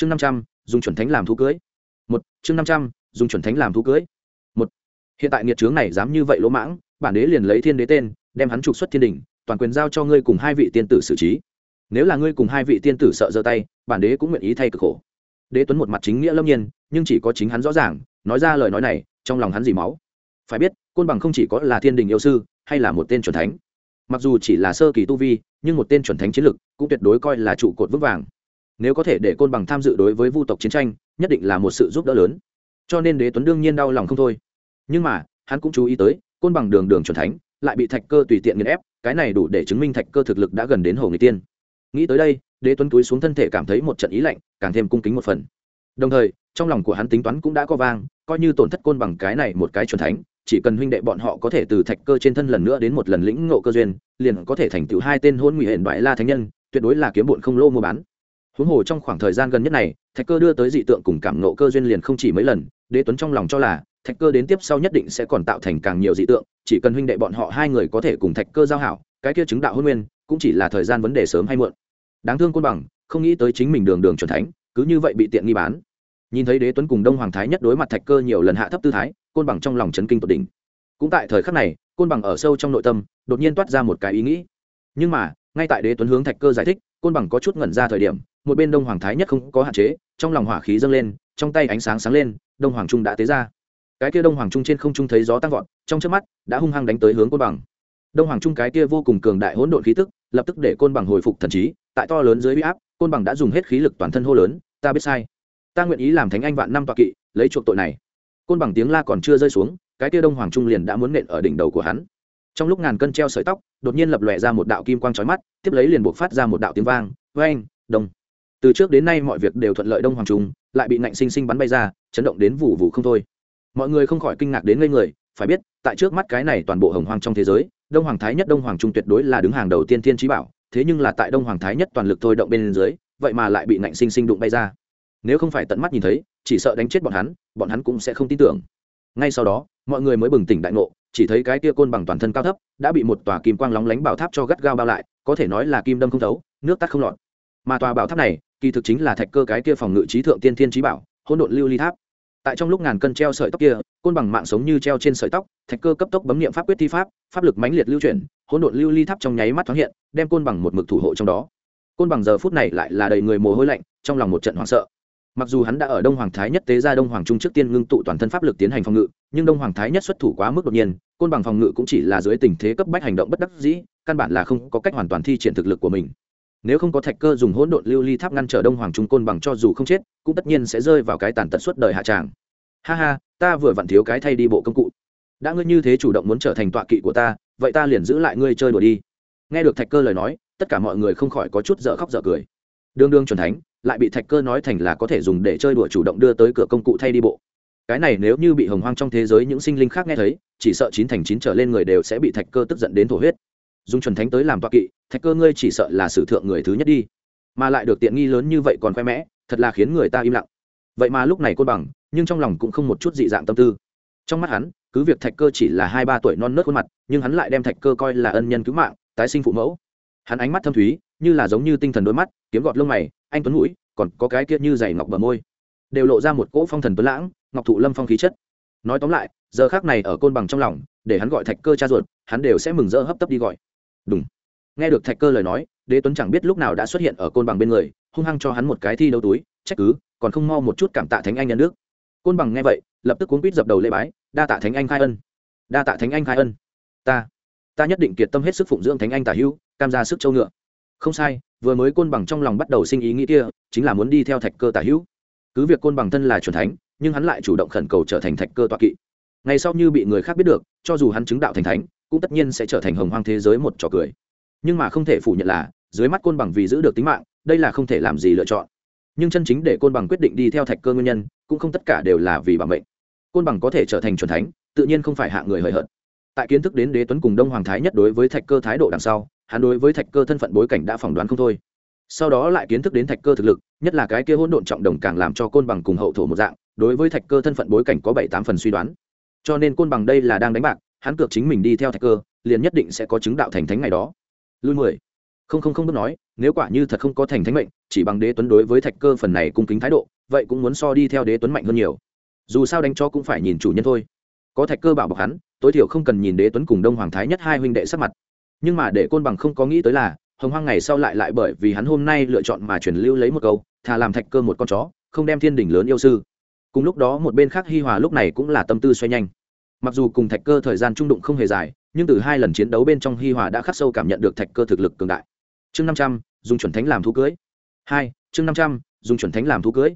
chương năm trăm, dùng chuẩn thánh làm thú cưới. Một, chương năm trăm, dùng chuẩn thánh làm thú cưới. Một, hiện tại nghiệt trướng này dám như vậy lỗ mãng, bản đế liền lấy thiên đế tên, đem hắn trục xuất thiên đình, toàn quyền giao cho ngươi cùng hai vị tiên tử xử trí. Nếu là ngươi cùng hai vị tiên tử sợ giơ tay, bản đế cũng nguyện ý thay cực khổ. Đế tuấn một mặt chính nghĩa lâm nhiên, nhưng chỉ có chính hắn rõ ràng, nói ra lời nói này, trong lòng hắn dì máu. Phải biết, côn bằng không chỉ có là thiên đình yêu sư, hay là một tên chuẩn thánh. Mặc dù chỉ là sơ kỳ tu vi, nhưng một tên chuẩn thánh chiến lực cũng tuyệt đối coi là trụ cột vững vàng nếu có thể để côn bằng tham dự đối với vu tộc chiến tranh, nhất định là một sự giúp đỡ lớn. Cho nên đế tuấn đương nhiên đau lòng không thôi. Nhưng mà, hắn cũng chú ý tới, côn bằng đường đường chuẩn thánh, lại bị thạch cơ tùy tiện nghiền ép, cái này đủ để chứng minh thạch cơ thực lực đã gần đến hồ người tiên. Nghĩ tới đây, đế tuấn túi xuống thân thể cảm thấy một trận ý lạnh, càng thêm cung kính một phần. Đồng thời, trong lòng của hắn tính toán cũng đã có vang, coi như tổn thất côn bằng cái này một cái chuẩn thánh, chỉ cần huynh đệ bọn họ có thể từ thạch cơ trên thân lần nữa đến một lần lĩnh ngộ cơ duyên, liền có thể thành tựu hai tên hôn nguy hệ đoại la thánh nhân, tuyệt đối là kiếm bụn không lô mua bán huống hồ trong khoảng thời gian gần nhất này, thạch cơ đưa tới dị tượng cùng cảm nộ cơ duyên liền không chỉ mấy lần, đế tuấn trong lòng cho là, thạch cơ đến tiếp sau nhất định sẽ còn tạo thành càng nhiều dị tượng, chỉ cần huynh đệ bọn họ hai người có thể cùng thạch cơ giao hảo, cái kia chứng đạo hôn nguyên, cũng chỉ là thời gian vấn đề sớm hay muộn. Đáng thương côn bằng, không nghĩ tới chính mình đường đường c thánh, cứ như vậy bị tiện nghi bán. Nhìn thấy đế tuấn cùng đông hoàng thái nhất đối mặt thạch cơ nhiều lần hạ thấp tư thái côn bằng trong lòng chấn kinh tột đỉnh. Cũng tại thời khắc này côn bằng ở sâu trong nội tâm, đột nhiên toát ra một cái ý nghĩ. Nhưng mà, ngay tại đế tuấn hướng thạch cơ giải thích côn bằng có chút ngẩn ra thời điểm một bên đông hoàng thái nhất không có hạn chế, trong lòng hỏa khí dâng lên, trong tay ánh sáng sáng lên, đông hoàng trung đã tế ra. Cái kia đông hoàng trung trên không trung thấy gió tăng vọt, trong trước mắt, đã hung hăng đánh tới hướng côn bằng. Đông hoàng trung cái kia vô cùng cường đại hỗn độn khí tức, lập tức để côn bằng hồi phục thần trí, tại to lớn dưới huy áp, côn bằng đã dùng hết khí lực toàn thân hô lớn, ta biết sai. Ta nguyện ý làm thánh anh vạn năm toa kỵ, lấy chuộc tội này. Côn bằng tiếng la còn chưa rơi xuống, cái kia đông hoàng trung liền đã muốn nện ở đỉnh đầu của hắn. Trong lúc ngàn cân treo sợi tóc, đột nhiên lập lòe ra một đạo kim quang trói mắt, tiếp lấy liền buộc phát ra một đạo tiếng vang vê anh đông từ trước đến nay mọi việc đều thuận lợi đông hoàng trung, lại bị nạnh sinh sinh bắn bay ra, chấn động đến vụ vụ không thôi. Mọi người không khỏi kinh ngạc đến ngây người, phải biết, tại trước mắt cái này toàn bộ hồng hoang trong thế giới, đông hoàng thái nhất đông hoàng trung tuyệt đối là đứng hàng đầu tiên thiên trí bảo, thế nhưng là tại đông hoàng thái nhất toàn lực thôi động bên dưới, vậy mà lại bị nạnh sinh sinh đụng bay ra. Nếu không phải tận mắt nhìn thấy, chỉ sợ đánh chết bọn hắn bọn hắn cũng sẽ không tin tưởng. Ngay sau đó, mọi người mới bừng tỉnh đại ngộ, chỉ thấy cái tia côn bằng toàn thân cao thấp, đã bị một tòa kim quang lóng lánh bảo tháp cho gắt gao bao lại, có thể nói là kim đâm không thấu, nước tắt không lọt. Mà tòa bảo tháp này kỳ thực chính là thạch cơ cái kia phòng ngự trí thượng tiên thiên trí bảo, hỗn độn lưu ly tháp. Tại trong lúc ngàn cân treo sợi tóc kia, côn bằng mạng sống như treo trên sợi tóc, thạch cơ cấp tốc bấm nghiệm pháp quyết thi pháp pháp lực mãnh liệt lưu chuyển, hỗn độn lưu ly tháp trong nháy mắt thoáng hiện, đem côn bằng một mực thủ hộ trong đó. Côn bằng giờ phút này lại là đầy người mồ hôi lạnh, trong lòng một trận hoảng sợ. Mặc dù hắn đã ở đông hoàng thái nhất tế ra đông hoàng trung trước tiên ngưng tụ toàn thân pháp lực tiến hành phòng ngự, nhưng đông hoàng thái nhất xuất thủ quá mức đột nhiên, côn bằng phòng ngự cũng chỉ là dưới tình thế cấp bách hành động bất đắc dĩ, căn bản là không có cách hoàn toàn thi triển thực lực của mình nếu không có thạch cơ dùng hỗn độn lưu ly tháp ngăn trở đông hoàng trung côn bằng cho dù không chết, cũng tất nhiên sẽ rơi vào cái tàn tật suốt đời hạ tràng. Ha ha, ta vừa vặn thiếu cái thay đi bộ công cụ. Đã ngươi như thế chủ động muốn trở thành tọa kỵ của ta, vậy ta liền giữ lại ngươi chơi đùa đi. Nghe được thạch cơ lời nói, tất cả mọi người không khỏi có chút dở khóc dở cười. Đương đương chuẩn thánh, lại bị thạch cơ nói thành là có thể dùng để chơi đùa chủ động đưa tới cửa công cụ thay đi bộ. Cái này nếu như bị hồng hoang trong thế giới những sinh linh khác nghe thấy, chỉ sợ chín thành chín trở lên người đều sẽ bị thạch cơ tức giận đến thổ huyết dùng chuẩn thánh tới làm toa kỵ, thạch cơ ngươi chỉ sợ là sử thượng người thứ nhất đi. Mà lại được tiện nghi lớn như vậy còn khoe mẽ, thật là khiến người ta im lặng. Vậy mà lúc này côn bằng, nhưng trong lòng cũng không một chút dị dạng tâm tư. Trong mắt hắn, cứ việc thạch cơ chỉ là hai ba tuổi non nớt khuôn mặt, nhưng hắn lại đem thạch cơ coi là ân nhân cứu mạng, tái sinh phụ mẫu. Hắn ánh mắt thâm thúy, như là giống như tinh thần đôi mắt, kiếm gọt lông mày, anh tuấn mũi, còn có cái kia như dày ngọc bờ môi. Đều lộ ra một cỗ phong thần tuấn lãng, ngọc thụ lâm phong khí chất. Nói tóm lại, giờ khác này ở côn bằng trong lòng, để hắn gọi thạch cơ cha ruột, hắn đều sẽ mừng rỡ hấp tấp đi gọi đúng nghe được thạch cơ lời nói, đế tuấn chẳng biết lúc nào đã xuất hiện ở côn bằng bên người, hung hăng cho hắn một cái thi đấu túi, trách cứ, còn không mau một chút cảm tạ thánh anh nhân nước. Côn bằng nghe vậy, lập tức cuốn quýt dập đầu lễ bái, đa tạ thánh anh khai ân. Đa tạ thánh anh khai ân. Ta ta nhất định kiệt tâm hết sức phụng dưỡng thánh anh tả hữu, cam ra sức châu ngựa. Không sai, vừa mới côn bằng trong lòng bắt đầu sinh ý nghĩ kia, chính là muốn đi theo thạch cơ tả hữu. Cứ việc côn bằng thân là c thánh, nhưng hắn lại chủ động khẩn cầu trở thành thạch cơ tọa kỵ. Ngày sau như bị người khác biết được, cho dù hắn chứng đạo thành thánh cũng tất nhiên sẽ trở thành hồng hoang thế giới một trò cười. Nhưng mà không thể phủ nhận là, dưới mắt côn bằng vì giữ được tính mạng, đây là không thể làm gì lựa chọn. Nhưng chân chính để côn bằng quyết định đi theo thạch cơ nguyên nhân, cũng không tất cả đều là vì bản mệnh. Côn bằng có thể trở thành c thánh, tự nhiên không phải hạ người hời hợt. Tại kiến thức đến đế tuấn cùng đông hoàng thái nhất đối với thạch cơ thái độ đằng sau, hắn đối với thạch cơ thân phận bối cảnh đã phỏng đoán không thôi. Sau đó lại kiến thức đến thạch cơ thực lực, nhất là cái kia hỗn độn trọng đồng càng làm cho côn bằng cùng hậu thổ một dạng, đối với thạch cơ thân phận bối cảnh có bảy tám phần suy đoán. Cho nên côn bằng đây là đang đánh bạc hắn cược chính mình đi theo thạch cơ, liền nhất định sẽ có chứng đạo thành thánh ngày đó. Lui mười. Không không không bước nói, nếu quả như thật không có thành thánh mệnh, chỉ bằng đế tuấn đối với thạch cơ phần này cung kính thái độ, vậy cũng muốn so đi theo đế tuấn mạnh hơn nhiều. Dù sao đánh cho cũng phải nhìn chủ nhân thôi. Có thạch cơ bảo bọc hắn, tối thiểu không cần nhìn đế tuấn cùng đông hoàng thái nhất hai huynh đệ sắc mặt. Nhưng mà để côn bằng không có nghĩ tới là, hồng hoang ngày sau lại lại bởi vì hắn hôm nay lựa chọn mà truyền lưu lấy một câu, thà làm thạch cơ một con chó, không đem thiên đỉnh lớn yêu sư. Cùng lúc đó một bên khác hi hòa lúc này cũng là tâm tư xoay nhanh mặc dù cùng thạch cơ thời gian trung đụng không hề dài, nhưng từ hai lần chiến đấu bên trong hi hòa đã khắc sâu cảm nhận được thạch cơ thực lực cường đại. Chương năm trăm, dùng chuẩn thánh làm thú cưới. Hai, chương năm trăm, dùng chuẩn thánh làm thú cưới.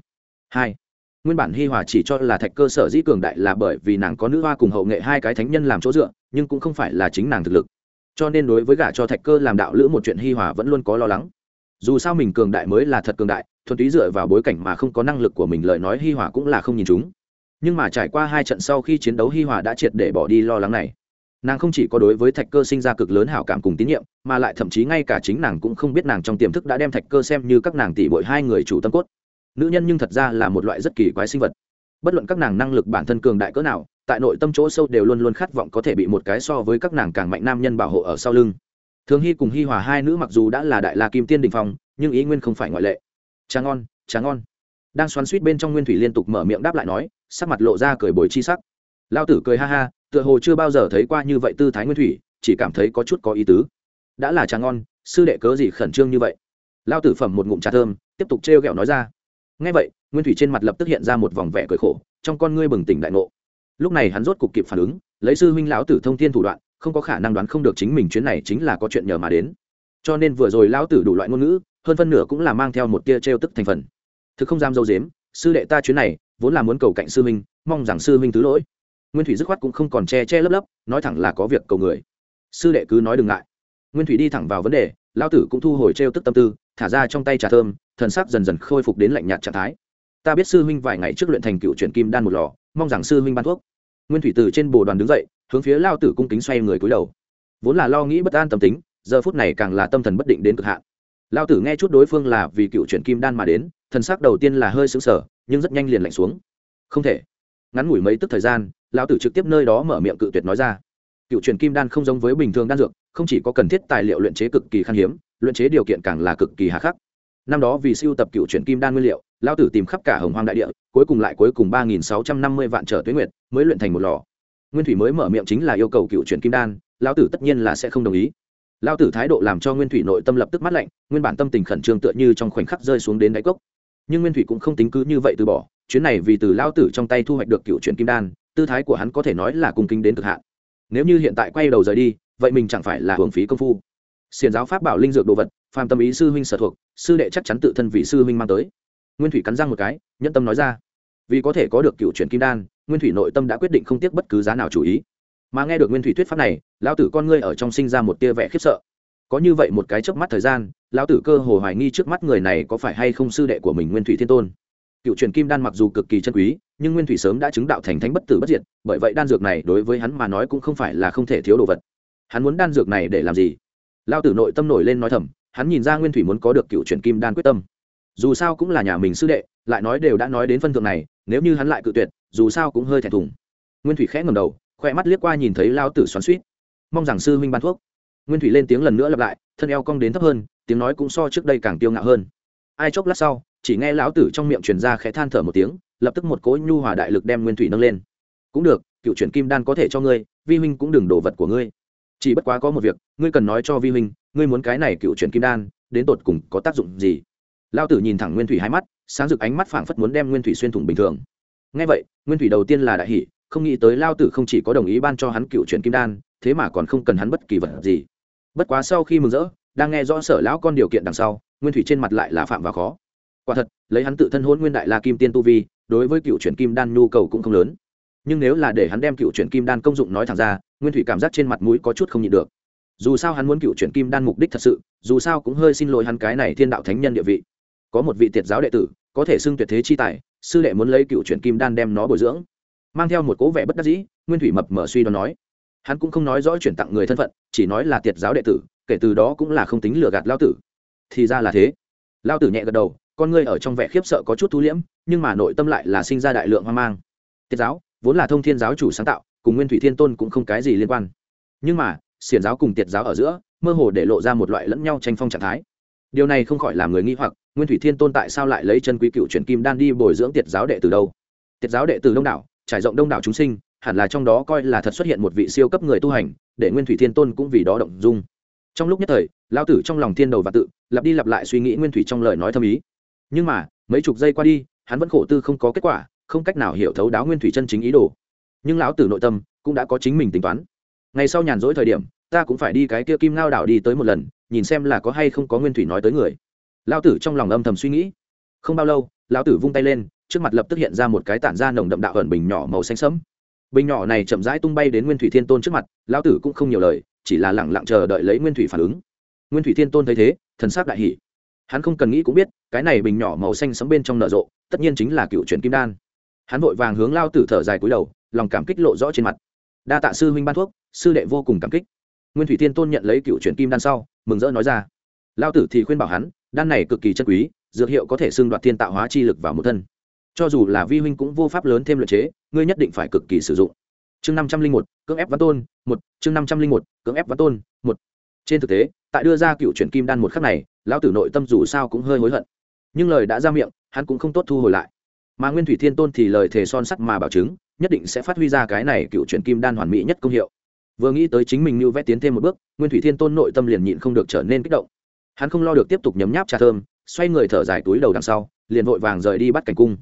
Hai, nguyên bản hi hòa chỉ cho là thạch cơ sở dĩ cường đại là bởi vì nàng có nữ hoa cùng hậu nghệ hai cái thánh nhân làm chỗ dựa, nhưng cũng không phải là chính nàng thực lực. Cho nên đối với gả cho thạch cơ làm đạo lữ một chuyện hi hòa vẫn luôn có lo lắng. Dù sao mình cường đại mới là thật cường đại, thuần túy dựa vào bối cảnh mà không có năng lực của mình, lời nói hi hòa cũng là không nhìn chúng nhưng mà trải qua hai trận sau khi chiến đấu hi hòa đã triệt để bỏ đi lo lắng này. Nàng không chỉ có đối với thạch cơ sinh ra cực lớn hảo cảm cùng tín nhiệm, mà lại thậm chí ngay cả chính nàng cũng không biết nàng trong tiềm thức đã đem thạch cơ xem như các nàng tỷ bội hai người chủ tâm cốt. Nữ nhân nhưng thật ra là một loại rất kỳ quái sinh vật. Bất luận các nàng năng lực bản thân cường đại cỡ nào, tại nội tâm chỗ sâu đều luôn luôn khát vọng có thể bị một cái so với các nàng càng mạnh nam nhân bảo hộ ở sau lưng. Thường hy cùng hi hòa hai nữ mặc dù đã là đại la kim tiên đình phong, nhưng ý nguyên không phải ngoại lệ. Trà ngon trà ngon đang xoắn suýt bên trong nguyên thủy liên tục mở miệng đáp lại nói, sắc mặt lộ ra cười bồi chi sắc. Lao tử cười ha ha, tựa hồ chưa bao giờ thấy qua như vậy tư thái nguyên thủy, chỉ cảm thấy có chút có ý tứ. Đã là trà ngon, sư đệ cớ gì khẩn trương như vậy? Lao tử phẩm một ngụm trà thơm, tiếp tục trêu ghẹo nói ra. Ngay vậy, nguyên thủy trên mặt lập tức hiện ra một vòng vẻ cười khổ, trong con ngươi bừng tỉnh đại ngộ. Lúc này hắn rốt cục kịp phản ứng, lấy sư huynh lão tử thông thiên thủ đoạn, không có khả năng đoán không được chính mình chuyến này chính là có chuyện nhờ mà đến. Cho nên vừa rồi lão tử đủ loại ngôn ngữ, hơn phân nửa cũng là mang theo một tia trêu tức thành phần thực không dám dâu dếm sư đệ ta chuyến này vốn là muốn cầu cạnh sư minh, mong rằng sư minh thứ lỗi. Nguyên thủy dứt khoát cũng không còn che che lấp lấp nói thẳng là có việc cầu người. Sư đệ cứ nói đừng ngại. Nguyên thủy đi thẳng vào vấn đề lao tử cũng thu hồi trêu tức tâm tư thả ra trong tay trà thơm thần sắc dần dần khôi phục đến lạnh nhạt trạng thái. Ta biết sư huynh vài ngày trước luyện thành cựu chuyển kim đan một lò mong rằng sư huynh ban thuốc. Nguyên thủy từ trên bồ đoàn đứng dậy hướng phía lao tử cung kính xoay người cúi đầu. Vốn là lo nghĩ bất an tâm tính giờ phút này càng là tâm thần bất định đến cực hạn. Lao tử nghe chút đối phương là vì cựu chuyển kim đan mà đến thần sắc đầu tiên là hơi sững sờ, nhưng rất nhanh liền lạnh xuống. Không thể. Ngắn ngủi mấy tức thời gian, lão tử trực tiếp nơi đó mở miệng cự tuyệt nói ra. Cựu truyền kim đan không giống với bình thường đan dược, không chỉ có cần thiết tài liệu luyện chế cực kỳ khan hiếm, luyện chế điều kiện càng là cực kỳ hà khắc. Năm đó vì siêu tập cựu truyền kim đan nguyên liệu, lão tử tìm khắp cả hồng hoang đại địa, cuối cùng lại cuối cùng ba nghìn sáu trăm năm mươi vạn trở tuyết nguyệt, mới luyện thành một lò. Nguyên thủy mới mở miệng chính là yêu cầu cựu truyền kim đan, lão tử tất nhiên là sẽ không đồng ý. Lão tử thái độ làm cho nguyên thủy nội tâm lập tức mắt lạnh, nguyên bản tâm tình khẩn trương tựa như trong khoảnh khắc rơi xuống đến đáy cốc nhưng nguyên thủy cũng không tính cứ như vậy từ bỏ, chuyến này vì từ lao tử trong tay thu hoạch được cựu truyền kim đan, tư thái của hắn có thể nói là cung kính đến cực hạn. Nếu như hiện tại quay đầu rời đi, vậy mình chẳng phải là hưởng phí công phu. Xiền giáo pháp bảo linh dược đồ vật, phàm tâm ý sư huynh sở thuộc, sư đệ chắc chắn tự thân vị sư huynh mang tới. Nguyên thủy cắn răng một cái nhân tâm nói ra. Vì có thể có được cựu chuyển kim đan, nguyên thủy nội tâm đã quyết định không tiếc bất cứ giá nào chủ ý. Mà nghe được nguyên thủy thuyết pháp này, lao tử con ngươi ở trong sinh ra một tia vẻ khiếp sợ có như vậy một cái chớp mắt thời gian, lão tử cơ hồ hoài nghi trước mắt người này có phải hay không sư đệ của mình nguyên thủy thiên tôn. Cựu truyền kim đan mặc dù cực kỳ chân quý, nhưng nguyên thủy sớm đã chứng đạo thành thánh bất tử bất diệt, bởi vậy đan dược này đối với hắn mà nói cũng không phải là không thể thiếu đồ vật. Hắn muốn đan dược này để làm gì? Lao tử nội tâm nổi lên nói thầm, hắn nhìn ra nguyên thủy muốn có được cựu truyền kim đan quyết tâm. Dù sao cũng là nhà mình sư đệ, lại nói đều đã nói đến phân thượng này, nếu như hắn lại cự tuyệt, dù sao cũng hơi thẹn thùng. Nguyên thủy khẽ ngầm đầu, khoe mắt liếc qua nhìn thấy lao tử xoắn suýt mong rằng sư huynh ban thuốc nguyên thủy lên tiếng lần nữa lặp lại, thân eo cong đến thấp hơn, tiếng nói cũng so trước đây càng tiêu ngạo hơn. Ai chốc lát sau, chỉ nghe lão tử trong miệng truyền ra khẽ than thở một tiếng, lập tức một cỗ nhu hòa đại lực đem nguyên thủy nâng lên. Cũng được, cựu chuyển kim đan có thể cho ngươi, vi huynh cũng đừng đồ vật của ngươi. Chỉ bất quá có một việc, ngươi cần nói cho vi huynh, ngươi muốn cái này cựu chuyển kim đan, đến tột cùng có tác dụng gì? Lao tử nhìn thẳng nguyên thủy hai mắt, sáng rực ánh mắt phảng phất muốn đem nguyên thủy xuyên thủng bình thường. Ngay vậy, nguyên thủy đầu tiên là đại hỷ không nghĩ tới lao tử không chỉ có đồng ý ban cho hắn cựu chuyển kim đan thế mà còn không cần hắn bất kỳ vật gì. Bất quá sau khi mừng rỡ, đang nghe rõ sở lão con điều kiện đằng sau, nguyên thủy trên mặt lại là phạm và khó. Quả thật, lấy hắn tự thân hôn nguyên đại la kim tiên tu vi, đối với cựu chuyển kim đan nhu cầu cũng không lớn. Nhưng nếu là để hắn đem cựu chuyển kim đan công dụng nói thẳng ra, nguyên thủy cảm giác trên mặt mũi có chút không nhịn được. Dù sao hắn muốn cựu chuyển kim đan mục đích thật sự, dù sao cũng hơi xin lỗi hắn cái này thiên đạo thánh nhân địa vị. Có một vị tiệt giáo đệ tử, có thể xưng tuyệt thế chi tài, sư đệ muốn lấy cựu chuyển kim đan đem nó bồi dưỡng. Mang theo một cố vẻ bất đắc dĩ, nguyên thủy mập mở suy đoán nói hắn cũng không nói rõ chuyển tặng người thân phận, chỉ nói là tiệt giáo đệ tử, kể từ đó cũng là không tính lừa gạt lao tử. Thì ra là thế. Lao tử nhẹ gật đầu, con ngươi ở trong vẻ khiếp sợ có chút thu liễm, nhưng mà nội tâm lại là sinh ra đại lượng hoang mang. Tiết giáo, vốn là thông thiên giáo chủ sáng tạo, cùng nguyên thủy thiên tôn cũng không cái gì liên quan. Nhưng mà, xiển giáo cùng tiệt giáo ở giữa, mơ hồ để lộ ra một loại lẫn nhau tranh phong trạng thái. Điều này không khỏi làm người nghi hoặc, nguyên thủy thiên tôn tại sao lại lấy chân quý cựu chuyển kim đan đi bồi dưỡng tiệt giáo đệ từ đâu? Tiệt giáo đệ từ đông đảo, trải rộng đông đảo chúng sinh hẳn là trong đó coi là thật xuất hiện một vị siêu cấp người tu hành, để nguyên thủy thiên tôn cũng vì đó động dung. Trong lúc nhất thời lao tử trong lòng thiên đầu và tự, lặp đi lặp lại suy nghĩ nguyên thủy trong lời nói thâm ý. Nhưng mà, mấy chục giây qua đi, hắn vẫn khổ tư không có kết quả, không cách nào hiểu thấu đáo nguyên thủy chân chính ý đồ. Nhưng lão tử nội tâm cũng đã có chính mình tính toán. Ngày sau nhàn rỗi thời điểm, ta cũng phải đi cái kia kim ngao đảo đi tới một lần, nhìn xem là có hay không có nguyên thủy nói tới người. Lão tử trong lòng âm thầm suy nghĩ. Không bao lâu, lão tử vung tay lên, trước mặt lập tức hiện ra một cái tản ra nồng đậm đạo ẩn bình nhỏ màu xanh sẫm bình nhỏ này chậm rãi tung bay đến nguyên thủy thiên tôn trước mặt, lão tử cũng không nhiều lời, chỉ là lẳng lặng chờ đợi lấy nguyên thủy phản ứng. Nguyên thủy thiên tôn thấy thế, thần sắc đại hỷ hắn không cần nghĩ cũng biết, cái này bình nhỏ màu xanh sẫm bên trong nở rộ, tất nhiên chính là cựu chuyển kim đan. Hắn vội vàng hướng lao tử thở dài cúi đầu, lòng cảm kích lộ rõ trên mặt. Đa tạ sư huynh ban thuốc, sư đệ vô cùng cảm kích. Nguyên thủy thiên tôn nhận lấy cựu chuyển kim đan sau, mừng rỡ nói ra. Lao tử thì khuyên bảo hắn, đan này cực kỳ chân quý, dược hiệu có thể xưng đoạt thiên tạo hóa chi lực vào một thân cho dù là vi huynh cũng vô pháp lớn thêm luật chế, ngươi nhất định phải cực kỳ sử dụng. Chương năm trăm linh một, cưỡng ép văn tôn, một, chương năm trăm linh một, cưỡng ép văn tôn, một. Trên thực tế, tại đưa ra cựu chuyển kim đan một khắc này, lão tử nội tâm dù sao cũng hơi hối hận. Nhưng lời đã ra miệng, hắn cũng không tốt thu hồi lại. Mà nguyên thủy thiên tôn thì lời thề son sắt mà bảo chứng, nhất định sẽ phát huy ra cái này cựu chuyển kim đan hoàn mỹ nhất công hiệu. Vừa nghĩ tới chính mình như vẽ tiến thêm một bước, nguyên thủy thiên tôn nội tâm liền nhịn không được trở nên kích động. Hắn không lo được tiếp tục nhấm nháp trà thơm, xoay người thở dài túi đầu đằng sau, liền vội vàng rời đi bắt cảnh cung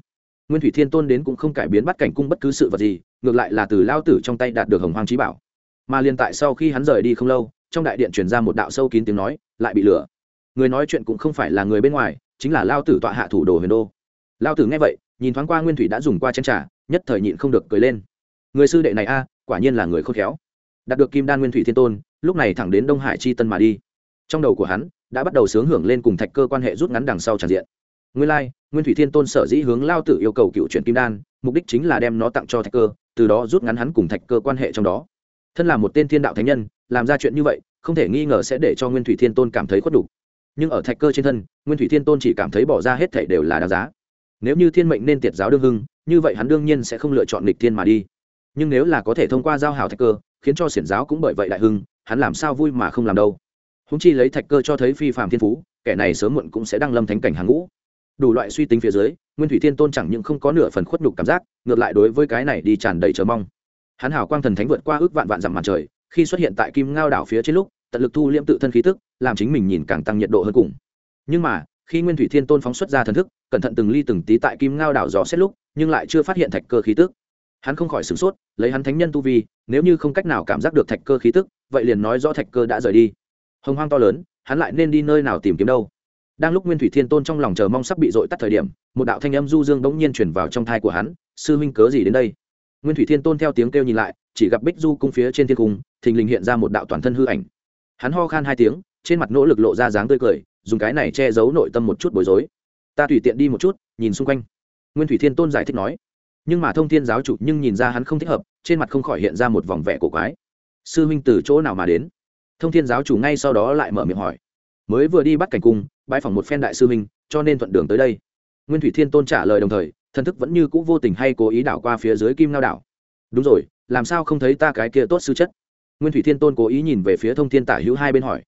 nguyên thủy thiên tôn đến cũng không cải biến bắt cảnh cung bất cứ sự vật gì, ngược lại là từ lao tử trong tay đạt được hồng hoàng trí bảo. Mà liền tại sau khi hắn rời đi không lâu, trong đại điện truyền ra một đạo sâu kín tiếng nói, lại bị lửa. Người nói chuyện cũng không phải là người bên ngoài, chính là lao tử tọa hạ thủ đồ huyền đô. Lao tử nghe vậy, nhìn thoáng qua nguyên thủy đã dùng qua chén trà, nhất thời nhịn không được cười lên. Người sư đệ này a, quả nhiên là người khôn khéo. Đạt được kim đan nguyên thủy thiên tôn, lúc này thẳng đến đông hải chi tân mà đi. Trong đầu của hắn, đã bắt đầu sướng hưởng lên cùng thạch cơ quan hệ rút ngắn đằng sau tràn diện nguyên lai、like, nguyên thủy thiên tôn sở dĩ hướng lao tử yêu cầu cựu chuyển kim đan mục đích chính là đem nó tặng cho thạch cơ từ đó rút ngắn hắn cùng thạch cơ quan hệ trong đó. Thân là một tên thiên đạo thánh nhân làm ra chuyện như vậy không thể nghi ngờ sẽ để cho nguyên thủy thiên tôn cảm thấy khuất đủ nhưng ở thạch cơ trên thân nguyên thủy thiên tôn chỉ cảm thấy bỏ ra hết thể đều là đáng giá. Nếu như thiên mệnh nên tiệt giáo đương hưng như vậy hắn đương nhiên sẽ không lựa chọn lịch thiên mà đi. Nhưng nếu là có thể thông qua giao hào thạch cơ khiến cho xiển giáo cũng bởi vậy đại hưng hắn làm sao vui mà không làm đâu. Húng chi lấy thạch cơ cho thấy phi phạm thiên phú kẻ này sớm muộn cũng sẽ đăng lâm thánh cảnh hàng ngũ đủ loại suy tính phía dưới, nguyên thủy thiên tôn chẳng những không có nửa phần khuất nhục cảm giác, ngược lại đối với cái này đi tràn đầy chờ mong. Hắn hảo quang thần thánh vượt qua ước vạn vạn dặm mặt trời, khi xuất hiện tại kim ngao đảo phía trên lúc, tận lực thu liễm tự thân khí tức, làm chính mình nhìn càng tăng nhiệt độ hơn cùng. Nhưng mà, khi nguyên thủy thiên tôn phóng xuất ra thần thức, cẩn thận từng ly từng tí tại kim ngao đảo dò xét lúc, nhưng lại chưa phát hiện thạch cơ khí tức. Hắn không khỏi sửng sốt, lấy hắn thánh nhân tu vi, nếu như không cách nào cảm giác được thạch cơ khí tức, vậy liền nói rõ thạch cơ đã rời đi. Hồng hoang to lớn, hắn lại nên đi nơi nào tìm kiếm đâu? Đang lúc nguyên thủy thiên tôn trong lòng chờ mong sắp bị dội tắt thời điểm, một đạo thanh âm du dương bỗng nhiên chuyển vào trong thai của hắn, sư huynh cớ gì đến đây? Nguyên thủy thiên tôn theo tiếng kêu nhìn lại, chỉ gặp bích du cung phía trên thiên cung, thình lình hiện ra một đạo toàn thân hư ảnh. Hắn ho khan hai tiếng, trên mặt nỗ lực lộ ra dáng tươi cười, dùng cái này che giấu nội tâm một chút bối rối. Ta tùy tiện đi một chút, nhìn xung quanh. Nguyên thủy thiên tôn giải thích nói. Nhưng mà thông thiên giáo chủ nhưng nhìn ra hắn không thích hợp, trên mặt không khỏi hiện ra một vòng vẻ cổ quái. Sư huynh từ chỗ nào mà đến? Thông thiên giáo chủ ngay sau đó lại mở miệng hỏi mới vừa đi bắt cảnh cung bãi phòng một phen đại sư minh cho nên thuận đường tới đây. Nguyên thủy thiên tôn trả lời đồng thời, thần thức vẫn như c ũ vô tình hay cố ý đảo qua phía dưới kim lao đảo. Đúng rồi, làm sao không thấy ta cái kia tốt sư chất? Nguyên thủy thiên tôn cố ý nhìn về phía thông thiên tả hữu hai bên hỏi.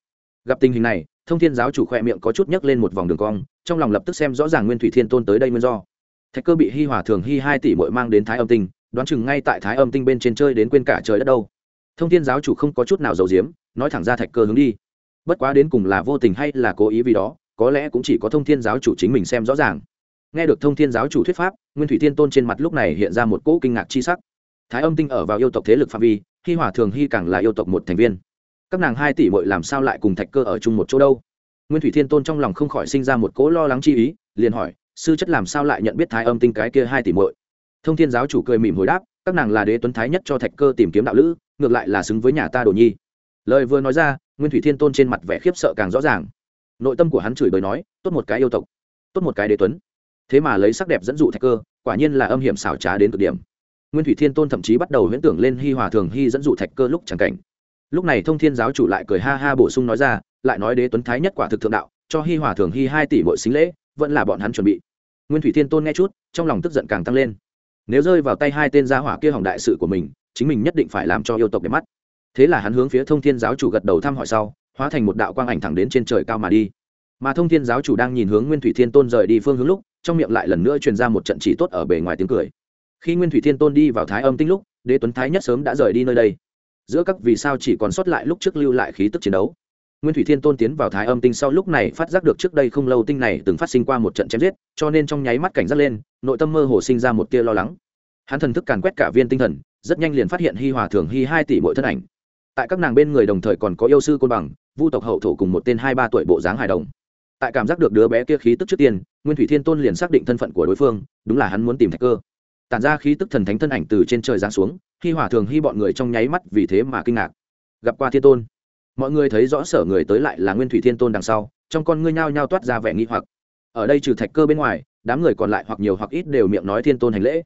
Gặp tình hình này, thông thiên giáo chủ khoe miệng có chút nhấc lên một vòng đường cong, trong lòng lập tức xem rõ ràng nguyên thủy thiên tôn tới đây nguyên do. Thạch cơ bị hi hòa thường hi hai tỷ bội mang đến thái âm tinh, đoán chừng ngay tại thái âm tinh bên trên chơi đến quên cả trời đất đâu. Thông thiên giáo chủ không có chút nào giàu diếm nói thẳng ra thạch cơ hướng đi bất quá đến cùng là vô tình hay là cố ý vì đó, có lẽ cũng chỉ có thông thiên giáo chủ chính mình xem rõ ràng. Nghe được thông thiên giáo chủ thuyết pháp, nguyên thủy thiên tôn trên mặt lúc này hiện ra một cỗ kinh ngạc chi sắc. Thái âm tinh ở vào yêu tộc thế lực phạm vi, hi hòa thường hi càng là yêu tộc một thành viên. Các nàng hai tỷ mội làm sao lại cùng thạch cơ ở chung một chỗ đâu? Nguyên thủy thiên tôn trong lòng không khỏi sinh ra một cỗ lo lắng chi ý, liền hỏi, sư chất làm sao lại nhận biết thái âm tinh cái kia hai tỷ mội thông thiên giáo chủ cười mỉm hồi đáp, các nàng là đế tuấn thái nhất cho thạch cơ tìm kiếm đạo lữ, ngược lại là xứng với nhà ta đồ nhi. Lời vừa nói ra nguyên thủy thiên tôn trên mặt vẻ khiếp sợ càng rõ ràng. Nội tâm của hắn chửi bới nói, tốt một cái yêu tộc, tốt một cái đế tuấn. Thế mà lấy sắc đẹp dẫn dụ thạch cơ, quả nhiên là âm hiểm xảo trá đến cực điểm. Nguyên thủy thiên tôn thậm chí bắt đầu huyễn tưởng lên hi hòa thường hy dẫn dụ thạch cơ lúc chẳng cảnh. Lúc này thông thiên giáo chủ lại cười ha ha bổ sung nói ra, lại nói đế tuấn thái nhất quả thực thượng đạo, cho hi hòa thường hy hai tỷ mỗi xính lễ, vẫn là bọn hắn chuẩn bị. Nguyên thủy thiên tôn nghe chút, trong lòng tức giận càng tăng lên. Nếu rơi vào tay hai tên gia hỏa kia hỏng đại sự của mình, chính mình nhất định phải làm cho yêu tộc để mắt thế là hắn hướng phía thông thiên giáo chủ gật đầu thăm hỏi sau, hóa thành một đạo quang ảnh thẳng đến trên trời cao mà đi. Mà thông thiên giáo chủ đang nhìn hướng nguyên thủy thiên tôn rời đi phương hướng lúc, trong miệng lại lần nữa truyền ra một trận chỉ tốt ở bề ngoài tiếng cười. Khi nguyên thủy thiên tôn đi vào thái âm tinh lúc, đế tuấn thái nhất sớm đã rời đi nơi đây. Giữa các vì sao chỉ còn sót lại lúc trước lưu lại khí tức chiến đấu. Nguyên thủy thiên tôn tiến vào thái âm tinh sau lúc này phát giác được trước đây không lâu tinh này từng phát sinh qua một trận chém giết, cho nên trong nháy mắt cảnh giác lên, nội tâm mơ hồ sinh ra một tia lo lắng. Hắn thần thức càn quét cả viên tinh thần, rất nhanh liền phát hiện hi hòa thường hi hai tỷ mỗi thân ảnh tại các nàng bên người đồng thời còn có yêu sư côn bằng, vu tộc hậu thổ cùng một tên hai ba tuổi bộ dáng hài đồng. Tại cảm giác được đứa bé kia khí tức trước tiên, nguyên thủy thiên tôn liền xác định thân phận của đối phương, đúng là hắn muốn tìm thạch cơ. Tản ra khí tức thần thánh thân ảnh từ trên trời giáng xuống, khi hỏa thường hy bọn người trong nháy mắt vì thế mà kinh ngạc. Gặp qua thiên tôn, mọi người thấy rõ sở người tới lại là nguyên thủy thiên tôn đằng sau, trong con ngươi nhao nhao toát ra vẻ nghi hoặc. Ở đây trừ thạch cơ bên ngoài, đám người còn lại hoặc nhiều hoặc ít đều miệng nói thiên tôn hành lễ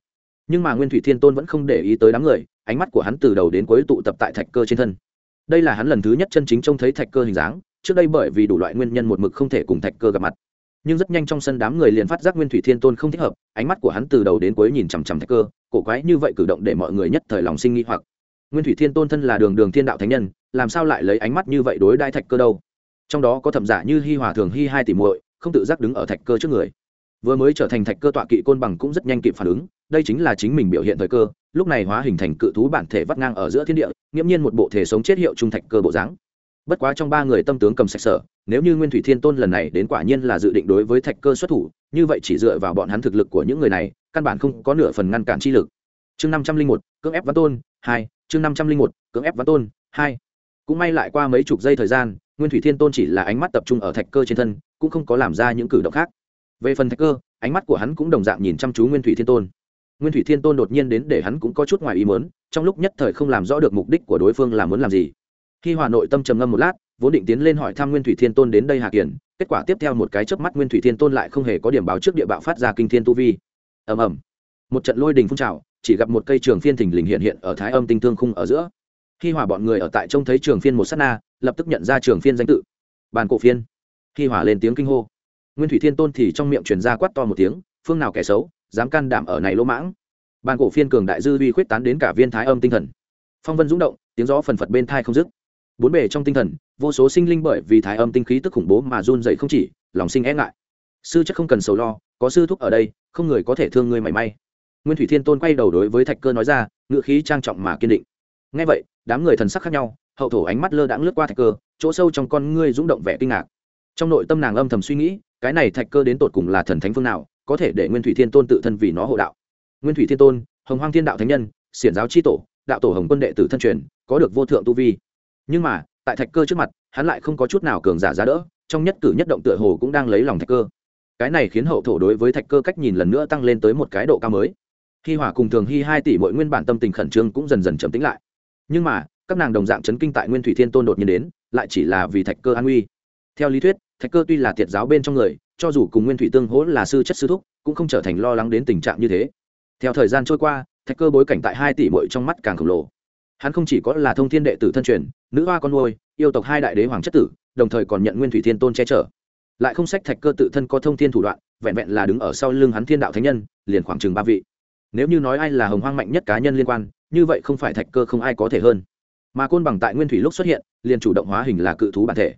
nhưng mà nguyên thủy thiên tôn vẫn không để ý tới đám người, ánh mắt của hắn từ đầu đến cuối tụ tập tại thạch cơ trên thân. Đây là hắn lần thứ nhất chân chính trông thấy thạch cơ hình dáng, trước đây bởi vì đủ loại nguyên nhân một mực không thể cùng thạch cơ gặp mặt. Nhưng rất nhanh trong sân đám người liền phát giác nguyên thủy thiên tôn không thích hợp, ánh mắt của hắn từ đầu đến cuối nhìn chằm chằm thạch cơ, cổ quái như vậy cử động để mọi người nhất thời lòng sinh nghi hoặc. Nguyên thủy thiên tôn thân là đường đường thiên đạo thánh nhân, làm sao lại lấy ánh mắt như vậy đối đai thạch cơ đâu? Trong đó có thẩm giả như hi hòa thường hi hai tỷ muội, không tự giác đứng ở thạch cơ trước người vừa mới trở thành thạch cơ tọa kỵ côn bằng cũng rất nhanh kịp phản ứng, đây chính là chính mình biểu hiện thời cơ, lúc này hóa hình thành cự thú bản thể vắt ngang ở giữa thiên địa, nghiễm nhiên một bộ thể sống chết hiệu trung thạch cơ bộ dáng. Bất quá trong ba người tâm tướng cầm sạch sở, nếu như nguyên thủy thiên tôn lần này đến quả nhiên là dự định đối với thạch cơ xuất thủ, như vậy chỉ dựa vào bọn hắn thực lực của những người này, căn bản không có nửa phần ngăn cản chi lực. Chương năm trăm linh một, cưỡng ép văn tôn, hai, chương năm trăm linh một, cưỡng ép văn tôn, hai. Cũng may lại qua mấy chục giây thời gian, nguyên thủy thiên tôn chỉ là ánh mắt tập trung ở thạch cơ trên thân, cũng không có làm ra những cử động khác về phần thạch cơ, ánh mắt của hắn cũng đồng dạng nhìn chăm chú nguyên thủy thiên tôn. Nguyên thủy thiên tôn đột nhiên đến để hắn cũng có chút ngoài ý mớn trong lúc nhất thời không làm rõ được mục đích của đối phương là muốn làm gì. Khi hòa nội tâm trầm ngâm một lát, vốn định tiến lên hỏi thăm nguyên thủy thiên tôn đến đây hạ kiển, kết quả tiếp theo một cái chớp mắt nguyên thủy thiên tôn lại không hề có điểm báo trước địa bạo phát ra kinh thiên tu vi. Ầm ầm. Một trận lôi đình phun trào, chỉ gặp một cây trường phiên thình lình hiện hiện ở thái âm tinh thương khung ở giữa. Khi hòa bọn người ở tại trông thấy trường phiên một sát na, lập tức nhận ra trường phiên danh tự. Bàn cổ phiên. Khi hòa lên tiếng kinh hô nguyên thủy thiên tôn thì trong miệng truyền ra quát to một tiếng, phương nào kẻ xấu, dám can đảm ở này lỗ mãng. Bàn cổ phiên cường đại dư uy khuyết tán đến cả viên thái âm tinh thần. Phong vân rung động, tiếng gió phần phật bên thai không dứt. Bốn bề trong tinh thần, vô số sinh linh bởi vì thái âm tinh khí tức khủng bố mà run dậy không chỉ, lòng sinh e ngại. Sư chắc không cần sầu lo, có sư thúc ở đây, không người có thể thương ngươi mảy may. Nguyên thủy thiên tôn quay đầu đối với thạch cơ nói ra, ngựa khí trang trọng mà kiên định. Ngay vậy, đám người thần sắc khác nhau, hậu thổ ánh mắt lơ đãng lướt qua thạch cơ, chỗ sâu trong con ngươi rung động vẻ kinh ngạc. Trong nội tâm nàng âm thầm suy nghĩ cái này thạch cơ đến tột cùng là thần thánh phương nào, có thể để nguyên thủy thiên tôn tự thân vì nó hộ đạo? Nguyên thủy thiên tôn, hồng hoang thiên đạo thánh nhân, xiển giáo chi tổ, đạo tổ hồng quân đệ tử thân truyền, có được vô thượng tu vi. Nhưng mà, tại thạch cơ trước mặt, hắn lại không có chút nào cường giả giá đỡ, trong nhất cử nhất động tựa hồ cũng đang lấy lòng thạch cơ. Cái này khiến hậu thổ đối với thạch cơ cách nhìn lần nữa tăng lên tới một cái độ cao mới. Khi hỏa cùng thường hi hai tỷ mỗi nguyên bản tâm tình khẩn trương cũng dần dần trầm tĩnh lại. Nhưng mà, các nàng đồng dạng chấn kinh tại nguyên thủy thiên tôn đột nhiên đến, lại chỉ là vì thạch cơ an nguy. Theo lý thuyết thạch cơ tuy là tiệt giáo bên trong người, cho dù cùng nguyên thủy tương hỗ là sư chất sư thúc, cũng không trở thành lo lắng đến tình trạng như thế. Theo thời gian trôi qua, thạch cơ bối cảnh tại hai tỷ bội trong mắt càng khổng lồ. Hắn không chỉ có là thông thiên đệ tử thân truyền, nữ hoa con nuôi, yêu tộc hai đại đế hoàng chất tử, đồng thời còn nhận nguyên thủy thiên tôn che chở. Lại không sách thạch cơ tự thân có thông thiên thủ đoạn, vẹn vẹn là đứng ở sau lưng hắn thiên đạo thánh nhân, liền khoảng chừng ba vị. Nếu như nói ai là hồng hoang mạnh nhất cá nhân liên quan, như vậy không phải thạch cơ không ai có thể hơn. Mà côn bằng tại nguyên thủy lúc xuất hiện, liền chủ động hóa hình là cự thú bản thể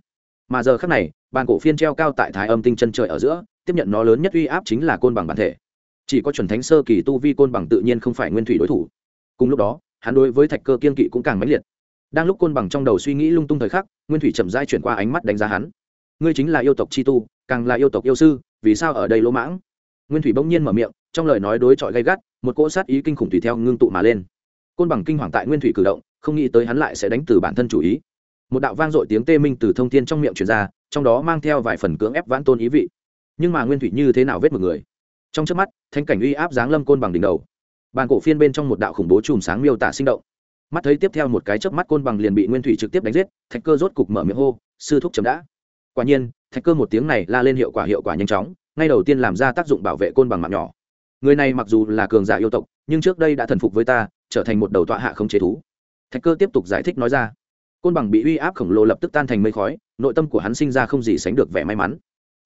mà giờ khác này, bàn cổ phiên treo cao tại thái âm tinh chân trời ở giữa, tiếp nhận nó lớn nhất uy áp chính là côn bằng bản thể. Chỉ có chuẩn thánh sơ kỳ tu vi côn bằng tự nhiên không phải nguyên thủy đối thủ. Cùng lúc đó, hắn đối với thạch cơ kiên kỵ cũng càng mãnh liệt. Đang lúc côn bằng trong đầu suy nghĩ lung tung thời khắc, nguyên thủy chậm rãi chuyển qua ánh mắt đánh giá hắn. Ngươi chính là yêu tộc chi tu, càng là yêu tộc yêu sư, vì sao ở đây lỗ mãng? Nguyên thủy bỗng nhiên mở miệng, trong lời nói đối chọi gay gắt, một cỗ sát ý kinh khủng tùy theo ngưng tụ mà lên. Côn bằng kinh hoàng tại nguyên thủy cử động, không nghĩ tới hắn lại sẽ đánh từ bản thân chủ ý một đạo vang dội tiếng tê minh từ thông thiên trong miệng truyền ra, trong đó mang theo vài phần cưỡng ép vãn tôn ý vị. Nhưng mà nguyên thủy như thế nào vết một người? Trong trước mắt thanh cảnh uy áp giáng lâm côn bằng đỉnh đầu. Bàn cổ phiên bên trong một đạo khủng bố chùm sáng miêu tả sinh động. Mắt thấy tiếp theo một cái chớp mắt côn bằng liền bị nguyên thủy trực tiếp đánh giết, thạch cơ rốt cục mở miệng hô, sư thúc chấm đã. Quả nhiên, thạch cơ một tiếng này la lên hiệu quả hiệu quả nhanh chóng, ngay đầu tiên làm ra tác dụng bảo vệ côn bằng mạng nhỏ. Người này mặc dù là cường giả yêu tộc, nhưng trước đây đã thần phục với ta, trở thành một đầu tọa hạ không chế thú. Thạch cơ tiếp tục giải thích nói ra côn bằng bị uy áp khổng lồ lập tức tan thành mây khói, nội tâm của hắn sinh ra không gì sánh được vẻ may mắn.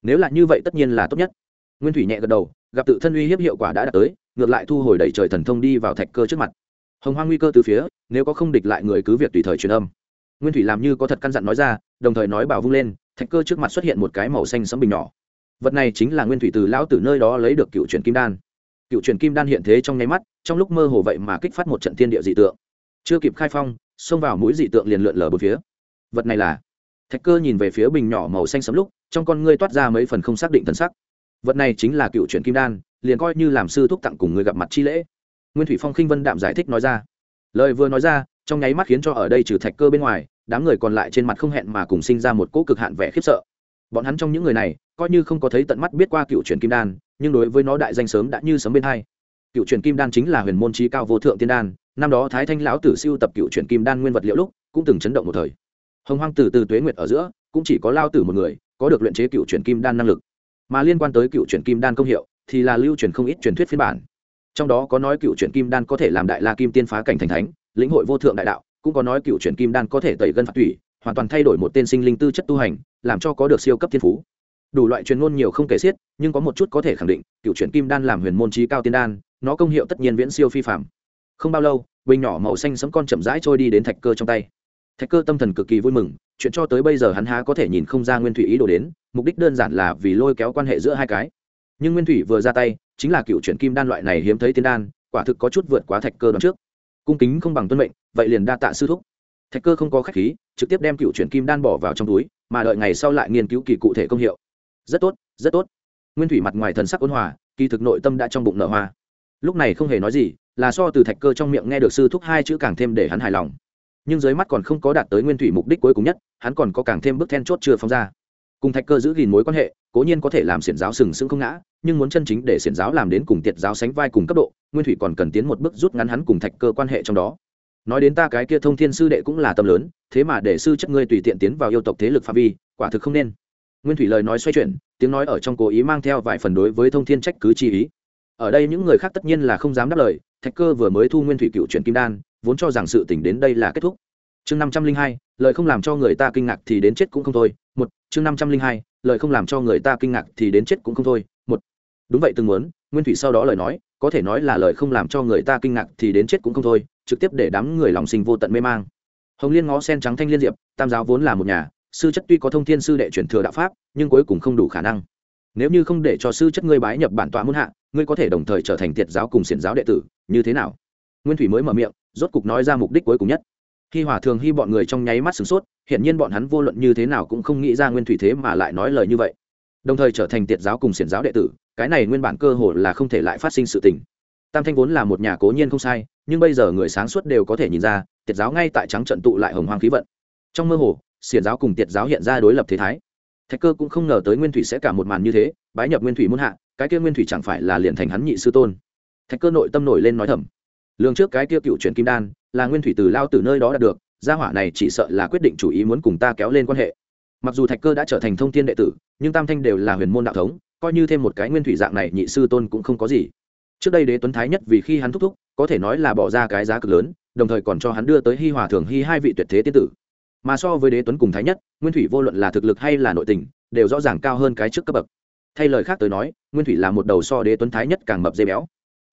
Nếu là như vậy tất nhiên là tốt nhất. Nguyên thủy nhẹ gật đầu, gặp tự thân uy hiếp hiệu quả đã đạt tới, ngược lại thu hồi đẩy trời thần thông đi vào thạch cơ trước mặt. Hồng hoang nguy cơ từ phía, nếu có không địch lại người cứ việc tùy thời truyền âm. Nguyên thủy làm như có thật căn dặn nói ra, đồng thời nói bảo vung lên, thạch cơ trước mặt xuất hiện một cái màu xanh sẫm bình nhỏ. Vật này chính là nguyên thủy từ lão tử nơi đó lấy được cựu truyền kim đan. Cựu truyền kim đan hiện thế trong nháy mắt, trong lúc mơ hồ vậy mà kích phát một trận thiên địa dị tượng. Chưa kịp khai phong xông vào mũi dị tượng liền lượn lờ bốn phía. Vật này là thạch cơ nhìn về phía bình nhỏ màu xanh sẫm lúc, trong con ngươi toát ra mấy phần không xác định thần sắc. Vật này chính là cựu truyền kim đan, liền coi như làm sư thúc tặng cùng người gặp mặt chi lễ. Nguyên thủy phong khinh vân đạm giải thích nói ra. Lời vừa nói ra, trong nháy mắt khiến cho ở đây trừ thạch cơ bên ngoài, đám người còn lại trên mặt không hẹn mà cùng sinh ra một cỗ cực hạn vẻ khiếp sợ. Bọn hắn trong những người này, coi như không có thấy tận mắt biết qua cựu truyền kim đan, nhưng đối với nó đại danh sớm đã như sớm bên hai cựu truyền kim đan chính là huyền môn trí cao vô thượng tiên đan năm đó thái thanh lão tử siêu tập cựu truyền kim đan nguyên vật liệu lúc cũng từng chấn động một thời. Hồng hoang từ từ tuế nguyệt ở giữa cũng chỉ có lao tử một người có được luyện chế cựu truyền kim đan năng lực. Mà liên quan tới cựu truyền kim đan công hiệu thì là lưu truyền không ít truyền thuyết phiên bản. Trong đó có nói cựu truyền kim đan có thể làm đại la kim tiên phá cảnh thành thánh lĩnh hội vô thượng đại đạo cũng có nói cựu truyền kim đan có thể tẩy gân phạt thủy, hoàn toàn thay đổi một tên sinh linh tư chất tu hành làm cho có được siêu cấp thiên phú đủ loại truyền ngôn nhiều không kể xiết, nhưng có một chút có thể khẳng định, cựu truyền kim đan làm huyền môn trí cao tiên đan, nó công hiệu tất nhiên viễn siêu phi phạm không bao lâu, bình nhỏ màu xanh sấm con chậm rãi trôi đi đến thạch cơ trong tay. Thạch cơ tâm thần cực kỳ vui mừng, chuyện cho tới bây giờ hắn há có thể nhìn không ra nguyên thủy ý đồ đến, mục đích đơn giản là vì lôi kéo quan hệ giữa hai cái. Nhưng nguyên thủy vừa ra tay, chính là cựu chuyển kim đan loại này hiếm thấy tiên đan, quả thực có chút vượt quá thạch cơ đón trước. Cung kính không bằng tuân mệnh, vậy liền đa tạ sư thúc. Thạch cơ không có khách khí, trực tiếp đem cựu chuyển kim đan bỏ vào trong túi, mà đợi ngày sau lại nghiên cứu kỳ cụ thể công hiệu rất tốt rất tốt. Nguyên thủy mặt ngoài thần sắc ôn hòa, kỳ thực nội tâm đã trong bụng nở hoa. Lúc này không hề nói gì, là so từ thạch cơ trong miệng nghe được sư thúc hai chữ càng thêm để hắn hài lòng. Nhưng dưới mắt còn không có đạt tới nguyên thủy mục đích cuối cùng nhất, hắn còn có càng thêm bước then chốt chưa phóng ra. Cùng thạch cơ giữ gìn mối quan hệ, cố nhiên có thể làm xiển giáo sừng sững không ngã, nhưng muốn chân chính để xiển giáo làm đến cùng tiệt giáo sánh vai cùng cấp độ, nguyên thủy còn cần tiến một bước rút ngắn hắn cùng thạch cơ quan hệ trong đó. Nói đến ta cái kia thông thiên sư đệ cũng là tâm lớn, thế mà để sư chất ngươi tùy tiện tiến vào yêu tộc thế lực phạm vi, quả thực không nên nguyên thủy lời nói xoay chuyển, tiếng nói ở trong cố ý mang theo vài phần đối với thông thiên trách cứ chi ý. Ở đây những người khác tất nhiên là không dám đáp lời, thạch cơ vừa mới thu nguyên thủy cựu chuyển kim đan, vốn cho rằng sự tỉnh đến đây là kết thúc. Chương năm trăm linh hai, lời không làm cho người ta kinh ngạc thì đến chết cũng không thôi. Một, chương năm trăm linh hai, lời không làm cho người ta kinh ngạc thì đến chết cũng không thôi. Một, đúng vậy từng muốn, nguyên thủy sau đó lời nói, có thể nói là lời không làm cho người ta kinh ngạc thì đến chết cũng không thôi, trực tiếp để đám người lòng sinh vô tận mê mang. Hồng liên ngó sen trắng thanh liên diệp, tam giáo vốn là một nhà sư chất tuy có thông thiên sư đệ chuyển thừa đạo pháp, nhưng cuối cùng không đủ khả năng. Nếu như không để cho sư chất ngươi bái nhập bản tọa muôn hạ, ngươi có thể đồng thời trở thành tiệt giáo cùng xiển giáo đệ tử, như thế nào? Nguyên thủy mới mở miệng, rốt cục nói ra mục đích cuối cùng nhất. Khi hòa thường hy bọn người trong nháy mắt sửng sốt hiện nhiên bọn hắn vô luận như thế nào cũng không nghĩ ra nguyên thủy thế mà lại nói lời như vậy. Đồng thời trở thành tiệt giáo cùng xiển giáo đệ tử, cái này nguyên bản cơ hồ là không thể lại phát sinh sự tình. Tam thanh vốn là một nhà cố nhiên không sai, nhưng bây giờ người sáng suốt đều có thể nhìn ra, tiệt giáo ngay tại trắng trận tụ lại hồng hoang khí vận. Trong mơ hồ xiển giáo cùng tiệt giáo hiện ra đối lập thế thái. Thạch cơ cũng không ngờ tới nguyên thủy sẽ cả một màn như thế, bái nhập nguyên thủy muôn hạ, cái kia nguyên thủy chẳng phải là liền thành hắn nhị sư tôn. Thạch cơ nội tâm nổi lên nói thầm. Lương trước cái kia cựu chuyển kim đan, là nguyên thủy từ lao từ nơi đó đạt được, gia hỏa này chỉ sợ là quyết định chủ ý muốn cùng ta kéo lên quan hệ. Mặc dù thạch cơ đã trở thành thông thiên đệ tử, nhưng tam thanh đều là huyền môn đạo thống, coi như thêm một cái nguyên thủy dạng này nhị sư tôn cũng không có gì. Trước đây đế tuấn thái nhất vì khi hắn thúc thúc, có thể nói là bỏ ra cái giá cực lớn, đồng thời còn cho hắn đưa tới hi hòa thường hi hai vị tuyệt thế tiên tử mà so với đế tuấn cùng thái nhất, nguyên thủy vô luận là thực lực hay là nội tình, đều rõ ràng cao hơn cái trước cấp bậc. Thay lời khác tới nói, nguyên thủy là một đầu so đế tuấn thái nhất càng mập dây béo.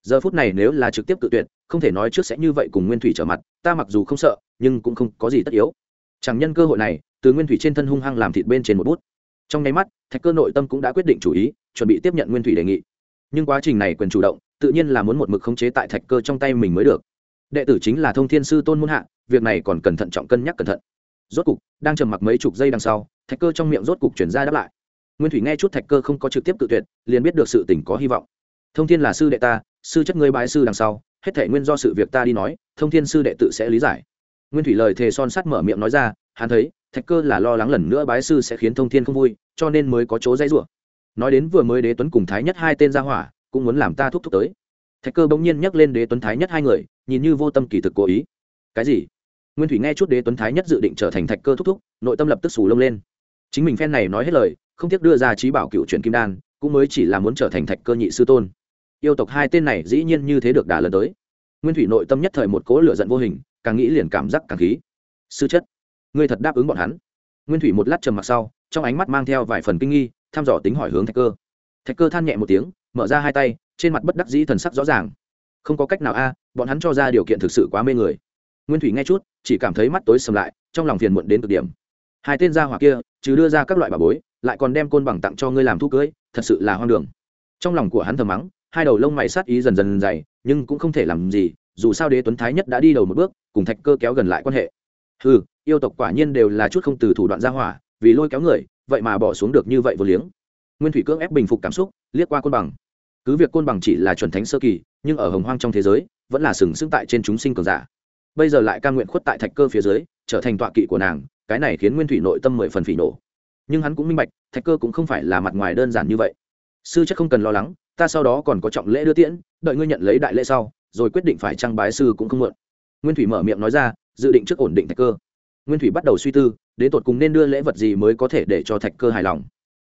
Giờ phút này nếu là trực tiếp tự tuyệt, không thể nói trước sẽ như vậy cùng nguyên thủy trở mặt, ta mặc dù không sợ, nhưng cũng không có gì tất yếu. Chẳng nhân cơ hội này, từ nguyên thủy trên thân hung hăng làm thịt bên trên một bút. Trong nháy mắt, thạch cơ nội tâm cũng đã quyết định chủ ý, chuẩn bị tiếp nhận nguyên thủy đề nghị. Nhưng quá trình này quyền chủ động, tự nhiên là muốn một mực khống chế tại thạch cơ trong tay mình mới được. Đệ tử chính là thông thiên sư tôn muôn hạ, việc này còn cần thận trọng cân nhắc cẩn thận rốt cục, đang trầm mặc mấy chục giây đằng sau, thạch cơ trong miệng rốt cục chuyển ra đáp lại. Nguyên thủy nghe chút thạch cơ không có trực tiếp tự tuyệt, liền biết được sự tỉnh có hy vọng. Thông thiên là sư đệ ta, sư chất ngươi bái sư đằng sau, hết thể nguyên do sự việc ta đi nói, thông thiên sư đệ tự sẽ lý giải. Nguyên thủy lời thề son sắt mở miệng nói ra, hắn thấy, thạch cơ là lo lắng lần nữa bái sư sẽ khiến thông thiên không vui, cho nên mới có chỗ dãy rủa. Nói đến vừa mới đế tuấn cùng thái nhất hai tên gia hỏa, cũng muốn làm ta thúc thúc tới. Thạch cơ bỗng nhiên nhắc lên đế tuấn thái nhất hai người, nhìn như vô tâm kỳ thực cố ý. Cái gì? Nguyên thủy nghe chút đế tuấn thái nhất dự định trở thành thạch cơ thúc thúc, nội tâm lập tức xù lông lên. Chính mình phen này nói hết lời, không tiếc đưa ra trí bảo cựu truyền kim đan, cũng mới chỉ là muốn trở thành thạch cơ nhị sư tôn. Yêu tộc hai tên này dĩ nhiên như thế được đà lần tới. Nguyên thủy nội tâm nhất thời một cố lửa giận vô hình, càng nghĩ liền cảm giác càng khí. Sư chất, ngươi thật đáp ứng bọn hắn. Nguyên thủy một lát trầm mặc sau, trong ánh mắt mang theo vài phần kinh nghi, thăm dò tính hỏi hướng thạch cơ. Thạch cơ than nhẹ một tiếng, mở ra hai tay, trên mặt bất đắc dĩ thần sắc rõ ràng. Không có cách nào a, bọn hắn cho ra điều kiện thực sự quá mê người nguyên thủy nghe chút, chỉ cảm thấy mắt tối sầm lại, trong lòng phiền muộn đến cực điểm. Hai tên gia hỏa kia chứ đưa ra các loại bà bối, lại còn đem côn bằng tặng cho ngươi làm thu cưới, thật sự là hoang đường. Trong lòng của hắn thầm mắng, hai đầu lông mày sát ý dần dần dày, nhưng cũng không thể làm gì, dù sao đế tuấn thái nhất đã đi đầu một bước, cùng thạch cơ kéo gần lại quan hệ. Ừ yêu tộc quả nhiên đều là chút không từ thủ đoạn gia hỏa, vì lôi kéo người, vậy mà bỏ xuống được như vậy vô liếng. Nguyên thủy cưỡng ép bình phục cảm xúc, liếc qua côn bằng. Cứ việc côn bằng chỉ là chuẩn thánh sơ kỳ, nhưng ở hồng hoang trong thế giới, vẫn là sừng sững tại trên chúng sinh cường giả bây giờ lại ca nguyện khuất tại thạch cơ phía dưới, trở thành tọa kỵ của nàng, cái này khiến nguyên thủy nội tâm mười phần phỉ nổ nhưng hắn cũng minh bạch, thạch cơ cũng không phải là mặt ngoài đơn giản như vậy. Sư chắc không cần lo lắng, ta sau đó còn có trọng lễ đưa tiễn, đợi ngươi nhận lấy đại lễ sau, rồi quyết định phải trăng bái sư cũng không mượn nguyên thủy mở miệng nói ra, dự định trước ổn định thạch cơ. Nguyên thủy bắt đầu suy tư, đến tột cùng nên đưa lễ vật gì mới có thể để cho thạch cơ hài lòng.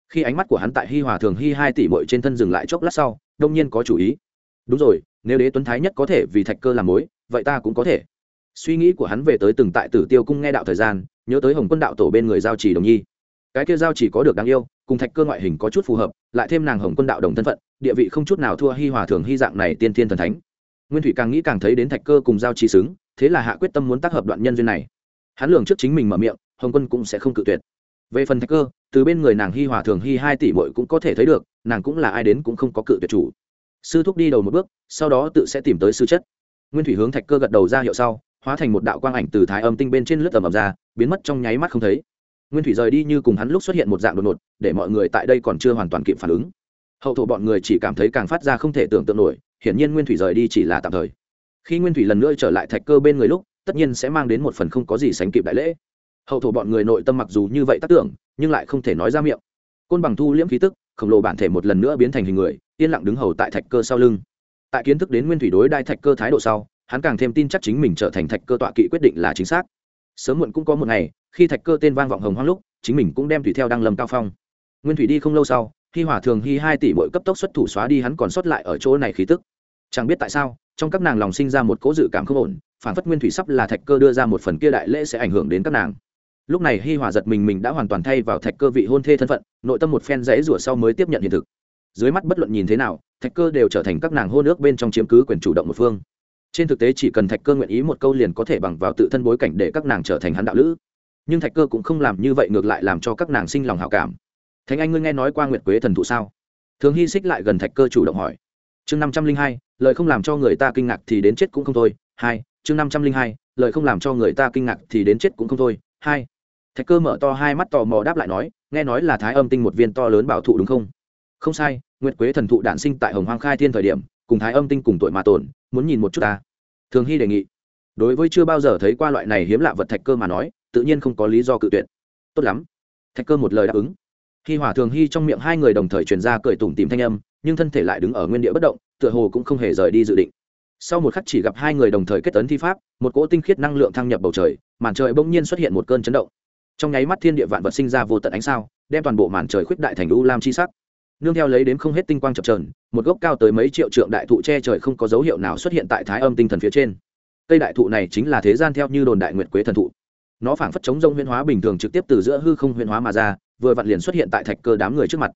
Khi ánh mắt của hắn tại hi hòa thường hi hai tỷ muội trên thân dừng lại chốc lát sau, đông nhiên có chủ ý. Đúng rồi, nếu đế tuấn thái nhất có thể vì thạch cơ làm mối, vậy ta cũng có thể suy nghĩ của hắn về tới từng tại tử tiêu cung nghe đạo thời gian, nhớ tới hồng quân đạo tổ bên người giao chỉ đồng nhi. Cái kia giao chỉ có được đáng yêu, cùng thạch cơ ngoại hình có chút phù hợp, lại thêm nàng hồng quân đạo đồng thân phận, địa vị không chút nào thua hi hòa thường hy dạng này tiên thiên thần thánh. Nguyên thủy càng nghĩ càng thấy đến thạch cơ cùng giao chỉ xứng, thế là hạ quyết tâm muốn tác hợp đoạn nhân duyên này. Hắn lường trước chính mình mở miệng, hồng quân cũng sẽ không cự tuyệt. Về phần thạch cơ, từ bên người nàng hi hòa thường hy hai tỷ bội cũng có thể thấy được, nàng cũng là ai đến cũng không có cự tuyệt chủ. Sư thúc đi đầu một bước, sau đó tự sẽ tìm tới sư chất. Nguyên thủy hướng thạch cơ gật đầu ra hiệu sau hóa thành một đạo quang ảnh từ thái âm tinh bên trên lướt tầm ầm ra, biến mất trong nháy mắt không thấy. Nguyên thủy rời đi như cùng hắn lúc xuất hiện một dạng đột ngột, để mọi người tại đây còn chưa hoàn toàn kịp phản ứng. Hậu thổ bọn người chỉ cảm thấy càng phát ra không thể tưởng tượng nổi, hiển nhiên nguyên thủy rời đi chỉ là tạm thời. Khi nguyên thủy lần nữa trở lại thạch cơ bên người lúc, tất nhiên sẽ mang đến một phần không có gì sánh kịp đại lễ. Hậu thổ bọn người nội tâm mặc dù như vậy tác tưởng, nhưng lại không thể nói ra miệng. Côn bằng thu liễm khí tức, khổng lồ bản thể một lần nữa biến thành hình người, yên lặng đứng hầu tại thạch cơ sau lưng. Tại kiến thức đến nguyên thủy đối đai thạch cơ thái độ sau hắn càng thêm tin chắc chính mình trở thành thạch cơ tọa kỵ quyết định là chính xác. Sớm muộn cũng có một ngày, khi thạch cơ tên vang vọng hồng hoang lúc, chính mình cũng đem thủy theo đăng lâm cao phong. Nguyên thủy đi không lâu sau khi hỏa thường hy hai tỷ bội cấp tốc xuất thủ xóa đi hắn còn sót lại ở chỗ này khí tức. Chẳng biết tại sao, trong các nàng lòng sinh ra một cố dự cảm không ổn, phản phất nguyên thủy sắp là thạch cơ đưa ra một phần kia đại lễ sẽ ảnh hưởng đến các nàng. Lúc này hi hòa giật mình mình đã hoàn toàn thay vào thạch cơ vị hôn thê thân phận, nội tâm một phen rẽ rủa sau mới tiếp nhận hiện thực. Dưới mắt bất luận nhìn thế nào, thạch cơ đều trở thành các nàng hôn ước bên trong chiếm cứ quyền chủ động một phương trên thực tế chỉ cần thạch cơ nguyện ý một câu liền có thể bằng vào tự thân bối cảnh để các nàng trở thành hắn đạo lữ. Nhưng thạch cơ cũng không làm như vậy ngược lại làm cho các nàng sinh lòng hảo cảm. Thánh anh ngươi nghe nói qua nguyệt quế thần thụ sao? Thường hy xích lại gần thạch cơ chủ động hỏi. Chương năm trăm linh hai, lời không làm cho người ta kinh ngạc thì đến chết cũng không thôi. Hai, chương năm trăm linh hai, lời không làm cho người ta kinh ngạc thì đến chết cũng không thôi. Hai, thạch cơ mở to hai mắt tò mò đáp lại nói, nghe nói là thái âm tinh một viên to lớn bảo thụ đúng không? Không sai, nguyệt quế thần thụ đản sinh tại hồng hoang khai thiên thời điểm, cùng thái âm tinh cùng tuổi mà tổn muốn nhìn một chút ta. Thường hy đề nghị. Đối với chưa bao giờ thấy qua loại này hiếm lạ vật thạch cơ mà nói, tự nhiên không có lý do cự tuyệt. Tốt lắm. Thạch cơ một lời đáp ứng. Khi hỏa thường hy trong miệng hai người đồng thời truyền ra cười tủm tìm thanh âm, nhưng thân thể lại đứng ở nguyên địa bất động, tựa hồ cũng không hề rời đi dự định. Sau một khắc chỉ gặp hai người đồng thời kết tấn thi pháp, một cỗ tinh khiết năng lượng thăng nhập bầu trời, màn trời bỗng nhiên xuất hiện một cơn chấn động. Trong nháy mắt thiên địa vạn vật sinh ra vô tận ánh sao, đem toàn bộ màn trời khuyết đại thành u lam chi sắc nương theo lấy đến không hết tinh quang chập trờn một gốc cao tới mấy triệu trượng đại thụ che trời không có dấu hiệu nào xuất hiện tại thái âm tinh thần phía trên. Cây đại thụ này chính là thế gian theo như đồn đại nguyệt quế thần thụ. Nó phảng phất chống rông huyên hóa bình thường trực tiếp từ giữa hư không huyên hóa mà ra, vừa vặn liền xuất hiện tại thạch cơ đám người trước mặt.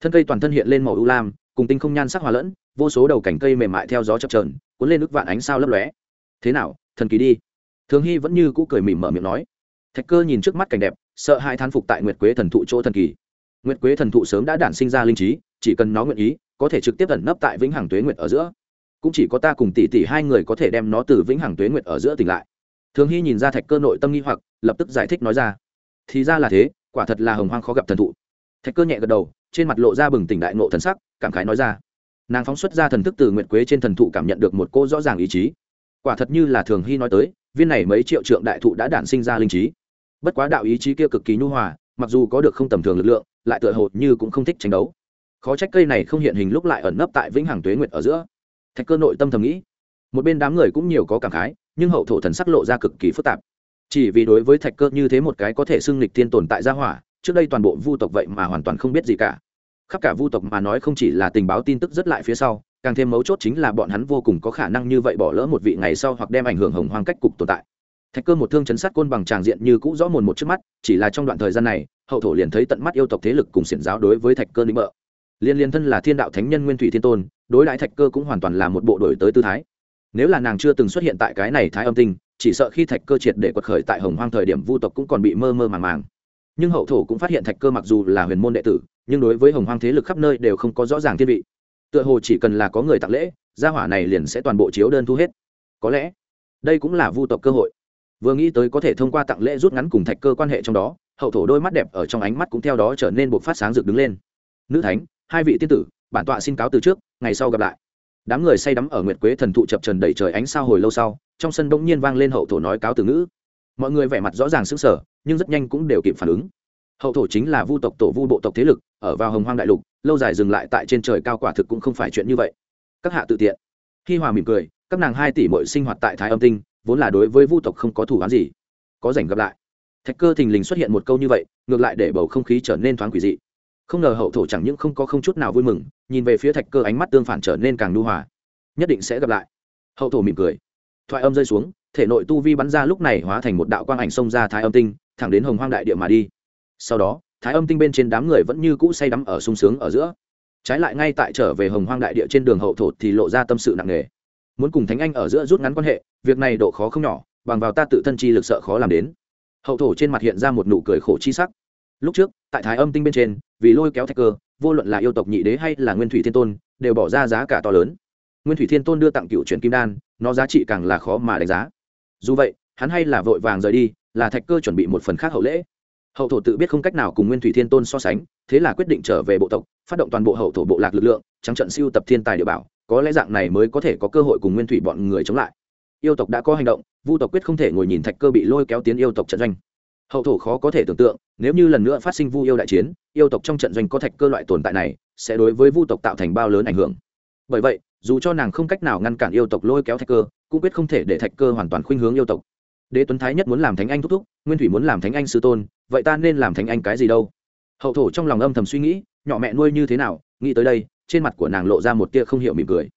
Thân cây toàn thân hiện lên màu u lam, cùng tinh không nhan sắc hòa lẫn, vô số đầu cảnh cây mềm mại theo gió chập trờn cuốn lên ức vạn ánh sao lấp lóe. Thế nào, thần kỳ đi. Thường hy vẫn như cũ cười mỉm mở miệng nói. Thạch cơ nhìn trước mắt cảnh đẹp, sợ hai thán phục tại nguyệt quế thần thụ chỗ thần kỳ nguyệt quế thần thụ sớm đã đản sinh ra linh trí, chỉ cần nó nguyện ý, có thể trực tiếp ẩn nấp tại vĩnh hằng tuế nguyệt ở giữa. Cũng chỉ có ta cùng tỷ tỷ hai người có thể đem nó từ vĩnh hằng tuế nguyệt ở giữa tỉnh lại. Thường hy nhìn ra thạch cơ nội tâm nghi hoặc, lập tức giải thích nói ra. Thì ra là thế, quả thật là hồng hoang khó gặp thần thụ. Thạch cơ nhẹ gật đầu, trên mặt lộ ra bừng tỉnh đại nộ thần sắc, cảm khái nói ra. Nàng phóng xuất ra thần thức từ nguyệt quế trên thần thụ cảm nhận được một cô rõ ràng ý chí. Quả thật như là thường hy nói tới, viên này mấy triệu trượng đại thụ đã đản sinh ra linh trí. Bất quá đạo ý chí kia cực kỳ nhu hòa, mặc dù có được không tầm thường lực lượng lại tựa hồ như cũng không thích tranh đấu. Khó trách cây này không hiện hình lúc lại ẩn nấp tại vĩnh hằng tuế nguyệt ở giữa. Thạch cơ nội tâm thầm nghĩ. Một bên đám người cũng nhiều có cảm khái, nhưng hậu thổ thần sắc lộ ra cực kỳ phức tạp. Chỉ vì đối với thạch cơ như thế một cái có thể xưng lịch thiên tồn tại gia hỏa, trước đây toàn bộ vu tộc vậy mà hoàn toàn không biết gì cả. Khắp cả vu tộc mà nói không chỉ là tình báo tin tức rất lại phía sau, càng thêm mấu chốt chính là bọn hắn vô cùng có khả năng như vậy bỏ lỡ một vị ngày sau hoặc đem ảnh hưởng hồng hoang cách cục tồn tại thạch cơ một thương chấn sát côn bằng tràng diện như cũ rõ mồn một trước mắt, chỉ là trong đoạn thời gian này, hậu thổ liền thấy tận mắt yêu tộc thế lực cùng xiển giáo đối với thạch cơ nịnh bợ. Liên liên thân là thiên đạo thánh nhân nguyên thủy thiên tôn, đối đãi thạch cơ cũng hoàn toàn là một bộ đổi tới tư thái. Nếu là nàng chưa từng xuất hiện tại cái này thái âm tinh, chỉ sợ khi thạch cơ triệt để quật khởi tại hồng hoang thời điểm vu tộc cũng còn bị mơ mơ màng màng. Nhưng hậu thổ cũng phát hiện thạch cơ mặc dù là huyền môn đệ tử, nhưng đối với hồng hoang thế lực khắp nơi đều không có rõ ràng thiên vị. Tựa hồ chỉ cần là có người tặng lễ, gia hỏa này liền sẽ toàn bộ chiếu đơn thu hết. Có lẽ, đây cũng là vu tộc cơ hội vừa nghĩ tới có thể thông qua tặng lễ rút ngắn cùng thạch cơ quan hệ trong đó, hậu thổ đôi mắt đẹp ở trong ánh mắt cũng theo đó trở nên buộc phát sáng rực đứng lên. Nữ thánh, hai vị tiên tử, bản tọa xin cáo từ trước, ngày sau gặp lại. Đám người say đắm ở nguyệt quế thần thụ chập trần đầy trời ánh sao hồi lâu sau, trong sân bỗng nhiên vang lên hậu thổ nói cáo từ ngữ. Mọi người vẻ mặt rõ ràng sững sờ, nhưng rất nhanh cũng đều kịp phản ứng. Hậu thổ chính là vu tộc tổ vu bộ tộc thế lực, ở vào hồng hoang đại lục, lâu dài dừng lại tại trên trời cao quả thực cũng không phải chuyện như vậy. Các hạ tự tiện. Khi hòa mỉm cười, các nàng hai tỷ mội sinh hoạt tại thái âm tinh vốn là đối với vu tộc không có thủ án gì, có rảnh gặp lại. Thạch cơ thình lình xuất hiện một câu như vậy, ngược lại để bầu không khí trở nên thoáng quỷ dị. Không ngờ hậu thổ chẳng những không có không chút nào vui mừng, nhìn về phía thạch cơ ánh mắt tương phản trở nên càng nu hòa. Nhất định sẽ gặp lại. Hậu thổ mỉm cười. Thoại âm rơi xuống, thể nội tu vi bắn ra lúc này hóa thành một đạo quang ảnh xông ra thái âm tinh, thẳng đến hồng hoang đại địa mà đi. Sau đó, thái âm tinh bên trên đám người vẫn như cũ say đắm ở sung sướng ở giữa. Trái lại ngay tại trở về hồng hoang đại địa trên đường hậu thổ thì lộ ra tâm sự nặng nề muốn cùng thánh anh ở giữa rút ngắn quan hệ, việc này độ khó không nhỏ, bằng vào ta tự thân chi lực sợ khó làm đến. Hậu thổ trên mặt hiện ra một nụ cười khổ chi sắc. Lúc trước, tại thái âm tinh bên trên, vì lôi kéo thạch cơ, vô luận là yêu tộc nhị đế hay là nguyên thủy thiên tôn, đều bỏ ra giá cả to lớn. Nguyên thủy thiên tôn đưa tặng cựu Truyền kim đan, nó giá trị càng là khó mà đánh giá. Dù vậy, hắn hay là vội vàng rời đi, là thạch cơ chuẩn bị một phần khác hậu lễ. Hậu thổ tự biết không cách nào cùng nguyên thủy thiên tôn so sánh, thế là quyết định trở về bộ tộc, phát động toàn bộ hậu thổ bộ lạc lực lượng, trắng trận siêu tập thiên tài địa bảo có lẽ dạng này mới có thể có cơ hội cùng nguyên thủy bọn người chống lại. Yêu tộc đã có hành động, vu tộc quyết không thể ngồi nhìn thạch cơ bị lôi kéo tiến yêu tộc trận doanh. Hậu thổ khó có thể tưởng tượng, nếu như lần nữa phát sinh vu yêu đại chiến, yêu tộc trong trận doanh có thạch cơ loại tồn tại này, sẽ đối với vu tộc tạo thành bao lớn ảnh hưởng. Bởi vậy, dù cho nàng không cách nào ngăn cản yêu tộc lôi kéo thạch cơ, cũng quyết không thể để thạch cơ hoàn toàn khuynh hướng yêu tộc. Đế tuấn thái nhất muốn làm thánh anh thúc thúc, nguyên thủy muốn làm thánh anh sư tôn, vậy ta nên làm thánh anh cái gì đâu? Hậu thổ trong lòng âm thầm suy nghĩ, nhỏ mẹ nuôi như thế nào, nghĩ tới đây trên mặt của nàng lộ ra một tia không hiểu mỉm cười.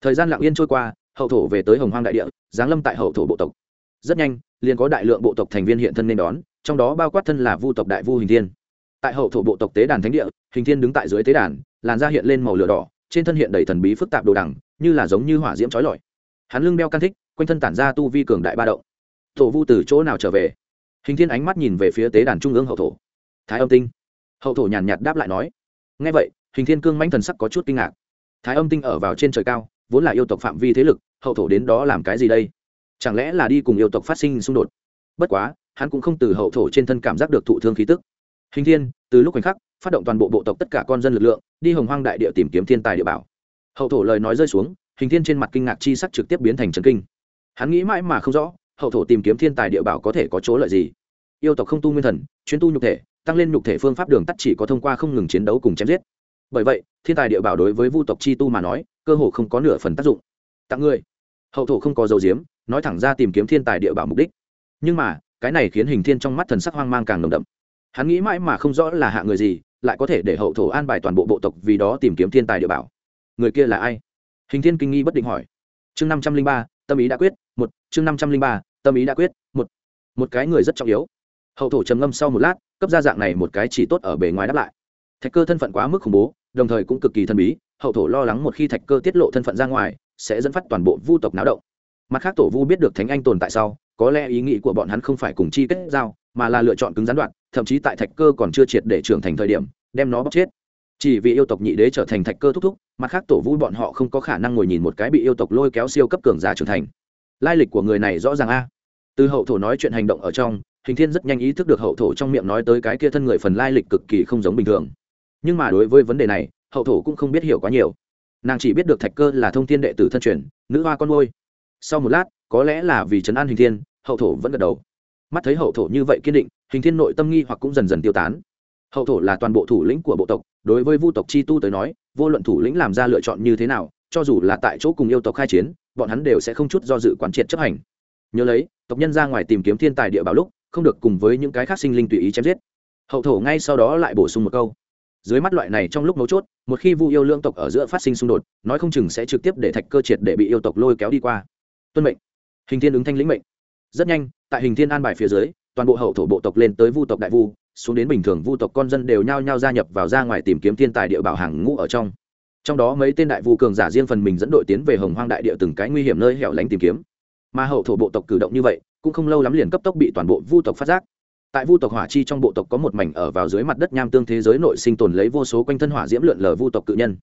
Thời gian lặng yên trôi qua, hậu thổ về tới hồng hoang đại địa, giáng lâm tại hậu thổ bộ tộc. Rất nhanh, liền có đại lượng bộ tộc thành viên hiện thân nên đón, trong đó bao quát thân là vu tộc đại vu hình thiên. Tại hậu thổ bộ tộc tế đàn thánh địa, hình thiên đứng tại dưới tế đàn, làn da hiện lên màu lửa đỏ, trên thân hiện đầy thần bí phức tạp đồ đằng, như là giống như hỏa diễm trói lọi. Hắn lưng đeo can thích, quanh thân tản ra tu vi cường đại ba động. Thổ vu từ chỗ nào trở về? Hình thiên ánh mắt nhìn về phía tế đàn trung ương hậu thổ. Thái âm tinh. Hậu thổ nhàn nhạt đáp lại nói ngay vậy hình thiên cương manh thần sắc có chút kinh ngạc. Thái âm tinh ở vào trên trời cao, vốn là yêu tộc phạm vi thế lực, hậu thổ đến đó làm cái gì đây? Chẳng lẽ là đi cùng yêu tộc phát sinh xung đột? Bất quá, hắn cũng không từ hậu thổ trên thân cảm giác được thụ thương khí tức. Hình thiên, từ lúc khoảnh khắc, phát động toàn bộ bộ tộc tất cả con dân lực lượng, đi hồng hoang đại địa tìm kiếm thiên tài địa bảo. Hậu thổ lời nói rơi xuống, hình thiên trên mặt kinh ngạc chi sắc trực tiếp biến thành trần kinh. Hắn nghĩ mãi mà không rõ, hậu thổ tìm kiếm thiên tài địa bảo có thể có chỗ lợi gì. Yêu tộc không tu nguyên thần, chuyên tu nhục thể, tăng lên nhục thể phương pháp đường tắt chỉ có thông qua không ngừng chiến đấu cùng chém giết bởi vậy, thiên tài địa bảo đối với vu tộc chi tu mà nói, cơ hồ không có nửa phần tác dụng. Tặng người. Hậu thổ không có dầu diếm nói thẳng ra tìm kiếm thiên tài địa bảo mục đích. Nhưng mà, cái này khiến hình thiên trong mắt thần sắc hoang mang càng nồng đậm. Hắn nghĩ mãi mà không rõ là hạ người gì, lại có thể để hậu thổ an bài toàn bộ bộ tộc vì đó tìm kiếm thiên tài địa bảo. Người kia là ai? Hình thiên kinh nghi bất định hỏi. Chương năm trăm linh ba, tâm ý đã quyết, một. Chương năm trăm linh ba, tâm ý đã quyết, một. Một cái người rất trọng yếu. Hậu thổ trầm ngâm sau một lát, cấp ra dạng này một cái chỉ tốt ở bề ngoài đáp lại. Thạch cơ thân phận quá mức khủng bố đồng thời cũng cực kỳ thần bí, hậu thổ lo lắng một khi thạch cơ tiết lộ thân phận ra ngoài, sẽ dẫn phát toàn bộ vu tộc náo động. Mặt khác tổ vu biết được thánh anh tồn tại sau, có lẽ ý nghĩ của bọn hắn không phải cùng chi kết giao, mà là lựa chọn cứng gián đoạn, thậm chí tại thạch cơ còn chưa triệt để trưởng thành thời điểm, đem nó bóc chết. Chỉ vì yêu tộc nhị đế trở thành thạch cơ thúc thúc, mặt khác tổ vu bọn họ không có khả năng ngồi nhìn một cái bị yêu tộc lôi kéo siêu cấp cường giả trưởng thành. Lai lịch của người này rõ ràng a. Từ hậu thổ nói chuyện hành động ở trong, hình thiên rất nhanh ý thức được hậu thổ trong miệng nói tới cái kia thân người phần lai lịch cực kỳ không giống bình thường nhưng mà đối với vấn đề này, hậu thổ cũng không biết hiểu quá nhiều. Nàng chỉ biết được thạch cơ là thông tin đệ tử thân truyền, nữ hoa con ngôi sau một lát, có lẽ là vì trấn an hình thiên, hậu thổ vẫn gật đầu. Mắt thấy hậu thổ như vậy kiên định, hình thiên nội tâm nghi hoặc cũng dần dần tiêu tán. Hậu thổ là toàn bộ thủ lĩnh của bộ tộc, đối với vu tộc chi tu tới nói, vô luận thủ lĩnh làm ra lựa chọn như thế nào, cho dù là tại chỗ cùng yêu tộc khai chiến, bọn hắn đều sẽ không chút do dự quán triệt chấp hành. Nhớ lấy, tộc nhân ra ngoài tìm kiếm thiên tài địa bảo lúc, không được cùng với những cái khác sinh linh tùy ý chém giết. Hậu thổ ngay sau đó lại bổ sung một câu dưới mắt loại này trong lúc mấu chốt, một khi vu yêu lương tộc ở giữa phát sinh xung đột, nói không chừng sẽ trực tiếp để thạch cơ triệt để bị yêu tộc lôi kéo đi qua. Tuân mệnh. Hình thiên ứng thanh lĩnh mệnh. Rất nhanh, tại hình thiên an bài phía dưới, toàn bộ hậu thổ bộ tộc lên tới vu tộc đại vu, xuống đến bình thường vu tộc con dân đều nhao nhao gia nhập vào ra ngoài tìm kiếm thiên tài địa bảo hàng ngũ ở trong. Trong đó mấy tên đại vu cường giả riêng phần mình dẫn đội tiến về hồng hoang đại địa từng cái nguy hiểm nơi hẻo lánh tìm kiếm. Mà hậu thổ bộ tộc cử động như vậy, cũng không lâu lắm liền cấp tốc bị toàn bộ vu tộc phát giác tại vu tộc hỏa chi trong bộ tộc có một mảnh ở vào dưới mặt đất nham tương thế giới nội sinh tồn lấy vô số quanh thân hỏa diễm lượn lờ vu tộc cự nhân.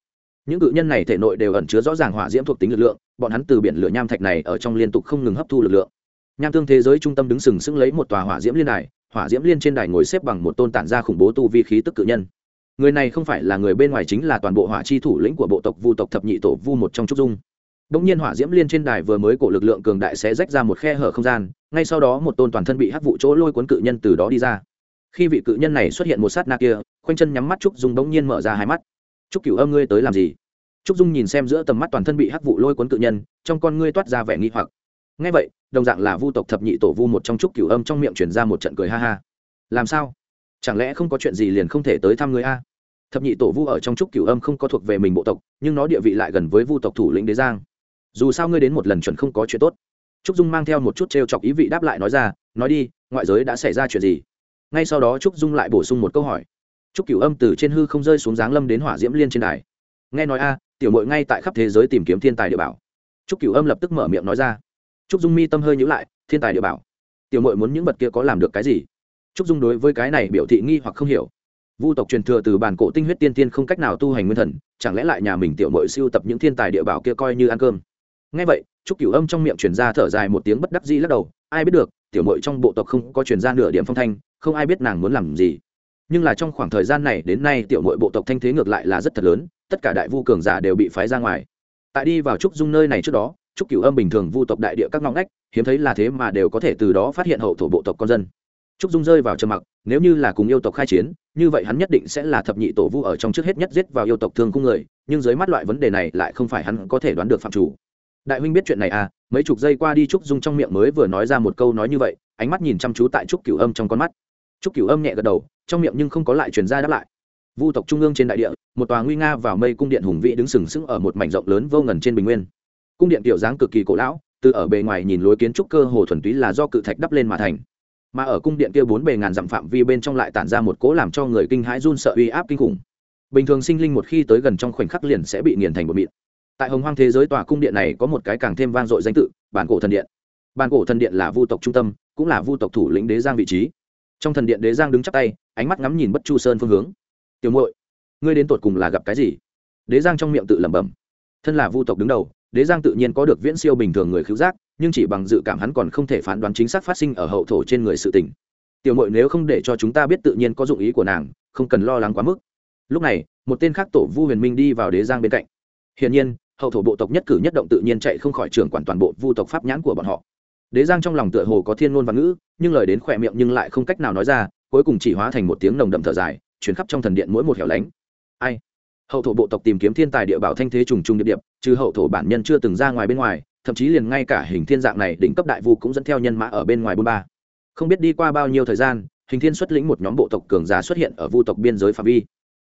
Những cự nhân này thể nội đều ẩn chứa rõ ràng hỏa diễm thuộc tính lực lượng, bọn hắn từ biển lửa nham thạch này ở trong liên tục không ngừng hấp thu lực lượng. Nham tương thế giới trung tâm đứng sừng sững lấy một tòa hỏa diễm liên đài, hỏa diễm liên trên đài ngồi xếp bằng một tôn tản ra khủng bố tu vi khí tức cự nhân. Người này không phải là người bên ngoài chính là toàn bộ hỏa chi thủ lĩnh của bộ tộc vu tộc thập nhị tổ vu một trong trúc dung. Đống nhiên hỏa diễm liên trên đài vừa mới cổ lực lượng cường đại sẽ rách ra một khe hở không gian, ngay sau đó một tôn toàn thân bị hắc vụ chỗ lôi cuốn cự nhân từ đó đi ra. Khi vị cự nhân này xuất hiện một sát na kia, khoanh chân nhắm mắt trúc dung đống nhiên mở ra hai mắt. "Trúc Cửu Âm ngươi tới làm gì?" Trúc Dung nhìn xem giữa tầm mắt toàn thân bị hắc vụ lôi cuốn cự nhân, trong con ngươi toát ra vẻ nghi hoặc. Nghe vậy, đồng dạng là Vu tộc thập nhị tổ Vu một trong Trúc Cửu Âm trong miệng truyền ra một trận cười ha ha. "Làm sao? Chẳng lẽ không có chuyện gì liền không thể tới thăm ngươi a?" Thập nhị tổ Vu ở trong Trúc Cửu Âm không có thuộc về mình bộ tộc, nhưng nó địa vị lại gần với Vu tộc thủ lĩnh Đế Giang dù sao ngươi đến một lần chuẩn không có chuyện tốt. Trúc dung mang theo một chút t r e o chọc ý vị đáp lại nói ra, nói đi, ngoại giới đã xảy ra chuyện gì? Ngay sau đó trúc dung lại bổ sung một câu hỏi. Trúc cửu âm từ trên hư không rơi xuống giáng lâm đến hỏa diễm liên trên đài. Nghe nói a, tiểu mội ngay tại khắp thế giới tìm kiếm thiên tài địa bảo. Trúc cửu âm lập tức mở miệng nói ra. Trúc dung mi tâm hơi nhữ lại, thiên tài địa bảo. Tiểu mội muốn những vật kia có làm được cái gì? Trúc dung đối với cái này biểu thị nghi hoặc không hiểu. Vu tộc truyền thừa từ bản cổ tinh huyết tiên tiên không cách nào tu hành nguyên thần, chẳng lẽ lại nhà mình tiểu mội siêu tập những thiên tài địa bảo kia coi như ăn cơm? Ngay vậy, trúc cửu âm trong miệng truyền ra thở dài một tiếng bất đắc dĩ lắc đầu, ai biết được, tiểu mội trong bộ tộc không có truyền ra nửa điểm phong thanh, không ai biết nàng muốn làm gì. Nhưng là trong khoảng thời gian này đến nay tiểu mội bộ tộc thanh thế ngược lại là rất thật lớn, tất cả đại vu cường giả đều bị phái ra ngoài. Tại đi vào trúc dung nơi này trước đó, trúc cửu âm bình thường vu tộc đại địa các ngõ ngách, hiếm thấy là thế mà đều có thể từ đó phát hiện hậu thổ bộ tộc con dân. Trúc dung rơi vào trầm mặc, nếu như là cùng yêu tộc khai chiến, như vậy hắn nhất định sẽ là thập nhị tổ vu ở trong trước hết nhất giết vào yêu tộc thương cung người, nhưng dưới mắt loại vấn đề này lại không phải hắn có thể đoán được phạm chủ đại huynh biết chuyện này à? Mấy chục giây qua đi, trúc dung trong miệng mới vừa nói ra một câu nói như vậy, ánh mắt nhìn chăm chú tại trúc cửu âm trong con mắt. Trúc cửu âm nhẹ gật đầu, trong miệng nhưng không có lại truyền ra đáp lại. Vu tộc trung ương trên đại địa, một tòa nguy nga vào mây cung điện hùng vĩ đứng sừng sững ở một mảnh rộng lớn vô ngần trên bình nguyên. Cung điện tiểu dáng cực kỳ cổ lão, từ ở bề ngoài nhìn lối kiến trúc cơ hồ thuần túy là do cự thạch đắp lên mà thành. Mà ở cung điện kia bốn bề ngàn dặm phạm vi bên trong lại tản ra một cố làm cho người kinh hãi run sợ uy áp kinh khủng. Bình thường sinh linh một khi tới gần trong khoảnh khắc liền sẽ bị nghiền thành một mịn tại hồng hoang thế giới tòa cung điện này có một cái càng thêm vang dội danh tự, bản cổ thần điện. Bản cổ thần điện là vu tộc trung tâm, cũng là vu tộc thủ lĩnh đế giang vị trí. Trong thần điện đế giang đứng chắp tay, ánh mắt ngắm nhìn bất chu sơn phương hướng. Tiểu muội, ngươi đến tột cùng là gặp cái gì? Đế giang trong miệng tự lẩm bẩm. Thân là vu tộc đứng đầu, đế giang tự nhiên có được viễn siêu bình thường người khiếu giác, nhưng chỉ bằng dự cảm hắn còn không thể phán đoán chính xác phát sinh ở hậu thổ trên người sự tình. Tiểu muội nếu không để cho chúng ta biết tự nhiên có dụng ý của nàng, không cần lo lắng quá mức. Lúc này, một tên khác tổ vu huyền minh đi vào đế giang bên cạnh. Hiển nhiên hậu thổ bộ tộc nhất cử nhất động tự nhiên chạy không khỏi trưởng quản toàn bộ vu tộc pháp nhãn của bọn họ. Đế giang trong lòng tựa hồ có thiên ngôn văn ngữ, nhưng lời đến khỏe miệng nhưng lại không cách nào nói ra, cuối cùng chỉ hóa thành một tiếng nồng đậm thở dài chuyển khắp trong thần điện mỗi một hẻo lánh. Ai? Hậu thổ bộ tộc tìm kiếm thiên tài địa bảo thanh thế trùng trùng địa điệp, trừ hậu thổ bản nhân chưa từng ra ngoài bên ngoài, thậm chí liền ngay cả hình thiên dạng này đỉnh cấp đại vu cũng dẫn theo nhân mã ở bên ngoài bôn ba. Không biết đi qua bao nhiêu thời gian, hình thiên xuất lĩnh một nhóm bộ tộc cường giả xuất hiện ở vu tộc biên giới phạm vi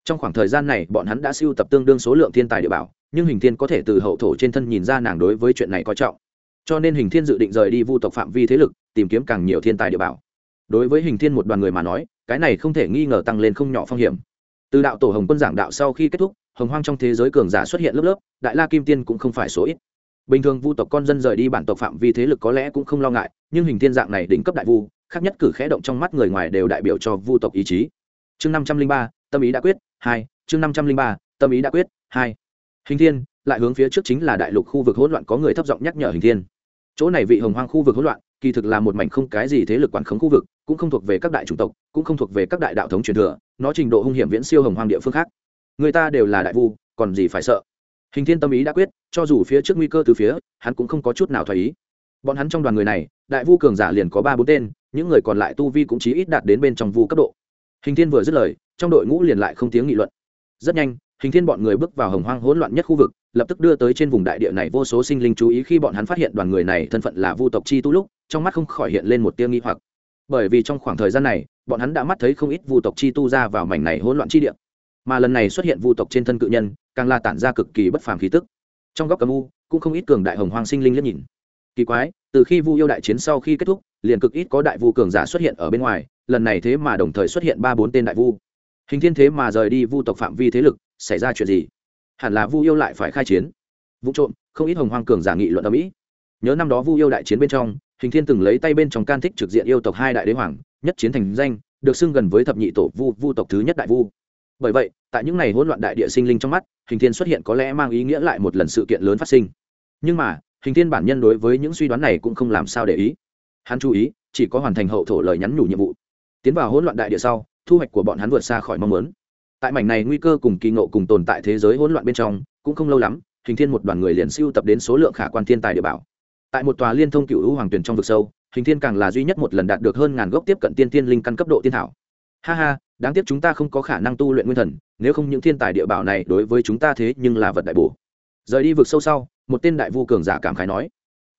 trong khoảng thời gian này, bọn hắn đã siêu tập tương đương số lượng thiên tài địa bảo, nhưng hình thiên có thể từ hậu thổ trên thân nhìn ra nàng đối với chuyện này coi trọng. Cho nên hình thiên dự định rời đi vu tộc phạm vi thế lực, tìm kiếm càng nhiều thiên tài địa bảo. Đối với hình thiên một đoàn người mà nói, cái này không thể nghi ngờ tăng lên không nhỏ phong hiểm. Từ đạo tổ hồng quân giảng đạo sau khi kết thúc, hồng hoang trong thế giới cường giả xuất hiện lớp lớp, đại la kim tiên cũng không phải số ít. Bình thường vu tộc con dân rời đi bản tộc phạm vi thế lực có lẽ cũng không lo ngại, nhưng hình thiên dạng này đỉnh cấp đại vu, khác nhất cử khẽ động trong mắt người ngoài đều đại biểu cho vu tộc ý chí. Chương năm trăm linh ba, tâm ý đã quyết hai, chương năm trăm linh ba, tâm ý đã quyết. Hai, hình thiên, lại hướng phía trước chính là đại lục khu vực hỗn loạn có người thấp giọng nhắc nhở hình thiên. Chỗ này vị hồng hoang khu vực hỗn loạn, kỳ thực là một mảnh không cái gì thế lực quản khống khu vực, cũng không thuộc về các đại chủng tộc, cũng không thuộc về các đại đạo thống truyền thừa, nó trình độ hung hiểm viễn siêu hồng hoang địa phương khác. Người ta đều là đại vu, còn gì phải sợ? Hình thiên tâm ý đã quyết, cho dù phía trước nguy cơ từ phía, hắn cũng không có chút nào thoái ý. Bọn hắn trong đoàn người này, đại vu cường giả liền có ba bốn tên, những người còn lại tu vi cũng chí ít đạt đến bên trong vu cấp độ hình thiên vừa dứt lời, trong đội ngũ liền lại không tiếng nghị luận. Rất nhanh, hình thiên bọn người bước vào hồng hoang hỗn loạn nhất khu vực, lập tức đưa tới trên vùng đại địa này vô số sinh linh chú ý khi bọn hắn phát hiện đoàn người này thân phận là vu tộc chi tu lúc, trong mắt không khỏi hiện lên một tia nghi hoặc. Bởi vì trong khoảng thời gian này, bọn hắn đã mắt thấy không ít vu tộc chi tu ra vào mảnh này hỗn loạn chi địa. Mà lần này xuất hiện vu tộc trên thân cự nhân, càng là tản ra cực kỳ bất phàm khí tức. Trong góc cầm u, cũng không ít cường đại hồng hoang sinh linh liếc nhìn. Kỳ quái, từ khi vu yêu đại chiến sau khi kết thúc, liền cực ít có đại vu cường giả xuất hiện ở bên ngoài lần này thế mà đồng thời xuất hiện ba bốn tên đại vu. Hình thiên thế mà rời đi vu tộc phạm vi thế lực, xảy ra chuyện gì? Hẳn là vu yêu lại phải khai chiến. Vụ trộm, không ít hồng hoang cường giả nghị luận ở mỹ. Nhớ năm đó vu yêu đại chiến bên trong, hình thiên từng lấy tay bên trong can thích trực diện yêu tộc hai đại đế hoàng, nhất chiến thành danh, được xưng gần với thập nhị tổ vu vu tộc thứ nhất đại vu. Bởi vậy, tại những ngày hỗn loạn đại địa sinh linh trong mắt, hình thiên xuất hiện có lẽ mang ý nghĩa lại một lần sự kiện lớn phát sinh. Nhưng mà, hình thiên bản nhân đối với những suy đoán này cũng không làm sao để ý. Hắn chú ý, chỉ có hoàn thành hậu thổ lời nhắn nhủ nhiệm vụ tiến vào hỗn loạn đại địa sau, thu hoạch của bọn hắn vượt xa khỏi mong muốn. Tại mảnh này nguy cơ cùng kỳ ngộ cùng tồn tại thế giới hỗn loạn bên trong, cũng không lâu lắm, hình thiên một đoàn người liền siêu tập đến số lượng khả quan thiên tài địa bảo. Tại một tòa liên thông cựu hữu hoàng tuyển trong vực sâu, hình thiên càng là duy nhất một lần đạt được hơn ngàn gốc tiếp cận tiên tiên linh căn cấp độ tiên thảo. Ha ha, đáng tiếc chúng ta không có khả năng tu luyện nguyên thần, nếu không những thiên tài địa bảo này đối với chúng ta thế nhưng là vật đại bổ. Rời đi vực sâu sau, một tên đại vu cường giả cảm khái nói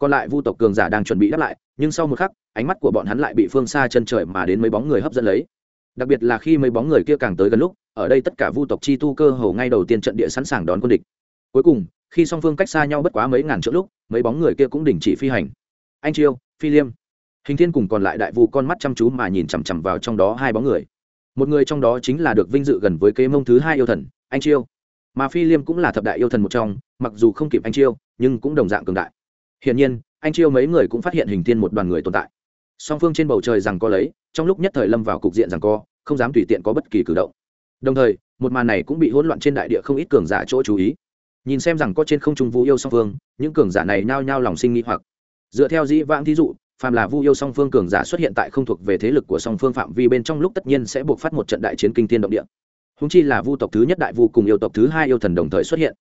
còn lại vu tộc cường giả đang chuẩn bị đáp lại, nhưng sau một khắc, ánh mắt của bọn hắn lại bị phương xa chân trời mà đến mấy bóng người hấp dẫn lấy. Đặc biệt là khi mấy bóng người kia càng tới gần lúc, ở đây tất cả vu tộc chi tu cơ hầu ngay đầu tiên trận địa sẵn sàng đón quân địch. Cuối cùng, khi song phương cách xa nhau bất quá mấy ngàn chỗ lúc, mấy bóng người kia cũng đình chỉ phi hành. Anh chiêu, phi liêm. Hình thiên cùng còn lại đại vu con mắt chăm chú mà nhìn chằm chằm vào trong đó hai bóng người. Một người trong đó chính là được vinh dự gần với kế mông thứ hai yêu thần, anh chiêu. Mà phi liêm cũng là thập đại yêu thần một trong, mặc dù không kịp anh chiêu, nhưng cũng đồng dạng cường đại hiển nhiên, anh chiêu mấy người cũng phát hiện hình thiên một đoàn người tồn tại. Song phương trên bầu trời rằng co lấy, trong lúc nhất thời lâm vào cục diện rằng co, không dám tùy tiện có bất kỳ cử động. Đồng thời, một màn này cũng bị hỗn loạn trên đại địa không ít cường giả chỗ chú ý. Nhìn xem rằng có trên không trung vu yêu song phương, những cường giả này nhao nhao lòng sinh nghi hoặc. Dựa theo dĩ vãng thí dụ, phàm là vu yêu song phương cường giả xuất hiện tại không thuộc về thế lực của song phương phạm vi bên trong lúc tất nhiên sẽ buộc phát một trận đại chiến kinh thiên động địa. Húng chi là vu tộc thứ nhất đại vu cùng yêu tộc thứ hai yêu thần đồng thời xuất hiện.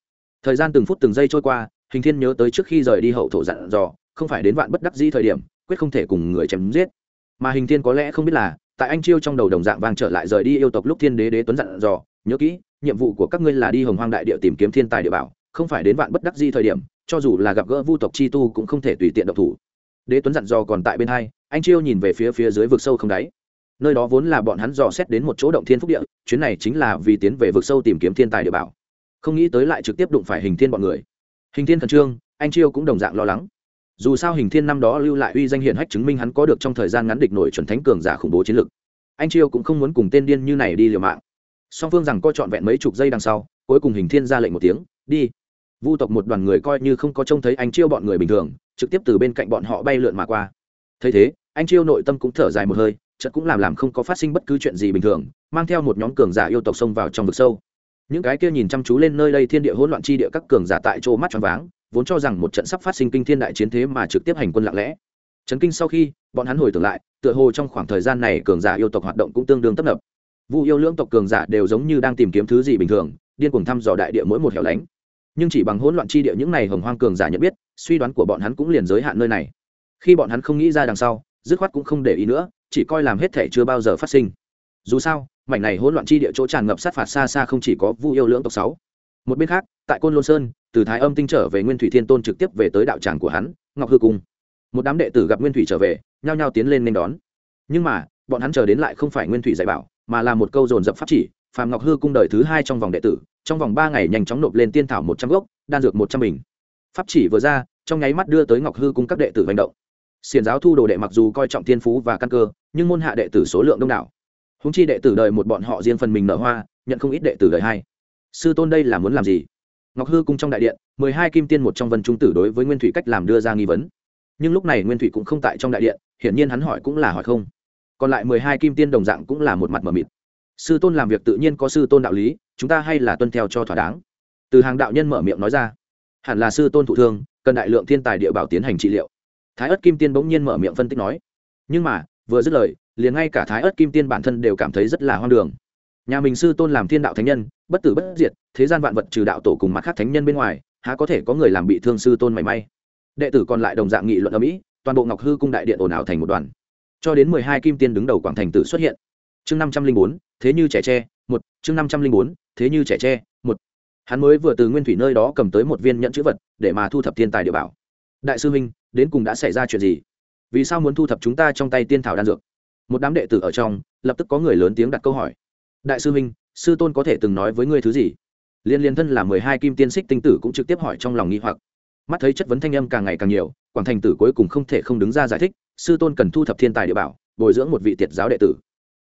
Thời gian từng phút từng giây trôi qua hình thiên nhớ tới trước khi rời đi hậu thổ dặn dò, không phải đến vạn bất đắc dĩ thời điểm, quyết không thể cùng người chém giết. Mà hình thiên có lẽ không biết là, tại anh chiêu trong đầu đồng dạng vàng trở lại rời đi yêu tộc lúc thiên đế đế tuấn dặn dò, nhớ kỹ, nhiệm vụ của các ngươi là đi hồng hoang đại địa tìm kiếm thiên tài địa bảo, không phải đến vạn bất đắc di thời điểm, cho dù là gặp gỡ vu tộc chi tu cũng không thể tùy tiện độc thủ. Đế tuấn dặn dò còn tại bên hai, anh chiêu nhìn về phía phía dưới vực sâu không đáy. Nơi đó vốn là bọn hắn dò xét đến một chỗ động thiên phúc địa, chuyến này chính là vì tiến về vực sâu tìm kiếm thiên tài địa bảo. Không nghĩ tới lại trực tiếp đụng phải hình thiên bọn người hình thiên khẩn trương, anh chiêu cũng đồng dạng lo lắng. Dù sao hình thiên năm đó lưu lại uy danh hiển hách chứng minh hắn có được trong thời gian ngắn địch nổi chuẩn thánh cường giả khủng bố chiến lực. Anh chiêu cũng không muốn cùng tên điên như này đi liều mạng. Song phương rằng co trọn vẹn mấy chục giây đằng sau, cuối cùng hình thiên ra lệnh một tiếng, đi. Vu tộc một đoàn người coi như không có trông thấy anh chiêu bọn người bình thường, trực tiếp từ bên cạnh bọn họ bay lượn mà qua. Thấy thế, anh chiêu nội tâm cũng thở dài một hơi, chợt cũng làm làm không có phát sinh bất cứ chuyện gì bình thường, mang theo một nhóm cường giả yêu tộc xông vào trong vực sâu những cái kia nhìn chăm chú lên nơi đây thiên địa hỗn loạn chi địa các cường giả tại chỗ mắt tròn váng, vốn cho rằng một trận sắp phát sinh kinh thiên đại chiến thế mà trực tiếp hành quân lặng lẽ. Chấn kinh sau khi, bọn hắn hồi tưởng lại, tựa hồ trong khoảng thời gian này cường giả yêu tộc hoạt động cũng tương đương tấp nập. Vu yêu lưỡng tộc cường giả đều giống như đang tìm kiếm thứ gì bình thường, điên cuồng thăm dò đại địa mỗi một hẻo lánh. Nhưng chỉ bằng hỗn loạn chi địa những này hồng hoang cường giả nhận biết, suy đoán của bọn hắn cũng liền giới hạn nơi này. Khi bọn hắn không nghĩ ra đằng sau, dứt khoát cũng không để ý nữa, chỉ coi làm hết thể chưa bao giờ phát sinh. Dù sao mảnh này hỗn loạn chi địa chỗ tràn ngập sát phạt xa xa không chỉ có vu yêu lưỡng tộc sáu. Một bên khác, tại côn lôn sơn, từ thái âm tinh trở về nguyên thủy thiên tôn trực tiếp về tới đạo tràng của hắn, ngọc hư cung. Một đám đệ tử gặp nguyên thủy trở về, nhao nhao tiến lên nên đón. Nhưng mà, bọn hắn chờ đến lại không phải nguyên thủy dạy bảo, mà là một câu dồn dập pháp chỉ phạm ngọc hư cung đời thứ hai trong vòng đệ tử, trong vòng ba ngày nhanh chóng nộp lên tiên thảo một trăm gốc, đan dược một trăm bình. Pháp chỉ vừa ra, trong nháy mắt đưa tới ngọc hư cung các đệ tử hành động. Xiền giáo thu đồ đệ mặc dù coi trọng thiên phú và căn cơ, nhưng môn hạ đệ tử số lượng đông đảo húng chi đệ tử đời một bọn họ riêng phần mình nở hoa, nhận không ít đệ tử đời hai. Sư tôn đây là muốn làm gì? Ngọc hư cung trong đại điện, mười hai kim tiên một trong vân trung tử đối với nguyên thủy cách làm đưa ra nghi vấn. Nhưng lúc này nguyên thủy cũng không tại trong đại điện, hiển nhiên hắn hỏi cũng là hỏi không. Còn lại mười hai kim tiên đồng dạng cũng là một mặt mờ mịt. Sư tôn làm việc tự nhiên có sư tôn đạo lý, chúng ta hay là tuân theo cho thỏa đáng. Từ hàng đạo nhân mở miệng nói ra. Hẳn là sư tôn thụ thương, cần đại lượng thiên tài địa bảo tiến hành trị liệu. Thái ất kim tiên bỗng nhiên mở miệng phân tích nói. Nhưng mà vừa dứt lời, liền ngay cả thái ớt kim tiên bản thân đều cảm thấy rất là hoang đường. Nhà mình sư tôn làm thiên đạo thánh nhân, bất tử bất diệt, thế gian vạn vật trừ đạo tổ cùng mặt khác thánh nhân bên ngoài, há có thể có người làm bị thương sư tôn mảy may. Đệ tử còn lại đồng dạng nghị luận ở mỹ, toàn bộ ngọc hư cung đại điện ồn ào thành một đoàn. Cho đến mười hai kim tiên đứng đầu quảng thành tử xuất hiện. Chương năm trăm linh bốn, thế như trẻ tre, một, chương năm trăm linh bốn, thế như trẻ tre, một. Hắn mới vừa từ nguyên thủy nơi đó cầm tới một viên nhận chữ vật, để mà thu thập thiên tài địa bảo. Đại sư huynh, đến cùng đã xảy ra chuyện gì? Vì sao muốn thu thập chúng ta trong tay tiên thảo đan dược? Một đám đệ tử ở trong, lập tức có người lớn tiếng đặt câu hỏi. Đại sư huynh, sư tôn có thể từng nói với ngươi thứ gì? Liên liên thân là mười hai kim tiên xích tinh tử cũng trực tiếp hỏi trong lòng nghi hoặc. Mắt thấy chất vấn thanh âm càng ngày càng nhiều, quảng thành tử cuối cùng không thể không đứng ra giải thích, sư tôn cần thu thập thiên tài địa bảo, bồi dưỡng một vị tiệt giáo đệ tử.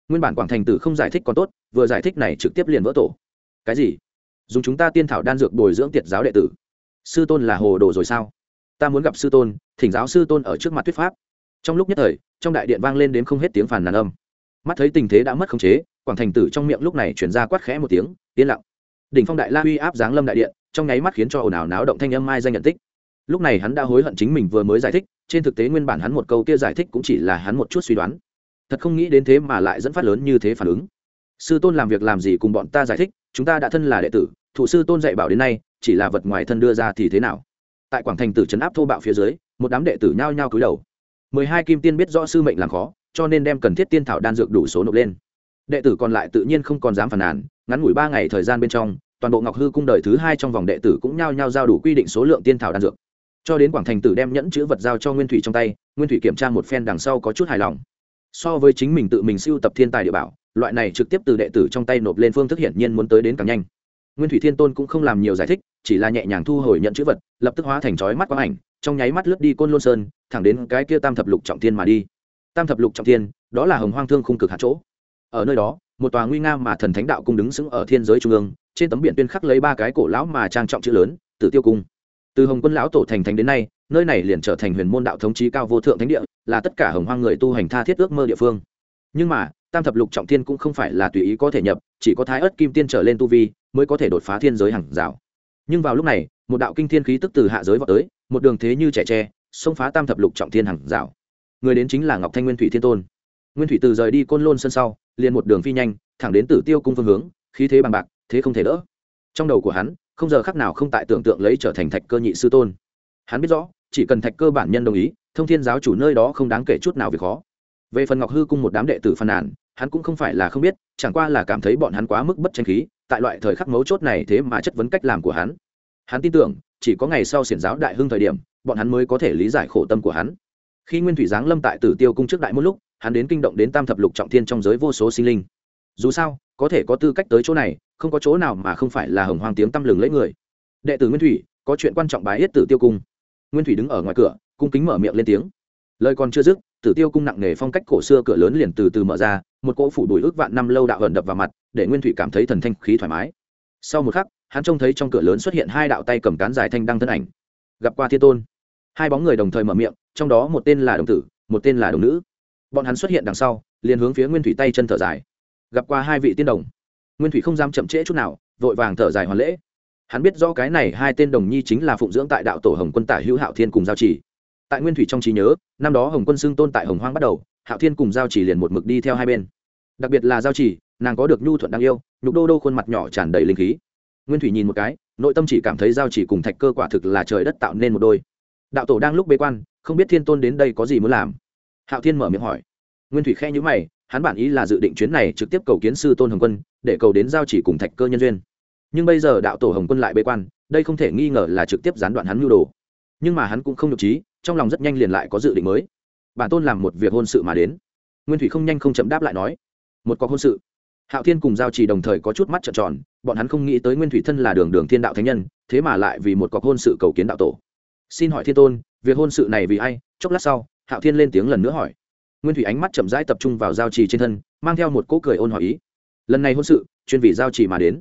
Nguyên bản quảng thành tử không giải thích còn tốt, vừa giải thích này trực tiếp liền vỡ tổ. Cái gì? Dùng chúng ta tiên thảo đan dược bồi dưỡng tiệt giáo đệ tử. Sư tôn là hồ đồ rồi sao? Ta muốn gặp sư tôn, thỉnh giáo sư tôn ở trước mặt thuyết pháp trong lúc nhất thời, trong đại điện vang lên đến không hết tiếng phản nàn âm. Mắt thấy tình thế đã mất khống chế, quảng thành tử trong miệng lúc này chuyển ra quát khẽ một tiếng, yên lặng. Đỉnh phong đại la uy áp giáng lâm đại điện, trong nháy mắt khiến cho ồn ào náo động thanh âm mai danh nhận tích. Lúc này hắn đã hối hận chính mình vừa mới giải thích, trên thực tế nguyên bản hắn một câu kia giải thích cũng chỉ là hắn một chút suy đoán. Thật không nghĩ đến thế mà lại dẫn phát lớn như thế phản ứng. Sư tôn làm việc làm gì cùng bọn ta giải thích, chúng ta đã thân là đệ tử, thụ sư tôn dạy bảo đến nay, chỉ là vật ngoài thân đưa ra thì thế nào? Tại quảng thành tử trấn áp thô bạo phía dưới, một đám đệ tử nhao nhao cúi đầu mười hai kim tiên biết rõ sư mệnh làm khó, cho nên đem cần thiết tiên thảo đan dược đủ số nộp lên. Đệ tử còn lại tự nhiên không còn dám phản nàn, ngắn ngủi ba ngày thời gian bên trong, toàn bộ ngọc hư cung đời thứ hai trong vòng đệ tử cũng nhao nhao giao đủ quy định số lượng tiên thảo đan dược. Cho đến quảng thành tử đem nhẫn chữ vật giao cho nguyên thủy trong tay, nguyên thủy kiểm tra một phen đằng sau có chút hài lòng. So với chính mình tự mình siêu tập thiên tài địa bảo, loại này trực tiếp từ đệ tử trong tay nộp lên phương thức hiển nhiên muốn tới đến càng nhanh. Nguyên thủy thiên tôn cũng không làm nhiều giải thích, chỉ là nhẹ nhàng thu hồi nhận chữ vật, lập tức hóa thành chói mắt quang ảnh trong nháy mắt lướt đi côn lôn sơn, thẳng đến cái kia tam thập lục trọng thiên mà đi. Tam thập lục trọng thiên, đó là hồng hoang thương khung cực hạt chỗ. Ở nơi đó, một tòa nguy nga mà thần thánh đạo cung đứng sững ở thiên giới trung ương, trên tấm biển tuyên khắc lấy ba cái cổ lão mà trang trọng chữ lớn, tử tiêu cung. Từ hồng quân lão tổ thành thánh đến nay, nơi này liền trở thành huyền môn đạo thống trí cao vô thượng thánh địa, là tất cả hồng hoang người tu hành tha thiết ước mơ địa phương. Nhưng mà, tam thập lục trọng thiên cũng không phải là tùy ý có thể nhập, chỉ có thái ớt kim tiên trở lên tu vi, mới có thể đột phá thiên giới hàng rào. Nhưng vào lúc này, một đạo kinh thiên khí tức từ hạ giới vào tới một đường thế như trẻ tre, xông phá tam thập lục trọng thiên hàng rào. Người đến chính là ngọc thanh nguyên thủy thiên tôn. Nguyên thủy từ rời đi côn lôn sân sau, liền một đường phi nhanh, thẳng đến tử tiêu cung phương hướng, khí thế bằng bạc, thế không thể đỡ. Trong đầu của hắn, không giờ khác nào không tại tưởng tượng lấy trở thành thạch cơ nhị sư tôn. Hắn biết rõ, chỉ cần thạch cơ bản nhân đồng ý, thông thiên giáo chủ nơi đó không đáng kể chút nào việc khó. Về phần ngọc hư cung một đám đệ tử phàn nàn, hắn cũng không phải là không biết, chẳng qua là cảm thấy bọn hắn quá mức bất tranh khí, tại loại thời khắc mấu chốt này thế mà chất vấn cách làm của hắn. Hắn tin tưởng chỉ có ngày sau xiển giáo đại hưng thời điểm, bọn hắn mới có thể lý giải khổ tâm của hắn. Khi nguyên thủy giáng lâm tại tử tiêu cung trước đại một lúc, hắn đến kinh động đến tam thập lục trọng thiên trong giới vô số sinh linh. Dù sao, có thể có tư cách tới chỗ này, không có chỗ nào mà không phải là hồng hoang tiếng tăm lừng lấy người. Đệ tử nguyên thủy, có chuyện quan trọng bái yết tử tiêu cung. Nguyên thủy đứng ở ngoài cửa, cung kính mở miệng lên tiếng. Lời còn chưa dứt, tử tiêu cung nặng nề phong cách cổ xưa cửa lớn liền từ từ mở ra, một cỗ phủ đùi ước vạn năm lâu đạo hận đập vào mặt, để nguyên thủy cảm thấy thần thanh khí thoải mái. Sau một khắc hắn trông thấy trong cửa lớn xuất hiện hai đạo tay cầm cán dài thanh đăng thân ảnh. Gặp qua thiên tôn. Hai bóng người đồng thời mở miệng, trong đó một tên là đồng tử, một tên là đồng nữ. Bọn hắn xuất hiện đằng sau, liền hướng phía nguyên thủy tay chân thở dài. Gặp qua hai vị tiên đồng. Nguyên thủy không dám chậm trễ chút nào, vội vàng thở dài hoàn lễ. Hắn biết rõ cái này hai tên đồng nhi chính là phụng dưỡng tại đạo tổ hồng quân tả hữu hạo thiên cùng giao chỉ. Tại nguyên thủy trong trí nhớ, năm đó hồng quân xưng tôn tại hồng hoang bắt đầu, hạo thiên cùng giao chỉ liền một mực đi theo hai bên. Đặc biệt là giao chỉ, nàng có được nhu thuận đáng yêu, nhục đô đô khuôn mặt nhỏ tràn đầy linh khí nguyên thủy nhìn một cái, nội tâm chỉ cảm thấy giao chỉ cùng thạch cơ quả thực là trời đất tạo nên một đôi. Đạo tổ đang lúc bế quan, không biết thiên tôn đến đây có gì muốn làm. Hạo thiên mở miệng hỏi. Nguyên thủy khe nhữ mày, hắn bản ý là dự định chuyến này trực tiếp cầu kiến sư tôn hồng quân, để cầu đến giao chỉ cùng thạch cơ nhân duyên. Nhưng bây giờ đạo tổ hồng quân lại bế quan, đây không thể nghi ngờ là trực tiếp gián đoạn hắn nhu đồ. Nhưng mà hắn cũng không nhục trí, trong lòng rất nhanh liền lại có dự định mới. Bản tôn làm một việc hôn sự mà đến. Nguyên thủy không nhanh không chậm đáp lại nói. Một có hôn sự. Hạo thiên cùng giao chỉ đồng thời có chút mắt trợn tròn bọn hắn không nghĩ tới nguyên thủy thân là đường đường thiên đạo thánh nhân, thế mà lại vì một cọc hôn sự cầu kiến đạo tổ. Xin hỏi thiên tôn, việc hôn sự này vì ai? Chốc lát sau, hạo thiên lên tiếng lần nữa hỏi. Nguyên thủy ánh mắt chậm rãi tập trung vào giao trì trên thân, mang theo một cỗ cười ôn hỏi ý. Lần này hôn sự, chuyên vì giao trì mà đến.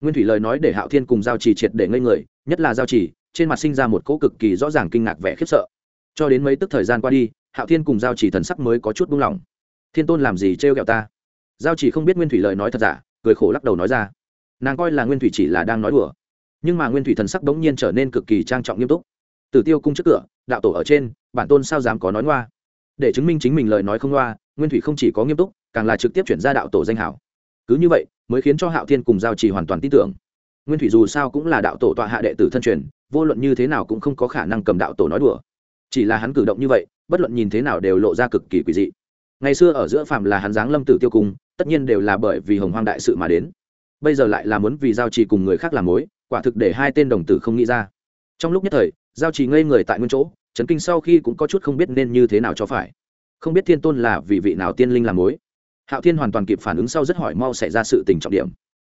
Nguyên thủy lời nói để hạo thiên cùng giao trì triệt để ngây người, nhất là giao trì, trên mặt sinh ra một cỗ cực kỳ rõ ràng kinh ngạc vẻ khiếp sợ. Cho đến mấy tức thời gian qua đi, hạo thiên cùng giao trì thần sắc mới có chút buông lỏng. Thiên tôn làm gì trêu ghẹo ta? Giao trì không biết nguyên thủy lời nói thật giả, cười khổ lắc đầu nói ra nàng coi là nguyên thủy chỉ là đang nói đùa. Nhưng mà nguyên thủy thần sắc đống nhiên trở nên cực kỳ trang trọng nghiêm túc. Tử tiêu cung trước cửa, đạo tổ ở trên, bản tôn sao dám có nói ngoa? Để chứng minh chính mình lời nói không loa nguyên thủy không chỉ có nghiêm túc, càng là trực tiếp chuyển ra đạo tổ danh hảo. Cứ như vậy, mới khiến cho hạo thiên cùng giao trì hoàn toàn tin tưởng. Nguyên thủy dù sao cũng là đạo tổ tọa hạ đệ tử thân truyền, vô luận như thế nào cũng không có khả năng cầm đạo tổ nói đùa. Chỉ là hắn cử động như vậy, bất luận nhìn thế nào đều lộ ra cực kỳ quỷ dị. Ngày xưa ở giữa phạm là hắn giáng lâm tử tiêu cung, tất nhiên đều là bởi vì hồng hoang đại sự mà đến bây giờ lại là muốn vì giao trì cùng người khác làm mối, quả thực để hai tên đồng tử không nghĩ ra. Trong lúc nhất thời, giao trì ngây người tại nguyên chỗ trấn kinh sau khi cũng có chút không biết nên như thế nào cho phải. Không biết thiên tôn là vì vị nào tiên linh làm mối. Hạo thiên hoàn toàn kịp phản ứng sau rất hỏi mau xảy ra sự tình trọng điểm.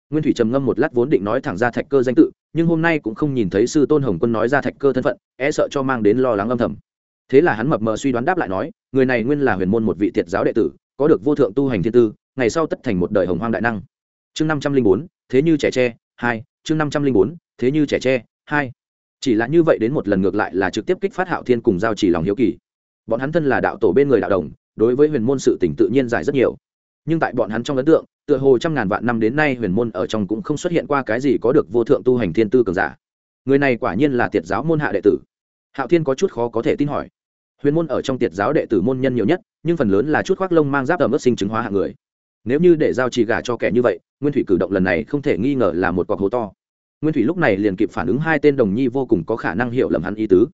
Nguyên thủy trầm ngâm một lát vốn định nói thẳng ra thạch cơ danh tự, nhưng hôm nay cũng không nhìn thấy sư tôn hồng quân nói ra thạch cơ thân phận e sợ cho mang đến lo lắng âm thầm. Thế là hắn mập mờ suy đoán đáp lại nói, người này nguyên là huyền môn một vị thiệt giáo đệ tử, có được vô thượng tu hành thiên tư, ngày sau tất thành một đời hồng hoang đại năng chương năm trăm linh bốn, thế như trẻ tre, hai, chương năm trăm linh bốn, thế như trẻ tre, hai. Chỉ là như vậy đến một lần ngược lại là trực tiếp kích phát hạo thiên cùng giao chỉ lòng hiếu kỳ. Bọn hắn thân là đạo tổ bên người đạo đồng, đối với huyền môn sự tỉnh tự nhiên giải rất nhiều. Nhưng tại bọn hắn trong ấn tượng, tựa hồ trăm ngàn vạn năm đến nay huyền môn ở trong cũng không xuất hiện qua cái gì có được vô thượng tu hành thiên tư cường giả. Người này quả nhiên là tiệt giáo môn hạ đệ tử. Hạo thiên có chút khó có thể tin hỏi. Huyền môn ở trong tiệt giáo đệ tử môn nhân nhiều nhất, nhưng phần lớn là chút khoác lông mang giáp ẩm ướt sinh chứng hóa hạng người nếu như để giao trì gả cho kẻ như vậy, nguyên thủy cử động lần này không thể nghi ngờ là một cọc hố to. Nguyên thủy lúc này liền kịp phản ứng hai tên đồng nhi vô cùng có khả năng hiểu lầm hắn ý tứ.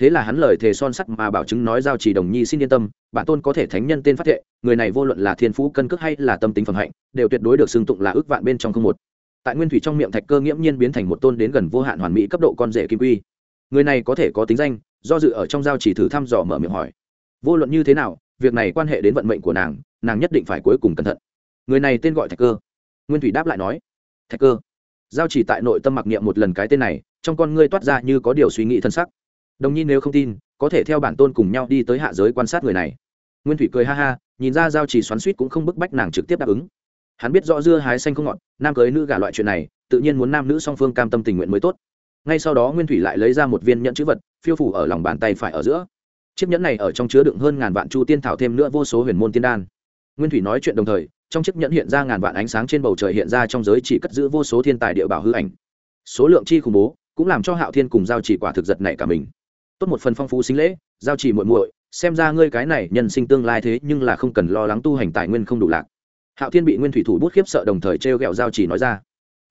Thế là hắn lời thề son sắt mà bảo chứng nói giao trì đồng nhi xin yên tâm, bản tôn có thể thánh nhân tên phát thệ, người này vô luận là thiên phú cân cước hay là tâm tính phẩm hạnh, đều tuyệt đối được xưng tụng là ước vạn bên trong không một. Tại nguyên thủy trong miệng thạch cơ nghiễm nhiên biến thành một tôn đến gần vô hạn hoàn mỹ cấp độ con rể kim quy. Người này có thể có tính danh, do dự ở trong giao chỉ thử thăm dò mở miệng hỏi. Vô luận như thế nào, việc này quan hệ đến vận mệnh của nàng nàng nhất định phải cuối cùng cẩn thận người này tên gọi thạch cơ nguyên thủy đáp lại nói thạch cơ giao chỉ tại nội tâm mặc niệm một lần cái tên này trong con ngươi toát ra như có điều suy nghĩ thân sắc đồng nhi nếu không tin có thể theo bản tôn cùng nhau đi tới hạ giới quan sát người này nguyên thủy cười ha ha nhìn ra giao chỉ xoắn suýt cũng không bức bách nàng trực tiếp đáp ứng hắn biết rõ dưa hái xanh không ngọt nam cưới nữ gả loại chuyện này tự nhiên muốn nam nữ song phương cam tâm tình nguyện mới tốt ngay sau đó nguyên thủy lại lấy ra một viên nhẫn chữ vật phiêu phủ ở lòng bàn tay phải ở giữa chiếc nhẫn này ở trong chứa đựng hơn ngàn vạn chu tiên thảo thêm nữa vô số huyền môn tiên đan nguyên thủy nói chuyện đồng thời trong chiếc nhẫn hiện ra ngàn vạn ánh sáng trên bầu trời hiện ra trong giới chỉ cất giữ vô số thiên tài địa bảo hư ảnh. Số lượng chi khủng bố, cũng làm cho hạo thiên cùng giao chỉ quả thực giật này cả mình. Tốt một phần phong phú xính lễ, giao chỉ muội muội, xem ra ngươi cái này nhân sinh tương lai thế nhưng là không cần lo lắng tu hành tài nguyên không đủ lạc. Hạo thiên bị nguyên thủy thủ bút khiếp sợ đồng thời t r e o g ẹ o giao chỉ nói ra.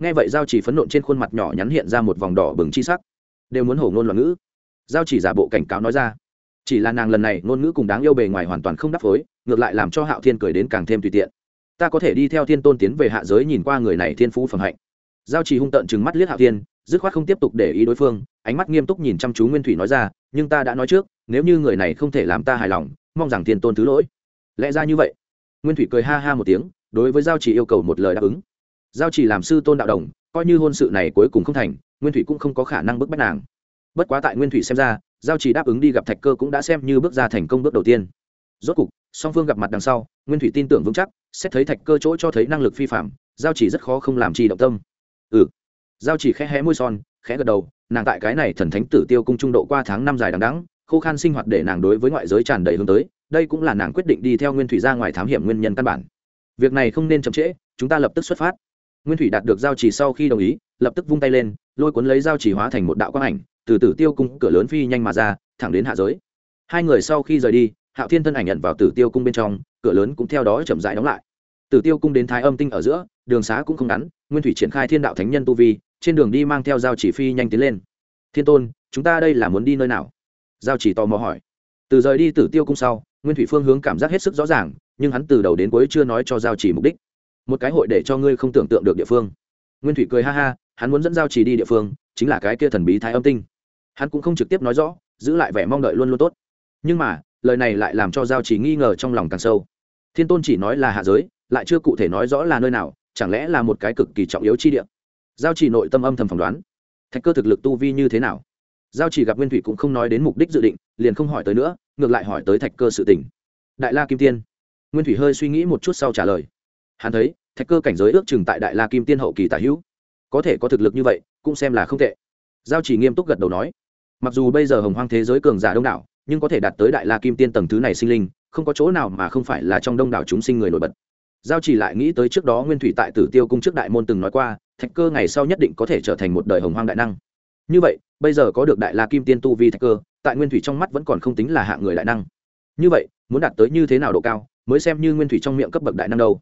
Nghe vậy giao chỉ phấn nộn trên khuôn mặt nhỏ nhắn hiện ra một vòng đỏ bừng chi sắc. Đều muốn hổ ngôn loạn ngữ. Giao chỉ giả bộ cảnh cáo nói ra. Chỉ là nàng lần này ngôn ngữ cùng đáng yêu bề ngoài hoàn toàn không đắp phối, ngược lại làm cho hạo thiên cười đến càng thêm tùy tiện ta có thể đi theo thiên tôn tiến về hạ giới nhìn qua người này thiên phú phẩm hạnh. Giao chỉ hung tợn chừng mắt liếc hạo thiên, dứt khoát không tiếp tục để ý đối phương, ánh mắt nghiêm túc nhìn chăm chú nguyên thủy nói ra, nhưng ta đã nói trước, nếu như người này không thể làm ta hài lòng, mong rằng thiên tôn thứ lỗi. Lẽ ra như vậy. Nguyên thủy cười ha ha một tiếng, đối với giao chỉ yêu cầu một lời đáp ứng. Giao chỉ làm sư tôn đạo đồng, coi như hôn sự này cuối cùng không thành, nguyên thủy cũng không có khả năng bức bách nàng. Bất quá tại nguyên thủy xem ra, giao chỉ đáp ứng đi gặp thạch cơ cũng đã xem như bước ra thành công bước đầu tiên. Rốt cục song phương gặp mặt đằng sau, nguyên thủy tin tưởng vững chắc, xét thấy thạch cơ chỗ cho thấy năng lực phi phạm, giao chỉ rất khó không làm trì động tâm. Ừ. Giao chỉ khẽ hé môi son, khẽ gật đầu, nàng tại cái này thần thánh tử tiêu cung trung độ qua tháng năm dài đằng đẵng, khô khan sinh hoạt để nàng đối với ngoại giới tràn đầy hướng tới, đây cũng là nàng quyết định đi theo nguyên thủy ra ngoài thám hiểm nguyên nhân căn bản. Việc này không nên chậm trễ, chúng ta lập tức xuất phát. Nguyên thủy đạt được giao chỉ sau khi đồng ý, lập tức vung tay lên, lôi cuốn lấy giao chỉ hóa thành một đạo quang ảnh, từ tử tiêu cung cửa lớn phi nhanh mà ra, thẳng đến hạ giới. Hai người sau khi rời đi hạo thiên thân ảnh nhận vào tử tiêu cung bên trong, cửa lớn cũng theo đó chậm rãi đóng lại. Tử tiêu cung đến thái âm tinh ở giữa, đường xá cũng không ngắn, nguyên thủy triển khai thiên đạo thánh nhân tu vi, trên đường đi mang theo giao chỉ phi nhanh tiến lên. Thiên tôn, chúng ta đây là muốn đi nơi nào? Giao chỉ tò mò hỏi. Từ rời đi tử tiêu cung sau, nguyên thủy phương hướng cảm giác hết sức rõ ràng, nhưng hắn từ đầu đến cuối chưa nói cho giao chỉ mục đích. Một cái hội để cho ngươi không tưởng tượng được địa phương. Nguyên thủy cười ha ha, hắn muốn dẫn giao chỉ đi địa phương, chính là cái kia thần bí thái âm tinh. Hắn cũng không trực tiếp nói rõ, giữ lại vẻ mong đợi luôn luôn tốt. Nhưng mà lời này lại làm cho giao chỉ nghi ngờ trong lòng càng sâu. Thiên tôn chỉ nói là hạ giới, lại chưa cụ thể nói rõ là nơi nào, chẳng lẽ là một cái cực kỳ trọng yếu chi địa? Giao chỉ nội tâm âm thầm phỏng đoán. Thạch cơ thực lực tu vi như thế nào? Giao chỉ gặp nguyên thủy cũng không nói đến mục đích dự định, liền không hỏi tới nữa, ngược lại hỏi tới thạch cơ sự tình. Đại la kim tiên. Nguyên thủy hơi suy nghĩ một chút sau trả lời. Hắn thấy, thạch cơ cảnh giới ước chừng tại đại la kim tiên hậu kỳ tả hữu. Có thể có thực lực như vậy, cũng xem là không tệ. Giao chỉ nghiêm túc gật đầu nói. Mặc dù bây giờ hồng hoang thế giới cường giả đông đảo nhưng có thể đạt tới đại la kim tiên tầng thứ này sinh linh, không có chỗ nào mà không phải là trong đông đảo chúng sinh người nổi bật. Giao chỉ lại nghĩ tới trước đó nguyên thủy tại tử tiêu cung trước đại môn từng nói qua, thạch cơ ngày sau nhất định có thể trở thành một đời hồng hoang đại năng. Như vậy, bây giờ có được đại la kim tiên tu vi thạch cơ, tại nguyên thủy trong mắt vẫn còn không tính là hạng người đại năng. Như vậy, muốn đạt tới như thế nào độ cao, mới xem như nguyên thủy trong miệng cấp bậc đại năng đâu?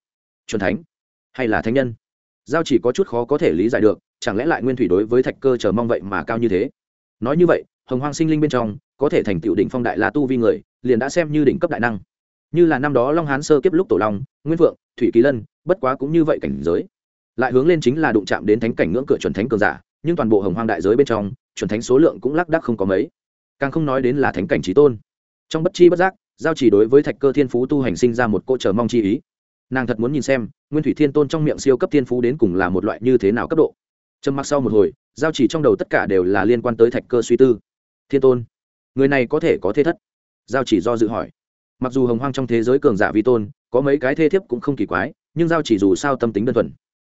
Chuẩn thánh, hay là thánh nhân? Giao chỉ có chút khó có thể lý giải được, chẳng lẽ lại nguyên thủy đối với thạch cơ chờ mong vậy mà cao như thế? Nói như vậy, hồng hoang sinh linh bên trong có thể thành tựu đỉnh phong đại la tu vi người, liền đã xem như đỉnh cấp đại năng. Như là năm đó long hán sơ kiếp lúc tổ long, nguyên vượng, thủy kỳ lân, bất quá cũng như vậy cảnh giới. Lại hướng lên chính là đụng chạm đến thánh cảnh ngưỡng cửa chuẩn thánh cường giả, nhưng toàn bộ hồng hoang đại giới bên trong, chuẩn thánh số lượng cũng lác đác không có mấy. Càng không nói đến là thánh cảnh trí tôn. Trong bất chi bất giác, giao chỉ đối với thạch cơ thiên phú tu hành sinh ra một cô chờ mong chi ý. Nàng thật muốn nhìn xem, nguyên thủy thiên tôn trong miệng siêu cấp thiên phú đến cùng là một loại như thế nào cấp độ. Trầm mặc sau một hồi, giao chỉ trong đầu tất cả đều là liên quan tới thạch cơ suy tư. Thiên tôn người này có thể có thế thất. Giao chỉ do dự hỏi. Mặc dù hồng hoang trong thế giới cường giả vi tôn, có mấy cái thê thiếp cũng không kỳ quái, nhưng giao chỉ dù sao tâm tính đơn thuần.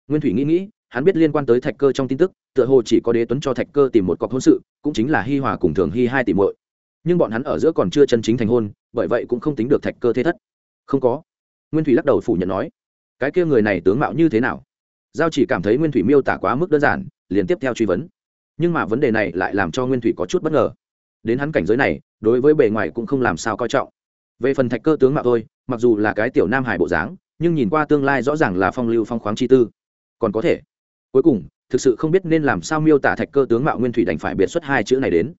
Nguyên thủy nghĩ nghĩ, hắn biết liên quan tới thạch cơ trong tin tức, tựa hồ chỉ có đế tuấn cho thạch cơ tìm một cọc hôn sự, cũng chính là hi hòa cùng thường hi hai tỷ muội. Nhưng bọn hắn ở giữa còn chưa chân chính thành hôn, bởi vậy cũng không tính được thạch cơ thế thất. Không có. Nguyên thủy lắc đầu phủ nhận nói, cái kia người này tướng mạo như thế nào? Giao chỉ cảm thấy nguyên thủy miêu tả quá mức đơn giản, liền tiếp theo truy vấn. Nhưng mà vấn đề này lại làm cho nguyên thủy có chút bất ngờ đến hắn cảnh giới này, đối với bề ngoài cũng không làm sao coi trọng. Về phần thạch cơ tướng mạo thôi, mặc dù là cái tiểu nam hải bộ dáng, nhưng nhìn qua tương lai rõ ràng là phong lưu phong khoáng chi tư. Còn có thể. Cuối cùng, thực sự không biết nên làm sao miêu tả thạch cơ tướng mạo nguyên thủy đành phải biệt xuất hai chữ này đến.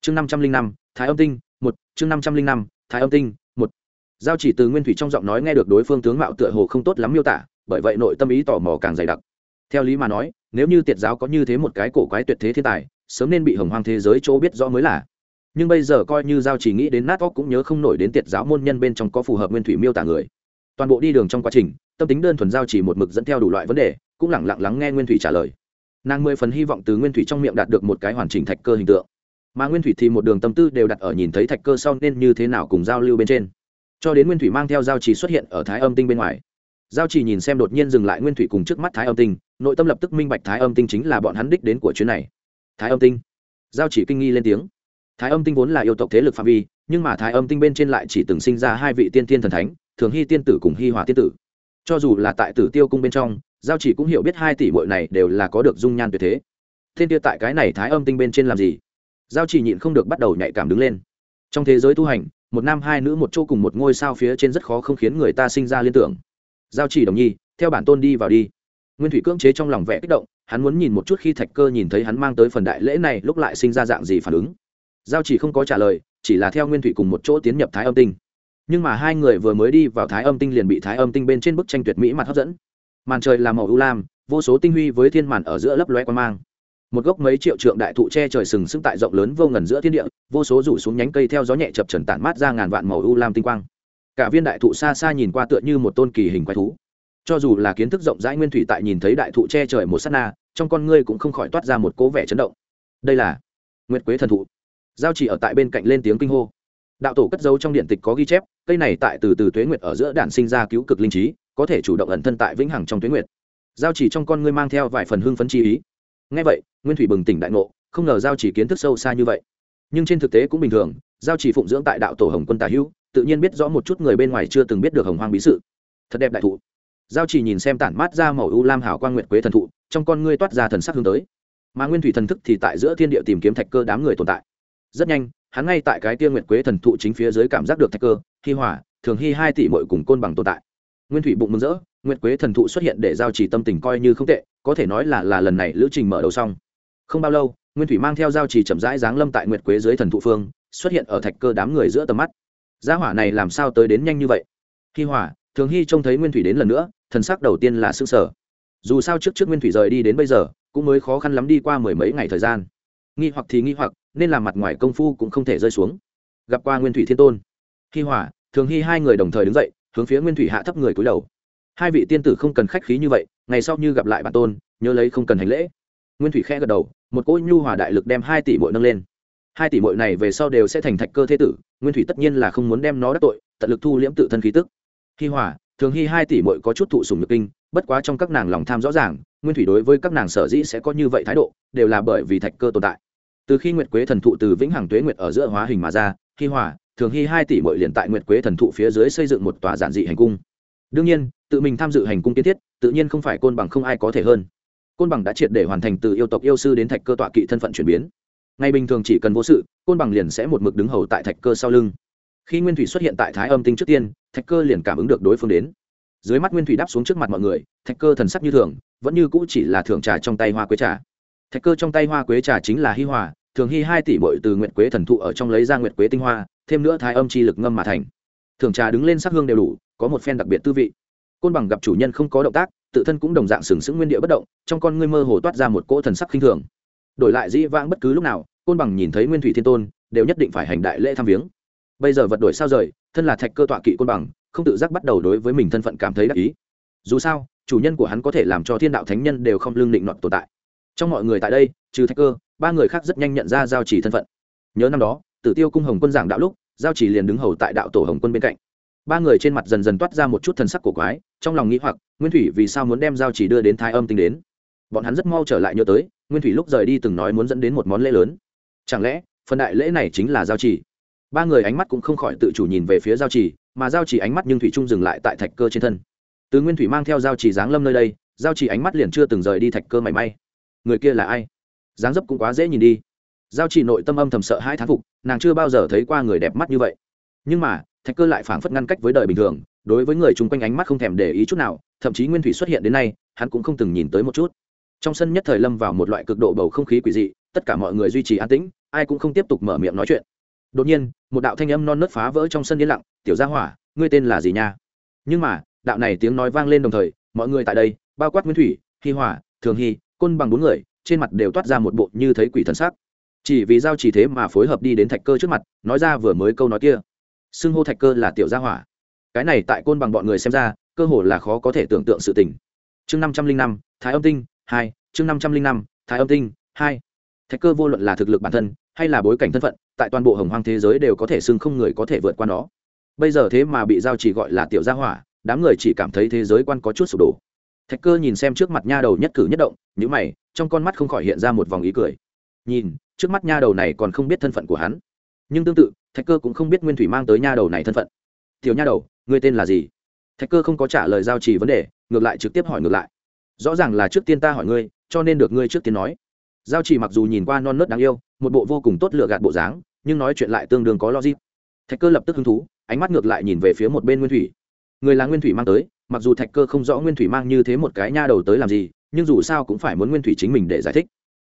Chương năm trăm linh năm, thái âm tinh, một, chương năm trăm linh năm, thái âm tinh, một. Giao chỉ từ nguyên thủy trong giọng nói nghe được đối phương tướng mạo tựa hồ không tốt lắm miêu tả, bởi vậy nội tâm ý tò mò càng dày đặc. Theo lý mà nói, nếu như tiệt giáo có như thế một cái cổ quái tuyệt thế thiên tài, sớm nên bị hồng hoang thế giới chỗ biết rõ mới là nhưng bây giờ coi như giao chỉ nghĩ đến nát óc cũng nhớ không nổi đến tiệt giáo môn nhân bên trong có phù hợp nguyên thủy miêu tả người. Toàn bộ đi đường trong quá trình, tâm tính đơn thuần giao chỉ một mực dẫn theo đủ loại vấn đề, cũng lẳng lặng lắng nghe nguyên thủy trả lời. Nàng mười phần hy vọng từ nguyên thủy trong miệng đạt được một cái hoàn chỉnh thạch cơ hình tượng. Mà nguyên thủy thì một đường tâm tư đều đặt ở nhìn thấy thạch cơ sau nên như thế nào cùng giao lưu bên trên. Cho đến nguyên thủy mang theo giao chỉ xuất hiện ở thái âm tinh bên ngoài. Giao chỉ nhìn xem đột nhiên dừng lại nguyên thủy cùng trước mắt thái âm tinh, nội tâm lập tức minh bạch thái âm tinh chính là bọn hắn đích đến của chuyến này. Thái âm tinh. Giao chỉ kinh nghi lên tiếng thái âm tinh vốn là yêu tộc thế lực phạm vi, nhưng mà thái âm tinh bên trên lại chỉ từng sinh ra hai vị tiên tiên thần thánh, thường hy tiên tử cùng hy hòa tiên tử. Cho dù là tại tử tiêu cung bên trong, giao chỉ cũng hiểu biết hai tỷ bội này đều là có được dung nhan tuyệt thế. Thiên địa tại cái này thái âm tinh bên trên làm gì? Giao chỉ nhịn không được bắt đầu nhạy cảm đứng lên. Trong thế giới tu hành, một nam hai nữ một chỗ cùng một ngôi sao phía trên rất khó không khiến người ta sinh ra liên tưởng. Giao chỉ đồng nhi, theo bản tôn đi vào đi. Nguyên thủy cưỡng chế trong lòng vẻ kích động, hắn muốn nhìn một chút khi thạch cơ nhìn thấy hắn mang tới phần đại lễ này, lúc lại sinh ra dạng gì phản ứng giao chỉ không có trả lời, chỉ là theo nguyên thủy cùng một chỗ tiến nhập thái âm tinh. Nhưng mà hai người vừa mới đi vào thái âm tinh liền bị thái âm tinh bên trên bức tranh tuyệt mỹ mặt hấp dẫn. Màn trời là màu ưu lam, vô số tinh huy với thiên màn ở giữa lấp loe quan mang. Một gốc mấy triệu trượng đại thụ che trời sừng sững tại rộng lớn vô ngần giữa thiên địa, vô số rủ xuống nhánh cây theo gió nhẹ chập trần tản mát ra ngàn vạn màu ưu lam tinh quang. Cả viên đại thụ xa xa nhìn qua tựa như một tôn kỳ hình quái thú. Cho dù là kiến thức rộng rãi nguyên thủy tại nhìn thấy đại thụ che trời một s á t na, trong con ngươi cũng không khỏi toát ra một cố vẻ chấn động. Đây là nguyệt quế thần thụ giao chỉ ở tại bên cạnh lên tiếng kinh hô. Đạo tổ cất dấu trong điện tịch có ghi chép, cây này tại từ từ tuế nguyệt ở giữa đản sinh ra cứu cực linh trí, có thể chủ động ẩn thân tại vĩnh hằng trong tuế nguyệt. Giao chỉ trong con ngươi mang theo vài phần hưng phấn chi ý. Ngay vậy, nguyên thủy bừng tỉnh đại ngộ, không ngờ giao chỉ kiến thức sâu xa như vậy. Nhưng trên thực tế cũng bình thường, giao chỉ phụng dưỡng tại đạo tổ hồng quân tà hữu tự nhiên biết rõ một chút người bên ngoài chưa từng biết được hồng hoang bí sự. Thật đẹp đại thụ. Giao chỉ nhìn xem tản mát ra màu u lam hảo quang nguyệt quế thần thụ, trong con ngươi toát ra thần sắc hướng tới. Mà nguyên thủy thần thức thì tại giữa thiên địa tìm kiếm thạch cơ đám người tồn tại rất nhanh, hắn ngay tại cái tiên nguyệt quế thần thụ chính phía dưới cảm giác được thạch cơ, hi hỏa thường hy hai tỷ mội cùng côn bằng tồn tại. Nguyên thủy bụng mừng rỡ, nguyệt quế thần thụ xuất hiện để giao chỉ tâm tình coi như không tệ, có thể nói là là lần này lữ trình mở đầu xong. Không bao lâu, nguyên thủy mang theo giao chỉ chậm rãi giáng lâm tại nguyệt quế dưới thần thụ phương, xuất hiện ở thạch cơ đám người giữa tầm mắt. Gia hỏa này làm sao tới đến nhanh như vậy? Hi hỏa thường hy trông thấy nguyên thủy đến lần nữa, thần sắc đầu tiên là s ư sở dù sao trước trước nguyên thủy rời đi đến bây giờ, cũng mới khó khăn lắm đi qua mười mấy ngày thời gian. Nghi hoặc thì nghi hoặc nên làm mặt ngoài công phu cũng không thể rơi xuống. Gặp qua nguyên thủy thiên tôn. Hi hỏa thường hy hai người đồng thời đứng dậy, hướng phía nguyên thủy hạ thấp người cúi đầu. Hai vị tiên tử không cần khách khí như vậy, ngày sau như gặp lại bản tôn, nhớ lấy không cần hành lễ. Nguyên thủy khẽ gật đầu, một cỗ nhu hòa đại lực đem hai tỷ muội nâng lên. Hai tỷ muội này về sau đều sẽ thành thạch cơ thế tử, nguyên thủy tất nhiên là không muốn đem nó đắc tội, tận lực thu liễm tự thân khí tức. Hi hỏa thường hy hai tỷ muội có chút thụ sùng nhược kinh, bất quá trong các nàng lòng tham rõ ràng, nguyên thủy đối với các nàng sở dĩ sẽ có như vậy thái độ, đều là bởi vì thạch cơ tồn tại từ khi nguyệt quế thần thụ từ vĩnh hằng tuế nguyệt ở giữa hóa hình mà ra, hi hỏa thường hy hai tỷ bội liền tại nguyệt quế thần thụ phía dưới xây dựng một tòa giản dị hành cung. Đương nhiên, tự mình tham dự hành cung kiến thiết, tự nhiên không phải côn bằng không ai có thể hơn. Côn bằng đã triệt để hoàn thành từ yêu tộc yêu sư đến thạch cơ tọa kỵ thân phận chuyển biến. Ngày bình thường chỉ cần vô sự, côn bằng liền sẽ một mực đứng hầu tại thạch cơ sau lưng. Khi nguyên thủy xuất hiện tại thái âm tinh trước tiên, thạch cơ liền cảm ứng được đối phương đến. Dưới mắt nguyên thủy đáp xuống trước mặt mọi người, thạch cơ thần sắc như thường, vẫn như cũ chỉ là thưởng trà trong tay hoa quế trà. Thạch cơ trong tay hoa quế trà chính là hi hòa thường hy hai tỷ bội từ nguyệt quế thần thụ ở trong lấy ra nguyệt quế tinh hoa, thêm nữa thái âm chi lực ngâm mà thành. Thường trà đứng lên sắc hương đều đủ, có một phen đặc biệt tư vị. Côn bằng gặp chủ nhân không có động tác, tự thân cũng đồng dạng sừng sững nguyên địa bất động, trong con ngươi mơ hồ toát ra một cỗ thần sắc khinh thường. Đổi lại dĩ vãng bất cứ lúc nào, côn bằng nhìn thấy nguyên thủy thiên tôn, đều nhất định phải hành đại lễ thăm viếng. Bây giờ vật đổi sao rời, thân là thạch cơ tọa kỵ côn bằng, không tự giác bắt đầu đối với mình thân phận cảm thấy đắc ý. Dù sao, chủ nhân của hắn có thể làm cho thiên đạo thánh nhân đều không lương định nọt tồn tại. Trong mọi người tại đây, trừ thạch cơ ba người khác rất nhanh nhận ra giao chỉ thân phận. Nhớ năm đó, tử tiêu cung hồng quân giảng đạo lúc, giao chỉ liền đứng hầu tại đạo tổ hồng quân bên cạnh. Ba người trên mặt dần dần toát ra một chút thần sắc cổ quái, trong lòng nghĩ hoặc, nguyên thủy vì sao muốn đem giao chỉ đưa đến thái âm tinh đến? Bọn hắn rất mau trở lại nhớ tới, nguyên thủy lúc rời đi từng nói muốn dẫn đến một món lễ lớn. Chẳng lẽ, phần đại lễ này chính là giao chỉ? Ba người ánh mắt cũng không khỏi tự chủ nhìn về phía giao chỉ, mà giao chỉ ánh mắt nhưng thủy trung dừng lại tại thạch cơ trên thân. Từ nguyên thủy mang theo giao chỉ giáng lâm nơi đây, giao chỉ ánh mắt liền chưa từng rời đi thạch cơ mảy may. Người kia là ai? Dáng dấp cũng quá dễ nhìn đi. Giao chỉ nội tâm âm thầm sợ hai thán phục, nàng chưa bao giờ thấy qua người đẹp mắt như vậy. Nhưng mà, thạch cơ lại phảng phất ngăn cách với đời bình thường, đối với người chung quanh ánh mắt không thèm để ý chút nào, thậm chí nguyên thủy xuất hiện đến nay, hắn cũng không từng nhìn tới một chút. Trong sân nhất thời lâm vào một loại cực độ bầu không khí quỷ dị, tất cả mọi người duy trì an tĩnh, ai cũng không tiếp tục mở miệng nói chuyện. Đột nhiên, một đạo thanh âm non nớt phá vỡ trong sân yên lặng, tiểu gia hỏa, ngươi tên là gì nha? Nhưng mà, đạo này tiếng nói vang lên đồng thời, mọi người tại đây, bao quát nguyên thủy, hi hỏa, thường hy côn bằng bốn người trên mặt đều toát ra một bộ như thấy quỷ thần sắc. Chỉ vì giao chỉ thế mà phối hợp đi đến thạch cơ trước mặt, nói ra vừa mới câu nói kia. Xưng hô thạch cơ là tiểu gia hỏa. Cái này tại côn bằng bọn người xem ra, cơ hồ là khó có thể tưởng tượng sự tình. Chương năm trăm linh năm, thái âm tinh, hai, chương năm trăm linh năm, thái âm tinh, hai. Thạch cơ vô luận là thực lực bản thân, hay là bối cảnh thân phận, tại toàn bộ hồng hoang thế giới đều có thể xưng không người có thể vượt qua nó. Bây giờ thế mà bị giao chỉ gọi là tiểu gia hỏa, đám người chỉ cảm thấy thế giới quan có chút sụp đổ thạch cơ nhìn xem trước mặt nha đầu nhất cử nhất động nhữ mày, trong con mắt không khỏi hiện ra một vòng ý cười. Nhìn, trước mắt nha đầu này còn không biết thân phận của hắn. Nhưng tương tự, thạch cơ cũng không biết nguyên thủy mang tới nha đầu này thân phận. Tiểu nha đầu, ngươi tên là gì? Thạch cơ không có trả lời giao trì vấn đề, ngược lại trực tiếp hỏi ngược lại. Rõ ràng là trước tiên ta hỏi ngươi, cho nên được ngươi trước tiên nói. Giao trì mặc dù nhìn qua non nớt đáng yêu, một bộ vô cùng tốt lựa gạt bộ dáng, nhưng nói chuyện lại tương đương có logic. Thạch cơ lập tức hứng thú, ánh mắt ngược lại nhìn về phía một bên nguyên thủy. Người là nguyên thủy mang tới mặc dù thạch cơ không rõ nguyên thủy mang như thế một cái nha đầu tới làm gì, nhưng dù sao cũng phải muốn nguyên thủy chính mình để giải thích.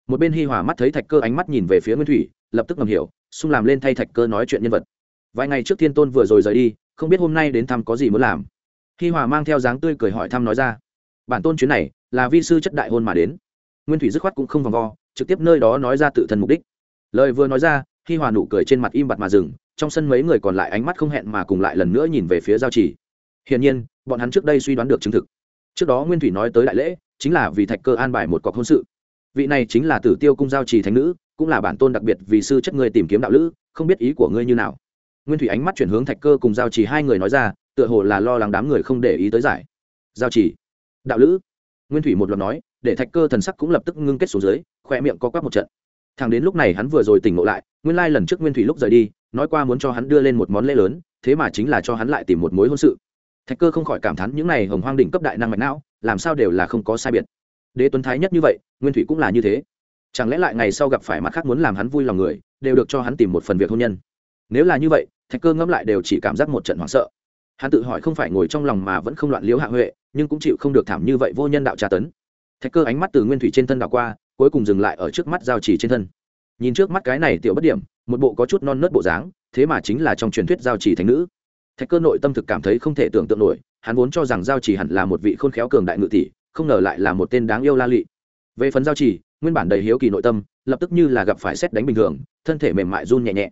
Một bên hi hòa mắt thấy thạch cơ ánh mắt nhìn về phía nguyên thủy, lập tức ngầm hiểu, xung làm lên thay thạch cơ nói chuyện nhân vật. Vài ngày trước thiên tôn vừa rồi rời đi, không biết hôm nay đến thăm có gì muốn làm. Hi hòa mang theo dáng tươi cười hỏi thăm nói ra, bản tôn chuyến này là vi sư chất đại hôn mà đến. Nguyên thủy dứt khoát cũng không vòng vo, trực tiếp nơi đó nói ra tự thân mục đích. Lời vừa nói ra, hi hòa nụ cười trên mặt im bặt mà dừng, trong sân mấy người còn lại ánh mắt không hẹn mà cùng lại lần nữa nhìn về phía giao chỉ hiển nhiên bọn hắn trước đây suy đoán được chứng thực. Trước đó nguyên thủy nói tới đại lễ, chính là vì thạch cơ an bài một cọc hôn sự. Vị này chính là tử tiêu cung giao trì thánh nữ, cũng là bản tôn đặc biệt vì sư chất ngươi tìm kiếm đạo lữ, không biết ý của ngươi như nào. Nguyên thủy ánh mắt chuyển hướng thạch cơ cùng giao trì hai người nói ra, tựa hồ là lo lắng đám người không để ý tới giải. Giao trì. Đạo lữ. Nguyên thủy một lần nói, để thạch cơ thần sắc cũng lập tức ngưng kết xuống dưới khoe miệng co quắp một trận. Thằng đến lúc này hắn vừa rồi tỉnh ngộ lại, nguyên lai lần trước nguyên thủy lúc rời đi, nói qua muốn cho hắn đưa lên một món lễ lớn, thế mà chính là cho hắn lại tìm một mối hôn sự thạch cơ không khỏi cảm thán những này hồng hoang đỉnh cấp đại năng mạch não, làm sao đều là không có sai biệt. Đế tuấn thái nhất như vậy, nguyên thủy cũng là như thế. Chẳng lẽ lại ngày sau gặp phải mặt khác muốn làm hắn vui lòng người, đều được cho hắn tìm một phần việc hôn nhân? Nếu là như vậy, thạch cơ ngẫm lại đều chỉ cảm giác một trận hoảng sợ. Hắn tự hỏi không phải ngồi trong lòng mà vẫn không loạn liếu hạ huệ, nhưng cũng chịu không được thảm như vậy vô nhân đạo tra tấn. Thạch cơ ánh mắt từ nguyên thủy trên thân đảo qua, cuối cùng dừng lại ở trước mắt giao chỉ trên thân. Nhìn trước mắt cái này tiểu bất điểm, một bộ có chút non nớt bộ dáng, thế mà chính là trong truyền thuyết giao chỉ thành nữ thạch cơ nội tâm thực cảm thấy không thể tưởng tượng nổi, hắn vốn cho rằng giao chỉ hẳn là một vị khôn khéo cường đại ngự tỷ, không ngờ lại là một tên đáng yêu la lị. Về phần giao chỉ nguyên bản đầy hiếu kỳ nội tâm, lập tức như là gặp phải xét đánh bình thường, thân thể mềm mại run nhẹ nhẹ.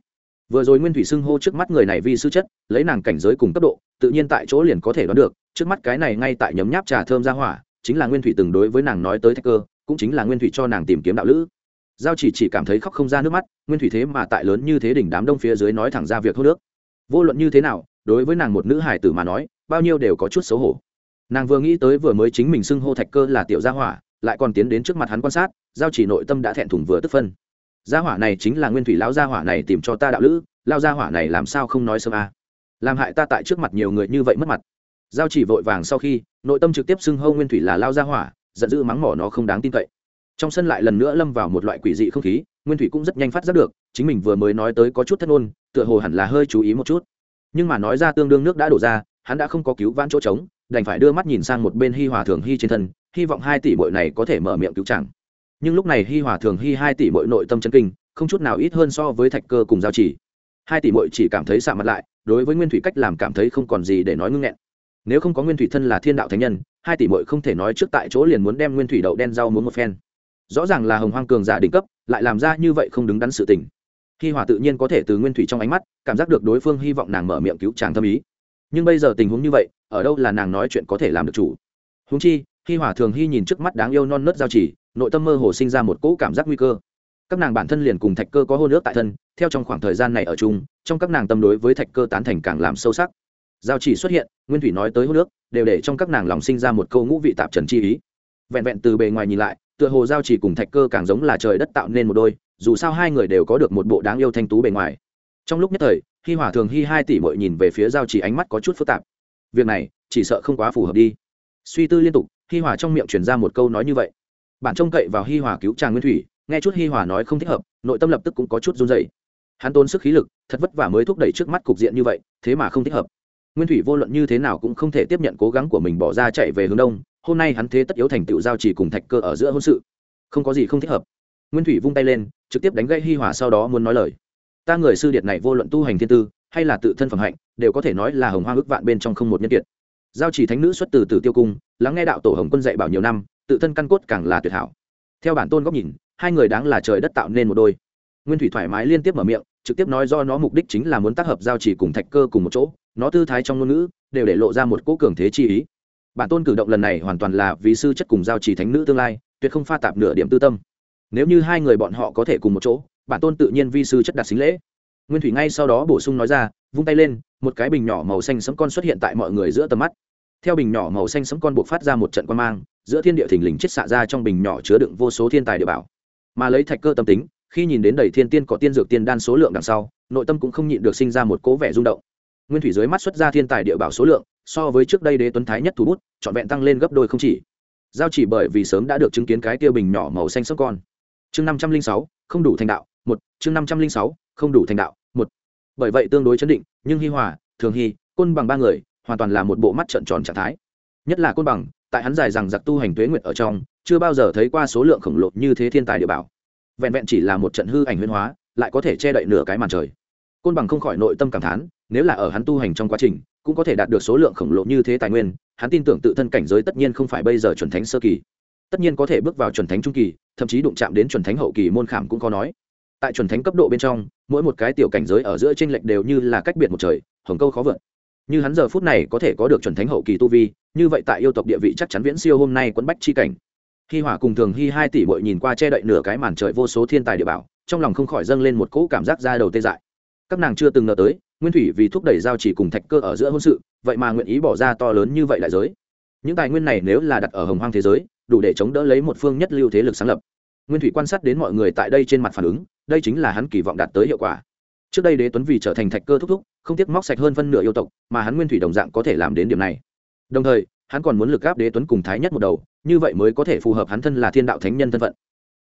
Vừa rồi nguyên thủy xưng hô trước mắt người này vi sư chất, lấy nàng cảnh giới cùng cấp độ, tự nhiên tại chỗ liền có thể đoán được, trước mắt cái này ngay tại nhấm nháp trà thơm ra hỏa, chính là nguyên thủy từng đối với nàng nói tới thạch cơ, cũng chính là nguyên thủy cho nàng tìm kiếm đạo lữ. Giao chỉ chỉ cảm thấy khóc không ra nước mắt, nguyên thủy thế mà tại lớn như thế đỉnh đám đông phía dưới nói thẳng ra việc hô nước. Vô luận như thế nào đối với nàng một nữ hải tử mà nói, bao nhiêu đều có chút xấu hổ. Nàng vừa nghĩ tới vừa mới chính mình xưng hô thạch cơ là tiểu gia hỏa, lại còn tiến đến trước mặt hắn quan sát, giao chỉ nội tâm đã thẹn thùng vừa tức phân. Gia hỏa này chính là nguyên thủy lão gia hỏa này tìm cho ta đạo lữ lao gia hỏa này làm sao không nói sớm a à. làm hại ta tại trước mặt nhiều người như vậy mất mặt. Giao chỉ vội vàng sau khi, nội tâm trực tiếp xưng hô nguyên thủy là lao gia hỏa, giận dữ mắng mỏ nó không đáng tin cậy. Trong sân lại lần nữa lâm vào một loại quỷ dị không khí, nguyên thủy cũng rất nhanh phát giác được, chính mình vừa mới nói tới có chút thất ngôn tựa hồ hẳn là hơi chú ý một chút nhưng mà nói ra tương đương nước đã đổ ra, hắn đã không có cứu vãn chỗ trống, đành phải đưa mắt nhìn sang một bên hi hòa thường hi trên thân, hy vọng hai tỷ bội này có thể mở miệng cứu chẳng nhưng lúc này hi hòa thường hi hai tỷ bội nội tâm chân kinh, không chút nào ít hơn so với thạch cơ cùng giao chỉ. Hai tỷ bội chỉ cảm thấy sạ mặt lại, đối với nguyên thủy cách làm cảm thấy không còn gì để nói ngưng nghẹn. Nếu không có nguyên thủy thân là thiên đạo thánh nhân, hai tỷ bội không thể nói trước tại chỗ liền muốn đem nguyên thủy đậu đen rau muốn một phen. Rõ ràng là hồng hoang cường giả đỉnh cấp, lại làm ra như vậy không đứng đắn sự tình hi hòa tự nhiên có thể từ nguyên thủy trong ánh mắt, cảm giác được đối phương hy vọng nàng mở miệng cứu chàng tâm ý. Nhưng bây giờ tình huống như vậy, ở đâu là nàng nói chuyện có thể làm được chủ? Húng chi, hi hòa thường hy nhìn trước mắt đáng yêu non nớt giao chỉ, nội tâm mơ hồ sinh ra một cỗ cảm giác nguy cơ. Các nàng bản thân liền cùng thạch cơ có hôn ước tại thân, theo trong khoảng thời gian này ở chung, trong các nàng tâm đối với thạch cơ tán thành càng làm sâu sắc. Giao chỉ xuất hiện, nguyên thủy nói tới hôn ước, đều để trong các nàng lòng sinh ra một câu ngũ vị tạp trần chi ý vẹn vẹn từ bề ngoài nhìn lại, tựa hồ giao chỉ cùng thạch cơ càng giống là trời đất tạo nên một đôi, dù sao hai người đều có được một bộ đáng yêu thanh tú bề ngoài. Trong lúc nhất thời, hi hòa thường hi hai tỷ mội nhìn về phía giao chỉ ánh mắt có chút phức tạp. Việc này, chỉ sợ không quá phù hợp đi. Suy tư liên tục, hi hòa trong miệng truyền ra một câu nói như vậy. Bản trông cậy vào hi hòa cứu tràng nguyên thủy, nghe chút hi hòa nói không thích hợp, nội tâm lập tức cũng có chút run dày hắn tốn sức khí lực, thật vất vả mới thúc đẩy trước mắt cục diện như vậy, thế mà không thích hợp. Nguyên thủy vô luận như thế nào cũng không thể tiếp nhận cố gắng của mình bỏ ra chạy về hướng đông hôm nay hắn thế tất yếu thành tựu giao chỉ cùng thạch cơ ở giữa hôn sự. Không có gì không thích hợp. Nguyên thủy vung tay lên, trực tiếp đánh gây hi hòa sau đó muốn nói lời. Ta người sư điệt này vô luận tu hành thiên tư, hay là tự thân phẩm hạnh, đều có thể nói là hồng hoa ước vạn bên trong không một nhân kiệt. Giao chỉ thánh nữ xuất từ tử tiêu cung, lắng nghe đạo tổ hồng quân dạy bảo nhiều năm, tự thân căn cốt càng là tuyệt hảo. Theo bản tôn góc nhìn, hai người đáng là trời đất tạo nên một đôi. Nguyên thủy thoải mái liên tiếp mở miệng, trực tiếp nói do nó mục đích chính là muốn tác hợp giao chỉ cùng thạch cơ cùng một chỗ, nó tư thái trong ngôn ngữ, đều để lộ ra một cỗ cường thế chi ý bản tôn cử động lần này hoàn toàn là vì sư chất cùng giao chỉ thánh nữ tương lai, tuyệt không pha tạp nửa điểm tư tâm. Nếu như hai người bọn họ có thể cùng một chỗ, bản tôn tự nhiên vi sư chất đặt xính lễ. Nguyên thủy ngay sau đó bổ sung nói ra, vung tay lên, một cái bình nhỏ màu xanh sẫm con xuất hiện tại mọi người giữa tầm mắt. Theo bình nhỏ màu xanh sẫm con buộc phát ra một trận quan mang, giữa thiên địa thình lình chết xạ ra trong bình nhỏ chứa đựng vô số thiên tài địa bảo. Mà lấy thạch cơ tâm tính, khi nhìn đến đầy thiên tiên có tiên dược tiên đan số lượng đằng sau, nội tâm cũng không nhịn được sinh ra một cố vẻ rung động. Nguyên thủy dưới mắt xuất ra thiên tài địa bảo số lượng so với trước đây đế tuấn thái nhất thủ bút, trọn vẹn tăng lên gấp đôi không chỉ. Giao chỉ bởi vì sớm đã được chứng kiến cái tiêu bình nhỏ màu xanh sẫm con. Chương năm trăm linh sáu, không đủ thành đạo, một. Chương năm trăm linh sáu, không đủ thành đạo, một. Bởi vậy tương đối chấn định, nhưng hi hòa, thường hy côn bằng ba người, hoàn toàn là một bộ mắt trợn tròn trạng thái. Nhất là côn bằng, tại hắn dài rằng giặc tu hành tuế nguyệt ở trong, chưa bao giờ thấy qua số lượng khổng lồ như thế thiên tài địa bảo. Vẹn vẹn chỉ là một trận hư ảnh huyên hóa, lại có thể che đậy nửa cái màn trời. Côn bằng không khỏi nội tâm cảm thán, nếu là ở hắn tu hành trong quá trình cũng có thể đạt được số lượng khổng lồ như thế tài nguyên, hắn tin tưởng tự thân cảnh giới tất nhiên không phải bây giờ chuẩn thánh sơ kỳ. Tất nhiên có thể bước vào chuẩn thánh trung kỳ, thậm chí đụng chạm đến chuẩn thánh hậu kỳ môn khảm cũng có nói. Tại chuẩn thánh cấp độ bên trong, mỗi một cái tiểu cảnh giới ở giữa tranh lệch đều như là cách biệt một trời, hồng câu khó vượt. Như hắn giờ phút này có thể có được chuẩn thánh hậu kỳ tu vi, như vậy tại yêu tộc địa vị chắc chắn viễn siêu hôm nay quấn bách chi cảnh. Hi hỏa cùng thường hi hai tỷ bội nhìn qua che đậy nửa cái màn trời vô số thiên tài địa bảo, trong lòng không khỏi dâng lên một cỗ cảm giác ra đầu tê dại. Các nàng chưa từng ngờ tới nguyên thủy vì thúc đẩy giao chỉ cùng thạch cơ ở giữa hôn sự, vậy mà nguyện ý bỏ ra to lớn như vậy đại giới. Những tài nguyên này nếu là đặt ở hồng hoang thế giới, đủ để chống đỡ lấy một phương nhất lưu thế lực sáng lập. Nguyên thủy quan sát đến mọi người tại đây trên mặt phản ứng, đây chính là hắn kỳ vọng đạt tới hiệu quả. Trước đây đế tuấn vì trở thành thạch cơ thúc thúc, không tiếc móc sạch hơn phân nửa yêu tộc, mà hắn nguyên thủy đồng dạng có thể làm đến điểm này. Đồng thời, hắn còn muốn lực gáp đế tuấn cùng thái nhất một đầu, như vậy mới có thể phù hợp hắn thân là thiên đạo thánh nhân thân phận.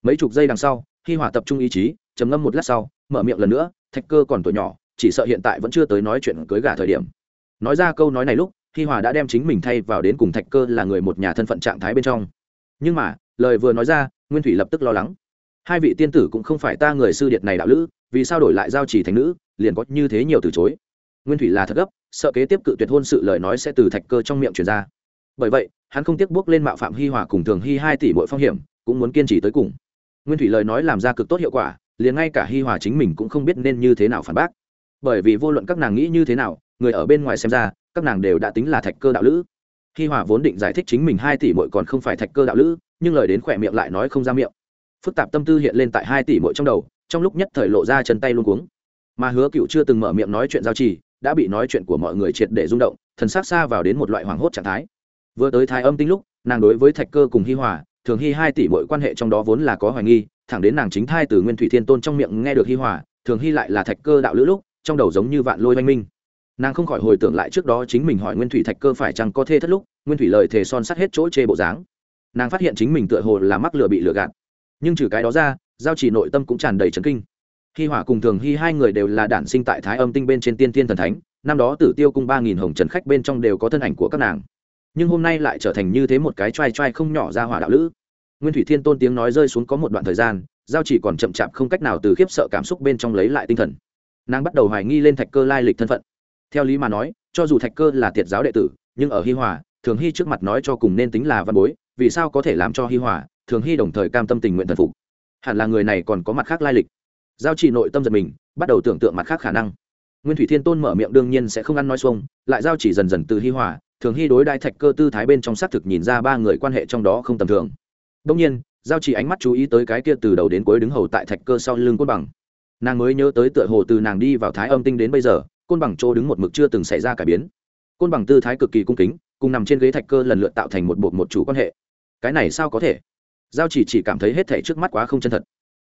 Mấy chục giây đằng sau khi hỏa tập trung ý chí, trầm ngâm một lát sau, mở miệng lần nữa, thạch cơ còn tuổi nhỏ chỉ sợ hiện tại vẫn chưa tới nói chuyện cưới gả thời điểm. Nói ra câu nói này lúc, hi hòa đã đem chính mình thay vào đến cùng thạch cơ là người một nhà thân phận trạng thái bên trong. Nhưng mà, lời vừa nói ra, nguyên thủy lập tức lo lắng. Hai vị tiên tử cũng không phải ta người sư điệt này đạo lữ, vì sao đổi lại giao chỉ thành nữ, liền có như thế nhiều từ chối. Nguyên thủy là thật gấp, sợ kế tiếp cự tuyệt hôn sự lời nói sẽ từ thạch cơ trong miệng truyền ra. Bởi vậy, hắn không tiếc bước lên mạo phạm hi hòa cùng thường hi hai tỷ mỗi phong hiểm, cũng muốn kiên trì tới cùng. Nguyên thủy lời nói làm ra cực tốt hiệu quả, liền ngay cả hi hòa chính mình cũng không biết nên như thế nào phản bác bởi vì vô luận các nàng nghĩ như thế nào, người ở bên ngoài xem ra, các nàng đều đã tính là thạch cơ đạo lữ. Hi hòa vốn định giải thích chính mình hai tỷ mội còn không phải thạch cơ đạo lữ, nhưng lời đến khỏe miệng lại nói không ra miệng. Phức tạp tâm tư hiện lên tại hai tỷ mội trong đầu, trong lúc nhất thời lộ ra chân tay luôn cuống. Mà hứa cựu chưa từng mở miệng nói chuyện giao trì, đã bị nói chuyện của mọi người triệt để rung động, thần s xa vào đến một loại hoảng hốt trạng thái. Vừa tới thái âm tinh lúc, nàng đối với thạch cơ cùng hi hòa, thường hy hai tỷ mội quan hệ trong đó vốn là có hoài nghi, thẳng đến nàng chính thai từ nguyên thủy thiên tôn trong miệng nghe được hi hòa, thường hy lại là thạch cơ đạo lữ lúc trong đầu giống như vạn lôi oanh minh. Nàng không khỏi hồi tưởng lại trước đó chính mình hỏi nguyên thủy thạch cơ phải chăng có thê thất lúc, nguyên thủy lời thề son sắt hết chỗ chê bộ dáng. Nàng phát hiện chính mình tựa hồ là mắc lừa bị lừa gạt. Nhưng trừ cái đó ra, giao chỉ nội tâm cũng tràn đầy trấn kinh. Hi hỏa cùng thường hy hai người đều là đản sinh tại thái âm tinh bên trên tiên tiên thần thánh, năm đó tử tiêu cung ba nghìn hồng trần khách bên trong đều có thân ảnh của các nàng. Nhưng hôm nay lại trở thành như thế một cái t r a i t r a i không nhỏ ra hỏa đạo lữ. Nguyên thủy thiên tôn tiếng nói rơi xuống có một đoạn thời gian, giao chỉ còn chậm chạp không cách nào từ khiếp sợ cảm xúc bên trong lấy lại tinh thần nàng bắt đầu hoài nghi lên thạch cơ lai lịch thân phận. Theo lý mà nói, cho dù thạch cơ là tiệt giáo đệ tử, nhưng ở hi hòa, thường hy trước mặt nói cho cùng nên tính là văn bối, vì sao có thể làm cho hi hòa, thường hy đồng thời cam tâm tình nguyện thần phục? Hẳn là người này còn có mặt khác lai lịch. Giao chỉ nội tâm giật mình, bắt đầu tưởng tượng mặt khác khả năng. Nguyên thủy thiên tôn mở miệng đương nhiên sẽ không ăn nói xuông, lại giao chỉ dần dần từ hi hòa, thường hy đối đại thạch cơ tư thái bên trong xác thực nhìn ra ba người quan hệ trong đó không tầm thường. Đông nhiên, giao chỉ ánh mắt chú ý tới cái kia từ đầu đến cuối đứng hầu tại thạch cơ sau lưng quân bằng nàng mới nhớ tới tựa hồ từ nàng đi vào thái âm tinh đến bây giờ, côn bằng chỗ đứng một mực chưa từng xảy ra cải biến. Côn bằng tư thái cực kỳ cung kính, cùng nằm trên ghế thạch cơ lần lượt tạo thành một bộ một chủ quan hệ. Cái này sao có thể? Giao chỉ chỉ cảm thấy hết thể trước mắt quá không chân thật.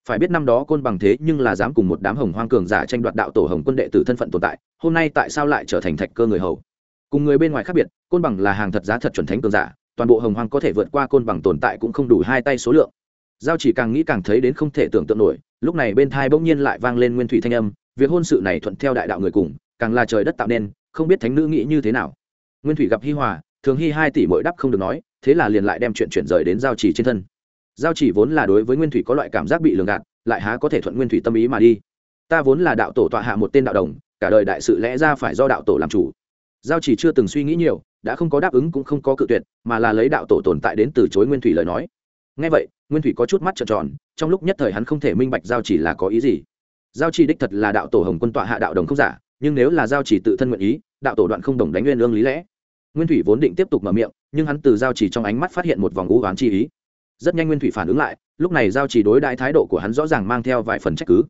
Phải biết năm đó côn bằng thế nhưng là dám cùng một đám hồng hoang cường giả tranh đoạt đạo tổ hồng quân đệ tử thân phận tồn tại, hôm nay tại sao lại trở thành thạch cơ người hầu? Cùng người bên ngoài khác biệt, côn bằng là hàng thật giá thật chuẩn thánh cường giả, toàn bộ hồng hoang có thể vượt qua côn bằng tồn tại cũng không đủ hai tay số lượng. Giao chỉ càng nghĩ càng thấy đến không thể tưởng tượng nổi lúc này bên thai bỗng nhiên lại vang lên nguyên thủy thanh âm, việc hôn sự này thuận theo đại đạo người cùng, càng là trời đất tạo nên, không biết thánh nữ nghĩ như thế nào. Nguyên thủy gặp hi hòa, thường hy hai tỷ mỗi đắp không được nói, thế là liền lại đem chuyện chuyển rời đến giao chỉ trên thân. Giao chỉ vốn là đối với nguyên thủy có loại cảm giác bị lường gạt, lại há có thể thuận nguyên thủy tâm ý mà đi. Ta vốn là đạo tổ tọa hạ một tên đạo đồng, cả đời đại sự lẽ ra phải do đạo tổ làm chủ. Giao chỉ chưa từng suy nghĩ nhiều, đã không có đáp ứng cũng không có cự tuyệt, mà là lấy đạo tổ tồn tại đến từ chối nguyên thủy lời nói ngay vậy, nguyên thủy có chút mắt trợn tròn, trong lúc nhất thời hắn không thể minh bạch giao chỉ là có ý gì. Giao chỉ đích thật là đạo tổ hồng quân tọa hạ đạo đồng không giả, nhưng nếu là giao chỉ tự thân nguyện ý, đạo tổ đoạn không đồng đánh nguyên lương lý lẽ. Nguyên thủy vốn định tiếp tục mở miệng, nhưng hắn từ giao chỉ trong ánh mắt phát hiện một vòng u oán chi ý. Rất nhanh nguyên thủy phản ứng lại, lúc này giao chỉ đối đại thái độ của hắn rõ ràng mang theo vài phần trách cứ.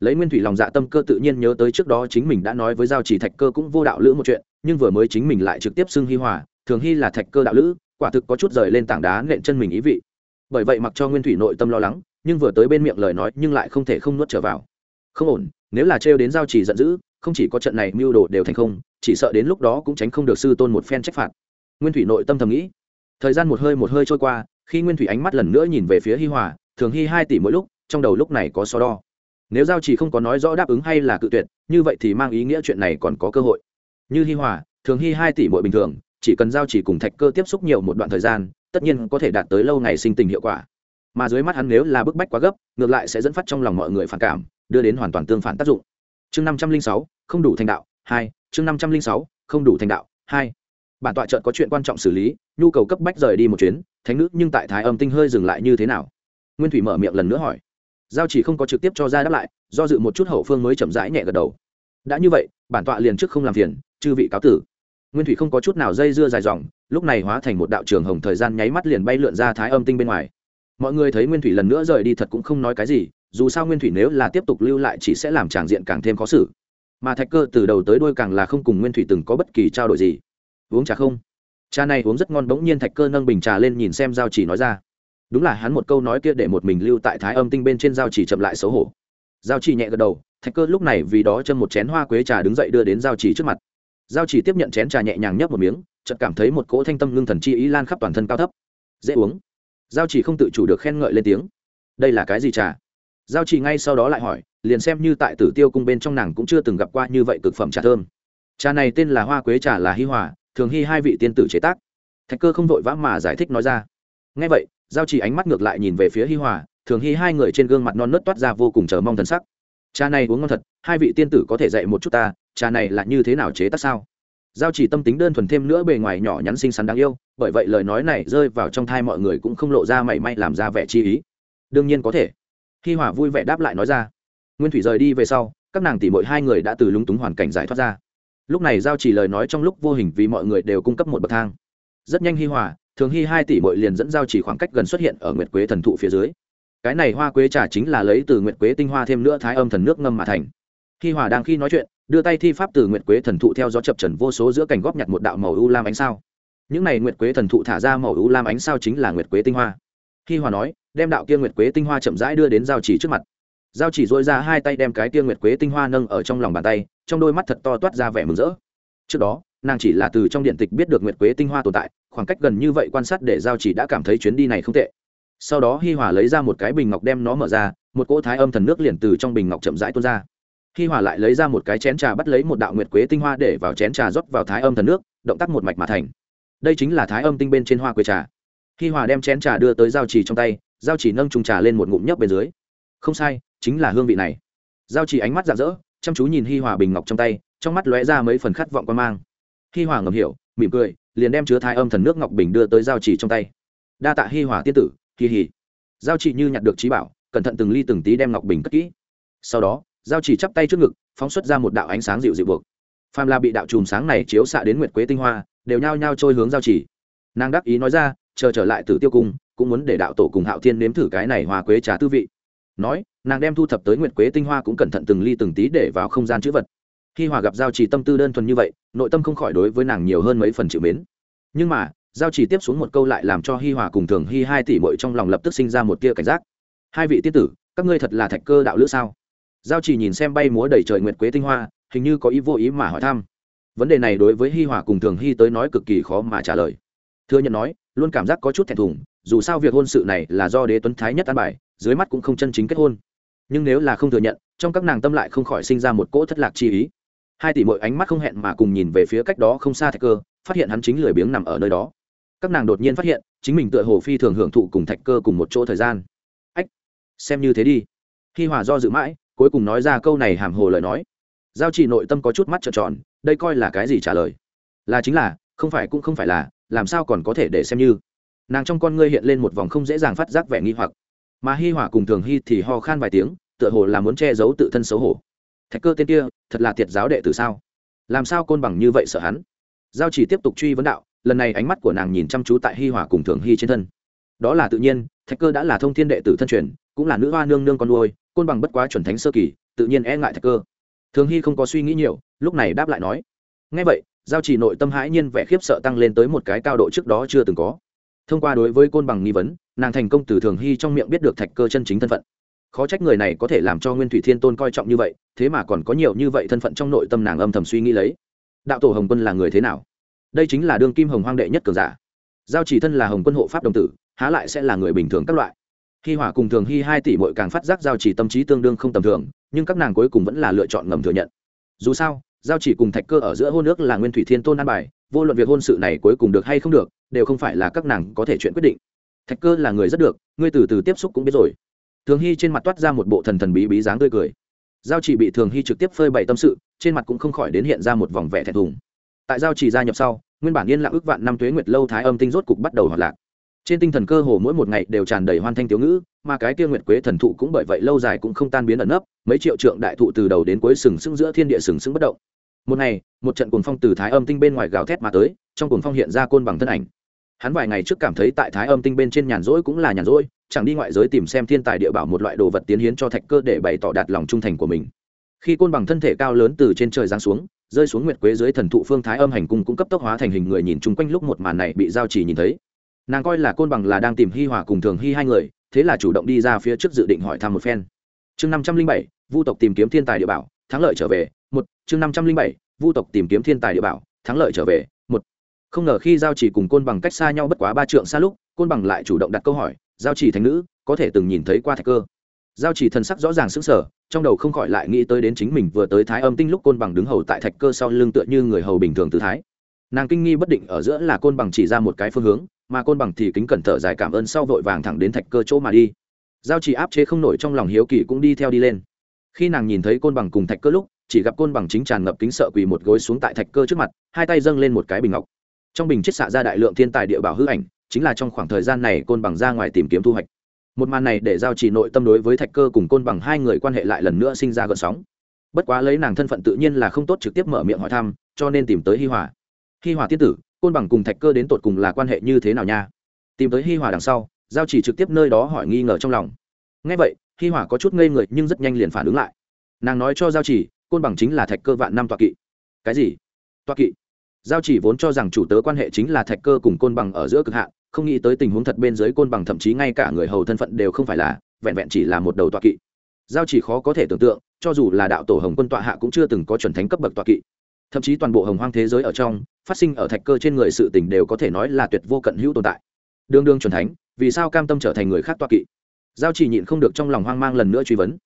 Lấy nguyên thủy lòng dạ tâm cơ tự nhiên nhớ tới trước đó chính mình đã nói với giao chỉ thạch cơ cũng vô đạo lữ một chuyện, nhưng vừa mới chính mình lại trực tiếp xưng hi hòa, thường hy là thạch cơ đạo lữ, quả thực có chút rời lên tảng đá nện chân mình ý vị bởi vậy mặc cho nguyên thủy nội tâm lo lắng, nhưng vừa tới bên miệng lời nói nhưng lại không thể không nuốt trở vào. Không ổn, nếu là trêu đến giao chỉ giận dữ, không chỉ có trận này mưu đồ đều thành không, chỉ sợ đến lúc đó cũng tránh không được sư tôn một phen trách phạt. Nguyên thủy nội tâm thầm nghĩ. Thời gian một hơi một hơi trôi qua, khi nguyên thủy ánh mắt lần nữa nhìn về phía hi hòa, thường hy hai tỷ mỗi lúc, trong đầu lúc này có so đo. Nếu giao chỉ không có nói rõ đáp ứng hay là cự tuyệt, như vậy thì mang ý nghĩa chuyện này còn có cơ hội. Như hi hòa, thường hy hai tỷ mỗi bình thường chỉ cần giao chỉ cùng thạch cơ tiếp xúc nhiều một đoạn thời gian, tất nhiên có thể đạt tới lâu ngày sinh tình hiệu quả. Mà dưới mắt hắn nếu là bức bách quá gấp, ngược lại sẽ dẫn phát trong lòng mọi người phản cảm, đưa đến hoàn toàn tương phản tác dụng. Chương năm trăm linh sáu, không đủ thành đạo, hai, chương năm trăm linh sáu, không đủ thành đạo, hai. Bản tọa trợt có chuyện quan trọng xử lý, nhu cầu cấp bách rời đi một chuyến, thánh nữ nhưng tại thái âm tinh hơi dừng lại như thế nào? Nguyên thủy mở miệng lần nữa hỏi. Giao chỉ không có trực tiếp cho ra đáp lại, do dự một chút hậu phương mới chậm rãi nhẹ gật đầu. Đã như vậy, bản tọa liền trước không làm phiền, chư vị cáo tử nguyên thủy không có chút nào dây dưa dài dòng, lúc này hóa thành một đạo trường hồng thời gian nháy mắt liền bay lượn ra thái âm tinh bên ngoài. Mọi người thấy nguyên thủy lần nữa rời đi thật cũng không nói cái gì, dù sao nguyên thủy nếu là tiếp tục lưu lại chỉ sẽ làm tràng diện càng thêm khó xử. Mà thạch cơ từ đầu tới đôi càng là không cùng nguyên thủy từng có bất kỳ trao đổi gì. Uống trà không? Trà này uống rất ngon, bỗng nhiên thạch cơ nâng bình trà lên nhìn xem giao chỉ nói ra. Đúng là hắn một câu nói kia để một mình lưu tại thái âm tinh bên trên giao chỉ chậm lại xấu hổ. Giao chỉ nhẹ gật đầu, thạch cơ lúc này vì đó chân một chén hoa quế trà đứng dậy đưa đến giao chỉ trước mặt giao chỉ tiếp nhận chén trà nhẹ nhàng nhấp một miếng, chợt cảm thấy một cỗ thanh tâm ngưng thần chi ý lan khắp toàn thân cao thấp. Dễ uống. Giao chỉ không tự chủ được khen ngợi lên tiếng. Đây là cái gì trà? Giao chỉ ngay sau đó lại hỏi, liền xem như tại tử tiêu cung bên trong nàng cũng chưa từng gặp qua như vậy cực phẩm trà thơm. Trà này tên là hoa quế trà là hi hòa, thường hy hai vị tiên tử chế tác. Thạch cơ không vội vã mà giải thích nói ra. Ngay vậy, giao chỉ ánh mắt ngược lại nhìn về phía hi hòa, thường hy hai người trên gương mặt non nớt toát ra vô cùng chờ mong thần sắc. Trà này uống ngon thật, hai vị tiên tử có thể dạy một chút ta trà này là như thế nào chế tác sao? Giao chỉ tâm tính đơn thuần thêm nữa bề ngoài nhỏ nhắn xinh xắn đáng yêu, bởi vậy lời nói này rơi vào trong thai mọi người cũng không lộ ra mảy may làm ra vẻ chi ý. Đương nhiên có thể. Hi hòa vui vẻ đáp lại nói ra. Nguyên thủy rời đi về sau, các nàng tỷ mỗi hai người đã từ lúng túng hoàn cảnh giải thoát ra. Lúc này giao chỉ lời nói trong lúc vô hình vì mọi người đều cung cấp một bậc thang. Rất nhanh hi hòa thường hy hai tỷ mỗi liền dẫn giao chỉ khoảng cách gần xuất hiện ở nguyệt quế thần thụ phía dưới. Cái này hoa quế trà chính là lấy từ nguyệt quế tinh hoa thêm nữa thái âm thần nước ngâm mà thành. Hi hòa đang khi nói chuyện đưa tay thi pháp từ nguyệt quế thần thụ theo gió chập trần vô số giữa cảnh góp nhặt một đạo màu u lam ánh sao. Những này nguyệt quế thần thụ thả ra màu u lam ánh sao chính là nguyệt quế tinh hoa. Hi hòa nói, đem đạo kia nguyệt quế tinh hoa chậm rãi đưa đến giao chỉ trước mặt. Giao chỉ dội ra hai tay đem cái kia nguyệt quế tinh hoa nâng ở trong lòng bàn tay, trong đôi mắt thật to toát ra vẻ mừng rỡ. Trước đó, nàng chỉ là từ trong điện tịch biết được nguyệt quế tinh hoa tồn tại, khoảng cách gần như vậy quan sát để giao chỉ đã cảm thấy chuyến đi này không tệ. Sau đó hi hòa lấy ra một cái bình ngọc đem nó mở ra, một cỗ thái âm thần nước liền từ trong bình ngọc chậm rãi tuôn ra hi hòa lại lấy ra một cái chén trà bắt lấy một đạo nguyệt quế tinh hoa để vào chén trà rót vào thái âm thần nước, động tác một mạch mà thành. Đây chính là thái âm tinh bên trên hoa quế trà. Hi hòa đem chén trà đưa tới giao chỉ trong tay, giao chỉ nâng chung trà lên một ngụm nhấp bên dưới. Không sai, chính là hương vị này. Giao chỉ ánh mắt rạng rỡ, chăm chú nhìn hi hòa bình ngọc trong tay, trong mắt lóe ra mấy phần khát vọng quan mang. Hi hòa ngầm hiểu, mỉm cười, liền đem chứa thái âm thần nước ngọc bình đưa tới giao chỉ trong tay. Đa tạ hi hòa tiên tử kỳ hỉ giao chỉ như nhặt được trí bảo, cẩn thận từng ly từng tí đem ngọc bình cất kỹ. Sau đó giao chỉ chắp tay trước ngực, phóng xuất ra một đạo ánh sáng dịu dịu buộc. Phàm la bị đạo chùm sáng này chiếu xạ đến nguyệt quế tinh hoa, đều nhao nhao trôi hướng giao chỉ. Nàng đắc ý nói ra, chờ trở lại Tử tiêu cung, cũng muốn để đạo tổ cùng hạo thiên nếm thử cái này hoa quế trà tư vị. Nói, nàng đem thu thập tới nguyệt quế tinh hoa cũng cẩn thận từng ly từng tí để vào không gian chữ vật. Khi hòa gặp giao chỉ tâm tư đơn thuần như vậy, nội tâm không khỏi đối với nàng nhiều hơn mấy phần chịu mến. Nhưng mà, giao chỉ tiếp xuống một câu lại làm cho hi hòa cùng thường hi hai tỷ mội trong lòng lập tức sinh ra một tia cảnh giác. Hai vị tiết tử, các ngươi thật là thạch cơ đạo lữ sao? Giao chỉ nhìn xem bay múa đầy trời nguyệt quế tinh hoa, hình như có ý vô ý mà hỏi thăm. Vấn đề này đối với hi hòa cùng thường hi tới nói cực kỳ khó mà trả lời. Thừa nhận nói, luôn cảm giác có chút thẹn thùng, dù sao việc hôn sự này là do đế tuấn thái nhất an bài, dưới mắt cũng không chân chính kết hôn. Nhưng nếu là không thừa nhận, trong các nàng tâm lại không khỏi sinh ra một cỗ thất lạc chi ý. Hai tỷ mọi ánh mắt không hẹn mà cùng nhìn về phía cách đó không xa thạch cơ, phát hiện hắn chính lười biếng nằm ở nơi đó. Các nàng đột nhiên phát hiện, chính mình tựa hồ phi thường hưởng thụ cùng thạch cơ cùng một chỗ thời gian. Ách, xem như thế đi. Khi hòa do dự mãi cuối cùng nói ra câu này hàm hồ lời nói. Giao chỉ nội tâm có chút mắt trợn tròn, đây coi là cái gì trả lời? Là chính là, không phải cũng không phải là, làm sao còn có thể để xem như? Nàng trong con ngươi hiện lên một vòng không dễ dàng phát giác vẻ nghi hoặc. Mà hi hỏa cùng thường hi thì ho khan vài tiếng, tựa hồ là muốn che giấu tự thân xấu hổ. Thạch cơ tên kia, thật là thiệt giáo đệ từ sao? Làm sao côn bằng như vậy sợ hắn? Giao chỉ tiếp tục truy vấn đạo, lần này ánh mắt của nàng nhìn chăm chú tại hi hỏa cùng thường hi trên thân. Đó là tự nhiên, thạch cơ đã là thông thiên đệ tử thân truyền, cũng là nữ hoa nương nương con nuôi côn bằng bất quá chuẩn thánh sơ kỳ, tự nhiên e ngại thạch cơ. Thường hy không có suy nghĩ nhiều, lúc này đáp lại nói ngay vậy, giao chỉ nội tâm hãi nhiên vẻ khiếp sợ tăng lên tới một cái cao độ trước đó chưa từng có. Thông qua đối với côn bằng nghi vấn, nàng thành công từ thường hy trong miệng biết được thạch cơ chân chính thân phận. Khó trách người này có thể làm cho nguyên thủy thiên tôn coi trọng như vậy, thế mà còn có nhiều như vậy thân phận trong nội tâm nàng âm thầm suy nghĩ lấy. Đạo tổ hồng quân là người thế nào? Đây chính là đương kim hồng hoang đệ nhất cường giả. Giao chỉ thân là hồng quân hộ pháp đồng tử, há lại sẽ là người bình thường các loại hi hỏa cùng thường hi hai tỷ mỗi càng phát giác giao chỉ tâm trí tương đương không tầm thường, nhưng các nàng cuối cùng vẫn là lựa chọn ngầm thừa nhận. Dù sao, giao chỉ cùng thạch cơ ở giữa hôn ước là nguyên thủy thiên tôn an bài, vô luận việc hôn sự này cuối cùng được hay không được, đều không phải là các nàng có thể chuyện quyết định. Thạch cơ là người rất được, ngươi từ từ tiếp xúc cũng biết rồi. Thường hy trên mặt toát ra một bộ thần thần bí bí dáng tươi cười. Giao chỉ bị thường hy trực tiếp phơi bày tâm sự, trên mặt cũng không khỏi đến hiện ra một vòng vẻ thẹn thùng. Tại giao chỉ gia nhập sau, nguyên bản yên lặng ước vạn năm tuế nguyệt lâu thái âm tinh rốt cục bắt đầu hoạt lạc trên tinh thần cơ hồ mỗi một ngày đều tràn đầy hoan thanh tiếu ngữ, mà cái kia nguyệt quế thần thụ cũng bởi vậy lâu dài cũng không tan biến ẩn nấp, mấy triệu trượng đại thụ từ đầu đến cuối sừng sững giữa thiên địa sừng sững bất động. Một ngày, một trận cuồng phong từ thái âm tinh bên ngoài gào thét mà tới, trong cuồng phong hiện ra côn bằng thân ảnh. Hắn vài ngày trước cảm thấy tại thái âm tinh bên trên nhàn rỗi cũng là nhàn rỗi, chẳng đi ngoại giới tìm xem thiên tài địa bảo một loại đồ vật tiến hiến cho thạch cơ để bày tỏ đạt lòng trung thành của mình. Khi côn bằng thân thể cao lớn từ trên trời giáng xuống, rơi xuống nguyệt quế dưới thần thụ phương thái âm hành cung cũng cấp tốc hóa thành hình người nhìn chung quanh lúc một màn này bị giao chỉ nhìn thấy nàng coi là côn bằng là đang tìm hi hòa cùng thường hi hai người, thế là chủ động đi ra phía trước dự định hỏi thăm một phen. Chương năm trăm linh bảy, vu tộc tìm kiếm thiên tài địa bảo, thắng lợi trở về, một, chương năm trăm linh bảy, vu tộc tìm kiếm thiên tài địa bảo, thắng lợi trở về, một. Không ngờ khi giao chỉ cùng côn bằng cách xa nhau bất quá ba trượng xa lúc, côn bằng lại chủ động đặt câu hỏi, giao chỉ thành nữ, có thể từng nhìn thấy qua thạch cơ? Giao chỉ thần sắc rõ ràng sững sờ, trong đầu không khỏi lại nghĩ tới đến chính mình vừa tới thái âm tinh lúc côn bằng đứng hầu tại thạch cơ sau lưng tựa như người hầu bình thường tự thái. Nàng kinh nghi bất định ở giữa là côn bằng chỉ ra một cái phương hướng mà côn bằng thì kính cẩn thở dài cảm ơn sau vội vàng thẳng đến thạch cơ chỗ mà đi. Giao chỉ áp chế không nổi trong lòng hiếu kỳ cũng đi theo đi lên. Khi nàng nhìn thấy côn bằng cùng thạch cơ lúc, chỉ gặp côn bằng chính tràn ngập kính sợ quỳ một gối xuống tại thạch cơ trước mặt, hai tay dâng lên một cái bình ngọc. Trong bình chiết xạ ra đại lượng thiên tài địa bảo hư ảnh, chính là trong khoảng thời gian này côn bằng ra ngoài tìm kiếm thu hoạch. Một màn này để giao chỉ nội tâm đối với thạch cơ cùng côn bằng hai người quan hệ lại lần nữa sinh ra gợn sóng. Bất quá lấy nàng thân phận tự nhiên là không tốt trực tiếp mở miệng hỏi thăm, cho nên tìm tới hi hòa. Hi hòa tiên tử côn bằng cùng thạch cơ đến tột cùng là quan hệ như thế nào nha? Tìm tới hi hòa đằng sau, giao chỉ trực tiếp nơi đó hỏi nghi ngờ trong lòng. Ngay vậy, hi hòa có chút ngây người nhưng rất nhanh liền phản ứng lại. Nàng nói cho giao chỉ, côn bằng chính là thạch cơ vạn năm toa kỵ. Cái gì? Toa kỵ? Giao chỉ vốn cho rằng chủ tớ quan hệ chính là thạch cơ cùng côn bằng ở giữa cực hạn, không nghĩ tới tình huống thật bên dưới côn bằng thậm chí ngay cả người hầu thân phận đều không phải là, vẹn vẹn chỉ là một đầu toa kỵ. Giao chỉ khó có thể tưởng tượng, cho dù là đạo tổ hồng quân tọa hạ cũng chưa từng có chuẩn thánh cấp bậc toa kỵ thậm chí toàn bộ hồng hoang thế giới ở trong, phát sinh ở thạch cơ trên người sự tình đều có thể nói là tuyệt vô cận hữu tồn tại. Đương đương chuẩn thánh, vì sao cam tâm trở thành người khác toa kỵ? Giao chỉ nhịn không được trong lòng hoang mang lần nữa truy vấn.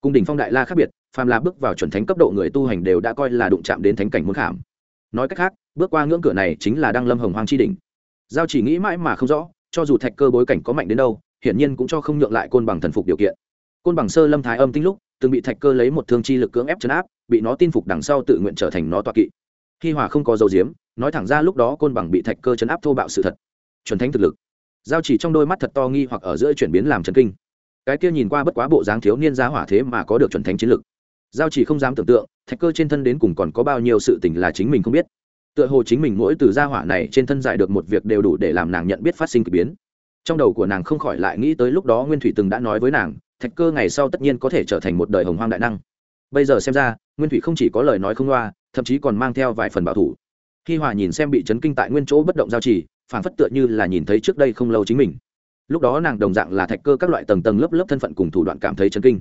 Cung đình phong đại la khác biệt, phàm là bước vào chuẩn thánh cấp độ người tu hành đều đã coi là đụng chạm đến thánh cảnh muốn khảm. Nói cách khác, bước qua ngưỡng cửa này chính là đăng lâm hồng hoang chi đỉnh. Giao chỉ nghĩ mãi mà không rõ, cho dù thạch cơ bối cảnh có mạnh đến đâu, hiển nhiên cũng cho không nhượng lại côn bằng thần phục điều kiện. Côn bằng sơ lâm thái âm tinh lúc từng bị thạch cơ lấy một thương chi lực cưỡng ép chấn áp, bị nó tin phục đằng sau tự nguyện trở thành nó toa kỵ. Hi hòa không có dấu diếm nói thẳng ra lúc đó côn bằng bị thạch cơ chấn áp thô bạo sự thật. Chuẩn thánh thực lực. Giao chỉ trong đôi mắt thật to nghi hoặc ở giữa chuyển biến làm chấn kinh. Cái kia nhìn qua bất quá bộ dáng thiếu niên giá hỏa thế mà có được chuẩn thánh chiến lực. Giao chỉ không dám tưởng tượng, thạch cơ trên thân đến cùng còn có bao nhiêu sự tình là chính mình không biết. Tựa hồ chính mình mỗi từ gia hỏa này trên thân giải được một việc đều đủ để làm nàng nhận biết phát sinh k ỳ biến. Trong đầu của nàng không khỏi lại nghĩ tới lúc đó nguyên thủy từng đã nói với nàng thạch cơ ngày sau tất nhiên có thể trở thành một đời hồng hoang đại năng. Bây giờ xem ra, nguyên thủy không chỉ có lời nói không loa, thậm chí còn mang theo vài phần bảo thủ. Khi hòa nhìn xem bị chấn kinh tại nguyên chỗ bất động giao trì phản phất tựa như là nhìn thấy trước đây không lâu chính mình. Lúc đó nàng đồng dạng là thạch cơ các loại tầng tầng lớp lớp thân phận cùng thủ đoạn cảm thấy chấn kinh.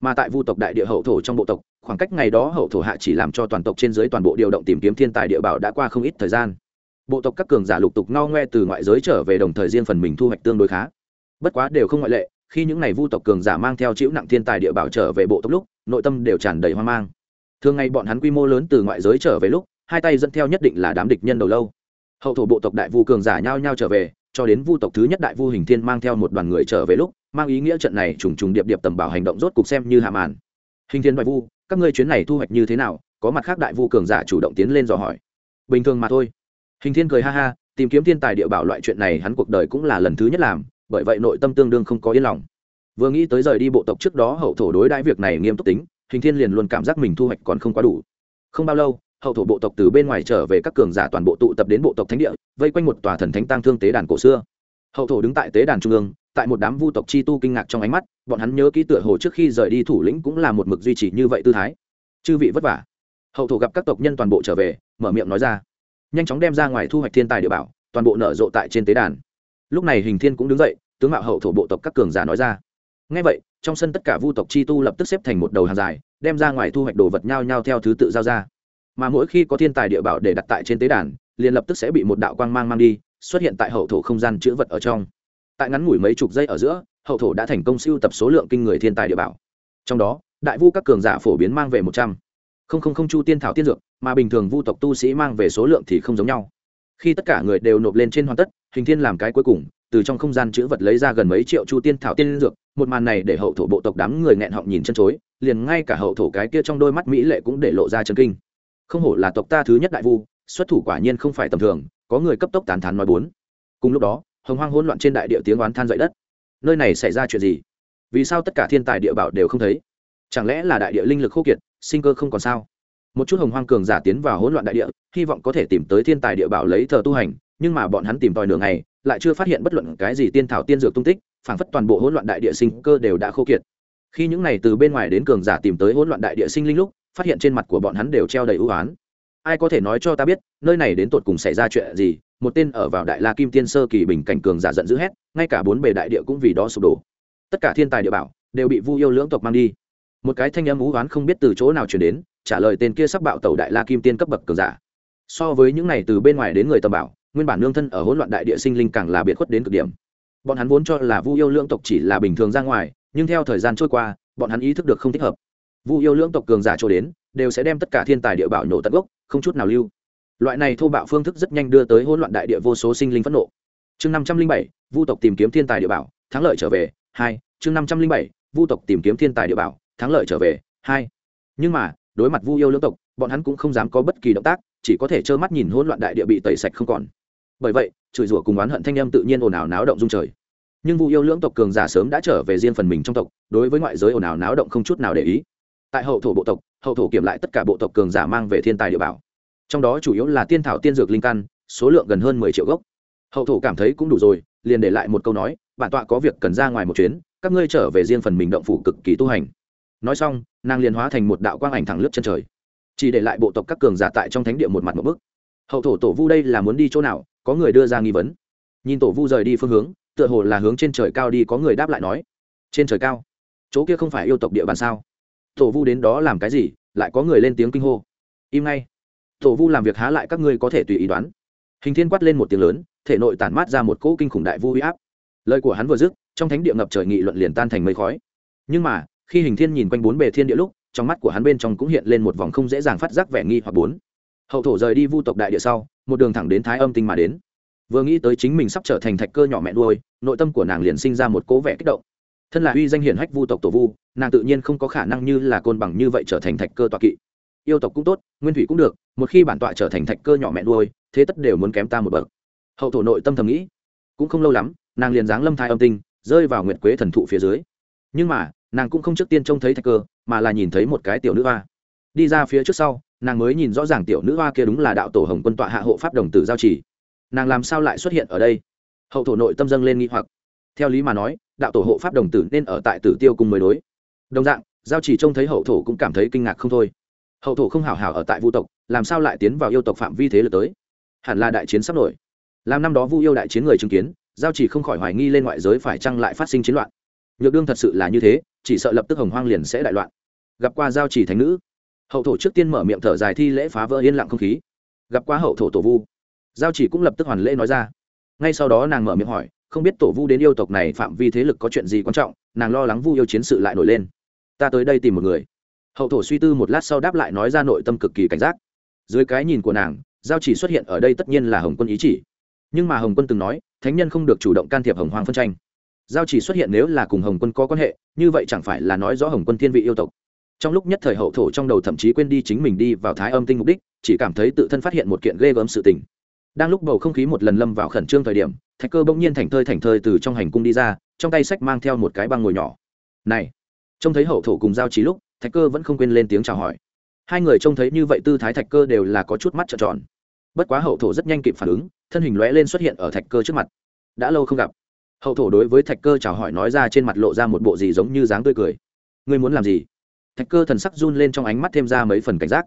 Mà tại vu tộc đại địa hậu thổ trong bộ tộc, khoảng cách ngày đó hậu thổ hạ chỉ làm cho toàn tộc trên dưới toàn bộ điều động tìm kiếm thiên tài địa bảo đã qua không ít thời gian. Bộ tộc các cường giả lục tục no ngoe từ ngoại giới trở về đồng thời riêng phần mình thu hoạch tương đối khá. Bất quá đều không ngoại lệ khi những ngày vu tộc cường giả mang theo chữ nặng thiên tài địa bảo trở về bộ tộc lúc, nội tâm đều tràn đầy hoang mang. Thường ngày bọn hắn quy mô lớn từ ngoại giới trở về lúc, hai tay dẫn theo nhất định là đám địch nhân đầu lâu. Hậu thổ bộ tộc đại vu cường giả nhao nhao trở về, cho đến vu tộc thứ nhất đại vu hình thiên mang theo một đoàn người trở về lúc, mang ý nghĩa trận này trùng trùng điệp điệp tầm bảo hành động rốt cục xem như hạ màn. Hình thiên đại vu, các ngươi chuyến này thu hoạch như thế nào? Có mặt khác đại vu cường giả chủ động tiến lên dò hỏi. Bình thường mà thôi. Hình thiên cười ha ha, tìm kiếm thiên tài địa bảo loại chuyện này hắn cuộc đời cũng là lần thứ nhất làm bởi vậy nội tâm tương đương không có yên lòng. Vừa nghĩ tới rời đi bộ tộc trước đó, hậu thổ đối đãi việc này nghiêm túc tính, hình thiên liền luôn cảm giác mình thu hoạch còn không quá đủ. Không bao lâu, hậu thổ bộ tộc từ bên ngoài trở về các cường giả toàn bộ tụ tập đến bộ tộc thánh địa, vây quanh một tòa thần thánh tăng thương tế đàn cổ xưa. Hậu thổ đứng tại tế đàn trung ương, tại một đám vu tộc chi tu kinh ngạc trong ánh mắt, bọn hắn nhớ kỹ tựa hồ trước khi rời đi thủ lĩnh cũng là một mực duy trì như vậy tư thái. Chư vị vất vả. Hậu thổ gặp các tộc nhân toàn bộ trở về, mở miệng nói ra. Nhanh chóng đem ra ngoài thu hoạch thiên tài địa bảo, toàn bộ nở rộ tại trên tế đàn. Lúc này hình thiên cũng đứng dậy tướng mạo hậu thổ bộ tộc các cường giả nói ra. Ngay vậy, trong sân tất cả vu tộc chi tu lập tức xếp thành một đầu hàng dài, đem ra ngoài thu hoạch đồ vật nhau nhau theo thứ tự giao ra. Mà mỗi khi có thiên tài địa bảo để đặt tại trên tế đàn, liền lập tức sẽ bị một đạo quang mang mang đi, xuất hiện tại hậu thổ không gian chữ vật ở trong. Tại ngắn ngủi mấy chục giây ở giữa, hậu thổ đã thành công siêu tập số lượng kinh người thiên tài địa bảo. Trong đó, đại vu các cường giả phổ biến mang về một trăm. Không không không chu tiên thảo tiên dược, mà bình thường vu tộc tu sĩ mang về số lượng thì không giống nhau. Khi tất cả người đều nộp lên trên hoàn tất, hình thiên làm cái cuối cùng từ trong không gian chữ vật lấy ra gần mấy triệu chu tiên thảo tiên dược, một màn này để hậu thổ bộ tộc đám người nghẹn họng nhìn chân chối, liền ngay cả hậu thổ cái kia trong đôi mắt mỹ lệ cũng để lộ ra chân kinh. Không hổ là tộc ta thứ nhất đại vu, xuất thủ quả nhiên không phải tầm thường, có người cấp tốc tán thán nói bốn. Cùng lúc đó, hồng hoang hỗn loạn trên đại địa tiếng oán than dậy đất. Nơi này xảy ra chuyện gì? Vì sao tất cả thiên tài địa bảo đều không thấy? Chẳng lẽ là đại địa linh lực khô kiệt, sinh cơ không còn sao? Một chút hồng hoang cường giả tiến vào hỗn loạn đại địa, hy vọng có thể tìm tới thiên tài địa bảo lấy thờ tu hành, nhưng mà bọn hắn tìm tòi nửa ngày lại chưa phát hiện bất luận cái gì tiên thảo tiên dược tung tích, phảng phất toàn bộ hỗn loạn đại địa sinh cơ đều đã khô kiệt. Khi những này từ bên ngoài đến cường giả tìm tới hỗn loạn đại địa sinh linh lúc, phát hiện trên mặt của bọn hắn đều treo đầy ưu oán. Ai có thể nói cho ta biết, nơi này đến tột cùng xảy ra chuyện gì, một tên ở vào đại la kim tiên sơ kỳ bình cảnh cường giả giận dữ hét, ngay cả bốn bề đại địa cũng vì đó sụp đổ. Tất cả thiên tài địa bảo đều bị vu yêu lưỡng tộc mang đi. Một cái thanh âm ú oán không biết từ chỗ nào chuyển đến, trả lời tên kia sắc bạo tàu đại la kim tiên cấp bậc cường giả. So với những này từ bên ngoài đến người tầm bảo nguyên bản nương thân ở hỗn loạn đại địa sinh linh càng là biệt khuất đến cực điểm. Bọn hắn vốn cho là vu yêu lưỡng tộc chỉ là bình thường ra ngoài, nhưng theo thời gian trôi qua, bọn hắn ý thức được không thích hợp. Vu yêu lưỡng tộc cường giả trôi đến, đều sẽ đem tất cả thiên tài địa bảo nổ tận gốc, không chút nào lưu. Loại này thô bạo phương thức rất nhanh đưa tới hỗn loạn đại địa vô số sinh linh phẫn nộ. Chương năm trăm linh bảy, vu tộc tìm kiếm thiên tài địa bảo, thắng lợi trở về, hai. Chương năm trăm linh bảy, vu tộc tìm kiếm thiên tài địa bảo, thắng lợi trở về, hai. Nhưng mà, đối mặt vu yêu lưỡng tộc, bọn hắn cũng không dám có bất kỳ động tác, chỉ có thể trơ mắt nhìn hỗn loạn đại địa bị tẩy sạch không còn bởi vậy, chửi rủa cùng oán hận thanh âm tự nhiên ồn ào náo động dung trời. Nhưng vu yêu lưỡng tộc cường giả sớm đã trở về riêng phần mình trong tộc, đối với ngoại giới ồn ào náo động không chút nào để ý. Tại hậu thổ bộ tộc, hậu thổ kiểm lại tất cả bộ tộc cường giả mang về thiên tài địa bảo. Trong đó chủ yếu là tiên thảo tiên dược linh căn, số lượng gần hơn mười triệu gốc. Hậu thổ cảm thấy cũng đủ rồi, liền để lại một câu nói, bản tọa có việc cần ra ngoài một chuyến, các ngươi trở về riêng phần mình động phủ cực kỳ tu hành. Nói xong, nàng liền hóa thành một đạo quang ảnh thẳng lướt chân trời. Chỉ để lại bộ tộc các cường giả tại trong thánh địa một mặt một bức hậu thổ tổ vu đây là muốn đi chỗ nào có người đưa ra nghi vấn. Nhìn tổ vu rời đi phương hướng, tựa hồ là hướng trên trời cao đi, có người đáp lại nói, trên trời cao? Chỗ kia không phải yêu tộc địa bàn sao? Tổ vu đến đó làm cái gì, lại có người lên tiếng kinh hô, im ngay. Tổ vu làm việc há lại các ngươi có thể tùy ý đoán. Hình thiên quát lên một tiếng lớn, thể nội tản mát ra một cỗ kinh khủng đại vu huy áp. Lời của hắn vừa dứt, trong thánh địa ngập trời nghị luận liền tan thành mây khói. Nhưng mà, khi hình thiên nhìn quanh bốn bề thiên địa lúc, trong mắt của hắn bên trong cũng hiện lên một vòng không dễ dàng phát giác vẻ nghi hoặc bốn. Hậu thổ rời đi vu tộc đại địa sau một đường thẳng đến thái âm tinh mà đến. Vừa nghĩ tới chính mình sắp trở thành thạch cơ nhỏ mẹ nuôi, nội tâm của nàng liền sinh ra một cố vẻ kích động. Thân là uy danh hiển hách vu tộc tổ vu, nàng tự nhiên không có khả năng như là côn bằng như vậy trở thành thạch cơ tọa kỵ. Yêu tộc cũng tốt, nguyên thủy cũng được, một khi bản tọa trở thành thạch cơ nhỏ mẹ nuôi, thế tất đều muốn kém ta một bậc. Hậu thổ nội tâm thầm nghĩ. Cũng không lâu lắm, nàng liền giáng lâm thai âm tinh, rơi vào nguyệt quế thần thụ phía dưới. Nhưng mà, nàng cũng không trước tiên trông thấy thạch cơ, mà là nhìn thấy một cái tiểu nữ hoa. Đi ra phía trước sau nàng mới nhìn rõ ràng tiểu nữ hoa kia đúng là đạo tổ hồng quân tọa hạ hộ pháp đồng tử giao chỉ nàng làm sao lại xuất hiện ở đây? Hậu thổ nội tâm dâng lên nghi hoặc. Theo lý mà nói, đạo tổ hộ pháp đồng tử nên ở tại tử tiêu cùng mới đối. Đồng dạng, giao chỉ trông thấy hậu thổ cũng cảm thấy kinh ngạc không thôi. Hậu thổ không hảo hảo ở tại vu tộc, làm sao lại tiến vào yêu tộc phạm vi thế lực tới? Hẳn là đại chiến sắp nổi. Làm năm đó vu yêu đại chiến người chứng kiến, giao chỉ không khỏi hoài nghi lên ngoại giới phải chăng lại phát sinh chiến loạn. Nhược đương thật sự là như thế, chỉ sợ lập tức hồng hoang liền sẽ đại loạn. Gặp qua giao chỉ thánh nữ hậu thổ trước tiên mở miệng thở dài thi lễ phá vỡ yên lặng không khí. Gặp qua hậu thổ tổ vu, giao chỉ cũng lập tức hoàn lễ nói ra. Ngay sau đó nàng mở miệng hỏi, không biết tổ vu đến yêu tộc này phạm vi thế lực có chuyện gì quan trọng, nàng lo lắng vu yêu chiến sự lại nổi lên. Ta tới đây tìm một người. Hậu thổ suy tư một lát sau đáp lại nói ra nội tâm cực kỳ cảnh giác. Dưới cái nhìn của nàng, giao chỉ xuất hiện ở đây tất nhiên là hồng quân ý chỉ. Nhưng mà hồng quân từng nói, thánh nhân không được chủ động can thiệp hồng hoàng phân tranh. Giao chỉ xuất hiện nếu là cùng hồng quân có quan hệ, như vậy chẳng phải là nói rõ hồng quân thiên vị yêu tộc trong lúc nhất thời hậu thổ trong đầu thậm chí quên đi chính mình đi vào thái âm tinh mục đích, chỉ cảm thấy tự thân phát hiện một kiện ghê gớm sự tình. Đang lúc bầu không khí một lần lâm vào khẩn trương thời điểm, thạch cơ bỗng nhiên thành thơi thành thơi từ trong hành cung đi ra, trong tay sách mang theo một cái băng ngồi nhỏ. Này. Trông thấy hậu thổ cùng giao trí lúc, thạch cơ vẫn không quên lên tiếng chào hỏi. Hai người trông thấy như vậy tư thái thạch cơ đều là có chút mắt trợn tròn. Bất quá hậu thổ rất nhanh kịp phản ứng, thân hình lóe lên xuất hiện ở thạch cơ trước mặt. Đã lâu không gặp. Hậu thổ đối với thạch cơ chào hỏi nói ra trên mặt lộ ra một bộ gì giống như dáng tươi cười. Ngươi muốn làm gì? Thạch cơ thần sắc run lên trong ánh mắt thêm ra mấy phần cảnh giác.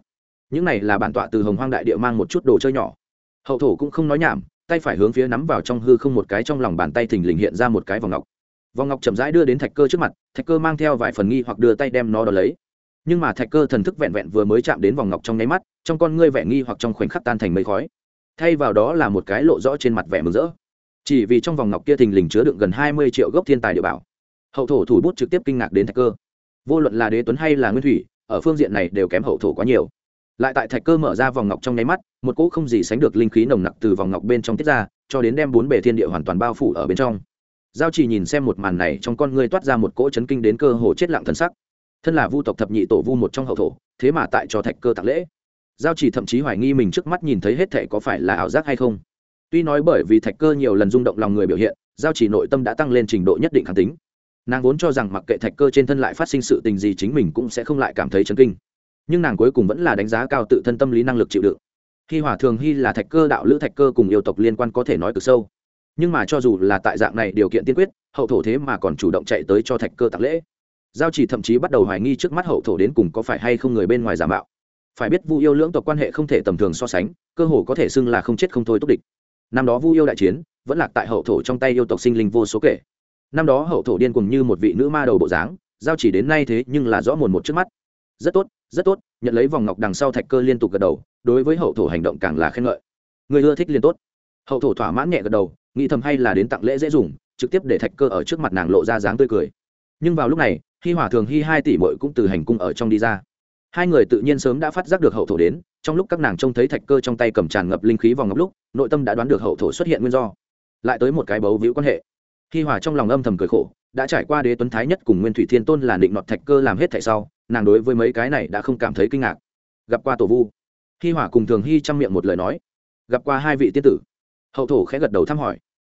Những này là bản tọa từ hồng hoang đại địa mang một chút đồ chơi nhỏ. Hậu thổ cũng không nói nhảm, tay phải hướng phía nắm vào trong hư không một cái trong lòng bàn tay thình lình hiện ra một cái vòng ngọc. Vòng ngọc chậm rãi đưa đến thạch cơ trước mặt, thạch cơ mang theo vài phần nghi hoặc đưa tay đem nó đ ó lấy. Nhưng mà thạch cơ thần thức vẹn vẹn vừa mới chạm đến vòng ngọc trong nháy mắt, trong con ngươi vẻ nghi hoặc trong khoảnh khắc tan thành mây khói. Thay vào đó là một cái lộ rõ trên mặt vẻ mừng rỡ. Chỉ vì trong vòng ngọc kia thình lình chứa đựng gần hai mươi triệu gốc thiên tài địa bảo, hậu thổ thủ bút trực tiếp kinh ngạc đến thạch cơ vô luận là đế tuấn hay là nguyên thủy, ở phương diện này đều kém hậu thổ quá nhiều. Lại tại thạch cơ mở ra vòng ngọc trong nháy mắt, một cỗ không gì sánh được linh khí nồng nặc từ vòng ngọc bên trong tiết ra, cho đến đem bốn bề thiên địa hoàn toàn bao phủ ở bên trong. Giao chỉ nhìn xem một màn này, trong con ngươi toát ra một cỗ chấn kinh đến cơ hồ chết lặng thân sắc. Thân là vu tộc thập nhị tổ vu một trong hậu thổ, thế mà tại cho thạch cơ tặng lễ. Giao chỉ thậm chí hoài nghi mình trước mắt nhìn thấy hết thệ có phải là ảo giác hay không. Tuy nói bởi vì thạch cơ nhiều lần rung động lòng người biểu hiện, giao chỉ nội tâm đã tăng lên trình độ nhất định kháng tính nàng vốn cho rằng mặc kệ thạch cơ trên thân lại phát sinh sự tình gì chính mình cũng sẽ không lại cảm thấy chấn kinh. Nhưng nàng cuối cùng vẫn là đánh giá cao tự thân tâm lý năng lực chịu đựng. Khi hỏa thường hy là thạch cơ đạo lữ thạch cơ cùng yêu tộc liên quan có thể nói cực sâu. Nhưng mà cho dù là tại dạng này điều kiện tiên quyết, hậu thổ thế mà còn chủ động chạy tới cho thạch cơ tặng lễ. Giao chỉ thậm chí bắt đầu hoài nghi trước mắt hậu thổ đến cùng có phải hay không người bên ngoài giả mạo. Phải biết vu yêu lưỡng tộc quan hệ không thể tầm thường so sánh, cơ hồ có thể xưng là không chết không thôi tốt địch. Năm đó vu yêu đại chiến, vẫn lạc tại hậu thổ trong tay yêu tộc sinh linh vô số kể năm đó hậu thổ điên cùng như một vị nữ ma đầu bộ dáng, giao chỉ đến nay thế nhưng là rõ mồn một trước mắt. Rất tốt rất tốt, nhận lấy vòng ngọc đằng sau thạch cơ liên tục gật đầu, đối với hậu thổ hành động càng là khen ngợi. Người ưa thích liên tốt. Hậu thổ thỏa mãn nhẹ gật đầu, nghĩ thầm hay là đến tặng lễ dễ dùng, trực tiếp để thạch cơ ở trước mặt nàng lộ ra dáng tươi cười. Nhưng vào lúc này, hi hỏa thường hi hai tỷ mội cũng từ hành cung ở trong đi ra. Hai người tự nhiên sớm đã phát giác được hậu thổ đến, trong lúc các nàng trông thấy thạch cơ trong tay cầm tràn ngập linh khí vào ngọc lúc, nội tâm đã đoán được hậu thổ xuất hiện nguyên do. Lại tới một cái bấu víu quan hệ hi hòa trong lòng âm thầm cười khổ, đã trải qua đế tuấn thái nhất cùng nguyên thủy thiên tôn là định nọt thạch cơ làm hết thảy sau, nàng đối với mấy cái này đã không cảm thấy kinh ngạc. Gặp qua tổ vu. Hi hòa cùng thường hy chăm miệng một lời nói. Gặp qua hai vị tiên tử. Hậu thổ khẽ gật đầu thăm hỏi.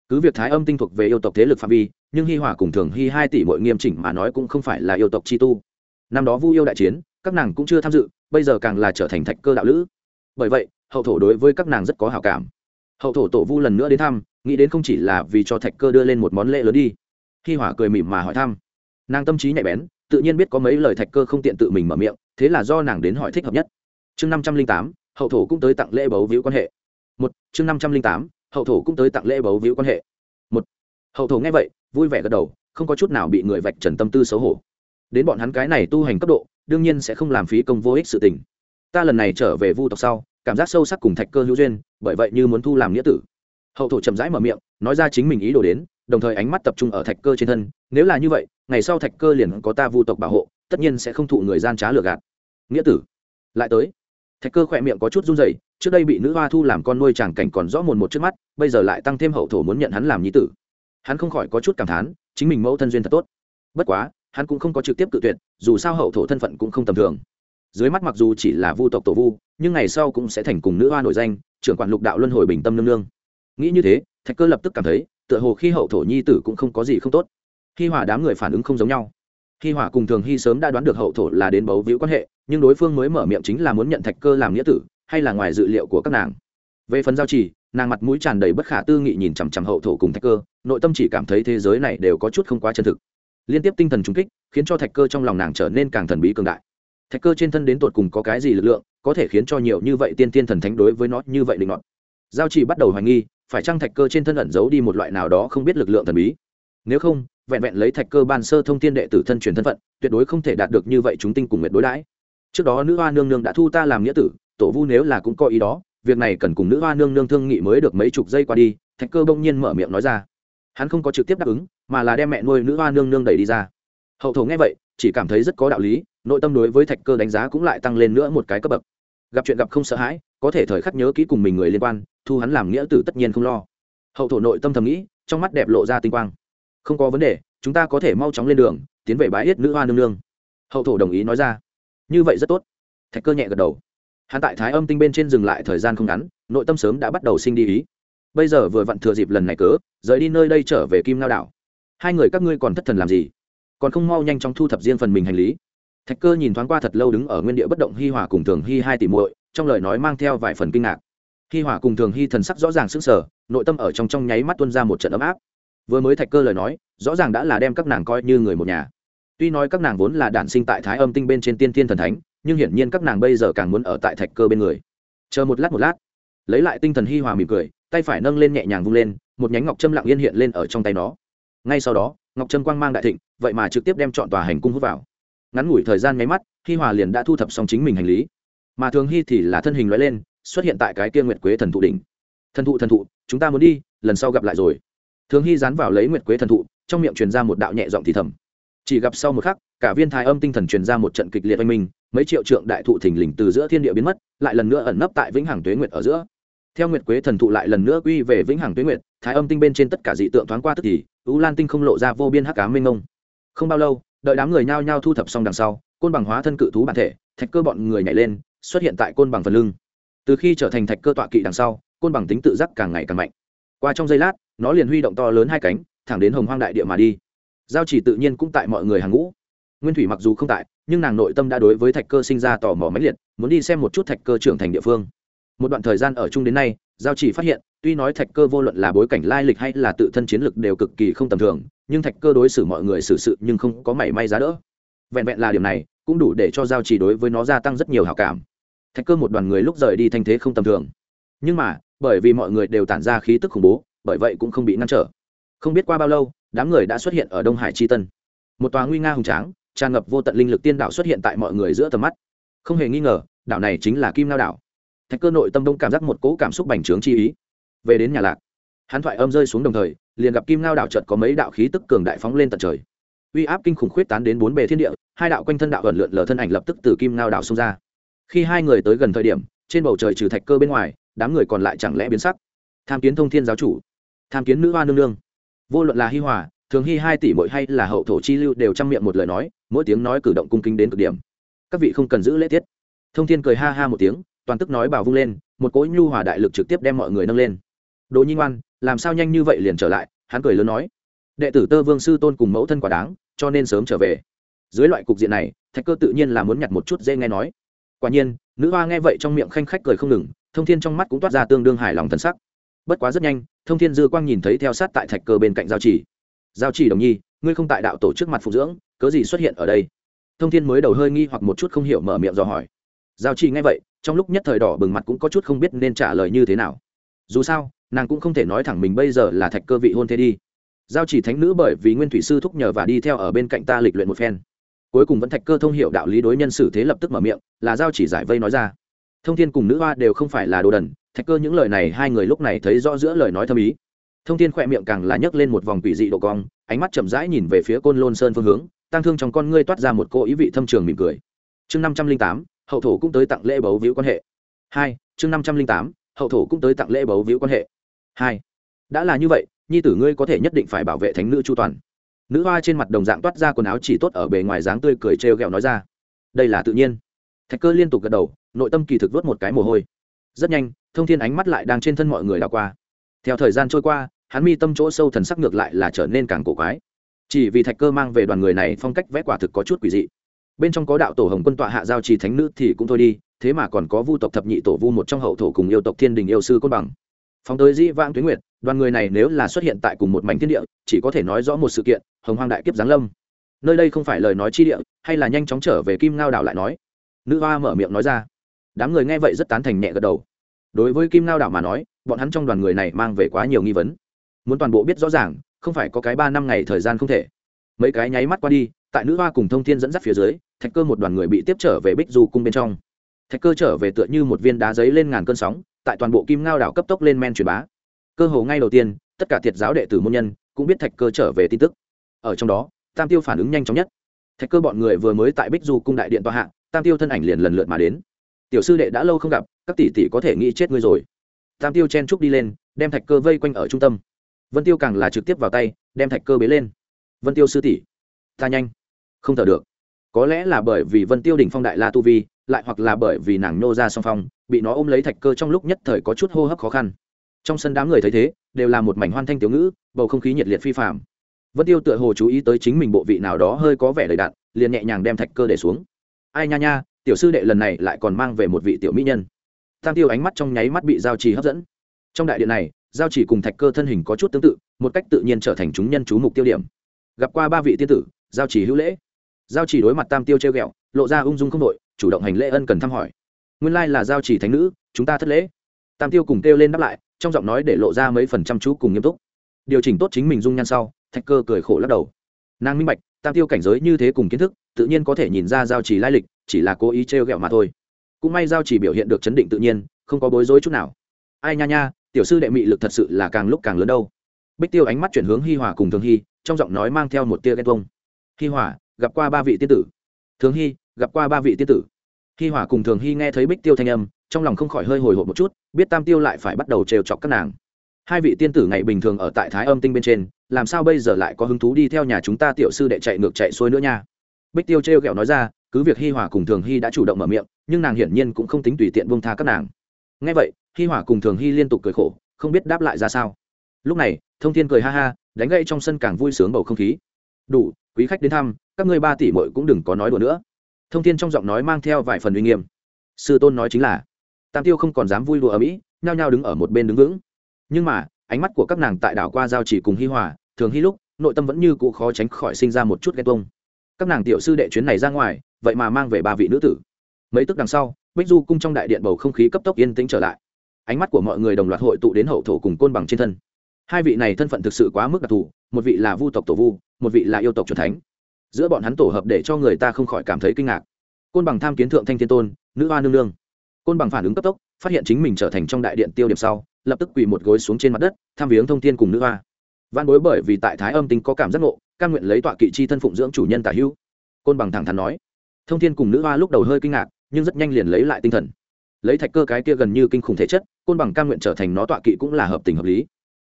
Cứ việc thái âm tinh thuộc về yêu tộc thế lực phạm vi, nhưng hi hòa cùng thường hy hai tỷ muội nghiêm chỉnh mà nói cũng không phải là yêu tộc chi tu. Năm đó vu yêu đại chiến, các nàng cũng chưa tham dự, bây giờ càng là trở thành thạch cơ đạo lữ. Bởi vậy, hậu thổ đối với các nàng rất có hào cảm. Hậu thổ tổ vu lần nữa đến thăm nghĩ đến không chỉ là vì cho thạch cơ đưa lên một món lễ lớn đi. Hi hỏa cười mỉm mà hỏi thăm, nàng tâm trí nhạy bén, tự nhiên biết có mấy lời thạch cơ không tiện tự mình mở miệng, thế là do nàng đến hỏi thích hợp nhất. Chương năm trăm linh tám, hậu thổ cũng tới tặng lễ bấu víu quan hệ. Một, chương năm trăm linh tám, hậu thổ cũng tới tặng lễ bấu víu quan hệ. Một, hậu thổ nghe vậy, vui vẻ gật đầu, không có chút nào bị người vạch trần tâm tư xấu hổ. Đến bọn hắn cái này tu hành cấp độ, đương nhiên sẽ không làm phí công vô ích sự tình. Ta lần này trở về vu tộc sau, cảm giác sâu sắc cùng thạch cơ hữu duyên, bởi vậy như muốn thu làm nghĩa tử hậu thổ chậm rãi mở miệng, nói ra chính mình ý đồ đến, đồng thời ánh mắt tập trung ở thạch cơ trên thân, nếu là như vậy, ngày sau thạch cơ liền có ta vu tộc bảo hộ, tất nhiên sẽ không thụ người gian trá lừa gạt. Nghĩa tử, lại tới. Thạch cơ khỏe miệng có chút run rẩy, trước đây bị nữ hoa thu làm con nuôi chàng cảnh còn rõ mồn một trước mắt, bây giờ lại tăng thêm hậu thổ muốn nhận hắn làm nhi tử. Hắn không khỏi có chút cảm thán, chính mình mẫu thân duyên thật tốt. Bất quá, hắn cũng không có trực tiếp cự tuyệt, dù sao hậu thổ thân phận cũng không tầm thường. Dưới mắt mặc dù chỉ là vu tộc tổ vu, nhưng ngày sau cũng sẽ thành cùng nữ hoa nổi danh, trưởng quản lục đạo luân hồi bình tâm nương nương nghĩ như thế thạch cơ lập tức cảm thấy tựa hồ khi hậu thổ nhi tử cũng không có gì không tốt. Khi hỏa đám người phản ứng không giống nhau. Khi hỏa cùng thường hy sớm đã đoán được hậu thổ là đến bấu víu quan hệ nhưng đối phương mới mở miệng chính là muốn nhận thạch cơ làm nghĩa tử hay là ngoài dự liệu của các nàng. Về phần giao trì, nàng mặt mũi tràn đầy bất khả tư nghị nhìn chằm chằm hậu thổ cùng thạch cơ nội tâm chỉ cảm thấy thế giới này đều có chút không quá chân thực. Liên tiếp tinh thần trung kích khiến cho thạch cơ trong lòng nàng trở nên càng thần bí cường đại. Thạch cơ trên thân đến tột cùng có cái gì lực lượng có thể khiến cho nhiều như vậy tiên tiên thần thánh đối với nó như vậy định luận giao trì bắt đầu hoài nghi phải chăng thạch cơ trên thân ẩn giấu đi một loại nào đó không biết lực lượng thần bí? Nếu không, vẹn vẹn lấy thạch cơ ban sơ thông tiên đệ tử thân truyền thân phận, tuyệt đối không thể đạt được như vậy chúng tinh cùng nguyện đối đãi. Trước đó nữ hoa nương nương đã thu ta làm nghĩa tử, tổ vu nếu là cũng có ý đó, việc này cần cùng nữ hoa nương nương thương nghị mới được mấy chục giây qua đi, thạch cơ bỗng nhiên mở miệng nói ra. Hắn không có trực tiếp đáp ứng, mà là đem mẹ nuôi nữ hoa nương nương đẩy đi ra. Hậu thổ nghe vậy, chỉ cảm thấy rất có đạo lý, nội tâm đối với thạch cơ đánh giá cũng lại tăng lên nữa một cái cấp bậc gặp chuyện gặp không sợ hãi, có thể thời khắc nhớ kỹ cùng mình người liên quan, thu hắn làm nghĩa tử tất nhiên không lo. Hậu thổ nội tâm thầm nghĩ, trong mắt đẹp lộ ra tinh quang. Không có vấn đề, chúng ta có thể mau chóng lên đường, tiến về bãi yết nữ hoa nương nương. Hậu thổ đồng ý nói ra. Như vậy rất tốt. Thạch cơ nhẹ gật đầu. Hắn tại thái âm tinh bên trên dừng lại thời gian không ngắn, nội tâm sớm đã bắt đầu sinh đi ý. Bây giờ vừa vặn thừa dịp lần này cớ, rời đi nơi đây trở về kim lao đảo. Hai người các ngươi còn thất thần làm gì? Còn không mau nhanh chóng thu thập riêng phần mình hành lý thạch cơ nhìn thoáng qua thật lâu đứng ở nguyên địa bất động hi hòa cùng thường hi hai tỷ muội, trong lời nói mang theo vài phần kinh ngạc. Hi hòa cùng thường hi thần sắc rõ ràng sững sờ, nội tâm ở trong trong nháy mắt tuôn ra một trận ấm áp. Vừa mới thạch cơ lời nói, rõ ràng đã là đem các nàng coi như người một nhà. Tuy nói các nàng vốn là đản sinh tại thái âm tinh bên trên tiên thiên thần thánh, nhưng hiển nhiên các nàng bây giờ càng muốn ở tại thạch cơ bên người. Chờ một lát một lát, lấy lại tinh thần hi hòa mỉm cười, tay phải nâng lên nhẹ nhàng vung lên, một nhánh ngọc trâm lặng yên hiện lên ở trong tay nó. Ngay sau đó, ngọc trâm quang mang đại thịnh, vậy mà trực tiếp đem chọn tòa hành cung hút vào ngắn ngủi thời gian nháy mắt, hi hòa liền đã thu thập xong chính mình hành lý. Mà thường hy thì là thân hình loại lên, xuất hiện tại cái kia nguyệt quế thần thụ đỉnh. Thần thụ thần thụ, chúng ta muốn đi, lần sau gặp lại rồi. Thường hy dán vào lấy nguyệt quế thần thụ, trong miệng truyền ra một đạo nhẹ giọng thì thầm. Chỉ gặp sau một khắc, cả viên thái âm tinh thần truyền ra một trận kịch liệt oanh minh, mấy triệu trượng đại thụ thình lình từ giữa thiên địa biến mất, lại lần nữa ẩn nấp tại vĩnh hằng tuế nguyệt ở giữa. Theo nguyệt quế thần thụ lại lần nữa quy về vĩnh hằng tuế nguyệt thái âm tinh bên trên tất cả dị tượng thoáng qua tức thì ưu lan tinh không lộ ra vô biên hắc cá minh ngông không bao lâu đợi đám người nhao nhao thu thập xong đằng sau, côn bằng hóa thân cự thú bản thể, thạch cơ bọn người nhảy lên, xuất hiện tại côn bằng phần lưng. Từ khi trở thành thạch cơ tọa kỵ đằng sau, côn bằng tính tự giác càng ngày càng mạnh. Qua trong giây lát, nó liền huy động to lớn hai cánh, thẳng đến hồng hoang đại địa mà đi. Giao chỉ tự nhiên cũng tại mọi người hàng ngũ. Nguyên thủy mặc dù không tại, nhưng nàng nội tâm đã đối với thạch cơ sinh ra tò mò mãnh liệt, muốn đi xem một chút thạch cơ trưởng thành địa phương. Một đoạn thời gian ở chung đến nay, giao chỉ phát hiện, tuy nói thạch cơ vô luận là bối cảnh lai lịch hay là tự thân chiến lực đều cực kỳ không tầm thường nhưng thạch cơ đối xử mọi người xử sự nhưng không có mảy may giá đỡ. Vẹn vẹn là điểm này, cũng đủ để cho giao chỉ đối với nó gia tăng rất nhiều hào cảm. Thạch cơ một đoàn người lúc rời đi thanh thế không tầm thường. Nhưng mà, bởi vì mọi người đều tản ra khí tức khủng bố, bởi vậy cũng không bị ngăn trở. Không biết qua bao lâu, đám người đã xuất hiện ở đông hải tri tân. Một tòa nguy nga hùng tráng, tràn ngập vô tận linh lực tiên đạo xuất hiện tại mọi người giữa tầm mắt. Không hề nghi ngờ, đảo này chính là kim lao đảo. Thạch cơ nội tâm đông cảm giác một cỗ cảm xúc bành trướng chi ý. Về đến nhà lạc, hắn thoại âm rơi xuống đồng thời liền gặp kim ngao đảo trận có mấy đạo khí tức cường đại phóng lên tận trời. Uy áp kinh khủng khuyết tán đến bốn bề thiên địa, hai đạo quanh thân đạo ẩn lượn lờ thân ảnh lập tức từ kim ngao đảo xông ra. Khi hai người tới gần thời điểm, trên bầu trời trừ thạch cơ bên ngoài, đám người còn lại chẳng lẽ biến sắc? Tham kiến thông thiên giáo chủ, tham kiến nữ hoa nương nương. Vô luận là hi hòa, thường hy hai tỷ mỗi hay là hậu thổ chi lưu đều chăm miệng một lời nói, mỗi tiếng nói cử động cung kính đến cực điểm. Các vị không cần giữ lễ tiết. Thông thiên cười ha ha một tiếng, toàn tức nói bảo vung lên, một cỗ nhu hòa đại lực trực tiếp đem mọi người nâng lên. Đỗ nhi ngoan làm sao nhanh như vậy liền trở lại, hắn cười lớn nói. Đệ tử tơ vương sư tôn cùng mẫu thân quả đáng, cho nên sớm trở về. Dưới loại cục diện này, thạch cơ tự nhiên là muốn nhặt một chút dễ nghe nói. Quả nhiên, nữ hoa nghe vậy trong miệng khanh khách cười không ngừng, thông thiên trong mắt cũng toát ra tương đương hài lòng thân sắc. Bất quá rất nhanh, thông thiên dư quang nhìn thấy theo sát tại thạch cơ bên cạnh giao chỉ. Giao chỉ đồng nhi, ngươi không tại đạo tổ trước mặt phục dưỡng, cớ gì xuất hiện ở đây? Thông thiên mới đầu hơi nghi hoặc một chút không hiểu mở miệng dò hỏi. Giao chỉ nghe vậy, trong lúc nhất thời đỏ bừng mặt cũng có chút không biết nên trả lời như thế nào. Dù sao nàng cũng không thể nói thẳng mình bây giờ là thạch cơ vị hôn thế đi. Giao chỉ thánh nữ bởi vì nguyên thủy sư thúc nhờ và đi theo ở bên cạnh ta lịch luyện một phen. Cuối cùng vẫn thạch cơ thông hiểu đạo lý đối nhân xử thế lập tức mở miệng, là giao chỉ giải vây nói ra. Thông thiên cùng nữ hoa đều không phải là đồ đần, thạch cơ những lời này hai người lúc này thấy rõ giữa lời nói thâm ý. Thông thiên khỏe miệng càng là nhấc lên một vòng quỷ dị độ cong, ánh mắt chậm rãi nhìn về phía côn lôn sơn phương hướng tăng thương trong con ngươi toát ra một cô ý vị thâm trường mỉm cười. Chương năm trăm linh tám, hậu thổ cũng tới tặng lễ bấu víu quan hệ. Hai, chương năm trăm linh tám, hậu thổ cũng tới tặng lễ bấu víu quan hệ hai. Đã là như vậy, nhi tử ngươi có thể nhất định phải bảo vệ thánh nữ chu toàn. Nữ hoa trên mặt đồng dạng toát ra quần áo chỉ tốt ở bề ngoài dáng tươi cười trêu ghẹo nói ra. Đây là tự nhiên. Thạch cơ liên tục gật đầu, nội tâm kỳ thực vớt một cái mồ hôi. Rất nhanh, thông thiên ánh mắt lại đang trên thân mọi người đào qua. Theo thời gian trôi qua, hắn mi tâm chỗ sâu thần sắc ngược lại là trở nên càng cổ quái. Chỉ vì thạch cơ mang về đoàn người này phong cách vẽ quả thực có chút quỷ dị. Bên trong có đạo tổ hồng quân tọa hạ giao trì thánh nữ thì cũng thôi đi, thế mà còn có vu tộc thập nhị tổ vu một trong hậu thổ cùng yêu tộc thiên đình yêu sư côn bằng phóng tới dĩ vãng tuyến nguyệt, đoàn người này nếu là xuất hiện tại cùng một mảnh thiên địa, chỉ có thể nói rõ một sự kiện, hồng hoang đại kiếp giáng lâm. Nơi đây không phải lời nói chi địa, hay là nhanh chóng trở về kim ngao đảo lại nói? Nữ hoa mở miệng nói ra. Đám người nghe vậy rất tán thành nhẹ gật đầu. Đối với kim ngao đảo mà nói, bọn hắn trong đoàn người này mang về quá nhiều nghi vấn. Muốn toàn bộ biết rõ ràng, không phải có cái ba năm ngày thời gian không thể. Mấy cái nháy mắt qua đi, tại nữ hoa cùng thông thiên dẫn dắt phía dưới, thạch cơ một đoàn người bị tiếp trở về bích du cung bên trong thạch cơ trở về tựa như một viên đá giấy lên ngàn cơn sóng, tại toàn bộ kim ngao đảo cấp tốc lên men truyền bá. Cơ hồ ngay đầu tiên, tất cả thiệt giáo đệ tử môn nhân cũng biết thạch cơ trở về tin tức. Ở trong đó, tam tiêu phản ứng nhanh chóng nhất. Thạch cơ bọn người vừa mới tại bích du cung đại điện tòa hạng tam tiêu thân ảnh liền lần lượt mà đến. Tiểu sư đệ đã lâu không gặp, các tỷ tỷ có thể nghĩ chết ngươi rồi. Tam tiêu chen trúc đi lên, đem thạch cơ vây quanh ở trung tâm. Vân tiêu càng là trực tiếp vào tay, đem thạch cơ bế lên. Vân tiêu sư tỷ, ta nhanh. Không thở được có lẽ là bởi vì vân tiêu đỉnh phong đại la tu vi, lại hoặc là bởi vì nàng nô ra song phong, bị nó ôm lấy thạch cơ trong lúc nhất thời có chút hô hấp khó khăn. Trong sân đám người thấy thế, đều là một mảnh hoan thanh tiểu ngữ, bầu không khí nhiệt liệt phi phạm vân tiêu tựa hồ chú ý tới chính mình bộ vị nào đó hơi có vẻ đầy đạn liền nhẹ nhàng đem thạch cơ để xuống. Ai nha nha, tiểu sư đệ lần này lại còn mang về một vị tiểu mỹ nhân. Tam tiêu ánh mắt trong nháy mắt bị giao trì hấp dẫn. Trong đại điện này, giao trì cùng thạch cơ thân hình có chút tương tự, một cách tự nhiên trở thành chúng nhân chú mục tiêu điểm. Gặp qua ba vị tiên tử, giao trì hữu lễ giao chỉ đối mặt tam tiêu treo ghẹo, lộ ra ung dung không đội chủ động hành lễ ân cần thăm hỏi. Nguyên lai là giao chỉ thánh nữ, chúng ta thất lễ. Tam tiêu cùng kêu lên đáp lại, trong giọng nói để lộ ra mấy phần chăm chú cùng nghiêm túc. Điều chỉnh tốt chính mình dung nhan sau, thạch cơ cười khổ lắc đầu. Nàng minh bạch, tam tiêu cảnh giới như thế cùng kiến thức, tự nhiên có thể nhìn ra giao chỉ lai lịch, chỉ là cố ý trêu ghẹo mà thôi. Cũng may giao chỉ biểu hiện được chấn định tự nhiên, không có bối rối chút nào. Ai nha nha, tiểu sư đệ mị lực thật sự là càng lúc càng lớn đâu. Bích tiêu ánh mắt chuyển hướng hi hòa cùng thường hy trong giọng nói mang theo một tia ghen tuông. Hi hòa gặp qua ba vị tiên tử. Thường hy, gặp qua ba vị tiên tử. Hi hòa cùng thường hy nghe thấy bích tiêu thanh âm, trong lòng không khỏi hơi hồi hộp một chút, biết tam tiêu lại phải bắt đầu trêu chọc các nàng. Hai vị tiên tử ngày bình thường ở tại thái âm tinh bên trên, làm sao bây giờ lại có hứng thú đi theo nhà chúng ta tiểu sư đệ chạy ngược chạy xuôi nữa nha? Bích tiêu trêu ghẹo nói ra, cứ việc hi hòa cùng thường hy đã chủ động mở miệng, nhưng nàng hiển nhiên cũng không tính tùy tiện buông tha các nàng. Ngay vậy, hi hòa cùng thường hy liên tục cười khổ, không biết đáp lại ra sao. Lúc này, thông thiên cười ha ha, đánh gậy trong sân càng vui sướng bầu không khí. Đủ quý khách đến thăm, các ngươi ba tỷ mội cũng đừng có nói đùa nữa. Thông thiên trong giọng nói mang theo vài phần uy nghiêm. Sư tôn nói chính là, tam tiêu không còn dám vui đùa ở mỹ, nhao nhao đứng ở một bên đứng vững. Nhưng mà, ánh mắt của các nàng tại đảo qua giao chỉ cùng hi hòa, thường hi lúc, nội tâm vẫn như cụ khó tránh khỏi sinh ra một chút ghen tuông. Các nàng tiểu sư đệ chuyến này ra ngoài, vậy mà mang về ba vị nữ tử. Mấy tức đằng sau, bích du cung trong đại điện bầu không khí cấp tốc yên tĩnh trở lại. Ánh mắt của mọi người đồng loạt hội tụ đến hậu thổ cùng côn bằng trên thân. Hai vị này thân phận thực sự quá mức đặc thù một vị là vu tộc tổ vu, một vị là yêu tộc c thánh. Giữa bọn hắn tổ hợp để cho người ta không khỏi cảm thấy kinh ngạc. Côn bằng tham kiến thượng thanh thiên tôn, nữ hoa nương nương. Côn bằng phản ứng cấp tốc, phát hiện chính mình trở thành trong đại điện tiêu điểm sau, lập tức quỳ một gối xuống trên mặt đất, tham viếng thông tin cùng nữ hoa. Văn bối bởi vì tại thái âm tính có cảm giác ngộ căn nguyện lấy tọa kỵ chi thân phụng dưỡng chủ nhân tả hữu. Côn bằng thẳng thắn nói. Thông thiên cùng nữ hoa lúc đầu hơi kinh ngạc, nhưng rất nhanh liền lấy lại tinh thần. Lấy thạch cơ cái kia gần như kinh khủng thể chất, côn bằng căn nguyện trở thành nó tọa kỵ cũng là hợp tình hợp lý.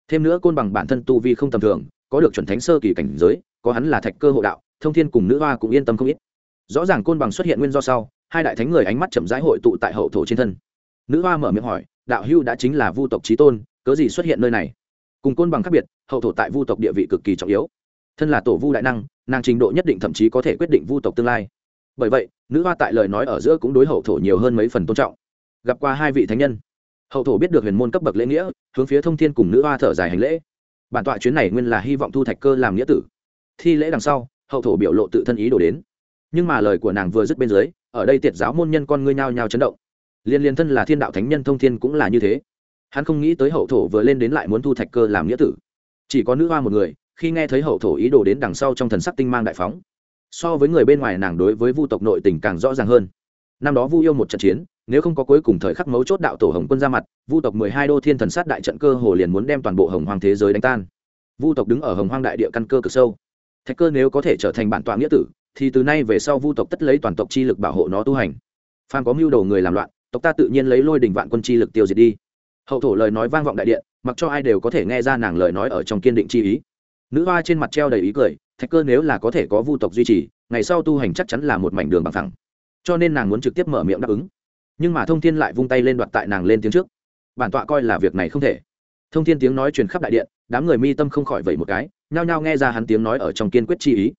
Thêm nữa côn bằng bản thân tu vi không tầm thường có được chuẩn thánh sơ kỳ cảnh giới, có hắn là thạch cơ hộ đạo, thông thiên cùng nữ hoa cũng yên tâm không ít. Rõ ràng côn bằng xuất hiện nguyên do sau, hai đại thánh người ánh mắt chậm rãi hội tụ tại hậu thổ trên thân. Nữ hoa mở miệng hỏi, đạo hưu đã chính là vu tộc trí tôn, cớ gì xuất hiện nơi này? Cùng côn bằng khác biệt, hậu thổ tại vu tộc địa vị cực kỳ trọng yếu. Thân là tổ vu đại năng, nàng trình độ nhất định thậm chí có thể quyết định vu tộc tương lai. Bởi vậy, nữ hoa tại lời nói ở giữa cũng đối hậu thổ nhiều hơn mấy phần tôn trọng. Gặp qua hai vị thánh nhân, hậu thổ biết được huyền môn cấp bậc lễ nghĩa, hướng phía thông thiên cùng nữ hoa thở dài hành lễ bản tọa chuyến này nguyên là hy vọng thu thạch cơ làm nghĩa tử. Thi lễ đằng sau, hậu thổ biểu lộ tự thân ý đổ đến. Nhưng mà lời của nàng vừa dứt bên dưới, ở đây tiệt giáo môn nhân con ngươi nhao nhao chấn động. Liên liên thân là thiên đạo thánh nhân thông thiên cũng là như thế. Hắn không nghĩ tới hậu thổ vừa lên đến lại muốn thu thạch cơ làm nghĩa tử. Chỉ có nữ hoa một người, khi nghe thấy hậu thổ ý đồ đến đằng sau trong thần sắc tinh mang đại phóng. So với người bên ngoài nàng đối với vu tộc nội tình càng rõ ràng hơn. Năm đó vu yêu một trận chiến nếu không có cuối cùng thời khắc mấu chốt đạo tổ hồng quân ra mặt, vu tộc mười hai đô thiên thần sát đại trận cơ hồ liền muốn đem toàn bộ hồng hoàng thế giới đánh tan. Vu tộc đứng ở hồng hoàng đại địa căn cơ cực sâu. Thạch cơ nếu có thể trở thành bản tọa nghĩa tử, thì từ nay về sau vu tộc tất lấy toàn tộc chi lực bảo hộ nó tu hành. Phan có mưu đồ người làm loạn, tộc ta tự nhiên lấy lôi đình vạn quân chi lực tiêu diệt đi. Hậu thổ lời nói vang vọng đại điện mặc cho ai đều có thể nghe ra nàng lời nói ở trong kiên định chi ý. Nữ hoa trên mặt treo đầy ý cười, thạch cơ nếu là có thể có vu tộc duy trì, ngày sau tu hành chắc chắn là một mảnh đường bằng thẳng cho nên nàng muốn trực tiếp mở miệng đáp ứng nhưng mà thông thiên lại vung tay lên đoạt tại nàng lên tiếng trước. Bản tọa coi là việc này không thể. Thông thiên tiếng nói truyền khắp đại điện, đám người mi tâm không khỏi vậy một cái, nhao nhao nghe ra hắn tiếng nói ở trong kiên quyết chi ý.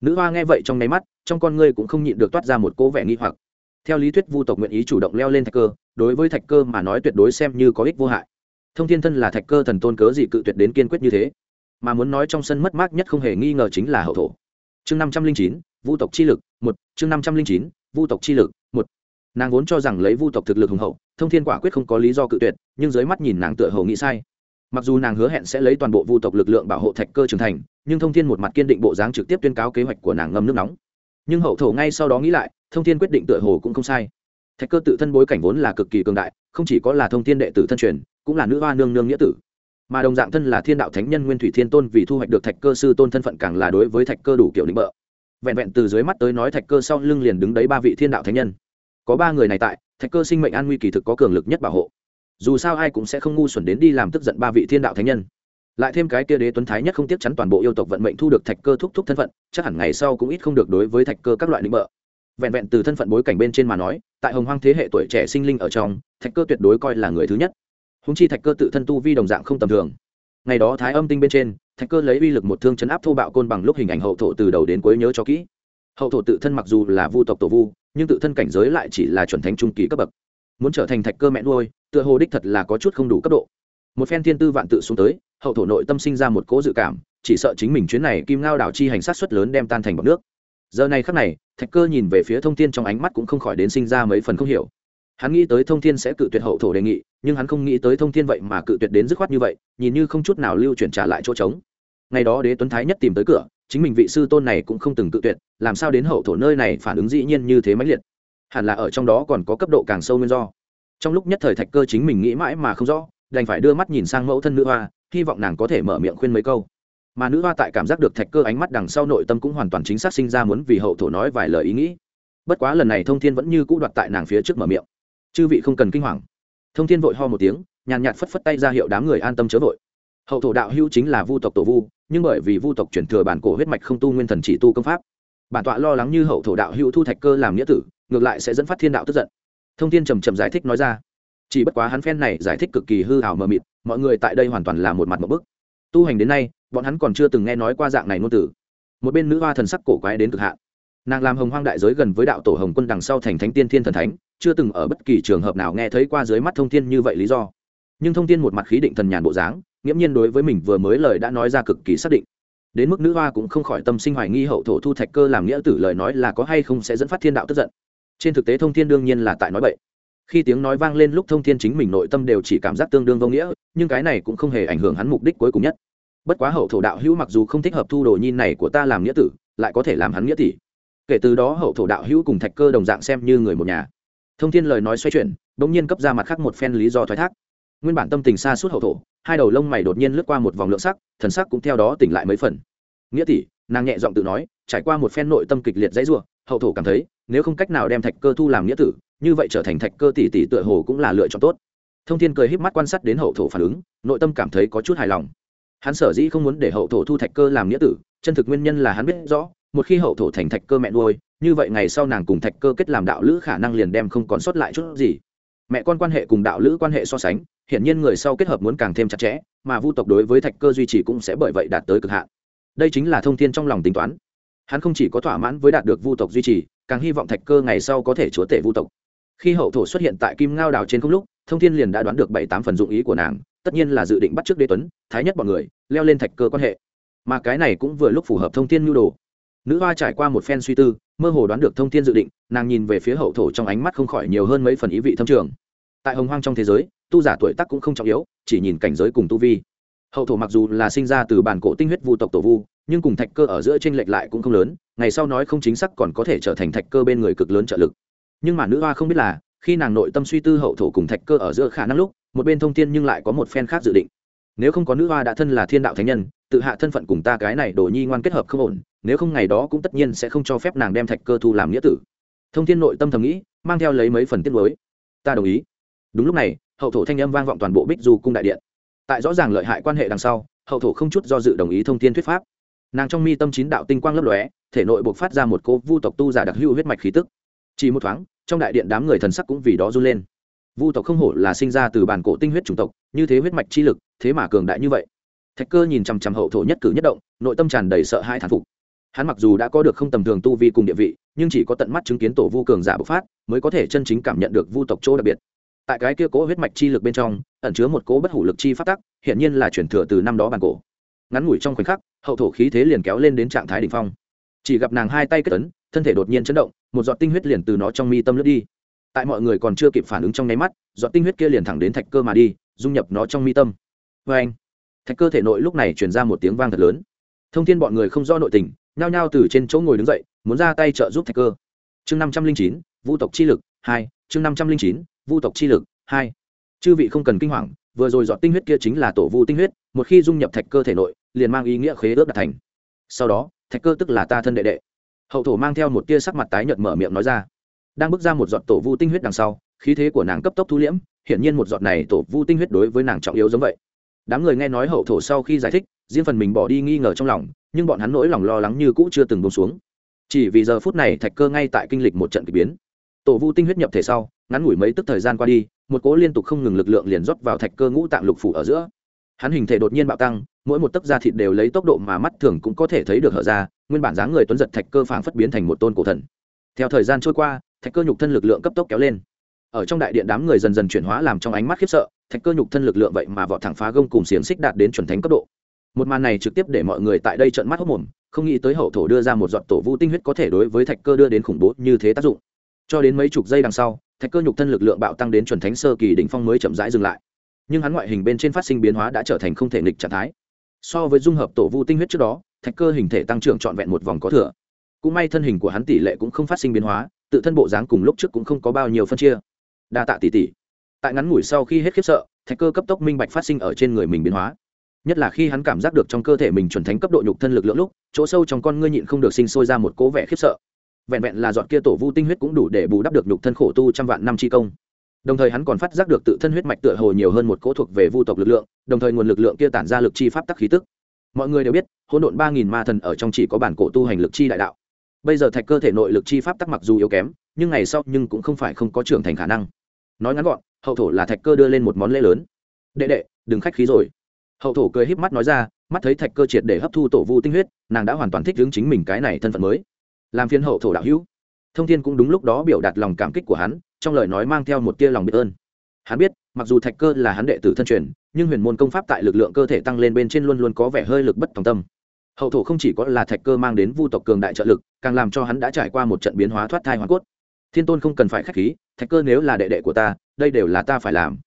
Nữ hoa nghe vậy trong nháy mắt, trong con ngươi cũng không nhịn được toát ra một cố vẻ nghi hoặc. Theo lý thuyết vu tộc nguyện ý chủ động leo lên thạch cơ, đối với thạch cơ mà nói tuyệt đối xem như có ích vô hại. Thông thiên thân là thạch cơ thần tôn cớ gì cự tuyệt đến kiên quyết như thế? Mà muốn nói trong sân mất mát nhất không hề nghi ngờ chính là hậu thổ. Chương năm trăm linh chín, vu tộc chi lực, một, chương năm trăm linh chín, vu tộc chi lực nàng vốn cho rằng lấy vu tộc thực lực hùng hậu, thông thiên quả quyết không có lý do cự tuyệt, nhưng dưới mắt nhìn nàng tựa hầu nghĩ sai. Mặc dù nàng hứa hẹn sẽ lấy toàn bộ vu tộc lực lượng bảo hộ thạch cơ trưởng thành, nhưng thông thiên một mặt kiên định bộ dáng trực tiếp tuyên cáo kế hoạch của nàng ngâm nước nóng. Nhưng hậu thổ ngay sau đó nghĩ lại, thông thiên quyết định tựa hồ cũng không sai. Thạch cơ tự thân bối cảnh vốn là cực kỳ cường đại, không chỉ có là thông thiên đệ tử thân truyền, cũng là nữ hoa nương nương nghĩa tử. Mà đồng dạng thân là thiên đạo thánh nhân nguyên thủy thiên tôn vì thu hoạch được thạch cơ sư tôn thân phận càng là đối với thạch cơ đủ kiểu định bợ. Vẹn vẹn từ dưới mắt tới nói thạch cơ sau lưng liền đứng đấy ba vị thiên đạo thánh nhân có ba người này tại, thạch cơ sinh mệnh an nguy kỳ thực có cường lực nhất bảo hộ. Dù sao ai cũng sẽ không ngu xuẩn đến đi làm tức giận ba vị thiên đạo thánh nhân. Lại thêm cái kia đế tuấn thái nhất không tiếc chắn toàn bộ yêu tộc vận mệnh thu được thạch cơ thúc thúc thân phận, chắc hẳn ngày sau cũng ít không được đối với thạch cơ các loại định bợ vẹn vẹn từ thân phận bối cảnh bên trên mà nói, tại hồng hoang thế hệ tuổi trẻ sinh linh ở trong, thạch cơ tuyệt đối coi là người thứ nhất. Húng chi thạch cơ tự thân tu vi đồng dạng không tầm thường. Ngày đó thái âm tinh bên trên, thạch cơ lấy uy lực một thương chấn áp thô bạo côn bằng lúc hình ảnh hậu thổ từ đầu đến cuối nhớ cho kỹ hậu thổ tự thân mặc dù là vu tộc tổ vu, nhưng tự thân cảnh giới lại chỉ là chuẩn thánh trung kỳ cấp bậc. Muốn trở thành thạch cơ mẹ nuôi, tựa hồ đích thật là có chút không đủ cấp độ. Một phen thiên tư vạn tự xuống tới, hậu thổ nội tâm sinh ra một cố dự cảm, chỉ sợ chính mình chuyến này kim ngao đảo chi hành sát xuất lớn đem tan thành bọc nước. Giờ này khắc này, thạch cơ nhìn về phía thông thiên trong ánh mắt cũng không khỏi đến sinh ra mấy phần không hiểu. Hắn nghĩ tới thông thiên sẽ cự tuyệt hậu thổ đề nghị, nhưng hắn không nghĩ tới thông thiên vậy mà cự tuyệt đến dứt khoát như vậy, nhìn như không chút nào lưu chuyển trả lại chỗ trống. Ngày đó đế tuấn thái nhất tìm tới cửa chính mình vị sư tôn này cũng không từng tự tuyệt, làm sao đến hậu thổ nơi này phản ứng dĩ nhiên như thế mãnh liệt? Hẳn là ở trong đó còn có cấp độ càng sâu nguyên do. Trong lúc nhất thời thạch cơ chính mình nghĩ mãi mà không rõ, đành phải đưa mắt nhìn sang mẫu thân nữ hoa, hy vọng nàng có thể mở miệng khuyên mấy câu. Mà nữ hoa tại cảm giác được thạch cơ ánh mắt đằng sau nội tâm cũng hoàn toàn chính xác sinh ra muốn vì hậu thổ nói vài lời ý nghĩ. Bất quá lần này thông thiên vẫn như cũ đoạt tại nàng phía trước mở miệng. Chư vị không cần kinh hoàng. Thông thiên vội ho một tiếng, nhàn nhạt phất phất tay ra hiệu đám người an tâm chớ vội. Hậu thổ đạo hữu chính là vu tộc tổ vu nhưng bởi vì vu tộc chuyển thừa bản cổ huyết mạch không tu nguyên thần chỉ tu công pháp, bản tọa lo lắng như hậu thổ đạo hữu thu thạch cơ làm nghĩa tử, ngược lại sẽ dẫn phát thiên đạo tức giận. Thông tin trầm trầm giải thích nói ra. Chỉ bất quá hắn phen này giải thích cực kỳ hư hảo mờ mịt, mọi người tại đây hoàn toàn là một mặt một bức. Tu hành đến nay, bọn hắn còn chưa từng nghe nói qua dạng này ngôn tử một bên nữ hoa thần sắc cổ quái đến cực hạn. Nàng làm hồng hoang đại giới gần với đạo tổ hồng quân đằng sau thành thánh tiên thiên thần thánh, chưa từng ở bất kỳ trường hợp nào nghe thấy qua dưới mắt thông thiên như vậy lý do. Nhưng thông thiên một mặt khí định thần nhàn bộ dáng nghiễm nhiên đối với mình vừa mới lời đã nói ra cực kỳ xác định. Đến mức nữ hoa cũng không khỏi tâm sinh hoài nghi hậu thổ thu thạch cơ làm nghĩa tử lời nói là có hay không sẽ dẫn phát thiên đạo tức giận. Trên thực tế thông thiên đương nhiên là tại nói bậy. Khi tiếng nói vang lên lúc thông thiên chính mình nội tâm đều chỉ cảm giác tương đương vô nghĩa, nhưng cái này cũng không hề ảnh hưởng hắn mục đích cuối cùng nhất. Bất quá hậu thổ đạo hữu mặc dù không thích hợp thu đồ nhi này của ta làm nghĩa tử, lại có thể làm hắn nghĩa tỷ. Kể từ đó hậu thổ đạo hữu cùng thạch cơ đồng dạng xem như người một nhà. Thông thiên lời nói xoay chuyển đ ỗ n g nhiên cấp ra mặt khác một phen lý do thoái thác nguyên bản tâm tình xa suốt hậu thổ, hai đầu lông mày đột nhiên lướt qua một vòng lượng sắc, thần sắc cũng theo đó tỉnh lại mấy phần. Nghĩa tỷ, nàng nhẹ giọng tự nói, trải qua một phen nội tâm kịch liệt dãy r u ộ hậu thổ cảm thấy, nếu không cách nào đem thạch cơ thu làm nghĩa tử, như vậy trở thành thạch cơ tỷ tỷ tựa hồ cũng là lựa chọn tốt. Thông thiên cười híp mắt quan sát đến hậu thổ phản ứng, nội tâm cảm thấy có chút hài lòng. Hắn sở dĩ không muốn để hậu thổ thu thạch cơ làm nghĩa tử, chân thực nguyên nhân là hắn biết rõ, một khi hậu thổ thành thạch cơ mẹ nuôi, như vậy ngày sau nàng cùng thạch cơ kết làm đạo lữ khả năng liền đem không còn sót lại chút gì mẹ con quan hệ cùng đạo lữ quan hệ so sánh, hiển nhiên người sau kết hợp muốn càng thêm chặt chẽ, mà vu tộc đối với thạch cơ duy trì cũng sẽ bởi vậy đạt tới cực hạn. Đây chính là thông thiên trong lòng tính toán. Hắn không chỉ có thỏa mãn với đạt được vu tộc duy trì, càng hy vọng thạch cơ ngày sau có thể chúa tể vu tộc. Khi hậu thổ xuất hiện tại kim ngao đào trên không lúc, thông thiên liền đã đoán được bảy tám phần dụng ý của nàng, tất nhiên là dự định bắt trước đế tuấn, thái nhất bọn người, leo lên thạch cơ quan hệ. Mà cái này cũng vừa lúc phù hợp thông thiên nhu đồ. Nữ hoa trải qua một phen suy tư mơ hồ đoán được thông tin dự định, nàng nhìn về phía hậu thổ trong ánh mắt không khỏi nhiều hơn mấy phần ý vị thâm trường. Tại hồng hoang trong thế giới, tu giả tuổi tác cũng không trọng yếu, chỉ nhìn cảnh giới cùng tu vi. Hậu thổ mặc dù là sinh ra từ bản cổ tinh huyết vu tộc tổ vu, nhưng cùng thạch cơ ở giữa tranh lệch lại cũng không lớn, ngày sau nói không chính xác còn có thể trở thành thạch cơ bên người cực lớn trợ lực. Nhưng mà nữ hoa không biết là, khi nàng nội tâm suy tư hậu thổ cùng thạch cơ ở giữa khả năng lúc, một bên thông tin nhưng lại có một phen khác dự định. Nếu không có nữ hoa đã thân là thiên đạo thánh nhân, tự hạ thân phận cùng ta cái này đồ nhi ngoan kết hợp không ổn nếu không ngày đó cũng tất nhiên sẽ không cho phép nàng đem thạch cơ thu làm nghĩa tử. Thông thiên nội tâm thầm nghĩ, mang theo lấy mấy phần tiết mới ta đồng ý. Đúng lúc này, hậu thổ thanh âm vang vọng toàn bộ bích du cung đại điện. Tại rõ ràng lợi hại quan hệ đằng sau, hậu thổ không chút do dự đồng ý thông tin thuyết pháp. Nàng trong mi tâm chín đạo tinh quang lấp lóe, thể nội buộc phát ra một cô vu tộc tu giả đặc hữu huyết mạch khí tức. Chỉ một thoáng, trong đại điện đám người thần sắc cũng vì đó run lên. Vu tộc không hổ là sinh ra từ bản cổ tinh huyết chủng tộc, như thế huyết mạch chi lực, thế mà cường đại như vậy. Thạch cơ nhìn chằm chằm hậu thổ nhất cử nhất động, nội tâm tràn đầy sợ hãi thán phục hắn mặc dù đã có được không tầm thường tu vi cùng địa vị nhưng chỉ có tận mắt chứng kiến tổ vu cường giả bộc phát mới có thể chân chính cảm nhận được vu tộc chỗ đặc biệt. Tại cái kia cố huyết mạch chi lực bên trong ẩn chứa một cố bất hủ lực chi phát tắc hiện nhiên là chuyển thừa từ năm đó bàn cổ. Ngắn ngủi trong khoảnh khắc hậu thổ khí thế liền kéo lên đến trạng thái đ ỉ n h phong. Chỉ gặp nàng hai tay kết tấn, thân thể đột nhiên chấn động một giọt tinh huyết liền từ nó trong mi tâm lướt đi. Tại mọi người còn chưa kịp phản ứng trong nháy mắt giọt tinh huyết kia liền thẳng đến thạch cơ mà đi dung nhập nó trong mi tâm. Vê anh thạch cơ thể nội lúc này chuyển ra một tiếng vang thật lớn. Thông tin bọn người không do nội tình nhao nhao từ trên chỗ ngồi đứng dậy, muốn ra tay trợ giúp thạch cơ. Chương năm trăm linh chín vũ tộc chi lực hai, chương năm trăm linh chín, vu tộc chi lực hai. Chư vị không cần kinh hoàng, vừa rồi dọn tinh huyết kia chính là tổ vu tinh huyết, một khi dung nhập thạch cơ thể nội, liền mang ý nghĩa khế ước đạt thành. Sau đó, thạch cơ tức là ta thân đệ đệ. Hậu thổ mang theo một tia sắc mặt tái nhợt mở miệng nói ra. Đang bước ra một giọt tổ vu tinh huyết đằng sau, khí thế của nàng cấp tốc thu liễm, hiển nhiên một giọt này tổ vu tinh huyết đối với nàng trọng yếu giống vậy. Đám người nghe nói hậu thổ sau khi giải thích, riêng phần mình bỏ đi nghi ngờ trong lòng nhưng bọn hắn nỗi lòng lo lắng như cũ chưa từng bông xuống. Chỉ vì giờ phút này thạch cơ ngay tại kinh lịch một trận k ỳ biến. Tổ vu tinh huyết nhập thể sau, ngắn ngủi mấy tức thời gian qua đi, một cố liên tục không ngừng lực lượng liền rót vào thạch cơ ngũ tạng lục phủ ở giữa. Hắn hình thể đột nhiên bạo tăng, mỗi một tấc da thịt đều lấy tốc độ mà mắt thường cũng có thể thấy được hở ra, nguyên bản dáng người tuấn giật thạch cơ phảng phất biến thành một tôn cổ thần. Theo thời gian trôi qua, thạch cơ nhục thân lực lượng cấp tốc kéo lên. Ở trong đại điện đám người dần dần chuyển hóa làm trong ánh mắt khiếp sợ, thạch cơ nhục thân lực lượng vậy mà vọt thẳng phá gông cùng xiềng xích đạt đến chuẩn thánh cấp độ một màn này trực tiếp để mọi người tại đây trợn mắt hốc mồm, không nghĩ tới hậu thổ đưa ra một giọt tổ vu tinh huyết có thể đối với thạch cơ đưa đến khủng bố như thế tác dụng. Cho đến mấy chục giây đằng sau, thạch cơ nhục thân lực lượng bạo tăng đến chuẩn thánh sơ kỳ đỉnh phong mới chậm rãi dừng lại. Nhưng hắn ngoại hình bên trên phát sinh biến hóa đã trở thành không thể nghịch trạng thái. So với dung hợp tổ vu tinh huyết trước đó, thạch cơ hình thể tăng trưởng trọn vẹn một vòng có thừa. Cũng may thân hình của hắn tỷ lệ cũng không phát sinh biến hóa, tự thân bộ dáng cùng lúc trước cũng không có bao nhiêu phân chia. Đa tạ tỷ tỷ. Tại ngắn ngủi sau khi hết khiếp sợ, thạch cơ cấp tốc minh bạch phát sinh ở trên người mình biến hóa nhất là khi hắn cảm giác được trong cơ thể mình chuẩn thánh cấp độ nhục thân lực lượng lúc, chỗ sâu trong con ngươi nhịn không được sinh sôi ra một cố vẻ khiếp sợ. Vẹn vẹn là dọn kia tổ vu tinh huyết cũng đủ để bù đắp được nhục thân khổ tu trăm vạn năm chi công. Đồng thời hắn còn phát giác được tự thân huyết mạch tựa hồ nhiều hơn một cỗ thuộc về vu tộc lực lượng, đồng thời nguồn lực lượng kia tản ra lực chi pháp tắc khí tức. Mọi người đều biết, hỗn độn ba nghìn ma thần ở trong chỉ có bản cổ tu hành lực chi đại đạo. Bây giờ thạch cơ thể nội lực chi pháp tắc mặc dù yếu kém, nhưng ngày sau nhưng cũng không phải không có trưởng thành khả năng. Nói ngắn gọn, hậu thổ là thạch cơ đưa lên một món lễ lớn. Đệ đệ, đừng khách khí rồi hậu thổ cười híp mắt nói ra, mắt thấy thạch cơ triệt để hấp thu tổ vu tinh huyết, nàng đã hoàn toàn thích ứng chính mình cái này thân phận mới. Làm phiên hậu thổ đạo hữu. Thông thiên cũng đúng lúc đó biểu đạt lòng cảm kích của hắn, trong lời nói mang theo một tia lòng biết ơn. Hắn biết, mặc dù thạch cơ là hắn đệ tử thân truyền, nhưng huyền môn công pháp tại lực lượng cơ thể tăng lên bên trên luôn luôn có vẻ hơi lực bất tòng tâm. Hậu thổ không chỉ có là thạch cơ mang đến vu tộc cường đại trợ lực, càng làm cho hắn đã trải qua một trận biến hóa thoát thai hoa cốt. Thiên tôn không cần phải k h á c h khí, thạch cơ nếu là đệ đệ của ta, đây đều là ta phải làm.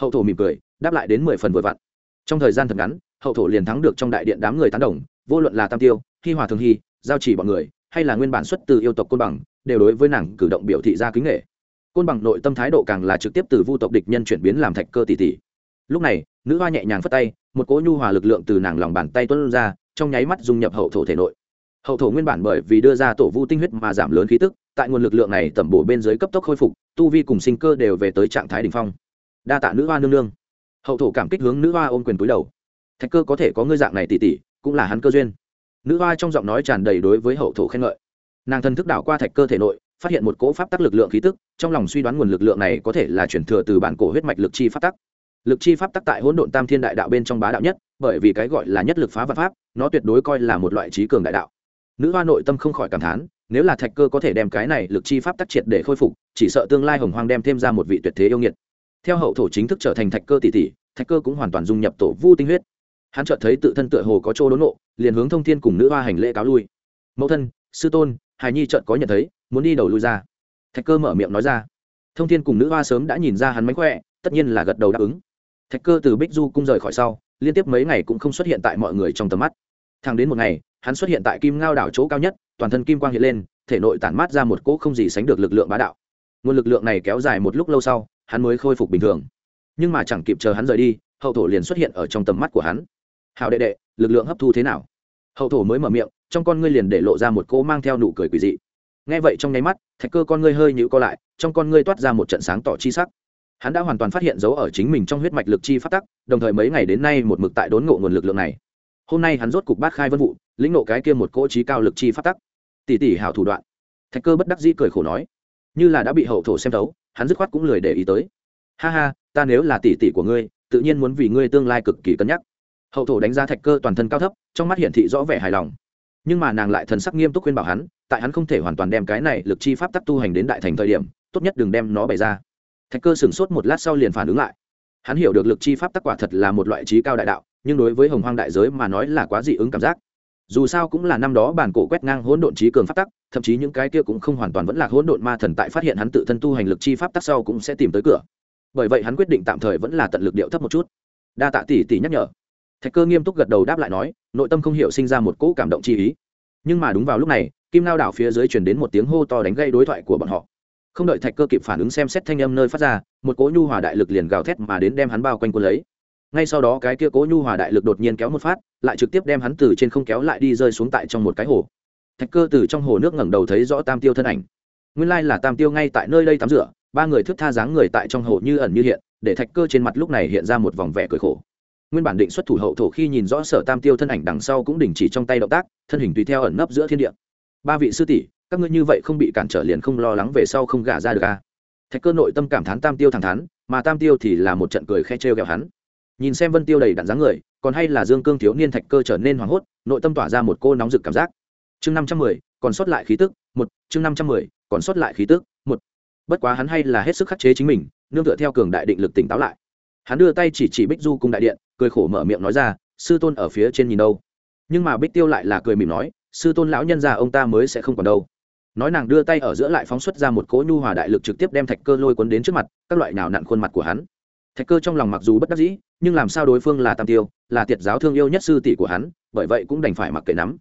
Hậu thổ mỉm cười, đáp lại đến mười phần vội vặn trong thời gian thật ngắn, hậu thổ liền thắng được trong đại điện đám người tán đồng, vô luận là tam tiêu, hi hòa thường hy giao chỉ bọn người, hay là nguyên bản xuất từ yêu tộc côn bằng, đều đối với nàng cử động biểu thị ra kính nghệ côn bằng nội tâm thái độ càng là trực tiếp từ vu tộc địch nhân chuyển biến làm thạch cơ tỷ tỷ lúc này, nữ hoa nhẹ nhàng phất tay, một cỗ nhu hòa lực lượng từ nàng lòng bàn tay tuân ra, trong nháy mắt dung nhập hậu thổ thể nội. Hậu thổ nguyên bản bởi vì đưa ra tổ vu tinh huyết mà giảm lớn khí tức, tại nguồn lực lượng này tẩm bổ bên dưới cấp tốc khôi phục, tu vi cùng sinh cơ đều về tới trạng thái đ ỉ n h phong. Đa tạ nữ hoa nương nương hậu thổ cảm kích hướng nữ hoa ôm quyền túi đầu. Thạch cơ có thể có ngư dạng này tỉ tỉ, cũng là hắn cơ duyên. Nữ hoa trong giọng nói tràn đầy đối với hậu thổ khen ngợi. Nàng thân thức đảo qua thạch cơ thể nội, phát hiện một cỗ pháp tắc lực lượng khí tức, trong lòng suy đoán nguồn lực lượng này có thể là chuyển thừa từ bản cổ huyết mạch lực chi pháp tắc. Lực chi pháp tắc tại hỗn độn tam thiên đại đạo bên trong bá đạo nhất, bởi vì cái gọi là nhất lực phá vật pháp, nó tuyệt đối coi là một loại trí cường đại đạo. Nữ hoa nội tâm không khỏi cảm thán, nếu là thạch cơ có thể đem cái này lực chi pháp tắc triệt để khôi phục, chỉ sợ tương lai hồng hoang đem thêm ra một vị tuyệt thế yêu nghiệt theo hậu thổ chính thức trở thành thạch cơ tỷ tỷ, thạch cơ cũng hoàn toàn dung nhập tổ vu tinh huyết. Hắn chợt thấy tự thân tựa hồ có chỗ đốn nộ liền hướng thông thiên cùng nữ hoa hành lễ cáo lui. Mẫu thân, sư tôn hài nhi chợt có nhận thấy, muốn đi đầu lui ra. Thạch cơ mở miệng nói ra. Thông thiên cùng nữ hoa sớm đã nhìn ra hắn mánh khỏe, tất nhiên là gật đầu đáp ứng. Thạch cơ từ bích du cung rời khỏi sau, liên tiếp mấy ngày cũng không xuất hiện tại mọi người trong tầm mắt. Thẳng đến một ngày, hắn xuất hiện tại kim ngao đảo chỗ cao nhất, toàn thân kim quang hiện lên, thể nội tản mát ra một cỗ không gì sánh được lực lượng bá đạo. Nguồn lực lượng này kéo dài một lúc lâu sau hắn mới khôi phục bình thường. Nhưng mà chẳng kịp chờ hắn rời đi, hậu thổ liền xuất hiện ở trong tầm mắt của hắn. Hào đệ đệ, lực lượng hấp thu thế nào? Hậu thổ mới mở miệng, trong con ngươi liền để lộ ra một cỗ mang theo nụ cười quỳ dị. Nghe vậy trong nháy mắt, thạch cơ con ngươi hơi nhũ co lại, trong con ngươi toát ra một trận sáng tỏ chi sắc. Hắn đã hoàn toàn phát hiện dấu ở chính mình trong huyết mạch lực chi phát tắc, đồng thời mấy ngày đến nay một mực tại đốn ngộ nguồn lực lượng này. Hôm nay hắn rốt cục bát khai vân vụ, lĩnh nộ cái kia một cỗ trí cao lực chi phát tắc. Tỷ tỷ hảo thủ đoạn. Thạch cơ bất đắc dĩ cười khổ nói. Như là đã bị hậu thổ xem thấu hắn dứt khoát cũng lười để ý tới. Ha ha, ta nếu là tỷ tỷ của ngươi, tự nhiên muốn vì ngươi tương lai cực kỳ cân nhắc. Hậu thổ đánh giá thạch cơ toàn thân cao thấp, trong mắt hiển thị rõ vẻ hài lòng. Nhưng mà nàng lại thần sắc nghiêm túc khuyên bảo hắn, tại hắn không thể hoàn toàn đem cái này lực chi pháp tắc tu hành đến đại thành thời điểm, tốt nhất đừng đem nó bày ra. Thạch cơ sửng sốt một lát sau liền phản ứng lại. Hắn hiểu được lực chi pháp tắc quả thật là một loại trí cao đại đạo, nhưng đối với hồng hoang đại giới mà nói là quá dị ứng cảm giác dù sao cũng là năm đó bản cổ quét ngang hỗn độn trí cường pháp tắc, thậm chí những cái kia cũng không hoàn toàn vẫn là hỗn độn ma thần tại phát hiện hắn tự thân tu hành lực chi pháp tắc sau cũng sẽ tìm tới cửa. Bởi vậy hắn quyết định tạm thời vẫn là tận lực điệu thấp một chút. Đa tạ tỷ tỷ nhắc nhở. Thạch cơ nghiêm túc gật đầu đáp lại nói, nội tâm không hiểu sinh ra một cỗ cảm động chi ý. Nhưng mà đúng vào lúc này, kim lao đảo phía dưới truyền đến một tiếng hô to đánh gây đối thoại của bọn họ. Không đợi thạch cơ kịp phản ứng xem xét thanh âm nơi phát ra, một cỗ nhu hòa đại lực liền gào thét mà đến đem hắn bao quanh quân lấy ngay sau đó cái kia cố nhu hòa đại lực đột nhiên kéo một phát, lại trực tiếp đem hắn từ trên không kéo lại đi rơi xuống tại trong một cái hồ. Thạch cơ từ trong hồ nước ngẩng đầu thấy rõ tam tiêu thân ảnh. Nguyên lai là tam tiêu ngay tại nơi đây tắm rửa, ba người thức tha dáng người tại trong hồ như ẩn như hiện, để thạch cơ trên mặt lúc này hiện ra một vòng vẻ cười khổ. Nguyên bản định xuất thủ hậu thổ khi nhìn rõ sở tam tiêu thân ảnh đằng sau cũng đình chỉ trong tay động tác, thân hình tùy theo ẩn nấp giữa thiên địa. Ba vị sư tỷ, các ngươi như vậy không bị cản trở liền không lo lắng về sau không gả ra được à. thạch cơ nội tâm cảm thán tam tiêu thẳng thắn, mà tam tiêu thì là một trận cười khe trêu ghẹo hắn nhìn xem vân tiêu đầy đặn dáng người, còn hay là dương cương thiếu niên thạch cơ trở nên hoảng hốt, nội tâm tỏa ra một cô nóng rực cảm giác. Chương năm trăm mười, còn sót lại khí tức, một, chương năm trăm mười, còn sót lại khí tức, một. Bất quá hắn hay là hết sức khắc chế chính mình, nương tựa theo cường đại định lực tỉnh táo lại. Hắn đưa tay chỉ chỉ bích du cung đại điện, cười khổ mở miệng nói ra, sư tôn ở phía trên nhìn đâu? Nhưng mà bích tiêu lại là cười mỉm nói, sư tôn lão nhân già ông ta mới sẽ không còn đâu. Nói nàng đưa tay ở giữa lại phóng xuất ra một cỗ nhu hòa đại lực trực tiếp đem thạch cơ lôi cuốn đến trước mặt, các loại nào nặn khuôn mặt của hắn thạch cơ trong lòng mặc dù bất đắc dĩ, nhưng làm sao đối phương là tam tiêu, là tiệt giáo thương yêu nhất sư tỷ của hắn, bởi vậy cũng đành phải mặc kệ nắm.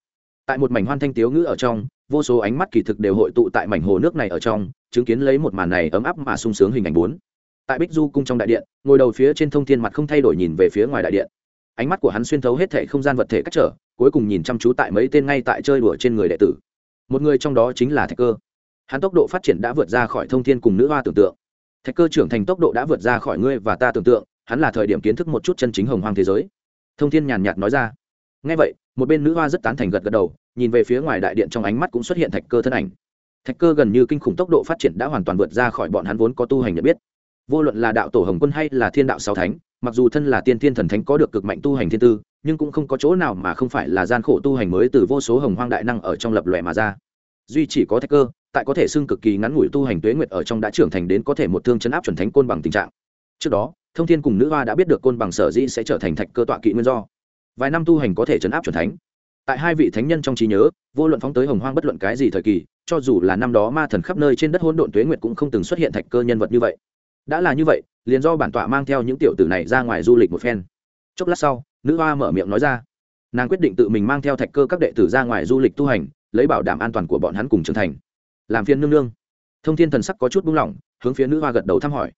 Tại một mảnh hoan thanh tiếu ngữ ở trong, vô số ánh mắt kỳ thực đều hội tụ tại mảnh hồ nước này ở trong, chứng kiến lấy một màn này ấm áp mà sung sướng hình ảnh bốn. Tại bích du cung trong đại điện, ngồi đầu phía trên thông thiên mặt không thay đổi nhìn về phía ngoài đại điện. Ánh mắt của hắn xuyên thấu hết thể không gian vật thể cách trở, cuối cùng nhìn chăm chú tại mấy tên ngay tại chơi đùa trên người đệ tử. Một người trong đó chính là thạch cơ. Hắn tốc độ phát triển đã vượt ra khỏi thông thiên cùng nữ hoa tưởng tượng thạch cơ trưởng thành tốc độ đã vượt ra khỏi ngươi và ta tưởng tượng, hắn là thời điểm kiến thức một chút chân chính hồng hoang thế giới. Thông thiên nhàn nhạt nói ra. Ngay vậy, một bên nữ hoa rất tán thành gật gật đầu, nhìn về phía ngoài đại điện trong ánh mắt cũng xuất hiện thạch cơ thân ảnh. Thạch cơ gần như kinh khủng tốc độ phát triển đã hoàn toàn vượt ra khỏi bọn hắn vốn có tu hành nhận biết. Vô luận là đạo tổ hồng quân hay là thiên đạo sáu thánh, mặc dù thân là tiên thiên thần thánh có được cực mạnh tu hành thiên tư, nhưng cũng không có chỗ nào mà không phải là gian khổ tu hành mới từ vô số hồng hoang đại năng ở trong lập lòe mà ra. Duy chỉ có thạch cơ tại có thể xưng cực kỳ ngắn ngủi tu hành tuế nguyệt ở trong đã trưởng thành đến có thể một thương chấn áp chuẩn thánh côn bằng tình trạng. Trước đó, thông thiên cùng nữ hoa đã biết được côn bằng sở dĩ sẽ trở thành thạch cơ tọa kỵ nguyên do. Vài năm tu hành có thể chấn áp chuẩn thánh. Tại hai vị thánh nhân trong trí nhớ, vô luận phóng tới hồng hoang bất luận cái gì thời kỳ, cho dù là năm đó ma thần khắp nơi trên đất hỗn độn tuế nguyệt cũng không từng xuất hiện thạch cơ nhân vật như vậy. Đã là như vậy, liền do bản tọa mang theo những tiểu tử này ra ngoài du lịch một phen. Chốc lát sau, nữ hoa mở miệng nói ra. Nàng quyết định tự mình mang theo thạch cơ các đệ tử ra ngoài du lịch tu hành, lấy bảo đảm an toàn của bọn hắn cùng trưởng thành làm phiên nương nương. Thông thiên thần sắc có chút buông lỏng, hướng phía nữ hoa gật đầu thăm hỏi.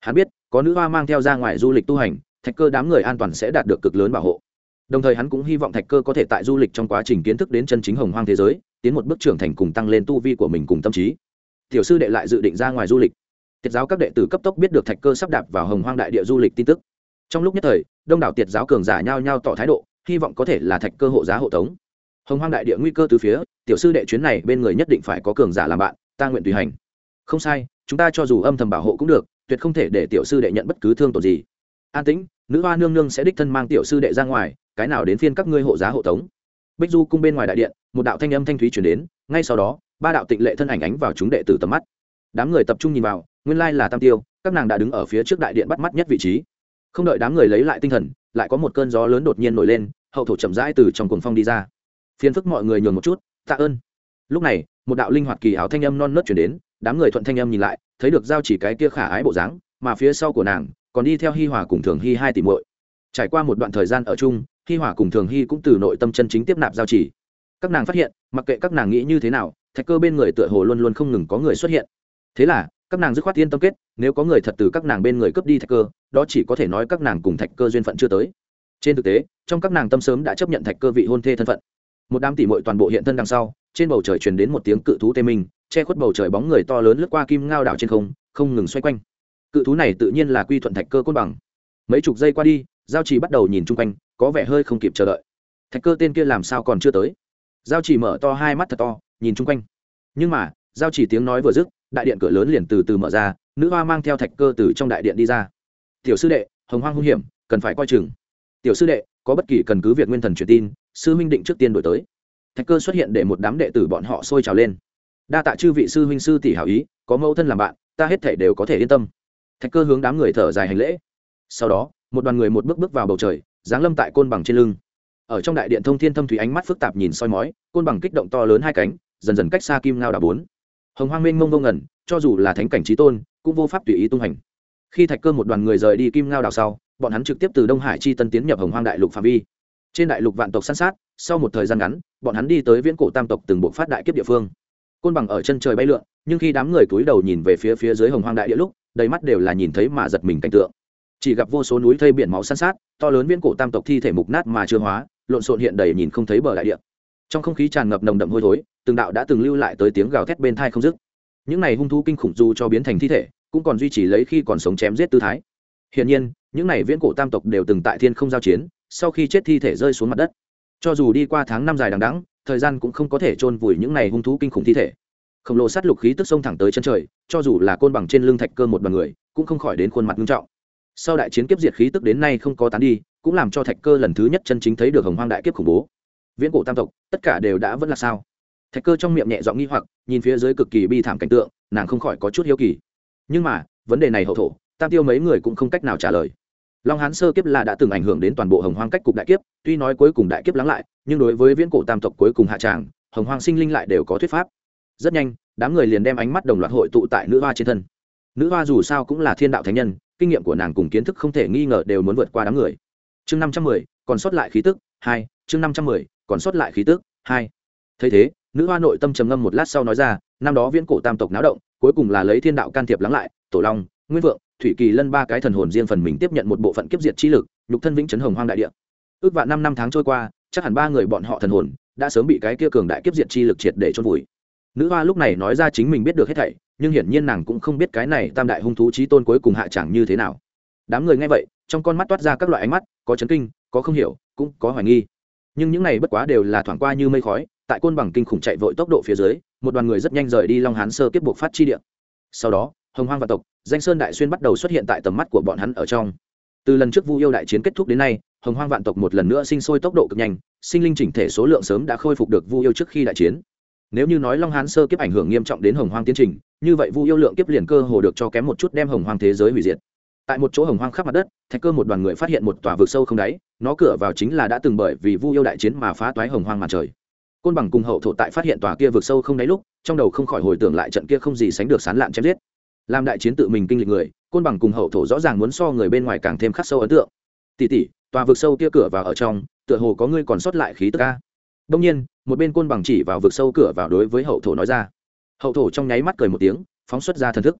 Hắn biết, có nữ hoa mang theo ra ngoài du lịch tu hành, thạch cơ đám người an toàn sẽ đạt được cực lớn bảo hộ. Đồng thời hắn cũng hy vọng thạch cơ có thể tại du lịch trong quá trình kiến thức đến chân chính hồng hoang thế giới, tiến một bước trưởng thành cùng tăng lên tu vi của mình cùng tâm trí. Tiểu sư đệ lại dự định ra ngoài du lịch. Tiết giáo các đệ tử cấp tốc biết được thạch cơ sắp đạp vào hồng hoang đại địa du lịch tin tức. Trong lúc nhất thời, đông đảo Tiết giáo cường giả nhao nhao tỏ thái độ, hy vọng có thể là thạch cơ hộ giá hộ tống hồng hoang đại địa nguy cơ từ phía, tiểu sư đệ chuyến này bên người nhất định phải có cường giả làm bạn, ta nguyện tùy hành. Không sai, chúng ta cho dù âm thầm bảo hộ cũng được, tuyệt không thể để tiểu sư đệ nhận bất cứ thương tổn gì. An tĩnh, nữ hoa nương nương sẽ đích thân mang tiểu sư đệ ra ngoài, cái nào đến phiên các ngươi hộ giá hộ tống. Bích du cung bên ngoài đại điện, một đạo thanh âm thanh thúy chuyển đến, ngay sau đó, ba đạo tịnh lệ thân ảnh ánh vào chúng đệ tử tầm mắt. Đám người tập trung nhìn vào, nguyên lai là tam tiêu, các nàng đã đứng ở phía trước đại điện bắt mắt nhất vị trí. Không đợi đám người lấy lại tinh thần, lại có một cơn gió lớn đột nhiên nổi lên, hậu thổ chậm rãi từ trong cuồng phong đi ra phiền phức mọi người nhường một chút, tạ ơn. Lúc này, một đạo linh hoạt kỳ áo thanh âm non nớt chuyển đến, đám người thuận thanh âm nhìn lại, thấy được giao chỉ cái kia khả ái bộ dáng, mà phía sau của nàng còn đi theo hi hòa cùng thường hi hai tỷ muội. Trải qua một đoạn thời gian ở chung, hi hòa cùng thường hi cũng từ nội tâm chân chính tiếp nạp giao chỉ. Các nàng phát hiện, mặc kệ các nàng nghĩ như thế nào, thạch cơ bên người tựa hồ luôn luôn không ngừng có người xuất hiện. Thế là, các nàng dứt khoát yên tâm kết, nếu có người thật từ các nàng bên người cướp đi thạch cơ, đó chỉ có thể nói các nàng cùng thạch cơ duyên phận chưa tới. Trên thực tế, trong các nàng tâm sớm đã chấp nhận thạch cơ vị hôn thê thân phận một đám tỷ mội toàn bộ hiện thân đằng sau, trên bầu trời truyền đến một tiếng cự thú tê minh, che khuất bầu trời bóng người to lớn lướt qua kim ngao đảo trên không không ngừng xoay quanh. Cự thú này tự nhiên là quy thuận thạch cơ côn bằng. Mấy chục giây qua đi, giao trì bắt đầu nhìn chung quanh, có vẻ hơi không kịp chờ đợi. Thạch cơ tên kia làm sao còn chưa tới? Giao trì mở to hai mắt thật to, nhìn chung quanh. Nhưng mà, giao trì tiếng nói vừa dứt, đại điện cửa lớn liền từ từ mở ra, nữ hoa mang theo thạch cơ từ trong đại điện đi ra. Tiểu sư đệ, hồng hoang hung hiểm, cần phải coi chừng. Tiểu sư đệ, có bất kỳ cần cứ việc nguyên thần truyền tin sư huynh định trước tiên đổi tới. Thạch cơ xuất hiện để một đám đệ tử bọn họ sôi trào lên. Đa tạ chư vị sư huynh sư tỷ hảo ý, có mẫu thân làm bạn, ta hết thể đều có thể yên tâm. Thạch cơ hướng đám người thở dài hành lễ. Sau đó, một đoàn người một bước bước vào bầu trời, giáng lâm tại côn bằng trên lưng. Ở trong đại điện thông thiên thâm thủy ánh mắt phức tạp nhìn soi mói, côn bằng kích động to lớn hai cánh, dần dần cách xa kim ngao đà bốn. Hồng hoang minh mông vô ngẩn cho dù là thánh cảnh trí tôn, cũng vô pháp tùy ý tung hành. Khi thạch cơ một đoàn người rời đi kim ngao đào sau, bọn hắn trực tiếp từ đông hải chi tân tiến nhập hồng hoang đại lục phạm vi trên đại lục vạn tộc san sát, sau một thời gian ngắn, bọn hắn đi tới viễn cổ tam tộc từng bộ phát đại kiếp địa phương. Côn bằng ở chân trời bay lượn, nhưng khi đám người cúi đầu nhìn về phía phía dưới hồng hoang đại địa lúc, đầy mắt đều là nhìn thấy mà giật mình cảnh tượng. Chỉ gặp vô số núi thây biển máu san sát, to lớn viễn cổ tam tộc thi thể mục nát mà chưa hóa, lộn xộn hiện đầy nhìn không thấy bờ đại địa. Trong không khí tràn ngập nồng đậm hôi thối, từng đạo đã từng lưu lại tới tiếng gào thét bên thai không dứt. Những này hung thú kinh khủng dù cho biến thành thi thể, cũng còn duy trì lấy khi còn sống chém giết tư thái. Hiển nhiên những này viễn cổ tam tộc đều từng tại thiên không giao chiến, sau khi chết thi thể rơi xuống mặt đất. Cho dù đi qua tháng năm dài đằng đẵng, thời gian cũng không có thể chôn vùi những này hung thú kinh khủng thi thể. Khổng lồ sát lục khí tức sông thẳng tới chân trời, cho dù là côn bằng trên lưng thạch cơ một đoàn người, cũng không khỏi đến khuôn mặt nghiêm trọng. Sau đại chiến kiếp diệt khí tức đến nay không có tán đi, cũng làm cho thạch cơ lần thứ nhất chân chính thấy được hồng hoang đại kiếp khủng bố. Viễn cổ tam tộc, tất cả đều đã vẫn là sao? Thạch cơ trong miệng nhẹ giọng nghi hoặc, nhìn phía dưới cực kỳ bi thảm cảnh tượng, nàng không khỏi có chút hiếu kỳ. Nhưng mà, vấn đề này hậu thổ, tam tiêu mấy người cũng không cách nào trả lời long hán sơ kiếp là đã từng ảnh hưởng đến toàn bộ hồng hoang cách cục đại kiếp, tuy nói cuối cùng đại kiếp lắng lại, nhưng đối với viễn cổ tam tộc cuối cùng hạ tràng, hồng hoang sinh linh lại đều có thuyết pháp. Rất nhanh, đám người liền đem ánh mắt đồng loạt hội tụ tại nữ hoa trên thân. Nữ hoa dù sao cũng là thiên đạo thánh nhân, kinh nghiệm của nàng cùng kiến thức không thể nghi ngờ đều muốn vượt qua đám người. Chương năm trăm mười, còn sót lại khí tức, hai, chương năm trăm mười, còn sót lại khí tức, hai. Thấy thế, nữ hoa nội tâm trầm ngâm một lát sau nói ra, năm đó viễn cổ tam tộc náo động, cuối cùng là lấy thiên đạo can thiệp lắng lại, tổ long, nguyên vượng thủy kỳ lân ba cái thần hồn riêng phần mình tiếp nhận một bộ phận kiếp diệt chi lực, nhục thân vĩnh chấn hồng hoang đại địa. Ước vạn năm năm tháng trôi qua, chắc hẳn ba người bọn họ thần hồn đã sớm bị cái kia cường đại kiếp diệt chi lực triệt để chôn vùi. Nữ hoa lúc này nói ra chính mình biết được hết thảy, nhưng hiển nhiên nàng cũng không biết cái này tam đại hung thú trí tôn cuối cùng hạ chẳng như thế nào. Đám người nghe vậy, trong con mắt toát ra các loại ánh mắt, có chấn kinh, có không hiểu, cũng có hoài nghi. Nhưng những này bất quá đều là thoảng qua như mây khói, tại côn bằng kinh khủng chạy vội tốc độ phía dưới, một đoàn người rất nhanh rời đi long hán sơ kiếp buộc phát chi địa. Sau đó, hồng hoang và tộc danh sơn đại xuyên bắt đầu xuất hiện tại tầm mắt của bọn hắn ở trong. Từ lần trước vu yêu đại chiến kết thúc đến nay, hồng hoang vạn tộc một lần nữa sinh sôi tốc độ cực nhanh, sinh linh chỉnh thể số lượng sớm đã khôi phục được vu yêu trước khi đại chiến. Nếu như nói long hán sơ kiếp ảnh hưởng nghiêm trọng đến hồng hoang tiến trình, như vậy vu yêu lượng kiếp liền cơ hồ được cho kém một chút đem hồng hoang thế giới hủy diệt. Tại một chỗ hồng hoang khắp mặt đất, thạch cơ một đoàn người phát hiện một tòa vực sâu không đáy, nó cửa vào chính là đã từng bởi vì vu yêu đại chiến mà phá toái hồng hoang mặt trời. Côn bằng cùng hậu thổ tại phát hiện tòa kia vực sâu không đáy lúc, trong đầu không khỏi hồi tưởng lại trận kia không gì sánh được sán lạn chém giết làm đại chiến tự mình kinh lịch người, côn bằng cùng hậu thổ rõ ràng muốn so người bên ngoài càng thêm khắc sâu ấn tượng. Tỉ tỉ tòa vực sâu kia cửa vào ở trong, tựa hồ có ngươi còn sót lại khí tức ca đông nhiên, một bên côn bằng chỉ vào vực sâu cửa vào đối với hậu thổ nói ra. Hậu thổ trong nháy mắt cười một tiếng, phóng xuất ra thần thức.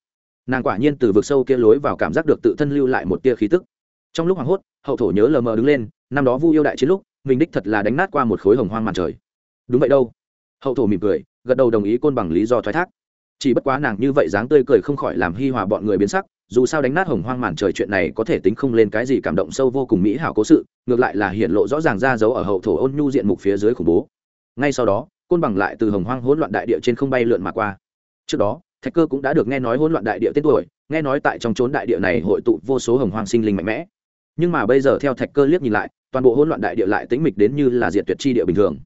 Nàng quả nhiên từ vực sâu kia lối vào cảm giác được tự thân lưu lại một tia khí tức. Trong lúc hoảng hốt, hậu thổ nhớ lờ mờ đứng lên, năm đó vu yêu đại chiến lúc, mình đích thật là đánh nát qua một khối hồng hoang màn trời. Đúng vậy đâu. Hậu thổ mỉm cười, gật đầu đồng ý côn bằng lý do thoái thác chỉ bất quá nàng như vậy dáng tươi cười không khỏi làm hi hòa bọn người biến sắc, dù sao đánh nát hồng hoang màn trời chuyện này có thể tính không lên cái gì cảm động sâu vô cùng mỹ hảo cố sự, ngược lại là hiện lộ rõ ràng ra dấu ở hậu thổ ôn nhu diện mục phía dưới khủng bố. Ngay sau đó, côn bằng lại từ hồng hoang hỗn loạn đại địa trên không bay lượn mà qua. Trước đó, thạch cơ cũng đã được nghe nói hỗn loạn đại địa tên tuổi, nghe nói tại trong chốn đại địa này hội tụ vô số hồng hoang sinh linh mạnh mẽ. Nhưng mà bây giờ theo thạch cơ liếc nhìn lại, toàn bộ hỗn loạn đại địa lại tính mịch đến như là diệt tuyệt chi địa bình thường.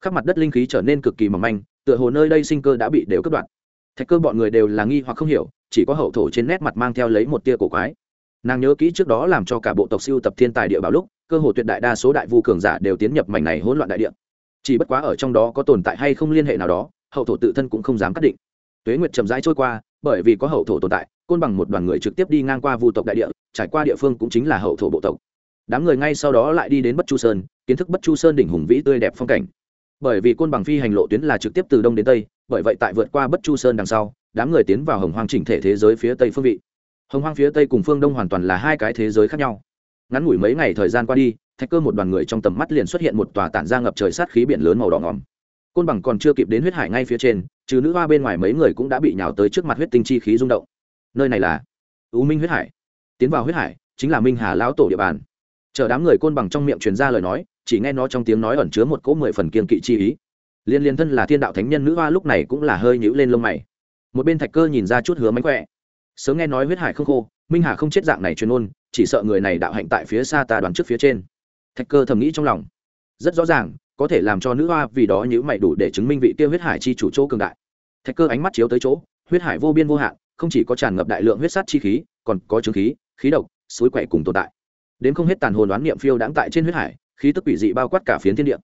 Khắp mặt đất linh khí trở nên cực kỳ mỏng manh, tựa hồ nơi đây sinh cơ đã bị đều cắt đoạn thạch cơ bọn người đều là nghi hoặc không hiểu, chỉ có hậu thổ trên nét mặt mang theo lấy một tia cổ quái. Nàng nhớ kỹ trước đó làm cho cả bộ tộc siêu tập thiên tài địa bảo lúc, cơ hồ tuyệt đại đa số đại vu cường giả đều tiến nhập mảnh này hỗn loạn đại địa. Chỉ bất quá ở trong đó có tồn tại hay không liên hệ nào đó, hậu thổ tự thân cũng không dám xác định. Tuế nguyệt chậm rãi trôi qua, bởi vì có hậu thổ tồn tại, côn bằng một đoàn người trực tiếp đi ngang qua vu tộc đại địa, trải qua địa phương cũng chính là hậu thổ bộ tộc. Đám người ngay sau đó lại đi đến bất chu sơn, kiến thức bất chu sơn đỉnh hùng vĩ tươi đẹp phong cảnh. Bởi vì côn bằng phi hành lộ tuyến là trực tiếp từ đông đến tây bởi vậy tại vượt qua bất chu sơn đằng sau, đám người tiến vào hồng hoang chỉnh thể thế giới phía tây phương vị. Hồng hoang phía tây cùng phương đông hoàn toàn là hai cái thế giới khác nhau. Ngắn ngủi mấy ngày thời gian qua đi, thạch cơ một đoàn người trong tầm mắt liền xuất hiện một tòa tản ra ngập trời sát khí biển lớn màu đỏ ngòm. Côn bằng còn chưa kịp đến huyết hải ngay phía trên, trừ nữ hoa bên ngoài mấy người cũng đã bị nhào tới trước mặt huyết tinh chi khí rung động. Nơi này là u minh huyết hải. Tiến vào huyết hải, chính là minh hà lão tổ địa bàn. Chờ đám người côn bằng trong miệng truyền ra lời nói, chỉ nghe nó trong tiếng nói ẩn chứa một cỗ mười phần kiên kỵ chi ý liên liên thân là thiên đạo thánh nhân nữ hoa lúc này cũng là hơi nhũ lên lông mày. Một bên thạch cơ nhìn ra chút hứa mánh khỏe. Sớm nghe nói huyết hải không khô, minh hà không chết dạng này chuyên ôn, chỉ sợ người này đạo hạnh tại phía xa ta đoán trước phía trên. Thạch cơ thầm nghĩ trong lòng. Rất rõ ràng, có thể làm cho nữ hoa vì đó nhữ mày đủ để chứng minh vị kia huyết hải chi chủ chỗ cường đại. Thạch cơ ánh mắt chiếu tới chỗ, huyết hải vô biên vô hạn, không chỉ có tràn ngập đại lượng huyết sát chi khí, còn có chứng khí khí độc, suối quậy cùng tồn tại. Đến không hết tàn hồn đoán niệm phiêu đáng tại trên huyết hải, khí tức quỷ dị bao quát cả phiến thiên địa.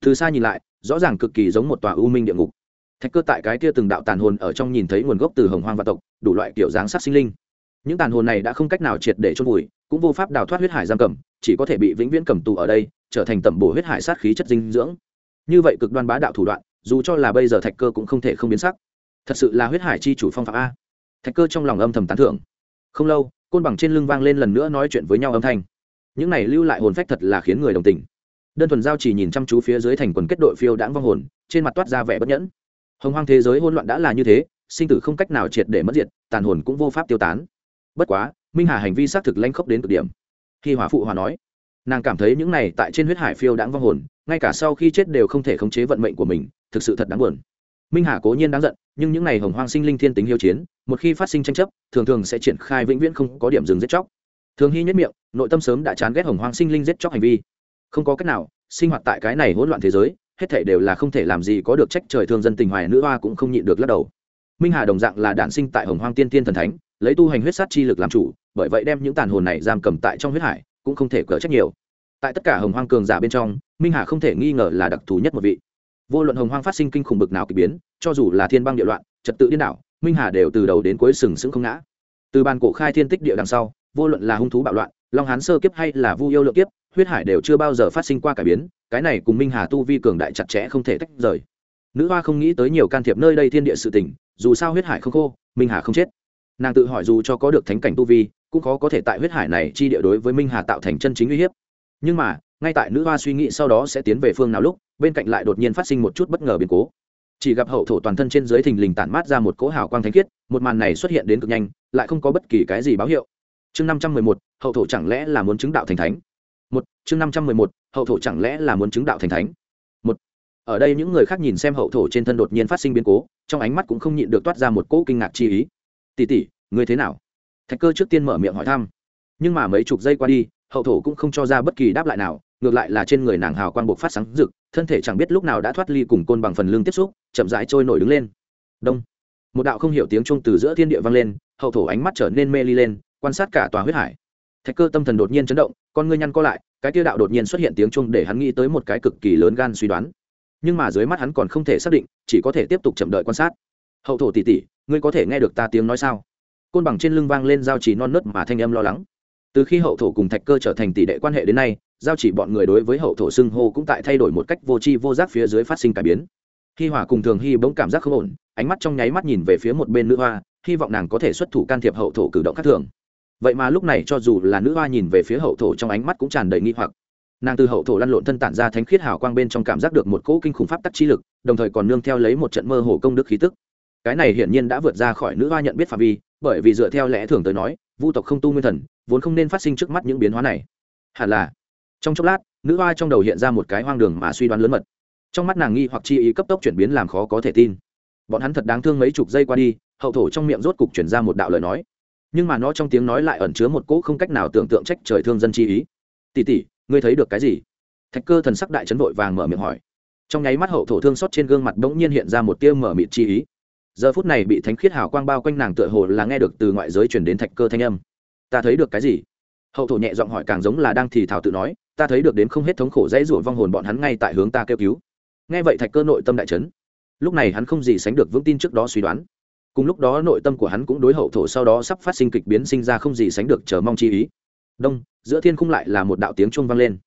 Từ xa nhìn lại rõ ràng cực kỳ giống một tòa u minh địa ngục. Thạch cơ tại cái kia từng đạo tàn hồn ở trong nhìn thấy nguồn gốc từ hồng hoang vạn tộc, đủ loại kiểu dáng sát sinh linh. Những tàn hồn này đã không cách nào triệt để chôn vùi, cũng vô pháp đào thoát huyết hải giam cầm, chỉ có thể bị vĩnh viễn cầm tù ở đây, trở thành tẩm bổ huyết hải sát khí chất dinh dưỡng. Như vậy cực đoan bá đạo thủ đoạn, dù cho là bây giờ thạch cơ cũng không thể không biến sắc. Thật sự là huyết hải chi chủ phong phạm a. Thạch cơ trong lòng âm thầm tán thưởng. Không lâu, côn bằng trên lưng vang lên lần nữa nói chuyện với nhau âm thanh. Những này lưu lại hồn phách thật là khiến người đồng tình đơn thuần giao chỉ nhìn chăm chú phía dưới thành quần kết đội phiêu đãng vong hồn, trên mặt toát ra vẻ bất nhẫn. Hồng hoang thế giới hỗn loạn đã là như thế, sinh tử không cách nào triệt để mất diệt, tàn hồn cũng vô pháp tiêu tán. Bất quá, minh hà hành vi xác thực lanh khốc đến cực điểm. Khi hòa phụ hòa nói, nàng cảm thấy những này tại trên huyết hải phiêu đãng vong hồn, ngay cả sau khi chết đều không thể khống chế vận mệnh của mình, thực sự thật đáng buồn. Minh hà cố nhiên đáng giận, nhưng những này hồng hoang sinh linh thiên tính hiếu chiến, một khi phát sinh tranh chấp, thường thường sẽ triển khai vĩnh viễn không có điểm dừng giết chóc. Thường hy nhất miệng, nội tâm sớm đã chán ghét hồng hoang sinh linh giết chóc hành vi không có cách nào, sinh hoạt tại cái này hỗn loạn thế giới, hết thể đều là không thể làm gì có được trách trời thương dân tình hoài nữ hoa cũng không nhịn được lắc đầu. Minh hà đồng dạng là đản sinh tại hồng hoang tiên tiên thần thánh, lấy tu hành huyết sát chi lực làm chủ, bởi vậy đem những tàn hồn này giam cầm tại trong huyết hải, cũng không thể cỡ trách nhiều. Tại tất cả hồng hoang cường giả bên trong, minh hà không thể nghi ngờ là đặc thù nhất một vị. Vô luận hồng hoang phát sinh kinh khủng bực nào k ỳ biến, cho dù là thiên băng địa loạn, trật tự điên đảo, minh hà đều từ đầu đến cuối sừng sững không ngã. Từ bàn cổ khai thiên tích địa đằng sau, vô luận là hung thú bạo loạn, long hán sơ kiếp hay là vu yêu lượng kiếp huyết hải đều chưa bao giờ phát sinh qua cải biến, cái này cùng minh hà tu vi cường đại chặt chẽ không thể tách rời. Nữ hoa không nghĩ tới nhiều can thiệp nơi đây thiên địa sự tỉnh dù sao huyết hải không khô, minh hà không chết. Nàng tự hỏi dù cho có được thánh cảnh tu vi, cũng khó có thể tại huyết hải này chi địa đối với minh hà tạo thành chân chính uy hiếp. Nhưng mà, ngay tại nữ hoa suy nghĩ sau đó sẽ tiến về phương nào lúc, bên cạnh lại đột nhiên phát sinh một chút bất ngờ biến cố. Chỉ gặp hậu thổ toàn thân trên dưới thình lình tản mát ra một cỗ hào quang thánh khiết, một màn này xuất hiện đến cực nhanh, lại không có bất kỳ cái gì báo hiệu. Chương năm trăm mười một, hậu thổ chẳng lẽ là muốn chứng đạo thành thánh? Một, chương năm trăm mười một, hậu thổ chẳng lẽ là muốn chứng đạo thành thánh? Một, ở đây những người khác nhìn xem hậu thổ trên thân đột nhiên phát sinh biến cố, trong ánh mắt cũng không nhịn được toát ra một cỗ kinh ngạc chi ý. Tỉ tỉ người thế nào? Thạch cơ trước tiên mở miệng hỏi thăm. Nhưng mà mấy chục giây qua đi, hậu thổ cũng không cho ra bất kỳ đáp lại nào, ngược lại là trên người nàng hào quang bộc phát sáng rực, thân thể chẳng biết lúc nào đã thoát ly cùng côn bằng phần lưng tiếp xúc, chậm rãi trôi nổi đứng lên. Đông. Một đạo không hiểu tiếng trung từ giữa thiên địa vang lên, hậu thổ ánh mắt trở nên mê ly lên, quan sát cả tòa huyết hải thạch cơ tâm thần đột nhiên chấn động, con ngươi nhăn co lại, cái tiêu đạo đột nhiên xuất hiện tiếng chuông để hắn nghĩ tới một cái cực kỳ lớn gan suy đoán. Nhưng mà dưới mắt hắn còn không thể xác định, chỉ có thể tiếp tục chậm đợi quan sát. Hậu thổ tỉ tỉ ngươi có thể nghe được ta tiếng nói sao? Côn bằng trên lưng vang lên giao chỉ non nớt mà thanh âm lo lắng. Từ khi hậu thổ cùng thạch cơ trở thành tỷ đệ quan hệ đến nay, giao chỉ bọn người đối với hậu thổ xưng hô cũng tại thay đổi một cách vô tri vô giác phía dưới phát sinh cải biến. Hi hòa cùng thường hy bỗng cảm giác không ổn, ánh mắt trong nháy mắt nhìn về phía một bên nữ hoa, hy vọng nàng có thể xuất thủ can thiệp hậu thổ cử động khác thường vậy mà lúc này cho dù là nữ hoa nhìn về phía hậu thổ trong ánh mắt cũng tràn đầy nghi hoặc. Nàng từ hậu thổ lăn lộn thân tản ra thánh khiết hào quang bên trong cảm giác được một cỗ kinh khủng pháp tắc chi lực, đồng thời còn nương theo lấy một trận mơ hồ công đức khí tức. Cái này hiển nhiên đã vượt ra khỏi nữ hoa nhận biết phạm vi, bởi vì dựa theo lẽ thường tới nói, vu tộc không tu nguyên thần, vốn không nên phát sinh trước mắt những biến hóa này. Hẳn là, trong chốc lát, nữ hoa trong đầu hiện ra một cái hoang đường mà suy đoán lớn mật. Trong mắt nàng nghi hoặc chi ý cấp tốc chuyển biến làm khó có thể tin. Bọn hắn thật đáng thương mấy chục giây qua đi, hậu thổ trong miệng rốt cục chuyển ra một đạo lời nói nhưng mà nó trong tiếng nói lại ẩn chứa một cỗ không cách nào tưởng tượng trách trời thương dân chi ý. Tỉ tỉ, ngươi thấy được cái gì? Thạch cơ thần sắc đại chấn vội vàng mở miệng hỏi. Trong nháy mắt hậu thổ thương xót trên gương mặt bỗng nhiên hiện ra một tia mở mịt chi ý. Giờ phút này bị thánh khiết hào quang bao quanh nàng tựa hồ là nghe được từ ngoại giới chuyển đến thạch cơ thanh âm. Ta thấy được cái gì? Hậu thổ nhẹ giọng hỏi càng giống là đang thì thảo tự nói. Ta thấy được đến không hết thống khổ dãy rủa vong hồn bọn hắn ngay tại hướng ta kêu cứu. Nghe vậy thạch cơ nội tâm đại chấn. Lúc này hắn không gì sánh được vững tin trước đó suy đoán cùng lúc đó nội tâm của hắn cũng đối hậu thổ sau đó sắp phát sinh kịch biến sinh ra không gì sánh được chờ mong chi ý. Đông, giữa thiên khung lại là một đạo tiếng chuông vang lên.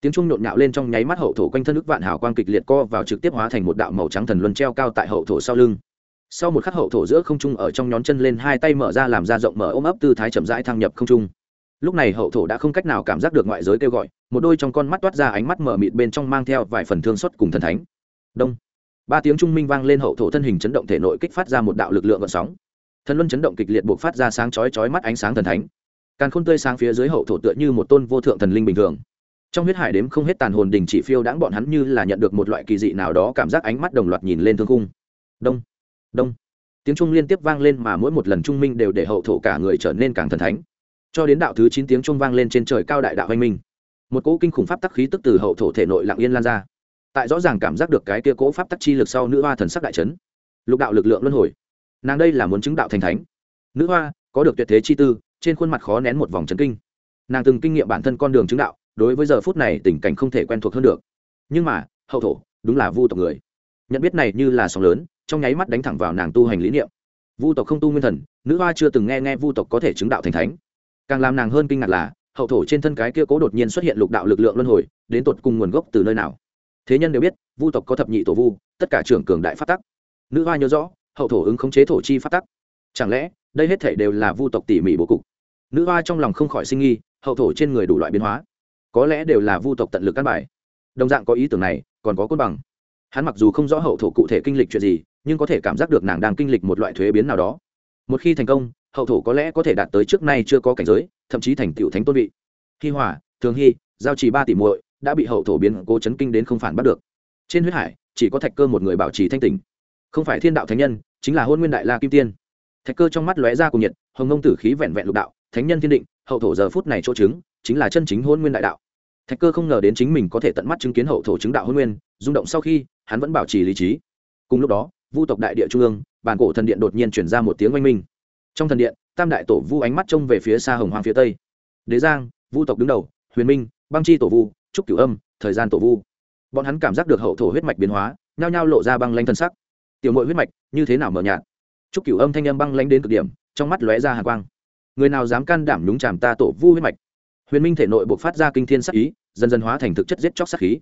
Tiếng chuông nhộn nhạo lên trong nháy mắt hậu thổ quanh thân nước vạn hào quang kịch liệt co vào trực tiếp hóa thành một đạo màu trắng thần luân treo cao tại hậu thổ sau lưng. Sau một khắc hậu thổ giữa không trung ở trong nhón chân lên hai tay mở ra làm ra rộng mở ôm ấp tư thái chậm rãi thăng nhập không trung. Lúc này hậu thổ đã không cách nào cảm giác được ngoại giới kêu gọi, một đôi trong con mắt toát ra ánh mắt mở mịt bên trong mang theo vài phần thương xuất cùng thần thánh. Đông ba tiếng trung minh vang lên hậu thổ thân hình chấn động thể nội kích phát ra một đạo lực lượng gợn sóng. Thần luân chấn động kịch liệt buộc phát ra sáng chói chói mắt ánh sáng thần thánh. Càng khôn tươi sáng phía dưới hậu thổ tựa như một tôn vô thượng thần linh bình thường. Trong huyết hải đếm không hết tàn hồn đình chỉ phiêu đãng bọn hắn như là nhận được một loại kỳ dị nào đó cảm giác ánh mắt đồng loạt nhìn lên thương cung đông đông. Tiếng trung liên tiếp vang lên mà mỗi một lần trung minh đều để hậu thổ cả người trở nên càng thần thánh. Cho đến đạo thứ chín tiếng trung vang lên trên trời cao đại đạo anh minh. Một cỗ kinh khủng pháp tắc khí tức từ hậu thổ thể nội lặng yên lan ra tại rõ ràng cảm giác được cái kia cỗ pháp tắc chi lực sau nữ hoa thần sắc đại trấn lục đạo lực lượng luân hồi. Nàng đây là muốn chứng đạo thành thánh. Nữ hoa, có được tuyệt thế chi tư, trên khuôn mặt khó nén một vòng trấn kinh. Nàng từng kinh nghiệm bản thân con đường chứng đạo, đối với giờ phút này tình cảnh không thể quen thuộc hơn được. Nhưng mà, hậu thổ, đúng là vu tộc người. Nhận biết này như là sóng lớn, trong nháy mắt đánh thẳng vào nàng tu hành lý niệm. Vu tộc không tu nguyên thần, nữ hoa chưa từng nghe nghe vu tộc có thể chứng đạo thành thánh. Càng làm nàng hơn kinh ngạc là, hậu thổ trên thân cái kia cố đột nhiên xuất hiện lục đạo lực lượng luân hồi, đến tột cùng nguồn gốc từ nơi nào? Thế nhân đều biết, vu tộc có thập nhị tổ vu, tất cả trưởng cường đại phát tắc. Nữ hoa nhớ rõ, hậu thổ ứng khống chế thổ chi phát tắc. Chẳng lẽ, đây hết thể đều là vu tộc tỉ mỉ bố cục? Nữ hoa trong lòng không khỏi sinh nghi, hậu thổ trên người đủ loại biến hóa. Có lẽ đều là vu tộc tận lực căn bài. Đồng dạng có ý tưởng này, còn có cốt bằng. Hắn mặc dù không rõ hậu thổ cụ thể kinh lịch chuyện gì, nhưng có thể cảm giác được nàng đang kinh lịch một loại thuế biến nào đó. Một khi thành công, hậu thổ có lẽ có thể đạt tới trước nay chưa có cảnh giới, thậm chí thành tựu thánh tôn vị. Hi hòa, thường hy giao trì ba tỷ muội đã bị hậu thổ biến cố chấn kinh đến không phản bắt được. Trên huyết hải, chỉ có thạch cơ một người bảo trì thanh tỉnh. Không phải thiên đạo thánh nhân, chính là hôn nguyên đại la kim tiên. Thạch cơ trong mắt lóe ra cùng nhiệt, hồng ngông tử khí vẹn vẹn lục đạo, thánh nhân thiên định, hậu thổ giờ phút này chỗ chứng, chính là chân chính hôn nguyên đại đạo. Thạch cơ không ngờ đến chính mình có thể tận mắt chứng kiến hậu thổ chứng đạo hôn nguyên, rung động sau khi, hắn vẫn bảo trì lý trí. Cùng lúc đó, vu tộc đại địa trung ương, bản cổ thần điện đột nhiên chuyển ra một tiếng oanh minh. Trong thần điện, tam đại tổ vu ánh mắt trông về phía xa hồng hoàng phía tây. Đế giang, vu tộc đứng đầu, huyền minh, băng chi tổ vu trúc cửu âm, thời gian tổ vu. Bọn hắn cảm giác được hậu thổ huyết mạch biến hóa, nhao nhao lộ ra băng lanh thân sắc. Tiểu mội huyết mạch, như thế nào mở nhạt? Trúc cửu âm thanh âm băng lanh đến cực điểm, trong mắt lóe ra hàng quang. Người nào dám can đảm nhúng chàm ta tổ vu huyết mạch? Huyền minh thể nội buộc phát ra kinh thiên sắc ý, dần dần hóa thành thực chất giết chóc sắc khí.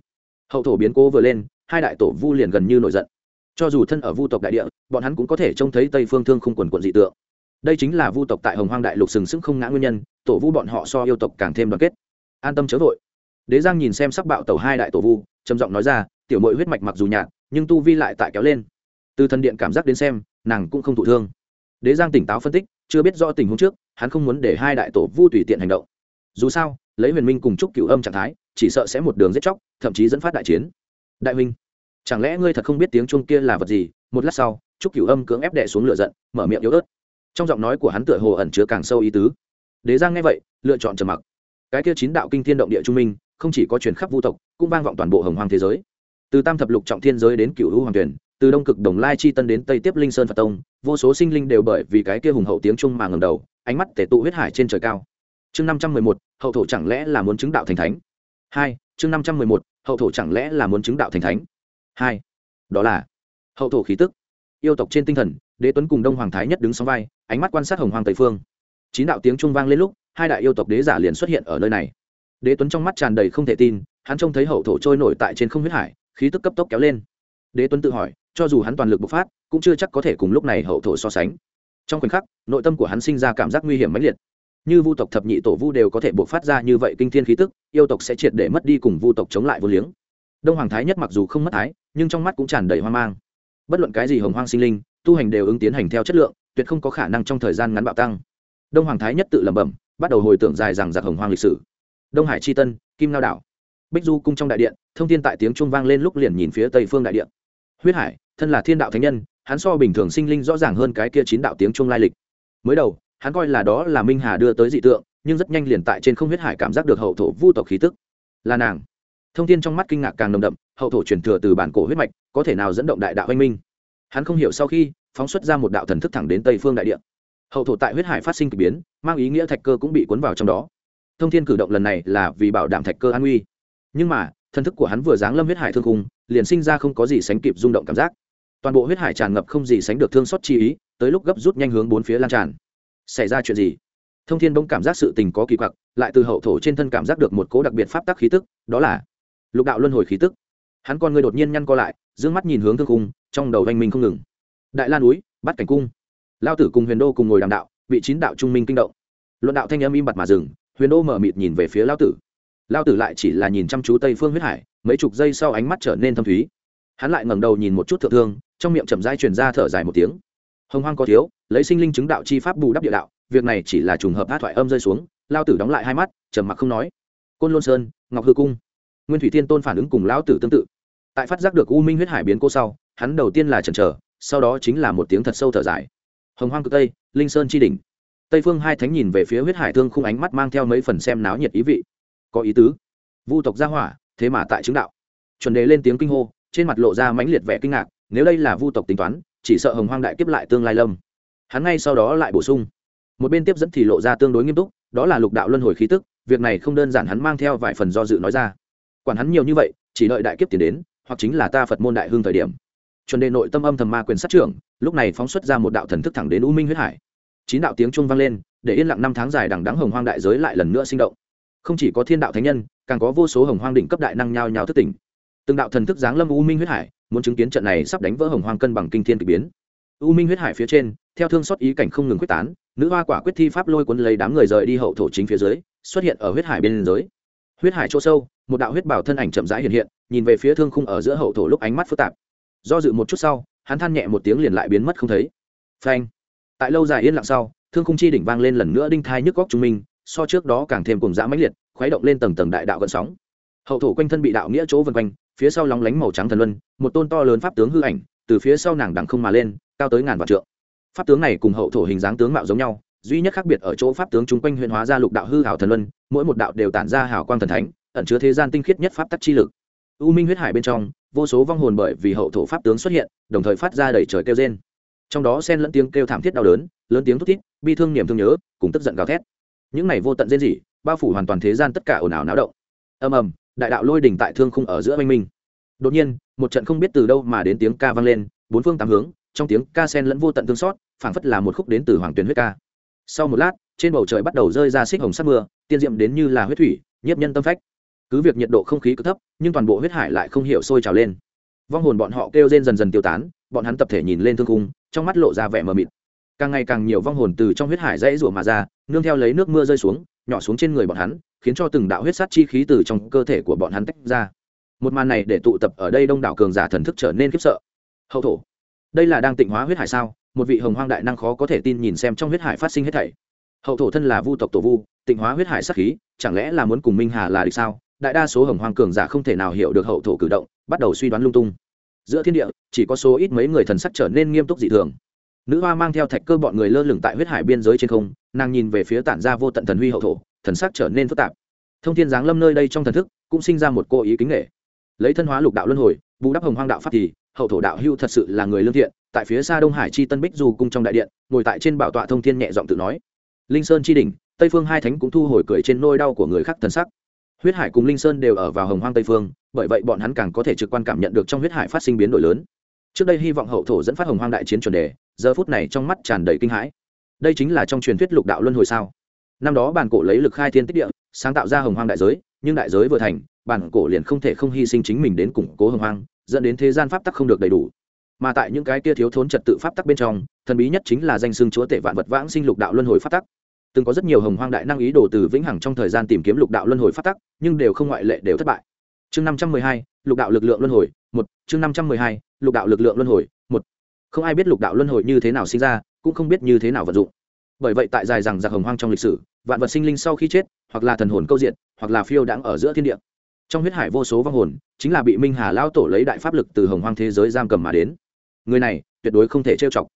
Hậu thổ biến cố vừa lên, hai đại tổ vu liền gần như nổi giận. Cho dù thân ở vu tộc đại địa, bọn hắn cũng có thể trông thấy tây phương thương không quần quận dị tượng. Đây chính là vu tộc tại hồng hoang đại lục sừng sững không ngã nguyên nhân, tổ vu bọn họ so yêu tộc càng thêm đoàn kết. An tâm chớ vội đế giang nhìn xem sắc bạo tàu hai đại tổ vu, trầm giọng nói ra, tiểu mội huyết mạch mặc dù nhạt, nhưng tu vi lại tại kéo lên. Từ thần điện cảm giác đến xem, nàng cũng không thụ thương. Đế giang tỉnh táo phân tích, chưa biết rõ tình huống trước, hắn không muốn để hai đại tổ vu tùy tiện hành động. Dù sao, lấy huyền minh cùng chúc cựu âm trạng thái, chỉ sợ sẽ một đường giết chóc, thậm chí dẫn phát đại chiến. Đại huynh, chẳng lẽ ngươi thật không biết tiếng chuông kia là vật gì? Một lát sau chúc cửu âm cưỡng ép đệ xuống lửa giận, mở miệng yếu ớt. Trong giọng nói của hắn tựa hồ ẩn chứa càng sâu ý tứ. Đế giang nghe vậy, lựa chọn trầm mặc. Cái kia chín đạo kinh thiên động địa trung minh không chỉ có truyền khắp vu tộc, cũng vang vọng toàn bộ hồng hoang thế giới. Từ tam thập lục trọng thiên giới đến cửu hữu hoàng tuyển, từ đông cực đồng lai chi tân đến tây tiếp linh sơn phật tông, vô số sinh linh đều bởi vì cái kia hùng hậu tiếng trung mà ngầm đầu, ánh mắt tể tụ huyết hải trên trời cao. Chương năm trăm mười một, hậu thổ chẳng lẽ là muốn chứng đạo thành thánh? Hai, chương năm trăm mười một, hậu thổ chẳng lẽ là muốn chứng đạo thành thánh? Hai, đó là hậu thổ khí tức. Yêu tộc trên tinh thần, đế tuấn cùng đông hoàng thái nhất đứng sóng vai, ánh mắt quan sát hồng hoàng tây phương. Chín đạo tiếng trung vang lên lúc, hai đại yêu tộc đế giả liền xuất hiện ở nơi này đế tuấn trong mắt tràn đầy không thể tin, hắn trông thấy hậu thổ trôi nổi tại trên không huyết hải, khí tức cấp tốc kéo lên. Đế tuấn tự hỏi, cho dù hắn toàn lực bộc phát, cũng chưa chắc có thể cùng lúc này hậu thổ so sánh. Trong khoảnh khắc, nội tâm của hắn sinh ra cảm giác nguy hiểm mãnh liệt. Như vu tộc thập nhị tổ vu đều có thể bộc phát ra như vậy kinh thiên khí tức, yêu tộc sẽ triệt để mất đi cùng vu tộc chống lại vô liếng. Đông hoàng thái nhất mặc dù không mất thái, nhưng trong mắt cũng tràn đầy hoang mang. Bất luận cái gì hồng hoang sinh linh, tu hành đều ứng tiến hành theo chất lượng, tuyệt không có khả năng trong thời gian ngắn bạo tăng. Đông hoàng thái nhất tự lẩm bẩm, bắt đầu hồi tưởng dài rằng giặc hồng hoang lịch sử đông hải c h i tân, kim lao đảo. Bích du cung trong đại điện, thông tin tại tiếng trung vang lên lúc liền nhìn phía tây phương đại điện. Huyết hải, thân là thiên đạo thánh nhân, hắn so bình thường sinh linh rõ ràng hơn cái kia chín đạo tiếng trung lai lịch. Mới đầu, hắn coi là đó là minh hà đưa tới dị tượng, nhưng rất nhanh liền tại trên không huyết hải cảm giác được hậu thổ vu tộc khí tức. Là nàng. Thông tin trong mắt kinh ngạc càng nồng đậm, hậu thổ truyền thừa từ bản cổ huyết mạch, có thể nào dẫn động đại đạo anh minh? Hắn không hiểu sau khi, phóng xuất ra một đạo thần thức thẳng đến tây phương đại địa hậu thổ tại huyết hải phát sinh k ỳ biến, mang ý nghĩa thạch cơ cũng bị cuốn vào trong đó thông thiên cử động lần này là vì bảo đảm thạch cơ an nguy nhưng mà, thân thức của hắn vừa giáng lâm huyết hải thương khung, liền sinh ra không có gì sánh kịp rung động cảm giác. Toàn bộ huyết hải tràn ngập không gì sánh được thương xót chi ý, tới lúc gấp rút nhanh hướng bốn phía lan tràn. Xảy ra chuyện gì? Thông thiên bỗng cảm giác sự tình có kỳ quặc, lại từ hậu thổ trên thân cảm giác được một cố đặc biệt pháp tắc khí tức, đó là lục đạo luân hồi khí tức. Hắn con người đột nhiên nhăn co lại d ư ơ n g mắt nhìn hướng thương cung trong đầu oanh minh không ngừng. Đại lan núi bắt cảnh cung. Lao tử cùng huyền đô cùng ngồi đàm đạo bị chín đạo trung minh kinh động. Luận đạo thanh âm im bặt mà dừng huyền đô mở mịt nhìn về phía lao tử. Lao tử lại chỉ là nhìn chăm chú tây phương huyết hải, mấy chục giây sau ánh mắt trở nên thâm thúy. Hắn lại ngẩng đầu nhìn một chút thượng thương, trong miệng chậm dai truyền ra thở dài một tiếng. Hồng hoang có thiếu, lấy sinh linh chứng đạo chi pháp bù đắp địa đạo, việc này chỉ là trùng hợp hát thoại âm rơi xuống, lao tử đóng lại hai mắt, trầm mặc không nói. Côn lôn sơn, ngọc hư cung. Nguyên thủy thiên tôn phản ứng cùng lão tử tương tự. Tại phát giác được u minh huyết hải biến cô sau, hắn đầu tiên là chần chờ, sau đó chính là một tiếng thật sâu thở dài. Hồng hoang cực tây, linh sơn tri đỉnh tây phương hai thánh nhìn về phía huyết hải thương khung ánh mắt mang theo mấy phần xem náo nhiệt ý vị. Có ý tứ. Vu tộc gia hỏa, thế mà tại chứng đạo. Chuẩn đề lên tiếng kinh hô, trên mặt lộ ra mãnh liệt vẻ kinh ngạc, nếu đây là vu tộc tính toán, chỉ sợ hồng hoang đại kiếp lại tương lai lâm. Hắn ngay sau đó lại bổ sung. Một bên tiếp dẫn thì lộ ra tương đối nghiêm túc, đó là lục đạo luân hồi khí tức, việc này không đơn giản hắn mang theo vài phần do dự nói ra. Quản hắn nhiều như vậy, chỉ đợi đại kiếp tiền đến, hoặc chính là ta phật môn đại hương thời điểm. Chuẩn đề nội tâm âm thầm ma quyền sát trưởng, lúc này phóng xuất ra một đạo thần thức thẳng đến u minh huyết hải chín đạo tiếng trung vang lên, để yên lặng năm tháng dài đằng đắng hồng hoang đại giới lại lần nữa sinh động. Không chỉ có thiên đạo thánh nhân, càng có vô số hồng hoang đỉnh cấp đại năng nhao nhao thức tỉnh. Từng đạo thần thức giáng lâm u minh huyết hải, muốn chứng kiến trận này sắp đánh vỡ hồng hoang cân bằng kinh thiên k ỳ biến. U minh huyết hải phía trên, theo thương xót ý cảnh không ngừng quyết tán, nữ hoa quả quyết thi pháp lôi cuốn lấy đám người rời đi hậu thổ chính phía dưới, xuất hiện ở huyết hải bên giới huyết hải chỗ sâu, một đạo huyết bảo thân ảnh chậm rãi hiện hiện, nhìn về phía thương khung ở giữa hậu thổ lúc ánh mắt phức tạp. Do dự một chút sau, hắn than nhẹ một tiếng liền lại biến mất không thấy. Phanh! Tại lâu dài yên lặng sau, thương khung chi đỉnh vang lên lần nữa đinh thai nhức góc trung minh so trước đó càng thêm cùng dã mãnh liệt, khuấy động lên tầng tầng đại đạo gần sóng. Hậu thổ quanh thân bị đạo nghĩa chỗ vân quanh, phía sau lóng lánh màu trắng thần luân, một tôn to lớn pháp tướng hư ảnh, từ phía sau nàng đằng không mà lên, cao tới ngàn vạn trượng. Pháp tướng này cùng hậu thổ hình dáng tướng mạo giống nhau, duy nhất khác biệt ở chỗ pháp tướng chung quanh huyện hóa ra lục đạo hư hảo thần luân, mỗi một đạo đều tản ra hảo quang thần thánh, ẩn chứa thế gian tinh khiết nhất pháp tắc chi lực. U minh huyết hải bên trong, vô số vong hồn bởi vì hậu thổ pháp tướng xuất hiện, đồng thời phát ra đầy trời kêu trên trong đó xen lẫn tiếng kêu thảm thiết đau đớn, lớn tiếng thút thít, bi thương niềm thương nhớ, cùng tức giận gào thét. Những này vô tận rên rỉ, bao phủ hoàn toàn thế gian tất cả ồn ào náo động. Ầm ầm, đại đạo lôi đỉnh tại thương khung ở giữa oanh minh. Đột nhiên, một trận không biết từ đâu mà đến tiếng ca vang lên, bốn phương tám hướng, trong tiếng ca sen lẫn vô tận thương xót, phảng phất là một khúc đến từ hoàng tuyền huyết ca. Sau một lát, trên bầu trời bắt đầu rơi ra xích hồng sắc mưa, tiên diệm đến như là huyết thủy, nhiếp nhân tâm phách. Cứ việc nhiệt độ không khí cực thấp, nhưng toàn bộ huyết hải lại không hiểu sôi trào lên vong hồn bọn họ kêu rên dần dần tiêu tán, bọn hắn tập thể nhìn lên thương cung trong mắt lộ ra vẻ mờ mịt. Càng ngày càng nhiều vong hồn từ trong huyết hải dãy rủa mà ra, nương theo lấy nước mưa rơi xuống, nhỏ xuống trên người bọn hắn, khiến cho từng đạo huyết sát chi khí từ trong cơ thể của bọn hắn tách ra. Một màn này để tụ tập ở đây đông đảo cường giả thần thức trở nên khiếp sợ. Hậu thổ, đây là đang tịnh hóa huyết hải sao? Một vị hồng hoang đại năng khó có thể tin nhìn xem trong huyết hải phát sinh hết thảy. Hậu thổ thân là vu tộc tổ vu, tịnh hóa huyết hải sát khí, chẳng lẽ là muốn cùng minh hà là địch sao? Đại đa số hồng hoang cường giả không thể nào hiểu được hậu thổ cử động bắt đầu suy đoán lung tung. Giữa thiên địa, chỉ có số ít mấy người thần sắc trở nên nghiêm túc dị thường. Nữ hoa mang theo thạch cơ bọn người lơ lửng tại huyết hải biên giới trên không, nàng nhìn về phía tản ra vô tận thần huy hậu thổ, thần sắc trở nên phức tạp. Thông thiên giáng lâm nơi đây trong thần thức, cũng sinh ra một cô ý kính nghệ lấy thân hóa lục đạo luân hồi, bù đắp hồng hoang đạo pháp thì, hậu thổ đạo hưu thật sự là người lương thiện, tại phía xa đông hải chi tân bích dù cung trong đại điện, ngồi tại trên bảo tọa thông thiên nhẹ giọng tự nói. Linh sơn chi đỉnh, tây phương hai thánh cũng thu hồi cười trên nôi đau của người khác thần sắc huyết hải cùng linh sơn đều ở vào hồng hoang tây phương, bởi vậy bọn hắn càng có thể trực quan cảm nhận được trong huyết hải phát sinh biến đổi lớn. Trước đây hy vọng hậu thổ dẫn phát hồng hoang đại chiến chuẩn đề, giờ phút này trong mắt tràn đầy kinh hãi. Đây chính là trong truyền thuyết lục đạo luân hồi sao? Năm đó bản cổ lấy lực khai thiên tích địa, sáng tạo ra hồng hoang đại giới, nhưng đại giới vừa thành, bản cổ liền không thể không hy sinh chính mình đến củng cố hồng hoang, dẫn đến thế gian pháp tắc không được đầy đủ. Mà tại những cái kia thiếu thốn trật tự pháp tắc bên trong, thần bí nhất chính là danh xưng chúa tể vạn vật vãng sinh lục đạo luân hồi pháp tắc từng có rất nhiều hồng hoang đại năng ý đồ từ vĩnh hằng trong thời gian tìm kiếm lục đạo luân hồi phát tắc, nhưng đều không ngoại lệ đều thất bại. Chương năm trăm mười hai, lục đạo lực lượng luân hồi, một. Chương năm trăm mười hai, lục đạo lực lượng luân hồi, một. Không ai biết lục đạo luân hồi như thế nào sinh ra, cũng không biết như thế nào vận dụng. Bởi vậy tại dài rằng giặc hồng hoang trong lịch sử, vạn vật sinh linh sau khi chết, hoặc là thần hồn câu diện, hoặc là phiêu đãng ở giữa thiên địa. Trong huyết hải vô số vong hồn, chính là bị minh hà lao tổ lấy đại pháp lực từ hồng hoang thế giới giam cầm mà đến. Người này, tuyệt đối không thể trêu chọc.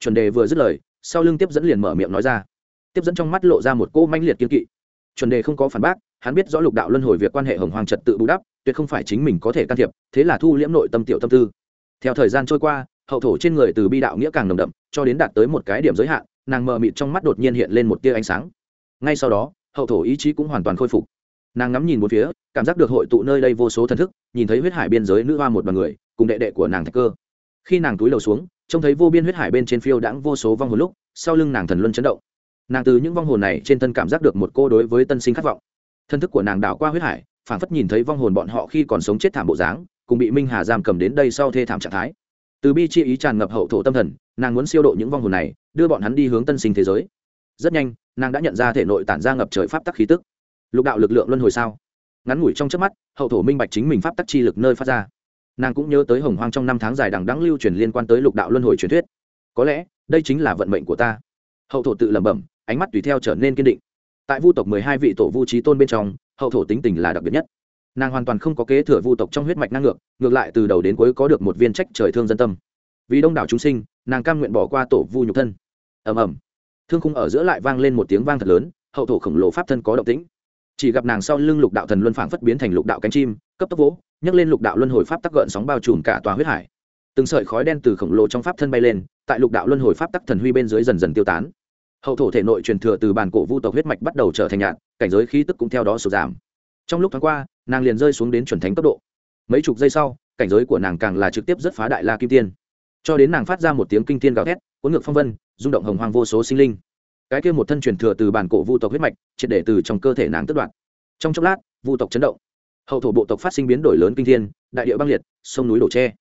Chuẩn đề vừa dứt lời, sau lưng tiếp dẫn liền mở miệng nói ra tiếp dẫn trong mắt lộ ra một cỗ manh liệt kiên kỵ. Chuẩn đề không có phản bác, hắn biết rõ lục đạo luân hồi việc quan hệ hồng hoàng trật tự bù đắp, tuyệt không phải chính mình có thể can thiệp, thế là thu liễm nội tâm tiểu tâm tư. Theo thời gian trôi qua, hậu thổ trên người từ bi đạo nghĩa càng nồng đậm, cho đến đạt tới một cái điểm giới hạn, nàng mờ mịt trong mắt đột nhiên hiện lên một tia ánh sáng. Ngay sau đó, hậu thổ ý chí cũng hoàn toàn khôi phục. Nàng ngắm nhìn một phía, cảm giác được hội tụ nơi đây vô số thần thức, nhìn thấy huyết hải biên giới nữ hoa một đoàn người, cùng đệ đệ của nàng thạch cơ. Khi nàng túi đầu xuống, trông thấy vô biên huyết hải bên trên phiêu đãng vô số vong hồn lúc, sau lưng nàng thần luân chấn động nàng từ những vong hồn này trên thân cảm giác được một cô đối với tân sinh khát vọng. Thân thức của nàng đảo qua huyết hải phản phất nhìn thấy vong hồn bọn họ khi còn sống chết thảm bộ dáng, cùng bị minh hà giam cầm đến đây sau thê thảm trạng thái. Từ bi chi ý tràn ngập hậu thổ tâm thần, nàng muốn siêu độ những vong hồn này, đưa bọn hắn đi hướng tân sinh thế giới. Rất nhanh, nàng đã nhận ra thể nội tản ra ngập trời pháp tắc khí tức. Lục đạo lực lượng luân hồi sao? Ngắn ngủi trong trước mắt, hậu thổ minh bạch chính mình pháp tắc chi lực nơi phát ra. Nàng cũng nhớ tới hồng hoang trong năm tháng dài đằng đắng lưu truyền liên quan tới lục đạo luân hồi truyền thuyết. Có lẽ, đây chính là vận mệnh của ta. Hậu thổ tự lẩm bẩm ánh mắt tùy theo trở nên kiên định. Tại vu tộc mười hai vị tổ vu trí tôn bên trong, hậu thổ tính tình là đặc biệt nhất. Nàng hoàn toàn không có kế thừa vu tộc trong huyết mạch năng ngược ngược lại từ đầu đến cuối có được một viên trách trời thương dân tâm. Vì đông đảo chúng sinh, nàng cam nguyện bỏ qua tổ vu nhục thân. Ầm ầm. Thương khung ở giữa lại vang lên một tiếng vang thật lớn, hậu thổ khổng lồ pháp thân có động tĩnh. Chỉ gặp nàng sau lưng lục đạo thần luân phảng phất biến thành lục đạo cánh chim, cấp tốc vỗ, nhấc lên lục đạo luân hồi pháp tắc gợn sóng bao trùm cả tòa huyết hải. Từng sợi khói đen từ khổng lồ trong pháp thân bay lên, tại lục đạo luân hồi pháp tắc thần huy bên dưới dần dần tiêu tán hậu thổ thể nội truyền thừa từ bàn cổ vu tộc huyết mạch bắt đầu trở thành nhạn, cảnh giới khí tức cũng theo đó sụt giảm. Trong lúc tháng qua, nàng liền rơi xuống đến chuẩn thánh cấp độ. Mấy chục giây sau, cảnh giới của nàng càng là trực tiếp rất phá đại la kim tiên. Cho đến nàng phát ra một tiếng kinh tiên gào thét, cuốn ngược phong vân, rung động hồng hoang vô số sinh linh. Cái kia một thân truyền thừa từ bản cổ vu tộc huyết mạch, triệt để từ trong cơ thể nàng tất đoạn trong chốc lát, vu tộc chấn động. Hậu thổ bộ tộc phát sinh biến đổi lớn kinh thiên, đại địa băng liệt, sông núi đổ tre.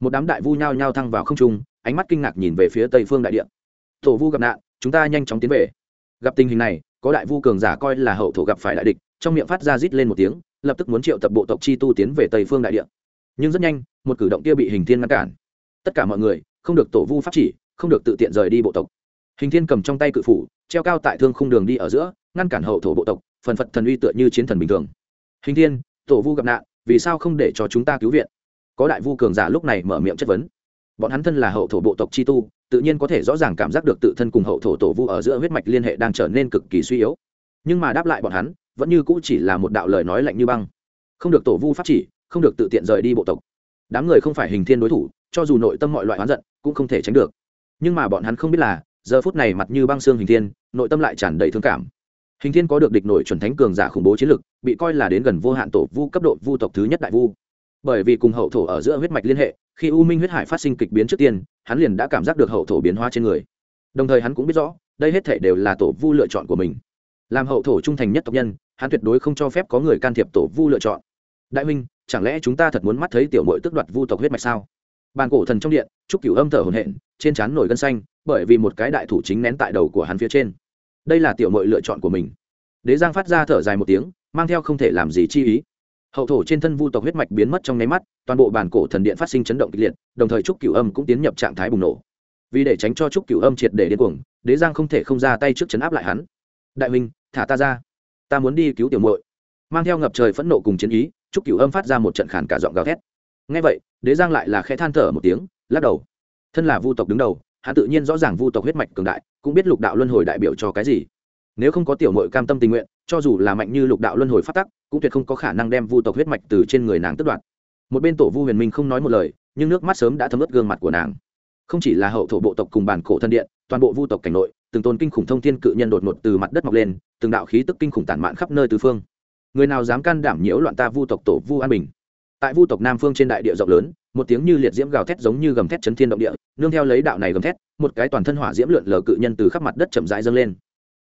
Một đám đại vu nhao nhao thăng vào không trung, ánh mắt kinh ngạc nhìn về phía tây phương đại địa. Tổ vu gặp nạn chúng ta nhanh chóng tiến về. Gặp tình hình này, có đại vu cường giả coi là hậu thổ gặp phải đại địch, trong miệng phát ra rít lên một tiếng, lập tức muốn triệu tập bộ tộc chi tu tiến về tây phương đại địa. Nhưng rất nhanh, một cử động kia bị hình thiên ngăn cản. Tất cả mọi người, không được tổ vu pháp chỉ, không được tự tiện rời đi bộ tộc. Hình thiên cầm trong tay cự phủ, treo cao tại thương khung đường đi ở giữa, ngăn cản hậu thổ bộ tộc, phần phật thần uy tựa như chiến thần bình thường. Hình thiên, tổ vu gặp nạn, vì sao không để cho chúng ta cứu viện? Có đại vu cường giả lúc này mở miệng chất vấn bọn hắn thân là hậu thổ bộ tộc chi tu, tự nhiên có thể rõ ràng cảm giác được tự thân cùng hậu thổ tổ vu ở giữa huyết mạch liên hệ đang trở nên cực kỳ suy yếu. Nhưng mà đáp lại bọn hắn, vẫn như cũ chỉ là một đạo lời nói lạnh như băng. Không được tổ vu pháp chỉ, không được tự tiện rời đi bộ tộc. Đám người không phải hình thiên đối thủ, cho dù nội tâm mọi loại oán giận, cũng không thể tránh được. Nhưng mà bọn hắn không biết là, giờ phút này mặt như băng xương hình thiên, nội tâm lại tràn đầy thương cảm. Hình thiên có được địch nổi chuẩn thánh cường giả khủng bố chiến lực, bị coi là đến gần vô hạn tổ vu cấp độ vu tộc thứ nhất đại vu. Bởi vì cùng hậu thổ ở giữa huyết mạch liên hệ khi u minh huyết hải phát sinh kịch biến trước tiên, hắn liền đã cảm giác được hậu thổ biến hóa trên người. Đồng thời hắn cũng biết rõ, đây hết thể đều là tổ vu lựa chọn của mình. Làm hậu thổ trung thành nhất tộc nhân, hắn tuyệt đối không cho phép có người can thiệp tổ vu lựa chọn. Đại huynh, chẳng lẽ chúng ta thật muốn mắt thấy tiểu mội tức đoạt vu tộc huyết mạch sao? Bàn cổ thần trong điện, trúc cửu âm thở hồn hện trên trán nổi gân xanh, bởi vì một cái đại thủ chính nén tại đầu của hắn phía trên. Đây là tiểu mội lựa chọn của mình. Đế giang phát ra thở dài một tiếng, mang theo không thể làm gì chi ý hậu thổ trên thân vu tộc huyết mạch biến mất trong nháy mắt, toàn bộ bản cổ thần điện phát sinh chấn động kịch liệt, đồng thời trúc cửu âm cũng tiến nhập trạng thái bùng nổ. Vì để tránh cho trúc cửu âm triệt để điên cuồng, đế giang không thể không ra tay trước chấn áp lại hắn. Đại minh thả ta ra. Ta muốn đi cứu tiểu muội. Mang theo ngập trời phẫn nộ cùng chiến ý, trúc cửu âm phát ra một trận khản cả giọng gào thét. Ngay vậy, đế giang lại là khẽ than thở một tiếng, lắc đầu. Thân là vu tộc đứng đầu, hắn tự nhiên rõ ràng vu tộc huyết mạch cường đại, cũng biết lục đạo luân hồi đại biểu cho cái gì. Nếu không có tiểu mội cam tâm tình nguyện, cho dù là mạnh như lục đạo luân hồi phát tắc cũng tuyệt không có khả năng đem vu tộc huyết mạch từ trên người nàng tước đoạt. Một bên tổ vu huyền minh không nói một lời, nhưng nước mắt sớm đã thấm ướt gương mặt của nàng. Không chỉ là hậu thổ bộ tộc cùng bản cổ thân điện, toàn bộ vu tộc cảnh nội, từng tôn kinh khủng thông thiên cự nhân đột ngột từ mặt đất mọc lên, từng đạo khí tức kinh khủng tản mạn khắp nơi tứ phương. Người nào dám can đảm nhiễu loạn ta vu tộc tổ vu an bình? Tại vu tộc nam phương trên đại địa rộng lớn, một tiếng như liệt diễm gào thét giống như gầm thét chấn thiên động địa, nương theo lấy đạo này gầm thét, một cái toàn thân hỏa diễm lượn lờ cự nhân từ khắp mặt đất chậm rãi dâng lên.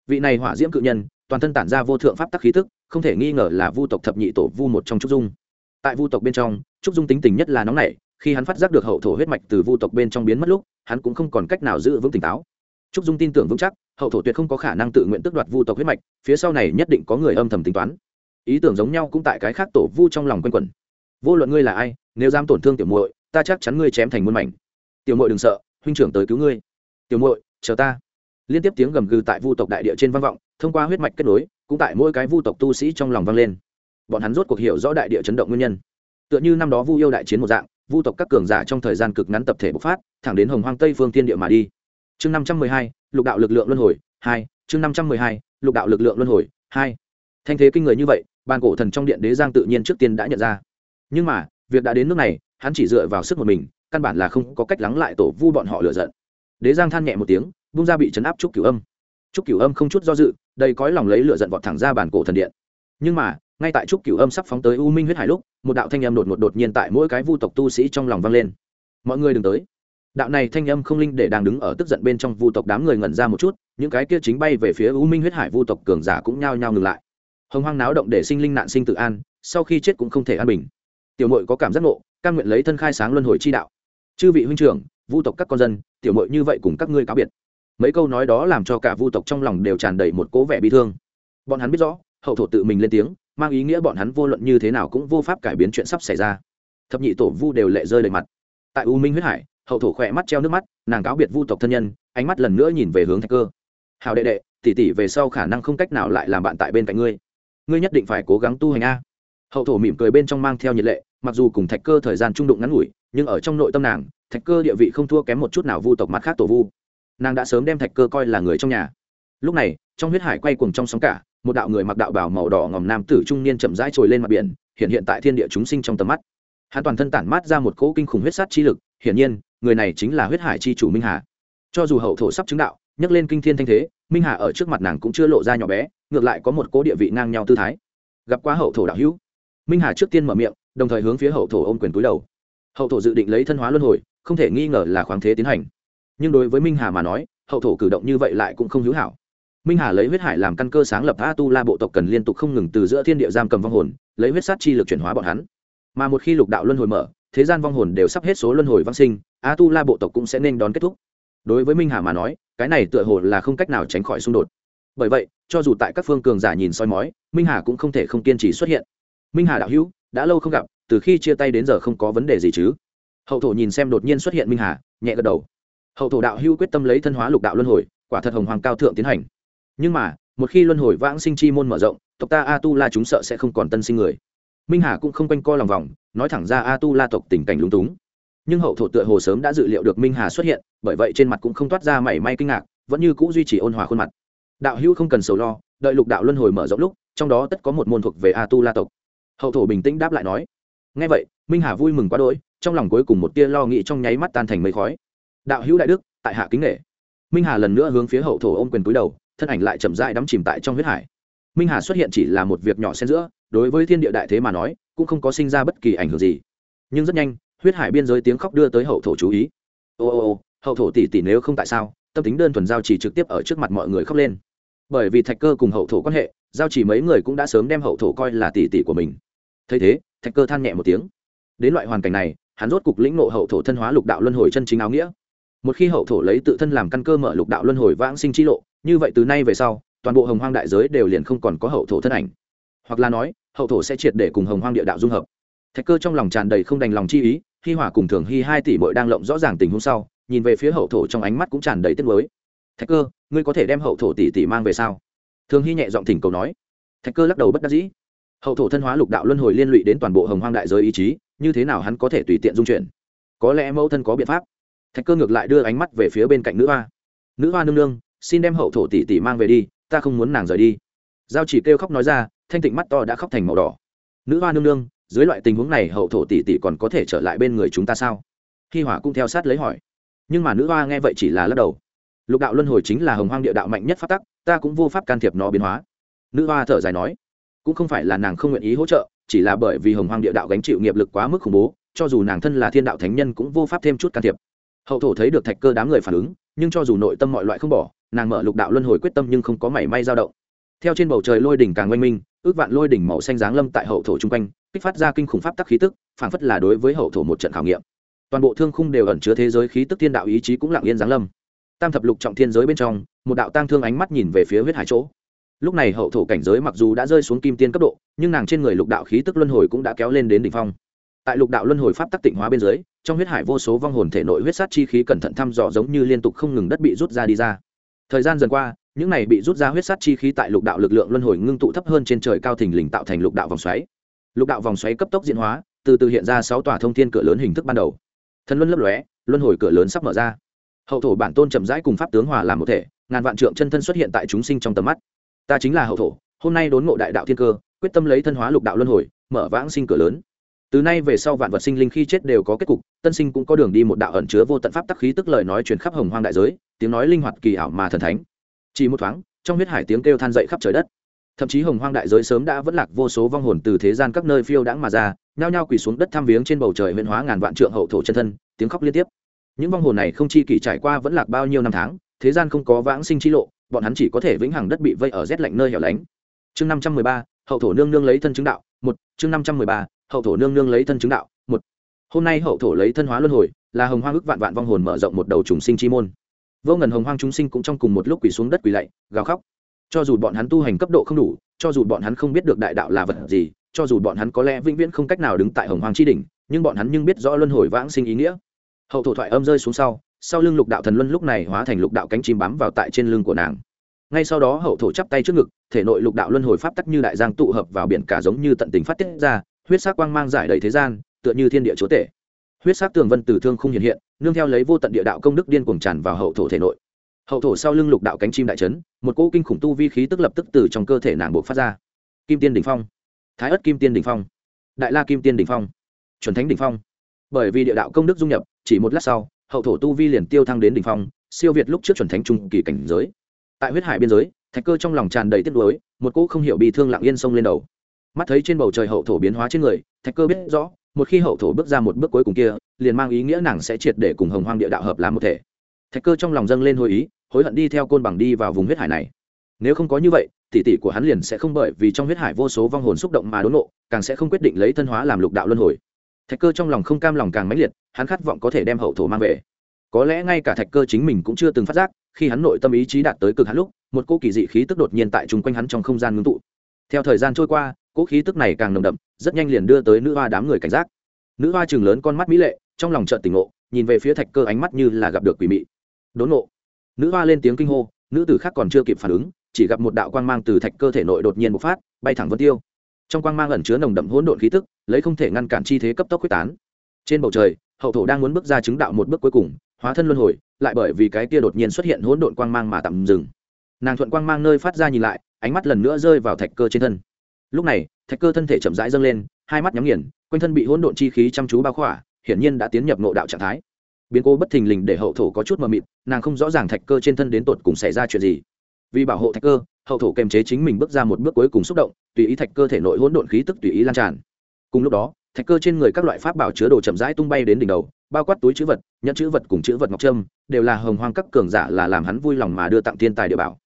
Vị này hỏa diễm cự nhân toàn thân tản ra vô thượng pháp tắc khí tức, không thể nghi ngờ là vu tộc thập nhị tổ vu một trong trúc dung. Tại vu tộc bên trong, trúc dung tính tình nhất là nóng nảy, khi hắn phát giác được hậu thổ huyết mạch từ vu tộc bên trong biến mất lúc, hắn cũng không còn cách nào giữ vững tỉnh táo. Trúc dung tin tưởng vững chắc, hậu thổ tuyệt không có khả năng tự nguyện tước đoạt vu tộc huyết mạch, phía sau này nhất định có người âm thầm tính toán. Ý tưởng giống nhau cũng tại cái khác tổ vu trong lòng quanh quẩn. Vô luận ngươi là ai, nếu dám tổn thương tiểu muội, ta chắc chắn ngươi chém thành muôn mảnh. Tiểu muội đừng sợ, huynh trưởng tới cứu ngươi. Tiểu muội, chờ ta liên tiếp tiếng gầm gừ tại vu tộc đại địa trên vang vọng, thông qua huyết mạch kết nối, cũng tại mỗi cái vu tộc tu sĩ trong lòng vang lên. Bọn hắn rốt cuộc hiểu rõ đại địa chấn động nguyên nhân. Tựa như năm đó vu yêu đại chiến một dạng, vu tộc các cường giả trong thời gian cực ngắn tập thể bộc phát, thẳng đến hồng hoang tây phương tiên địa mà đi. Chương năm trăm mười hai, lục đạo lực lượng luân hồi, hai, chương năm trăm mười hai, lục đạo lực lượng luân hồi, hai. Thanh thế kinh người như vậy, bàn cổ thần trong điện đế giang tự nhiên trước tiên đã nhận ra. Nhưng mà, việc đã đến nước này, hắn chỉ dựa vào sức một mình, căn bản là không có cách lắng lại tổ vu bọn họ lựa giận. Đế giang than nhẹ một tiếng bung ra bị chấn áp trúc cửu âm. Trúc cửu âm không chút do dự, đầy cõi lòng lấy lửa giận vọt thẳng ra bàn cổ thần điện. Nhưng mà, ngay tại trúc cửu âm sắp phóng tới u minh huyết hải lúc, một đạo thanh âm đột ngột đột nhiên tại mỗi cái vu tộc tu sĩ trong lòng vang lên. Mọi người đừng tới. Đạo này thanh âm không linh để đang đứng ở tức giận bên trong vu tộc đám người ngẩn ra một chút, những cái kia chính bay về phía u minh huyết hải vu tộc cường giả cũng nhao nhao ngừng lại. Hồng hoang náo động để sinh linh nạn sinh tự an, sau khi chết cũng không thể an bình. Tiểu mội có cảm giác ngộ căn nguyện lấy thân khai sáng luân hồi chi đạo. Chư vị huynh trưởng, vu tộc các con dân, tiểu mội như vậy cùng các ngươi cáo biệt mấy câu nói đó làm cho cả vu tộc trong lòng đều tràn đầy một cố vẻ bi thương. Bọn hắn biết rõ, hậu thổ tự mình lên tiếng, mang ý nghĩa bọn hắn vô luận như thế nào cũng vô pháp cải biến chuyện sắp xảy ra. Thập nhị tổ vu đều lệ rơi đầy mặt. Tại u minh huyết hải, hậu thổ khỏe mắt treo nước mắt, nàng cáo biệt vu tộc thân nhân, ánh mắt lần nữa nhìn về hướng thạch cơ. Hào đệ đệ tỉ tỉ về sau khả năng không cách nào lại làm bạn tại bên cạnh ngươi. Ngươi nhất định phải cố gắng tu hành a. Hậu thổ mỉm cười bên trong mang theo nhiệt lệ, mặc dù cùng thạch cơ thời gian trung đụng ngắn ngủi, nhưng ở trong nội tâm nàng, thạch cơ địa vị không thua kém một chút nào vu tộc mặt khác tổ vu nàng đã sớm đem thạch cơ coi là người trong nhà. Lúc này, trong huyết hải quay cuồng trong sóng cả, một đạo người mặc đạo bào màu đỏ ngòm nam tử trung niên chậm rãi trồi lên mặt biển, hiện hiện tại thiên địa chúng sinh trong tầm mắt. Hắn toàn thân tản mát ra một cỗ kinh khủng huyết sát chi lực, hiển nhiên, người này chính là huyết hải chi chủ minh hà. Cho dù hậu thổ sắp chứng đạo, nhấc lên kinh thiên thanh thế, minh hà ở trước mặt nàng cũng chưa lộ ra nhỏ bé, ngược lại có một cỗ địa vị ngang nhau tư thái. Gặp qua hậu thổ đạo hữu, minh hà trước tiên mở miệng, đồng thời hướng phía hậu thổ ôm quyền túi đầu. Hậu thổ dự định lấy thân hóa luân hồi, không thể nghi ngờ là khoáng thế tiến hành nhưng đối với minh hà mà nói, hậu thổ cử động như vậy lại cũng không hữu hảo. Minh hà lấy huyết hải làm căn cơ sáng lập a tu la bộ tộc cần liên tục không ngừng từ giữa thiên địa giam cầm vong hồn, lấy huyết sát chi lực chuyển hóa bọn hắn. Mà một khi lục đạo luân hồi mở, thế gian vong hồn đều sắp hết số luân hồi vang sinh a tu la bộ tộc cũng sẽ nên đón kết thúc. Đối với minh hà mà nói, cái này tựa hồ là không cách nào tránh khỏi xung đột. Bởi vậy, cho dù tại các phương cường giả nhìn soi mói, minh hà cũng không thể không kiên trì xuất hiện. Minh hà đạo hữu, đã lâu không gặp, từ khi chia tay đến giờ không có vấn đề gì chứ? Hậu thổ nhìn xem đột nhiên xuất hiện minh hà, nhẹ gật đầu hậu thổ đạo hưu quyết tâm lấy thân hóa lục đạo luân hồi, quả thật hồng hoàng cao thượng tiến hành. Nhưng mà, một khi luân hồi vãng sinh chi môn mở rộng, tộc ta a tu la chúng sợ sẽ không còn tân sinh người. Minh hà cũng không quanh co lòng vòng, nói thẳng ra a tu la tộc tình cảnh lúng túng. Nhưng hậu thổ tựa hồ sớm đã dự liệu được minh hà xuất hiện, bởi vậy trên mặt cũng không toát ra mảy may kinh ngạc, vẫn như c ũ duy trì ôn hòa khuôn mặt. Đạo hữu không cần sầu lo, đợi lục đạo luân hồi mở rộng lúc, trong đó tất có một môn thuộc về a tu la tộc. Hậu thổ bình tĩnh đáp lại nói ngay vậy, minh hà vui mừng quá đỗi, trong lòng cuối cùng một tia lo nghĩ trong nháy mắt tan thành mây khói đạo hữu đại đức, tại hạ kính nghệ minh hà lần nữa hướng phía hậu thổ ôm quyền túi đầu, thân ảnh lại chậm dại đắm chìm tại trong huyết hải. Minh hà xuất hiện chỉ là một việc nhỏ xen giữa, đối với thiên địa đại thế mà nói, cũng không có sinh ra bất kỳ ảnh hưởng gì. Nhưng rất nhanh, huyết hải biên giới tiếng khóc đưa tới hậu thổ chú ý. Ô ô ô, hậu thổ tỷ tỷ nếu không tại sao, tâm tính đơn thuần giao chỉ trực tiếp ở trước mặt mọi người khóc lên. Bởi vì thạch cơ cùng hậu thổ quan hệ, giao chỉ mấy người cũng đã sớm đem hậu thổ coi là tỷ tỷ của mình. Thấy thế, thạch cơ than nhẹ một tiếng. Đến loại hoàn cảnh này, hắn rốt cục lĩnh nộ hậu thổ thân hóa lục đạo luân hồi chân chính áo nghĩa một khi hậu thổ lấy tự thân làm căn cơ mở lục đạo luân hồi vãng sinh chi lộ, như vậy từ nay về sau, toàn bộ hồng hoang đại giới đều liền không còn có hậu thổ thân ảnh. Hoặc là nói, hậu thổ sẽ triệt để cùng hồng hoang địa đạo dung hợp. Thạch cơ trong lòng tràn đầy không đành lòng chi ý, hi hỏa cùng thường hi hai tỷ bội đang lộng rõ ràng tình huống sau, nhìn về phía hậu thổ trong ánh mắt cũng tràn đầy tiếc mới thạch cơ, ngươi có thể đem hậu thổ tỷ tỷ mang về sao? Thường hy nhẹ giọng thỉnh cầu nói. Thạch cơ lắc đầu bất đắc dĩ. Hậu thổ thân hóa lục đạo luân hồi liên lụy đến toàn bộ hồng hoang đại giới ý chí, như thế nào hắn có thể tùy tiện dung chuyển? Có lẽ mẫu thân có biện pháp thạch cơ ngược lại đưa ánh mắt về phía bên cạnh nữ hoa. Nữ hoa nương nương, xin đem hậu thổ tỷ tỷ mang về đi, ta không muốn nàng rời đi. Giao chỉ kêu khóc nói ra, thanh tịnh mắt to đã khóc thành màu đỏ. Nữ hoa nương nương, dưới loại tình huống này hậu thổ tỷ tỷ còn có thể trở lại bên người chúng ta sao? Hi hỏa cũng theo sát lấy hỏi. Nhưng mà nữ hoa nghe vậy chỉ là lắc đầu. Lục đạo luân hồi chính là hồng hoang địa đạo mạnh nhất phát tắc, ta cũng vô pháp can thiệp nó biến hóa. Nữ hoa thở dài nói, cũng không phải là nàng không nguyện ý hỗ trợ, chỉ là bởi vì hồng hoang địa đạo gánh chịu nghiệp lực quá mức khủng bố, cho dù nàng thân là thiên đạo thánh nhân cũng vô pháp thêm chút can thiệp hậu thổ thấy được thạch cơ đám người phản ứng, nhưng cho dù nội tâm mọi loại không bỏ, nàng mở lục đạo luân hồi quyết tâm nhưng không có mảy may dao động. Theo trên bầu trời lôi đỉnh càng oanh minh, ước vạn lôi đỉnh màu xanh giáng lâm tại hậu thổ chung quanh, kích phát ra kinh khủng pháp tắc khí tức phảng phất là đối với hậu thổ một trận khảo nghiệm. Toàn bộ thương khung đều ẩn chứa thế giới khí tức thiên đạo ý chí cũng lặng yên giáng lâm. Tam thập lục trọng thiên giới bên trong, một đạo tang thương ánh mắt nhìn về phía huyết hải chỗ. Lúc này hậu thổ cảnh giới mặc dù đã rơi xuống kim tiên cấp độ, nhưng nàng trên người lục đạo khí tức luân hồi cũng đã kéo lên đến đỉnh phong tại lục đạo luân hồi pháp tắc tịnh hóa bên dưới, trong huyết hải vô số vong hồn thể nội huyết sát chi khí cẩn thận thăm dò giống như liên tục không ngừng đất bị rút ra đi ra. Thời gian dần qua, những này bị rút ra huyết sát chi khí tại lục đạo lực lượng luân hồi ngưng tụ thấp hơn trên trời cao thình lình tạo thành lục đạo vòng xoáy. Lục đạo vòng xoáy cấp tốc diễn hóa, từ từ hiện ra sáu tòa thông thiên cửa lớn hình thức ban đầu. Thân luân lấp lóe, luân hồi cửa lớn sắp mở ra. Hậu thổ bản tôn chậm rãi cùng pháp tướng hòa làm một thể, ngàn vạn trượng chân thân xuất hiện tại chúng sinh trong tầm mắt. Ta chính là hậu thổ, hôm nay đốn ngộ đại đạo thiên cơ, quyết tâm lấy thân hóa lục đạo luân hồi, mở vãng sinh cửa lớn từ nay về sau vạn vật sinh linh khi chết đều có kết cục, tân sinh cũng có đường đi một đạo ẩn chứa vô tận pháp tắc khí tức lời nói truyền khắp hồng hoang đại giới, tiếng nói linh hoạt kỳ ảo mà thần thánh. Chỉ một thoáng, trong huyết hải tiếng kêu than dậy khắp trời đất. Thậm chí hồng hoang đại giới sớm đã vẫn lạc vô số vong hồn từ thế gian các nơi phiêu đãng mà ra, nhao nhao quỳ xuống đất tham viếng trên bầu trời huyện hóa ngàn vạn trượng hậu thổ chân thân, tiếng khóc liên tiếp. Những vong hồn này không chi kỷ trải qua vẫn lạc bao nhiêu năm tháng, thế gian không có vãng sinh chi lộ, bọn hắn chỉ có thể vĩnh hằng đất bị vây ở rét lạnh nơi hẻo lánh. Chương năm trăm mười ba, hậu thổ nương nương lấy thân chứng đạo, một, chương năm trăm mười ba hậu thổ nương nương lấy thân chứng đạo, một, hôm nay hậu thổ lấy thân hóa luân hồi, là hồng hoang ức vạn vạn vong hồn mở rộng một đầu trùng sinh chi môn. Vô ngần hồng hoang chúng sinh cũng trong cùng một lúc quỳ xuống đất quỳ lạy, gào khóc. Cho dù bọn hắn tu hành cấp độ không đủ, cho dù bọn hắn không biết được đại đạo là vật gì, cho dù bọn hắn có lẽ vĩnh viễn không cách nào đứng tại hồng hoang tri đỉnh, nhưng bọn hắn nhưng biết rõ luân hồi vãng sinh ý nghĩa. Hậu thổ thoại âm rơi xuống sau sau lưng lục đạo thần luân lúc này hóa thành lục đạo cánh chim bám vào tại trên lưng của nàng. Ngay sau đó hậu thổ chắp tay trước ngực, thể nội lục đạo luân hồi pháp tắc như đại giang tụ hợp vào biển cả giống như tận tình phát tiết ra huyết sắc quang mang giải đầy thế gian, tựa như thiên địa chúa tể. Huyết sắc tường vân từ thương không hiện hiện, nương theo lấy vô tận địa đạo công đức điên cuồng tràn vào hậu thổ thể nội. Hậu thổ sau lưng lục đạo cánh chim đại trấn một cỗ kinh khủng tu vi khí tức lập tức từ trong cơ thể nàng buộc phát ra. Kim tiên đỉnh phong. Thái ất kim tiên đỉnh phong. Đại la kim tiên đỉnh phong. Chuẩn thánh đỉnh phong. Bởi vì địa đạo công đức dung nhập, chỉ một lát sau, hậu thổ tu vi liền tiêu thăng đến đỉnh phong, siêu việt lúc trước chuẩn thánh trung kỳ cảnh giới. Tại huyết hải biên giới, thạch cơ trong lòng tràn đầy tiếc nuối, một cỗ không hiểu bị thương lặng yên sông lên đầu mắt thấy trên bầu trời hậu thổ biến hóa trên người, thạch cơ biết rõ, một khi hậu thổ bước ra một bước cuối cùng kia, liền mang ý nghĩa nàng sẽ triệt để cùng hồng hoang địa đạo hợp làm một thể. Thạch cơ trong lòng dâng lên hồi ý, hối hận đi theo côn bằng đi vào vùng huyết hải này. Nếu không có như vậy, tỷ tỷ của hắn liền sẽ không bởi vì trong huyết hải vô số vong hồn xúc động mà đốn nộ, càng sẽ không quyết định lấy thân hóa làm lục đạo luân hồi. Thạch cơ trong lòng không cam lòng càng mãnh liệt, hắn khát vọng có thể đem hậu thổ mang về. Có lẽ ngay cả thạch cơ chính mình cũng chưa từng phát giác, khi hắn nội tâm ý chí đạt tới cực hắn lúc, một cô kỳ dị khí tức đột nhiên tại chung quanh hắn trong không gian ngưng tụ. Theo thời gian trôi qua cỗ khí tức này càng nồng đậm, rất nhanh liền đưa tới nữ hoa đám người cảnh giác. Nữ hoa chừng lớn con mắt mỹ lệ, trong lòng trợn tỉnh ngộ, nhìn về phía thạch cơ ánh mắt như là gặp được quỷ mị. Đốn ngộ. Nữ hoa lên tiếng kinh hô, nữ tử khác còn chưa kịp phản ứng, chỉ gặp một đạo quang mang từ thạch cơ thể nội đột nhiên bộc phát, bay thẳng vân tiêu. Trong quang mang ẩn chứa nồng đậm hỗn độn khí tức, lấy không thể ngăn cản chi thế cấp tốc quyết tán. Trên bầu trời, hậu thổ đang muốn bước ra chứng đạo một bước cuối cùng, hóa thân luân hồi, lại bởi vì cái kia đột nhiên xuất hiện hỗn độn quang mang mà tạm dừng. Nàng thuận quang mang nơi phát ra nhìn lại, ánh mắt lần nữa rơi vào thạch cơ trên thân lúc này, thạch cơ thân thể chậm rãi dâng lên, hai mắt nhắm nghiền, quanh thân bị hỗn độn chi khí chăm chú bao khỏa, hiển nhiên đã tiến nhập nộ đạo trạng thái. Biến cố bất thình lình để hậu thổ có chút mờ mịt, nàng không rõ ràng thạch cơ trên thân đến tột cùng xảy ra chuyện gì. Vì bảo hộ thạch cơ, hậu thổ kềm chế chính mình bước ra một bước cuối cùng xúc động, tùy ý thạch cơ thể nội hỗn độn khí tức tùy ý lan tràn. Cùng lúc đó, thạch cơ trên người các loại pháp bảo chứa đồ chậm rãi tung bay đến đỉnh đầu, bao quát túi chữ vật nhận chữ vật cùng chữ vật ngọc trâm, đều là hồng hoang các cường giả là làm hắn vui lòng mà đưa tặng thiên tài địa bảo.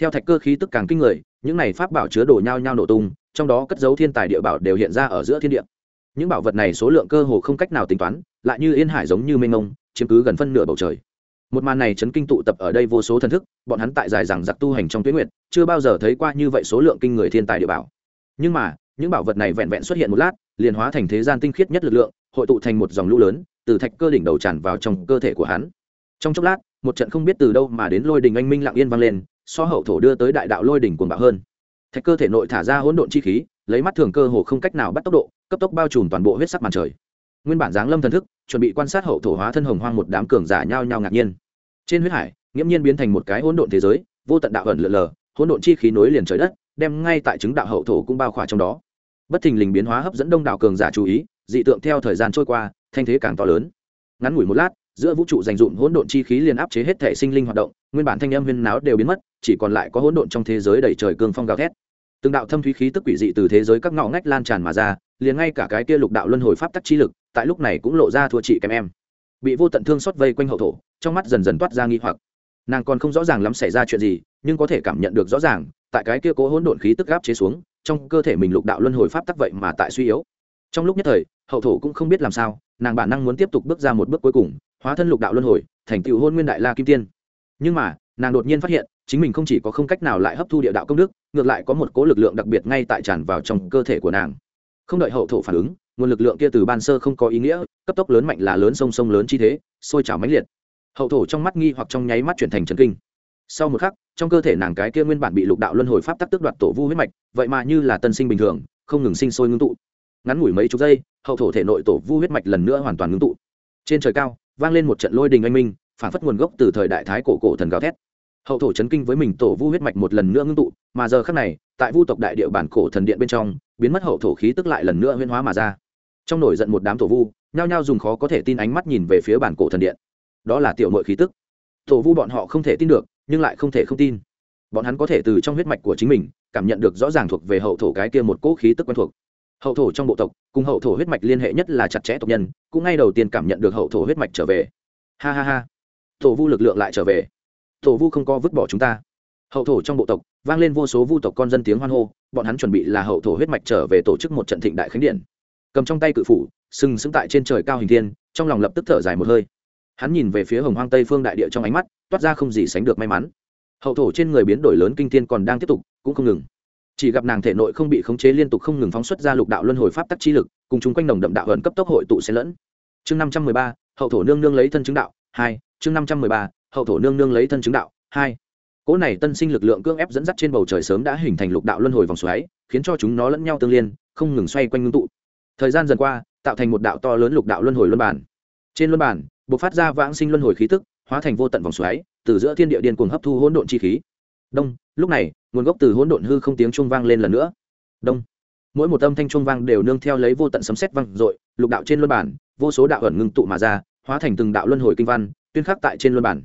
Theo thạch cơ khí tức càng kinh người những này pháp bảo chứa đồ nhau nhau nổ tung, trong đó cất dấu thiên tài địa bảo đều hiện ra ở giữa thiên địa. Những bảo vật này số lượng cơ hồ không cách nào tính toán, lại như yên hải giống như mênh mông, chiếm cứ gần phân nửa bầu trời. Một màn này chấn kinh tụ tập ở đây vô số thần thức, bọn hắn tại dài rằng giặc tu hành trong tuyến nguyện chưa bao giờ thấy qua như vậy số lượng kinh người thiên tài địa bảo. Nhưng mà, những bảo vật này vẹn vẹn xuất hiện một lát, liền hóa thành thế gian tinh khiết nhất lực lượng, hội tụ thành một dòng lũ lớn, từ thạch cơ đỉnh đầu tràn vào trong cơ thể của hắn. Trong chốc lát, một trận không biết từ đâu mà đến lôi đình anh minh lặng yên vang lên so hậu thổ đưa tới đại đạo lôi đỉnh cuồng bạo hơn. Thạch cơ thể nội thả ra hỗn độn chi khí, lấy mắt thường cơ hồ không cách nào bắt tốc độ, cấp tốc bao trùm toàn bộ huyết sắc màn trời. Nguyên bản dáng lâm thần thức, chuẩn bị quan sát hậu thổ hóa thân hồng hoang một đám cường giả nhao nhao ngạc nhiên. Trên huyết hải, nghiễm nhiên biến thành một cái hỗn độn thế giới, vô tận đạo ẩn lượn lờ, hỗn độn chi khí nối liền trời đất, đem ngay tại chứng đạo hậu thổ cũng bao khỏa trong đó. Bất thình lình biến hóa hấp dẫn đông đảo cường giả chú ý, dị tượng theo thời gian trôi qua, thanh thế càng to lớn. Ngắn ngủi một lát giữa vũ trụ dành dụm hỗn độn chi khí liền áp chế hết thể sinh linh hoạt động, nguyên bản thanh âm huyên náo đều biến mất, chỉ còn lại có hỗn độn trong thế giới đầy trời cương phong gào thét. Từng đạo thâm thúy khí tức quỷ dị từ thế giới các ngõ ngách lan tràn mà ra, liền ngay cả cái kia lục đạo luân hồi pháp tắc chi lực, tại lúc này cũng lộ ra thua chị kèm em. Bị vô tận thương xót vây quanh hậu thổ, trong mắt dần dần toát ra nghi hoặc. Nàng còn không rõ ràng lắm xảy ra chuyện gì, nhưng có thể cảm nhận được rõ ràng, tại cái kia cố hỗn độn khí tức gáp chế xuống, trong cơ thể mình lục đạo luân hồi pháp tắc vậy mà tại suy yếu trong lúc nhất thời, hậu thổ cũng không biết làm sao, nàng bản năng muốn tiếp tục bước ra một bước cuối cùng, hóa thân lục đạo luân hồi, thành tựu hôn nguyên đại la kim tiên. Nhưng mà, nàng đột nhiên phát hiện, chính mình không chỉ có không cách nào lại hấp thu địa đạo công đức, ngược lại có một cố lực lượng đặc biệt ngay tại tràn vào trong cơ thể của nàng. Không đợi hậu thổ phản ứng, nguồn lực lượng kia từ ban sơ không có ý nghĩa, cấp tốc lớn mạnh là lớn sông sông lớn chi thế, sôi trào mãnh liệt. Hậu thổ trong mắt nghi hoặc trong nháy mắt chuyển thành trần kinh. Sau một khắc, trong cơ thể nàng cái kia nguyên bản bị lục đạo luân hồi pháp tắc tức đoạt tổ vu huyết mạch, vậy mà như là tân sinh bình thường, không ngừng sinh sôi ngưng tụ ngắn ngủi mấy chục giây, hậu thổ thể nội tổ vu huyết mạch lần nữa hoàn toàn ngưng tụ. Trên trời cao, vang lên một trận lôi đình anh minh, phản phất nguồn gốc từ thời đại thái cổ cổ thần gào thét. Hậu thổ chấn kinh với mình, tổ vu huyết mạch một lần nữa ngưng tụ, mà giờ khác này, tại vu tộc đại địa bản cổ thần điện bên trong, biến mất hậu thổ khí tức lại lần nữa huyên hóa mà ra. Trong nổi giận một đám tổ vu, nhao nhao dùng khó có thể tin ánh mắt nhìn về phía bản cổ thần điện. Đó là tiểu mội khí tức. Tổ vu bọn họ không thể tin được, nhưng lại không thể không tin. Bọn hắn có thể từ trong huyết mạch của chính mình, cảm nhận được rõ ràng thuộc về hậu thổ cái kia một cỗ khí tức quen thuộc hậu thổ trong bộ tộc, cùng hậu thổ huyết mạch liên hệ nhất là chặt chẽ tộc nhân, cũng ngay đầu tiên cảm nhận được hậu thổ huyết mạch trở về. Ha ha ha. Tổ vu lực lượng lại trở về. Tổ vu không có vứt bỏ chúng ta. Hậu thổ trong bộ tộc, vang lên vô số vu tộc con dân tiếng hoan hô, bọn hắn chuẩn bị là hậu thổ huyết mạch trở về tổ chức một trận thịnh đại khánh điện. Cầm trong tay cự phủ, sừng sững tại trên trời cao hình thiên, trong lòng lập tức thở dài một hơi. Hắn nhìn về phía hồng hoang tây phương đại địa trong ánh mắt, toát ra không gì sánh được may mắn. Hậu thổ trên người biến đổi lớn kinh thiên còn đang tiếp tục, cũng không ngừng chỉ gặp nàng thể nội không bị khống chế liên tục không ngừng phóng xuất ra lục đạo luân hồi pháp tắc chi lực, cùng chung quanh đồng đậm đạo ẩn cấp tốc hội tụ xen lẫn. Chương năm trăm mười ba, hậu thổ nương nương lấy thân chứng đạo, hai. Chương năm trăm mười ba, hậu thổ nương nương lấy thân chứng đạo, hai. Cỗ này tân sinh lực lượng cưỡng ép dẫn dắt trên bầu trời sớm đã hình thành lục đạo luân hồi vòng xoáy, khiến cho chúng nó lẫn nhau tương liên, không ngừng xoay quanh ngưng tụ. Thời gian dần qua, tạo thành một đạo to lớn lục đạo luân hồi luân bản trên luân bản b ộ c phát ra vãng sinh luân hồi khí tức, hóa thành vô tận vòng xoáy, từ giữa thiên địa điên cuồng hấp thu hỗn độn chi khí đông, lúc này, nguồn gốc từ hỗn độn hư không tiếng trung vang lên lần nữa. Đông. Mỗi một âm thanh trung vang đều nương theo lấy vô tận sấm sét vang dội, lục đạo trên luân bản, vô số đạo ẩn ngưng tụ mà ra, hóa thành từng đạo luân hồi kinh văn, tuyên khắc tại trên luân bản.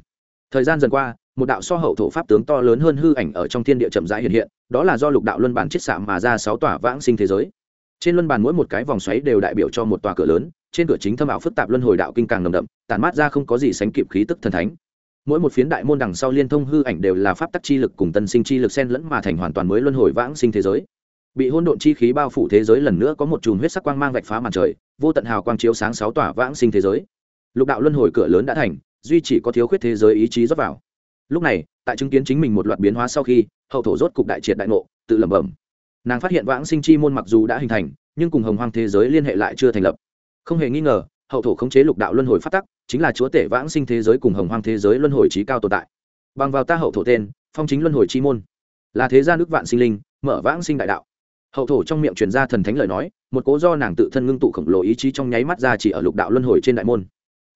Thời gian dần qua, một đạo so hậu thổ pháp tướng to lớn hơn hư ảnh ở trong thiên địa chậm rãi hiện hiện, đó là do lục đạo luân bản chiết xạ mà ra sáu tòa vãng sinh thế giới. Trên luân bản mỗi một cái vòng xoáy đều đại biểu cho một tòa cửa lớn, trên cửa chính thâm ảo phức tạp luân hồi đạo kinh càng nồng đậm, tản mát ra không có gì sánh kịp khí tức thần thánh mỗi một phiến đại môn đằng sau liên thông hư ảnh đều là pháp tắc chi lực cùng tân sinh chi lực xen lẫn mà thành hoàn toàn mới luân hồi vãng sinh thế giới. Bị hôn độn chi khí bao phủ thế giới lần nữa có một chùm huyết sắc quang mang vạch phá màn trời, vô tận hào quang chiếu sáng sáu tỏa vãng sinh thế giới. Lục đạo luân hồi cửa lớn đã thành, duy chỉ có thiếu khuyết thế giới ý chí rót vào. Lúc này, tại chứng kiến chính mình một loạt biến hóa sau khi, hậu thổ rốt cục đại triệt đại ngộ, tự lẩm bẩm. Nàng phát hiện vãng sinh chi môn mặc dù đã hình thành, nhưng cùng hồng hoang thế giới liên hệ lại chưa thành lập. Không hề nghi ngờ hậu thổ khống chế lục đạo luân hồi phát tắc, chính là chúa tể vãng sinh thế giới cùng hồng hoang thế giới luân hồi trí cao tồn tại. Bằng vào ta hậu thổ tên, phong chính luân hồi chi môn, là thế gia nước vạn sinh linh, mở vãng sinh đại đạo. Hậu thổ trong miệng truyền ra thần thánh lời nói, một cố do nàng tự thân ngưng tụ khổng lồ ý chí trong nháy mắt ra chỉ ở lục đạo luân hồi trên đại môn.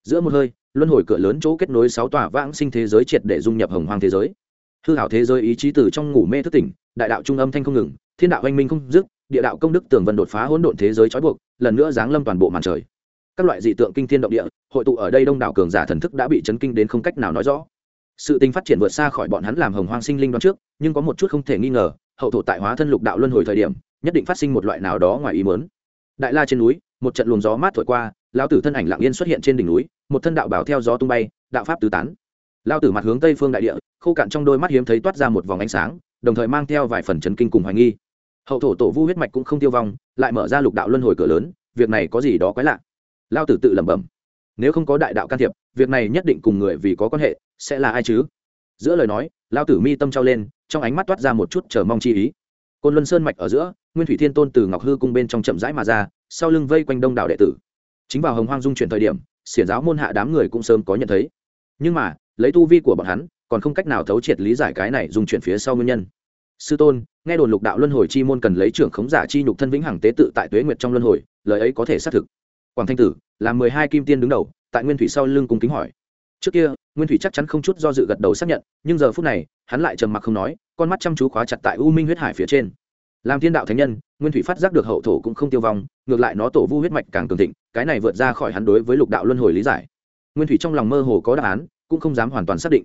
Giữa một hơi, luân hồi cửa lớn chỗ kết nối sáu tòa vãng sinh thế giới triệt để dung nhập hồng hoang thế giới. Hư hảo thế giới ý chí từ trong ngủ mê thức tỉnh, đại đạo trung âm thanh không ngừng, thiên đạo anh minh không dứt, địa đạo công đức tường vân đột phá hỗn độn thế giới trói buộc, lần nữa giáng lâm toàn bộ màn trời các loại dị tượng kinh thiên động địa, hội tụ ở đây đông đảo cường giả thần thức đã bị chấn kinh đến không cách nào nói rõ. Sự tình phát triển vượt xa khỏi bọn hắn làm hồng hoang sinh linh đoán trước, nhưng có một chút không thể nghi ngờ, hậu thổ tại hóa thân lục đạo luân hồi thời điểm, nhất định phát sinh một loại nào đó ngoài ý mớn đại la trên núi, một trận luồng gió mát thổi qua lao tử thân ảnh lặng yên xuất hiện trên đỉnh núi, một thân đạo bảo theo gió tung bay, đạo pháp tứ tán. Lao tử mặt hướng tây phương đại địa, khô cạn trong đôi mắt hiếm thấy toát ra một vòng ánh sáng, đồng thời mang theo vài phần chấn kinh cùng hoài nghi. Hậu thổ tổ vu huyết mạch cũng không tiêu vong, lại mở ra lục đạo luân hồi cửa lớn, việc này có gì đó quái lạ lao tử tự lẩm bẩm. Nếu không có đại đạo can thiệp, việc này nhất định cùng người vì có quan hệ, sẽ là ai chứ? Giữa lời nói, lao tử mi tâm trao lên, trong ánh mắt toát ra một chút chờ mong chi ý. Côn luân sơn mạch ở giữa, nguyên thủy thiên tôn từ ngọc hư cung bên trong chậm rãi mà ra, sau lưng vây quanh đông đảo đệ tử. Chính vào hồng hoang dung chuyển thời điểm, xiển giáo môn hạ đám người cũng sớm có nhận thấy. Nhưng mà, lấy tu vi của bọn hắn, còn không cách nào thấu triệt lý giải cái này dung chuyển phía sau nguyên nhân. Sư tôn, nghe đồn lục đạo luân hồi chi môn cần lấy trưởng khống giả chi nhục thân vĩnh hằng tế tự tại tuế nguyệt trong luân hồi, lời ấy có thể xác thực quảng thanh tử, là mười hai kim tiên đứng đầu, tại nguyên thủy sau lưng cung kính hỏi. Trước kia, nguyên thủy chắc chắn không chút do dự gật đầu xác nhận, nhưng giờ phút này, hắn lại trầm mặc không nói, con mắt chăm chú khóa chặt tại u minh huyết hải phía trên. Làm thiên đạo thánh nhân, nguyên thủy phát giác được hậu thổ cũng không tiêu vong, ngược lại nó tổ vu huyết mạch càng cường thịnh, cái này vượt ra khỏi hắn đối với lục đạo luân hồi lý giải. Nguyên thủy trong lòng mơ hồ có đáp án, cũng không dám hoàn toàn xác định.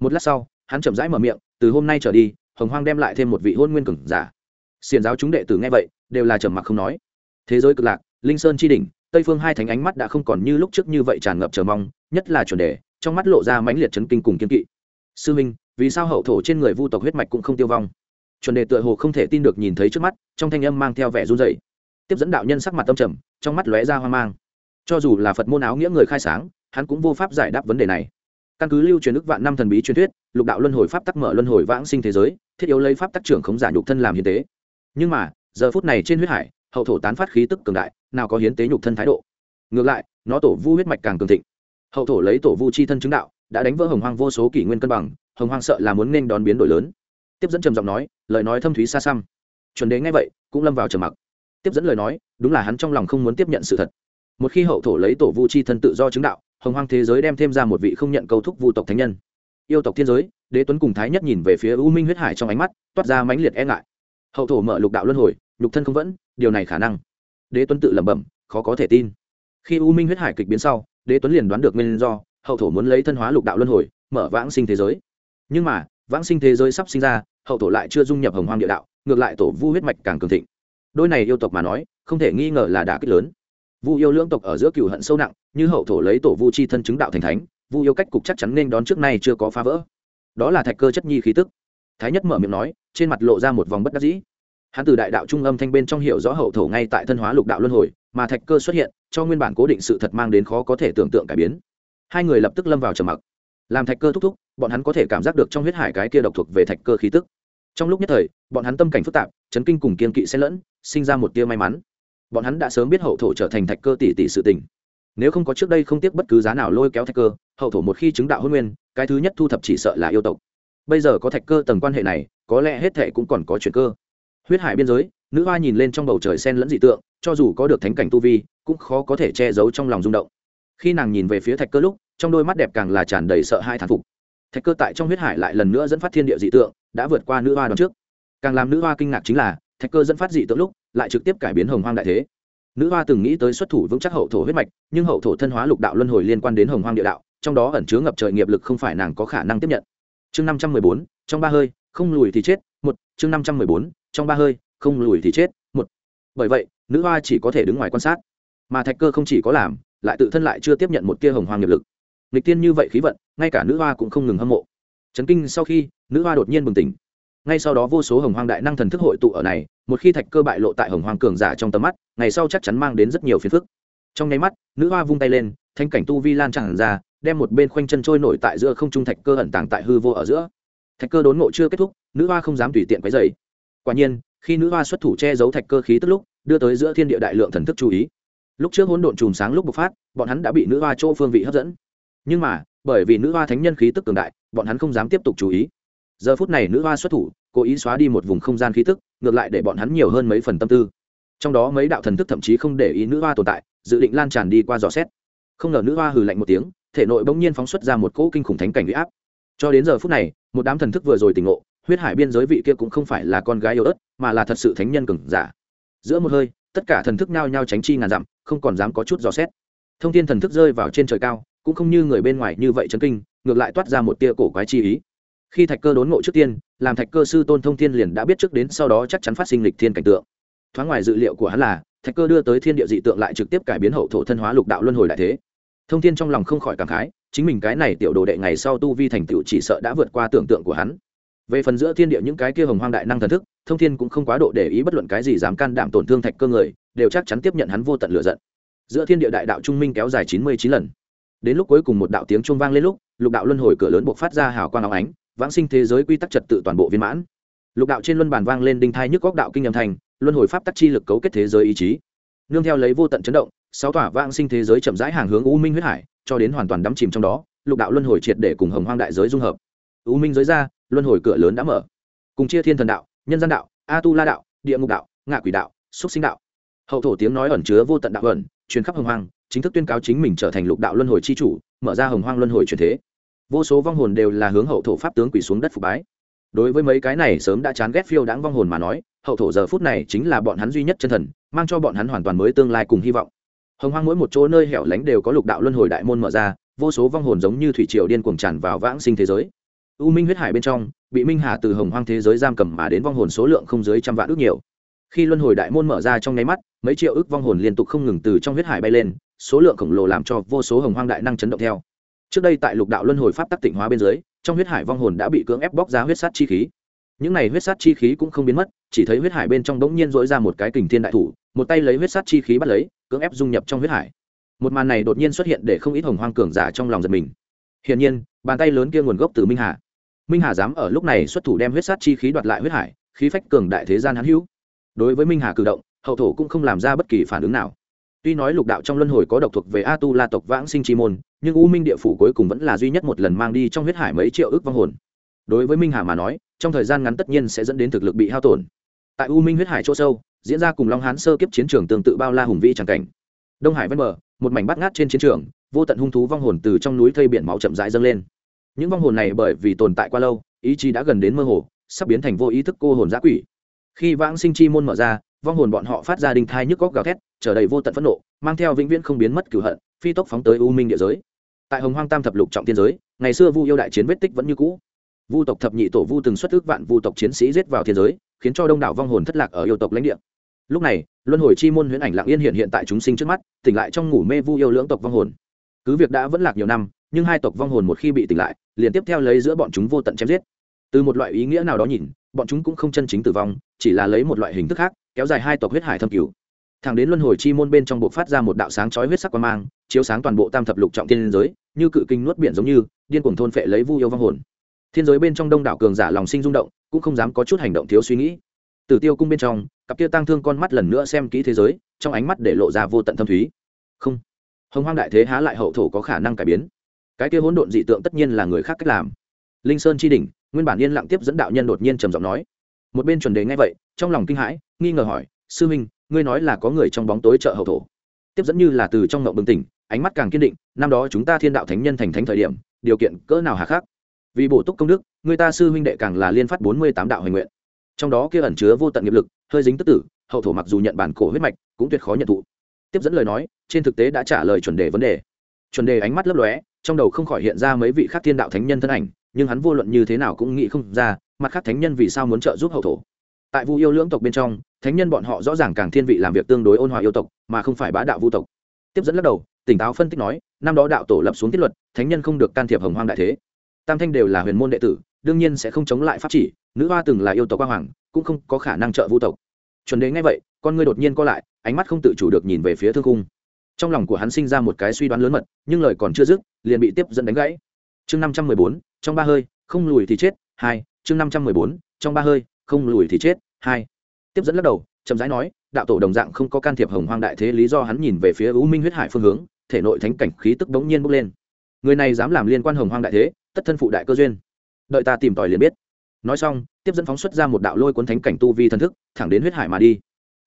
Một lát sau, hắn chậm rãi mở miệng, từ hôm nay trở đi, hồng hoang đem lại thêm một vị hôn nguyên cường giả. Xiền giáo chúng đệ tử nghe vậy, đều là trầm mặc không nói. Thế giới cực lạc, linh sơn chi đỉnh tây phương hai thánh ánh mắt đã không còn như lúc trước như vậy tràn ngập chờ mong, nhất là chuẩn đề, trong mắt lộ ra mãnh liệt chấn kinh cùng kiên kỵ. Sư minh, vì sao hậu thổ trên người vu tộc huyết mạch cũng không tiêu vong? Chuẩn đề tựa hồ không thể tin được nhìn thấy trước mắt, trong thanh âm mang theo vẻ run dày tiếp dẫn đạo nhân sắc mặt tâm trầm, trong mắt lóe ra hoang mang. Cho dù là phật môn áo nghĩa người khai sáng, hắn cũng vô pháp giải đáp vấn đề này. Căn cứ lưu truyền ức vạn năm thần bí truyền thuyết, lục đạo luân hồi pháp tắc mở luân hồi vãng sinh thế giới, thiết yếu lấy pháp tắc trưởng khống giả nhục thân làm hiến tế. Nhưng mà, giờ phút này trên huyết hải hậu thổ tán phát khí tức cường đại, nào có hiến tế nhục thân thái độ. Ngược lại, nó tổ vu huyết mạch càng cường thịnh. Hậu thổ lấy tổ vu chi thân chứng đạo, đã đánh vỡ hồng hoang vô số kỷ nguyên cân bằng, hồng hoang sợ là muốn nên đón biến đổi lớn. Tiếp dẫn trầm giọng nói, lời nói thâm thúy xa xăm. Chuẩn đế nghe vậy, cũng lâm vào trầm mặc. Tiếp dẫn lời nói, đúng là hắn trong lòng không muốn tiếp nhận sự thật. Một khi hậu thổ lấy tổ vu chi thân tự do chứng đạo, hồng hoang thế giới đem thêm ra một vị không nhận câu thúc vu tộc thánh nhân. Yêu tộc thiên giới, đế tuấn cùng thái nhất nhìn về phía u minh huyết hải trong ánh mắt, toát ra mãnh liệt e ngại. Hậu thổ mở lục đạo luân hồi, nhục thân không vẫn điều này khả năng. Đế tuấn tự lẩm bẩm, khó có thể tin. Khi u minh huyết hải kịch biến sau, đế tuấn liền đoán được nguyên do, hậu thổ muốn lấy thân hóa lục đạo luân hồi, mở vãng sinh thế giới. Nhưng mà, vãng sinh thế giới sắp sinh ra, hậu thổ lại chưa dung nhập hồng hoang địa đạo, ngược lại tổ vu huyết mạch càng cường thịnh. Đôi này yêu tộc mà nói, không thể nghi ngờ là đả kích lớn. Vu yêu lưỡng tộc ở giữa cựu hận sâu nặng, như hậu thổ lấy tổ vu chi thân chứng đạo thành thánh, vu yêu cách cục chắc chắn nên đón trước nay chưa có phá vỡ. Đó là thạch cơ chất nhi khí tức. Thái nhất mở miệng nói, trên mặt lộ ra một vòng bất đắc dĩ hắn từ đại đạo trung âm thanh bên trong hiểu rõ hậu thổ ngay tại thân hóa lục đạo luân hồi, mà thạch cơ xuất hiện, cho nguyên bản cố định sự thật mang đến khó có thể tưởng tượng cải biến. Hai người lập tức lâm vào trầm mặc. Làm thạch cơ thúc thúc, bọn hắn có thể cảm giác được trong huyết hải cái kia độc thuộc về thạch cơ khí tức. Trong lúc nhất thời, bọn hắn tâm cảnh phức tạp, chấn kinh cùng kiên kỵ xen lẫn, sinh ra một tia may mắn. Bọn hắn đã sớm biết hậu thổ trở thành thạch cơ tỷ tỷ sự tình. Nếu không có trước đây không tiếc bất cứ giá nào lôi kéo thạch cơ, hậu thổ một khi chứng đạo hôn nguyên, cái thứ nhất thu thập chỉ sợ là yêu tộc. Bây giờ có thạch cơ tầng quan hệ này, có lẽ hết thệ cũng còn có chuyện cơ huyết hải biên giới, nữ hoa nhìn lên trong bầu trời sen lẫn dị tượng, cho dù có được thánh cảnh tu vi, cũng khó có thể che giấu trong lòng rung động. Khi nàng nhìn về phía thạch cơ lúc, trong đôi mắt đẹp càng là tràn đầy sợ hai thán phục. Thạch cơ tại trong huyết hải lại lần nữa dẫn phát thiên địa dị tượng, đã vượt qua nữ hoa đón trước. Càng làm nữ hoa kinh ngạc chính là, thạch cơ dẫn phát dị tượng lúc, lại trực tiếp cải biến hồng hoang đại thế. Nữ hoa từng nghĩ tới xuất thủ vững chắc hậu thổ huyết mạch, nhưng hậu thổ thân hóa lục đạo luân hồi liên quan đến hồng hoang địa đạo, trong đó ẩn chứa ngập trời nghiệp lực không phải nàng có khả năng tiếp nhận. Chương năm trăm mười bốn, trong ba hơi, không lùi thì chết chương năm trăm mười bốn, trong ba hơi, không lùi thì chết, một. Bởi vậy, nữ hoa chỉ có thể đứng ngoài quan sát. Mà thạch cơ không chỉ có làm, lại tự thân lại chưa tiếp nhận một tia hồng hoàng nghiệp lực. Lịch tiên như vậy khí vận, ngay cả nữ hoa cũng không ngừng hâm mộ. Chấn kinh sau khi, nữ hoa đột nhiên bừng tỉnh. Ngay sau đó vô số hồng hoàng đại năng thần thức hội tụ ở này, một khi thạch cơ bại lộ tại hồng hoàng cường giả trong tầm mắt, ngày sau chắc chắn mang đến rất nhiều phiền phức. Trong nháy mắt, nữ hoa vung tay lên, thanh cảnh tu vi lan tràn ra, đem một bên khoanh chân trôi nổi tại giữa không trung thạch cơ ẩn tàng tại hư vô ở giữa thạch cơ đốn ngộ chưa kết thúc, nữ hoa không dám tùy tiện quấy dày quả nhiên, khi nữ hoa xuất thủ che giấu thạch cơ khí tức lúc, đưa tới giữa thiên địa đại lượng thần thức chú ý. Lúc trước hỗn độn chùm sáng lúc bộc phát, bọn hắn đã bị nữ hoa chỗ phương vị hấp dẫn. Nhưng mà, bởi vì nữ hoa thánh nhân khí tức cường đại, bọn hắn không dám tiếp tục chú ý. Giờ phút này nữ hoa xuất thủ, cố ý xóa đi một vùng không gian khí tức, ngược lại để bọn hắn nhiều hơn mấy phần tâm tư. Trong đó mấy đạo thần thức thậm chí không để ý nữ hoa tồn tại, dự định lan tràn đi qua dò xét. Không ngờ nữ hoa hừ lạnh một tiếng, thể nội bỗng nhiên phóng xuất ra một cỗ kinh khủng thánh cảnh huy áp cho đến giờ phút này, một đám thần thức vừa rồi tỉnh ngộ, huyết hải biên giới vị kia cũng không phải là con gái yêu ớt, mà là thật sự thánh nhân cừng giả. Giữa một hơi, tất cả thần thức nao nhau tránh chi ngàn dặm, không còn dám có chút dò xét. Thông tin thần thức rơi vào trên trời cao, cũng không như người bên ngoài như vậy chấn kinh, ngược lại toát ra một tia cổ quái chi ý. Khi thạch cơ đốn ngộ trước tiên, làm thạch cơ sư tôn thông thiên liền đã biết trước đến sau đó chắc chắn phát sinh lịch thiên cảnh tượng. Thoáng ngoài dự liệu của hắn là, thạch cơ đưa tới thiên địa dị tượng lại trực tiếp cải biến hậu thổ thân hóa lục đạo luân hồi đại thế. Thông thiên trong lòng không khỏi cảm khái chính mình cái này tiểu đồ đệ ngày sau tu vi thành tựu chỉ sợ đã vượt qua tưởng tượng của hắn. Về phần giữa thiên địa những cái kia hồng hoang đại năng thần thức, thông thiên cũng không quá độ để ý bất luận cái gì dám can đảm tổn thương thạch cơ người, đều chắc chắn tiếp nhận hắn vô tận lựa giận. Giữa thiên địa đại đạo trung minh kéo dài chín mươi chín lần. Đến lúc cuối cùng một đạo tiếng chuông vang lên lúc, lục đạo luân hồi cửa lớn buộc phát ra hào quang áo ánh, vãng sinh thế giới quy tắc trật tự toàn bộ viên mãn. Lục đạo trên luân bàn vang lên đinh thai nhức góc đạo kinh âm thành luân hồi pháp tắc chi lực cấu kết thế giới ý chí nương theo lấy vô tận chấn động, sáu tỏa vang sinh thế giới chậm rãi hàng hướng u minh huyết hải, cho đến hoàn toàn đắm chìm trong đó, lục đạo luân hồi triệt để cùng hồng hoang đại giới dung hợp. U minh giới ra, luân hồi cửa lớn đã mở. Cùng chia thiên thần đạo, nhân gian đạo, a tu la đạo, địa ngục đạo, ngạ quỷ đạo, xúc sinh đạo. Hậu thổ tiếng nói ẩn chứa vô tận đạo ẩn, truyền khắp hồng hoang, chính thức tuyên cáo chính mình trở thành lục đạo luân hồi chi chủ, mở ra hồng hoang luân hồi truyền thế. Vô số vong hồn đều là hướng hậu thổ pháp tướng quỷ xuống đất phục bái. Đối với mấy cái này sớm đã chán ghét phiêu đãng vong hồn mà nói, hậu thổ giờ phút này chính là bọn hắn duy nhất chân thần mang cho bọn hắn hoàn toàn mới tương lai cùng hy vọng. Hồng hoang mỗi một chỗ nơi hẻo lánh đều có lục đạo luân hồi đại môn mở ra, vô số vong hồn giống như thủy triều điên cuồng tràn vào vãng sinh thế giới. U minh huyết hải bên trong, bị minh hà từ hồng hoang thế giới giam cầm mà đến vong hồn số lượng không dưới trăm vạn ước nhiều. Khi luân hồi đại môn mở ra trong nháy mắt, mấy triệu ước vong hồn liên tục không ngừng từ trong huyết hải bay lên, số lượng khổng lồ làm cho vô số hồng hoang đại năng chấn động theo. Trước đây tại lục đạo luân hồi pháp tắc tịnh hóa bên dưới, trong huyết hải vong hồn đã bị cưỡng ép bóc ra huyết sát chi khí. Những này huyết sát chi khí cũng không biến mất chỉ thấy huyết hải bên trong bỗng nhiên dỗi ra một cái kình thiên đại thủ, một tay lấy huyết sát chi khí bắt lấy, cưỡng ép dung nhập trong huyết hải. Một màn này đột nhiên xuất hiện để không ít hồng hoang cường giả trong lòng giật mình. Hiển nhiên, bàn tay lớn kia nguồn gốc từ minh hà. Minh hà dám ở lúc này xuất thủ đem huyết sát chi khí đoạt lại huyết hải, khí phách cường đại thế gian hắn hữu. Đối với minh hà cử động, hậu thổ cũng không làm ra bất kỳ phản ứng nào. Tuy nói lục đạo trong luân hồi có độc thuộc về a tu la tộc vãng sinh chi môn, nhưng u minh địa phủ cuối cùng vẫn là duy nhất một lần mang đi trong huyết hải mấy triệu ước vong hồn. Đối với minh hà mà nói, trong thời gian ngắn tất nhiên sẽ dẫn đến thực lực bị hao tổn tại u minh huyết hải chỗ sâu, diễn ra cùng long hán sơ kiếp chiến trường tương tự bao la hùng vĩ tràng cảnh. Đông hải ven bờ, một mảnh bắt ngát trên chiến trường, vô tận hung thú vong hồn từ trong núi thây biển máu chậm rãi dâng lên. Những vong hồn này bởi vì tồn tại qua lâu, ý chí đã gần đến mơ hồ, sắp biến thành vô ý thức cô hồn giã quỷ. Khi vãng sinh chi môn mở ra, vong hồn bọn họ phát ra đình thai nhức góc gào thét, trở đầy vô tận phẫn nộ, mang theo vĩnh viễn không biến mất cửu hận, phi tốc phóng tới u minh địa giới. Tại hồng hoang tam thập lục trọng tiên giới, ngày xưa vu yêu đại chiến vết tích vẫn như cũ vu tộc thập nhị tổ vu từng xuất ước vạn vu tộc chiến sĩ giết vào thiên giới, khiến cho đông đảo vong hồn thất lạc ở yêu tộc lãnh địa. Lúc này, luân hồi chi môn huyễn ảnh lặng yên hiện hiện tại chúng sinh trước mắt, tỉnh lại trong ngủ mê vu yêu lưỡng tộc vong hồn. Cứ việc đã vẫn lạc nhiều năm, nhưng hai tộc vong hồn một khi bị tỉnh lại, liền tiếp theo lấy giữa bọn chúng vô tận chém giết. Từ một loại ý nghĩa nào đó nhìn, bọn chúng cũng không chân chính tử vong, chỉ là lấy một loại hình thức khác, kéo dài hai tộc huyết hải thâm cửu thẳng đến luân hồi chi môn bên trong bộ phát ra một đạo sáng chói huyết sắc quang mang, chiếu sáng toàn bộ tam thập lục trọng thiên giới, như cự kinh nuốt biển giống như, điên cuồng thôn phệ lấy vu yêu vong hồn thiên giới bên trong đông đảo cường giả lòng sinh rung động, cũng không dám có chút hành động thiếu suy nghĩ. Tử tiêu cung bên trong, cặp kia tăng thương con mắt lần nữa xem kỹ thế giới, trong ánh mắt để lộ ra vô tận thâm thúy. Không. Hồng hoang đại thế há lại hậu thổ có khả năng cải biến. Cái kia hỗn độn dị tượng tất nhiên là người khác cách làm. Linh sơn chi đỉnh, nguyên bản yên lặng tiếp dẫn đạo nhân đột nhiên trầm giọng nói. Một bên chuẩn đề nghe vậy, trong lòng kinh hãi, nghi ngờ hỏi, sư minh, ngươi nói là có người trong bóng tối trợ hậu thổ? Tiếp dẫn như là từ trong ngộng bừng tỉnh, ánh mắt càng kiên định, năm đó chúng ta thiên đạo thánh nhân thành thánh thời điểm, điều kiện cỡ nào hà khắc? Vì bổ túc công đức, người ta sư huynh đệ càng là liên phát bốn mươi tám đạo hoành nguyện. Trong đó kia ẩn chứa vô tận nghiệp lực, hơi dính tức tử, hậu thổ mặc dù nhận bản cổ huyết mạch, cũng tuyệt khó nhận thụ. Tiếp dẫn lời nói, trên thực tế đã trả lời chuẩn đề vấn đề. Chuẩn đề ánh mắt lấp lóe, trong đầu không khỏi hiện ra mấy vị khác thiên đạo thánh nhân thân ảnh, nhưng hắn vô luận như thế nào cũng nghĩ không ra, mặt khác thánh nhân vì sao muốn trợ giúp hậu thổ. Tại vu yêu lưỡng tộc bên trong, thánh nhân bọn họ rõ ràng càng thiên vị làm việc tương đối ôn hòa yêu tộc, mà không phải bá đạo vu tộc. Tiếp dẫn lắc đầu, tỉnh táo phân tích nói, năm đó đạo tổ lập xuống tiết luật, thánh nhân không được can thiệp hồng hoang đại thế tam thanh đều là huyền môn đệ tử, đương nhiên sẽ không chống lại pháp chỉ, nữ hoa từng là yêu tộc quang hoàng, cũng không có khả năng trợ vũ tộc. Chuẩn đế ngay vậy, con ngươi đột nhiên co lại, ánh mắt không tự chủ được nhìn về phía thương cung. Trong lòng của hắn sinh ra một cái suy đoán lớn mật, nhưng lời còn chưa dứt, liền bị tiếp dẫn đánh gãy. Chương năm trăm mười bốn, trong ba hơi, không lùi thì chết, hai, chương năm trăm mười bốn, trong ba hơi, không lùi thì chết, hai. Tiếp dẫn lắc đầu, chậm rãi nói, đạo tổ đồng dạng không có can thiệp hồng hoang đại thế lý do hắn nhìn về phía u minh huyết hải phương hướng, thể nội thánh cảnh khí tức bỗng nhiên bốc lên. Người này dám làm liên quan hồng hoang đại thế tất thân phụ đại cơ duyên. Đợi ta tìm tòi liền biết. Nói xong, tiếp dẫn phóng xuất ra một đạo lôi cuốn thánh cảnh tu vi thần thức, thẳng đến huyết hải mà đi.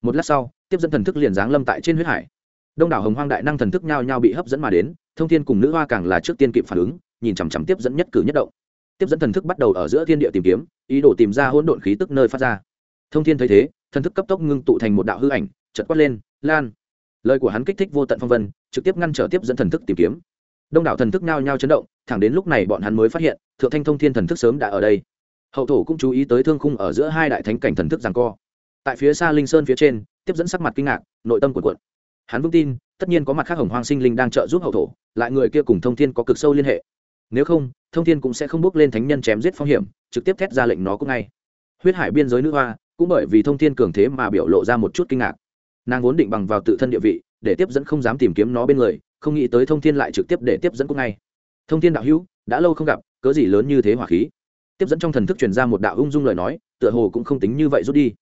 Một lát sau, tiếp dẫn thần thức liền giáng lâm tại trên huyết hải. Đông đảo hồng hoang đại năng thần thức nhao nhao bị hấp dẫn mà đến, thông thiên cùng nữ hoa càng là trước tiên kịp phản ứng, nhìn chằm chằm tiếp dẫn nhất cử nhất động. Tiếp dẫn thần thức bắt đầu ở giữa thiên địa tìm kiếm, ý đồ tìm ra hỗn độn khí tức nơi phát ra. Thông thiên thấy thế, thần thức cấp tốc ngưng tụ thành một đạo hư ảnh chật quát lên, lan! Lời của hắn kích thích vô tận phong vân, trực tiếp ngăn trở tiếp dẫn thần thức tìm kiếm. Đông đảo thần thức nhao nhao chấn động thẳng đến lúc này bọn hắn mới phát hiện, thượng thanh thông thiên thần thức sớm đã ở đây. Hậu thổ cũng chú ý tới thương khung ở giữa hai đại thánh cảnh thần thức rằng co. Tại phía xa linh sơn phía trên, tiếp dẫn sắc mặt kinh ngạc, nội tâm của quận hắn vững tin, tất nhiên có mặt khác hồng hoang sinh linh đang trợ giúp hậu thổ, lại người kia cùng thông thiên có cực sâu liên hệ. Nếu không, thông thiên cũng sẽ không bước lên thánh nhân chém giết phong hiểm, trực tiếp thét ra lệnh nó cũng ngay. Huyết hải biên giới nữ hoa, cũng bởi vì thông thiên cường thế mà biểu lộ ra một chút kinh ngạc. Nàng vốn định bằng vào tự thân địa vị, để tiếp dẫn không dám tìm kiếm nó bên người, không nghĩ tới thông thiên lại trực tiếp để tiếp dẫn cũng ngay thông thiên đạo hữu, đã lâu không gặp, cớ gì lớn như thế hỏa khí? Tiếp dẫn trong thần thức truyền ra một đạo ung dung lời nói, tựa hồ cũng không tính như vậy rút đi.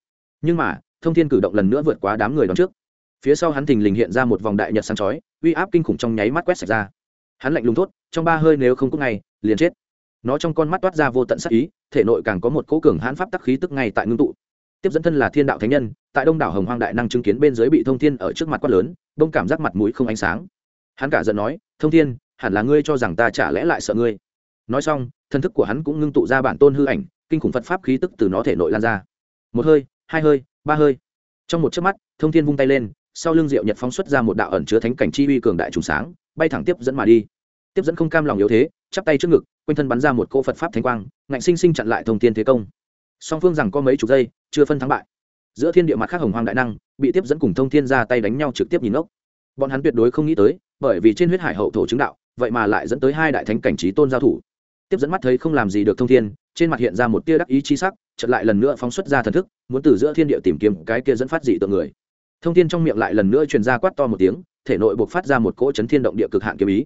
Nhưng mà, thông thiên cử động lần nữa vượt quá đám người đón trước. Phía sau hắn thình lình hiện ra một vòng đại nhật sáng chói, uy áp kinh khủng trong nháy mắt quét sạch ra. Hắn lạnh lùng thốt, trong ba hơi nếu không cúc ngay liền chết. Nó trong con mắt toát ra vô tận sắc ý, thể nội càng có một cỗ cường hãn pháp tắc khí tức ngay tại ngưng tụ. Tiếp dẫn thân là thiên đạo thánh nhân, tại đông đảo hồng hoang đại năng chứng kiến bên dưới bị thông thiên ở trước mặt quát lớn, đông cảm giác mặt mũi không ánh sáng. Hắn cả giận nói, thông thiên hẳn là ngươi cho rằng ta chả lẽ lại sợ ngươi. Nói xong, thân thức của hắn cũng ngưng tụ ra bản tôn hư ảnh, kinh khủng phật pháp khí tức từ nó thể nội lan ra. Một hơi, hai hơi, ba hơi. Trong một chớp mắt, thông thiên vung tay lên, sau lưng diệu nhật phóng xuất ra một đạo ẩn chứa thánh cảnh chi uy cường đại trùng sáng, bay thẳng tiếp dẫn mà đi. Tiếp dẫn không cam lòng yếu thế, chắp tay trước ngực, quanh thân bắn ra một cỗ phật pháp thánh quang, ngạnh sinh sinh chặn lại thông thiên thế công. Song phương rằng có mấy chục giây, chưa phân thắng bại. Giữa thiên địa mặt khác hồng hoang đại năng, bị tiếp dẫn cùng thông thiên ra tay đánh nhau trực tiếp nhìn ngốc. Bọn hắn tuyệt đối không nghĩ tới, bởi vì trên huyết hải hậu thổ chứng đạo vậy mà lại dẫn tới hai đại thánh cảnh trí tôn giao thủ. Tiếp dẫn mắt thấy không làm gì được thông thiên, trên mặt hiện ra một tia đắc ý chi sắc chật lại lần nữa phóng xuất ra thần thức, muốn từ giữa thiên địa tìm kiếm cái kia dẫn phát dị tượng người. Thông thiên trong miệng lại lần nữa truyền ra quát to một tiếng, thể nội buộc phát ra một cỗ chấn thiên động địa cực hạn kiếm ý.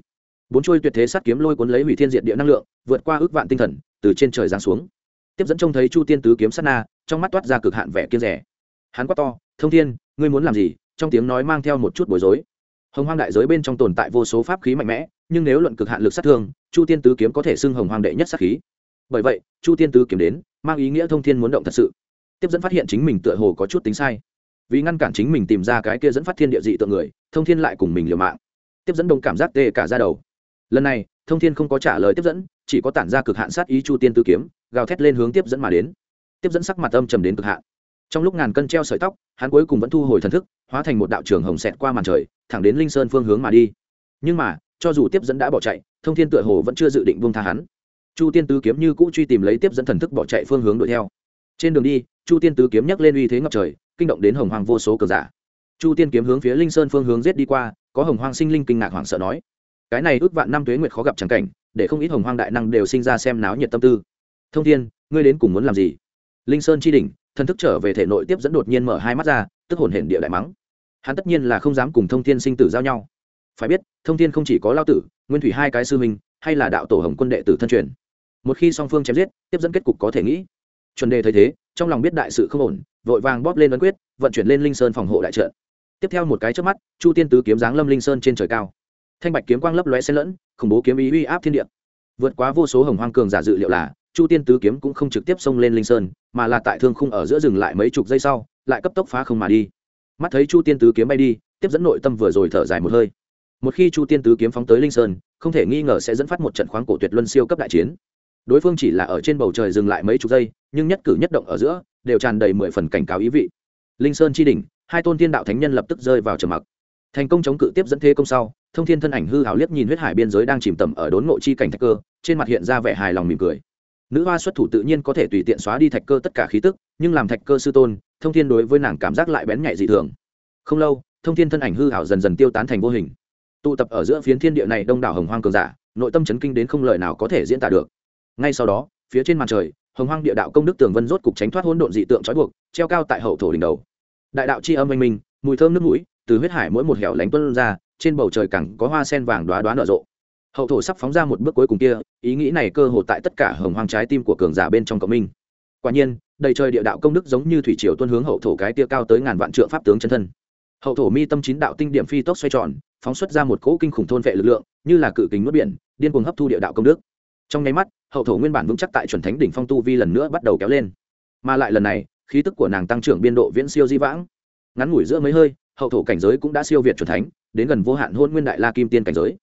Bốn chuôi tuyệt thế sát kiếm lôi cuốn lấy hủy thiên diệt địa năng lượng, vượt qua ước vạn tinh thần, từ trên trời giáng xuống. Tiếp dẫn trông thấy chu tiên tứ kiếm sát na, trong mắt toát ra cực hạn vẻ kiên rẻ. Hắn quát to, thông thiên, ngươi muốn làm gì? Trong tiếng nói mang theo một chút bối rối hồng hoang đại giới bên trong tồn tại vô số pháp khí mạnh mẽ, nhưng nếu luận cực hạn lực sát thương, chu tiên tứ kiếm có thể xưng hồng hoang đệ nhất sát khí. Bởi vậy, chu tiên tứ kiếm đến, mang ý nghĩa thông thiên muốn động thật sự. Tiếp dẫn phát hiện chính mình tựa hồ có chút tính sai. Vì ngăn cản chính mình tìm ra cái kia dẫn phát thiên địa dị tượng người, thông thiên lại cùng mình liều mạng. Tiếp dẫn đông cảm giác tê cả ra đầu. Lần này, thông thiên không có trả lời tiếp dẫn, chỉ có tản ra cực hạn sát ý chu tiên tứ kiếm, gào thét lên hướng tiếp dẫn mà đến. Tiếp dẫn sắc mặt âm trầm đến cực hạn trong lúc ngàn cân treo sợi tóc, hắn cuối cùng vẫn thu hồi thần thức, hóa thành một đạo trường hồng xẹt qua màn trời, thẳng đến linh sơn phương hướng mà đi. Nhưng mà, cho dù tiếp dẫn đã bỏ chạy, thông thiên tựa hồ vẫn chưa dự định buông tha hắn. Chu tiên tứ kiếm như cũ truy tìm lấy tiếp dẫn thần thức bỏ chạy phương hướng đuổi theo. Trên đường đi, chu tiên tứ kiếm nhắc lên uy thế ngập trời, kinh động đến hồng hoàng vô số cờ giả. Chu tiên kiếm hướng phía linh sơn phương hướng giết đi qua, có hồng hoàng sinh linh kinh ngạc hoảng sợ nói, cái này ước vạn năm tuế nguyệt khó gặp chẳng cảnh, để không ít hồng hoàng đại năng đều sinh ra xem náo nhiệt tâm tư. Thông thiên, ngươi đến cùng muốn làm gì? Linh sơn chi đỉnh thần thức trở về thể nội tiếp dẫn đột nhiên mở hai mắt ra, tức hồn hển địa đại mắng. Hắn tất nhiên là không dám cùng thông thiên sinh tử giao nhau. Phải biết, thông thiên không chỉ có lao tử, nguyên thủy hai cái sư minh hay là đạo tổ hồng quân đệ tử thân truyền. Một khi song phương chém giết, tiếp dẫn kết cục có thể nghĩ. Chuẩn đề thấy thế, trong lòng biết đại sự không ổn, vội vàng bóp lên ấn quyết, vận chuyển lên linh sơn phòng hộ đại trận. Tiếp theo một cái trước mắt, chu tiên tứ kiếm giáng lâm linh sơn trên trời cao. Thanh bạch kiếm quang lấp lóe xen lẫn, khủng bố kiếm ý uy áp thiên địa. Vượt quá vô số hồng hoang cường giả dự liệu là chu tiên tứ kiếm cũng không trực tiếp xông lên linh sơn, mà là tại thương khung ở giữa rừng lại mấy chục giây sau, lại cấp tốc phá không mà đi. Mắt thấy chu tiên tứ kiếm bay đi, tiếp dẫn nội tâm vừa rồi thở dài một hơi. Một khi chu tiên tứ kiếm phóng tới linh sơn, không thể nghi ngờ sẽ dẫn phát một trận khoáng cổ tuyệt luân siêu cấp đại chiến. Đối phương chỉ là ở trên bầu trời dừng lại mấy chục giây, nhưng nhất cử nhất động ở giữa, đều tràn đầy mười phần cảnh cáo ý vị. Linh sơn chi đỉnh, hai tôn thiên đạo thánh nhân lập tức rơi vào trầm mặc. Thành công chống cự tiếp dẫn thế công sau, thông thiên thân ảnh hư hào liếc nhìn huyết hải biên giới đang chìm tầm ở đốn ngộ chi cảnh thạch cơ, trên mặt hiện ra vẻ hài lòng mỉm cười nữ hoa xuất thủ tự nhiên có thể tùy tiện xóa đi thạch cơ tất cả khí tức, nhưng làm thạch cơ sư tôn, thông thiên đối với nàng cảm giác lại bén nhạy dị thường. Không lâu, thông thiên thân ảnh hư hảo dần dần tiêu tán thành vô hình. Tụ tập ở giữa phiến thiên địa này đông đảo hồng hoang cường giả, nội tâm chấn kinh đến không lời nào có thể diễn tả được. Ngay sau đó, phía trên màn trời, hồng hoang địa đạo công đức tường vân rốt cục tránh thoát hỗn độn dị tượng trói buộc, treo cao tại hậu thổ đỉnh đầu. Đại đạo c h i âm anh minh, mùi thơm nước mũi, từ huyết hải mỗi một hẻo lánh tuân ra, trên bầu trời cẳng có hoa sen vàng đoá đoá nở rộ hậu thổ sắp phóng ra một bước cuối cùng kia, ý nghĩ này cơ hồ tại tất cả hồng hoang trái tim của cường giả bên trong cộng minh. Quả nhiên, đầy trời địa đạo công đức giống như thủy triều tuân hướng hậu thổ cái tia cao tới ngàn vạn trượng pháp tướng chân thân. Hậu thổ mi tâm chín đạo tinh điểm phi tốc xoay tròn, phóng xuất ra một cỗ kinh khủng thôn vệ lực lượng, như là cự kính nuốt biển, điên cuồng hấp thu địa đạo công đức. Trong nháy mắt, hậu thổ nguyên bản vững chắc tại chuẩn thánh đỉnh phong tu vi lần nữa bắt đầu kéo lên. Mà lại lần này, khí tức của nàng tăng trưởng biên độ viễn siêu di vãng. Ngắn ngủi giữa mấy hơi, hậu thổ cảnh giới cũng đã siêu việt chuẩn thánh, đến gần vô hạn hôn nguyên đại la kim tiên cảnh giới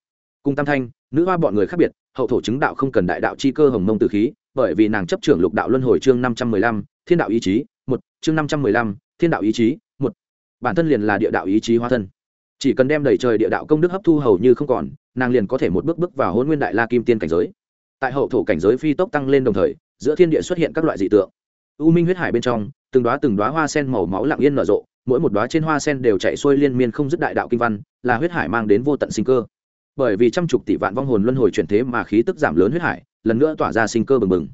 cùng tam thanh, nữ hoa bọn người khác biệt, hậu thổ chứng đạo không cần đại đạo chi cơ hồng mông tử khí, bởi vì nàng chấp trưởng lục đạo luân hồi chương năm trăm mười lăm, thiên đạo ý chí, một, chương năm trăm mười lăm, thiên đạo ý chí, một. Bản thân liền là địa đạo ý chí hóa thân. Chỉ cần đem đầy trời địa đạo công đức hấp thu hầu như không còn, nàng liền có thể một bước bước vào hôn nguyên đại la kim tiên cảnh giới. Tại hậu thổ cảnh giới phi tốc tăng lên đồng thời, giữa thiên địa xuất hiện các loại dị tượng. U minh huyết hải bên trong, từng đoá từng đoá hoa sen màu máu lặng yên nở rộ, mỗi một đoá trên hoa sen đều chạy xuôi liên miên không dứt đại đạo kinh văn, là huyết hải mang đến vô tận sinh cơ bởi vì trăm chục tỷ vạn vong hồn luân hồi chuyển thế mà khí tức giảm lớn huyết hải, lần nữa tỏa ra sinh cơ bừng bừng.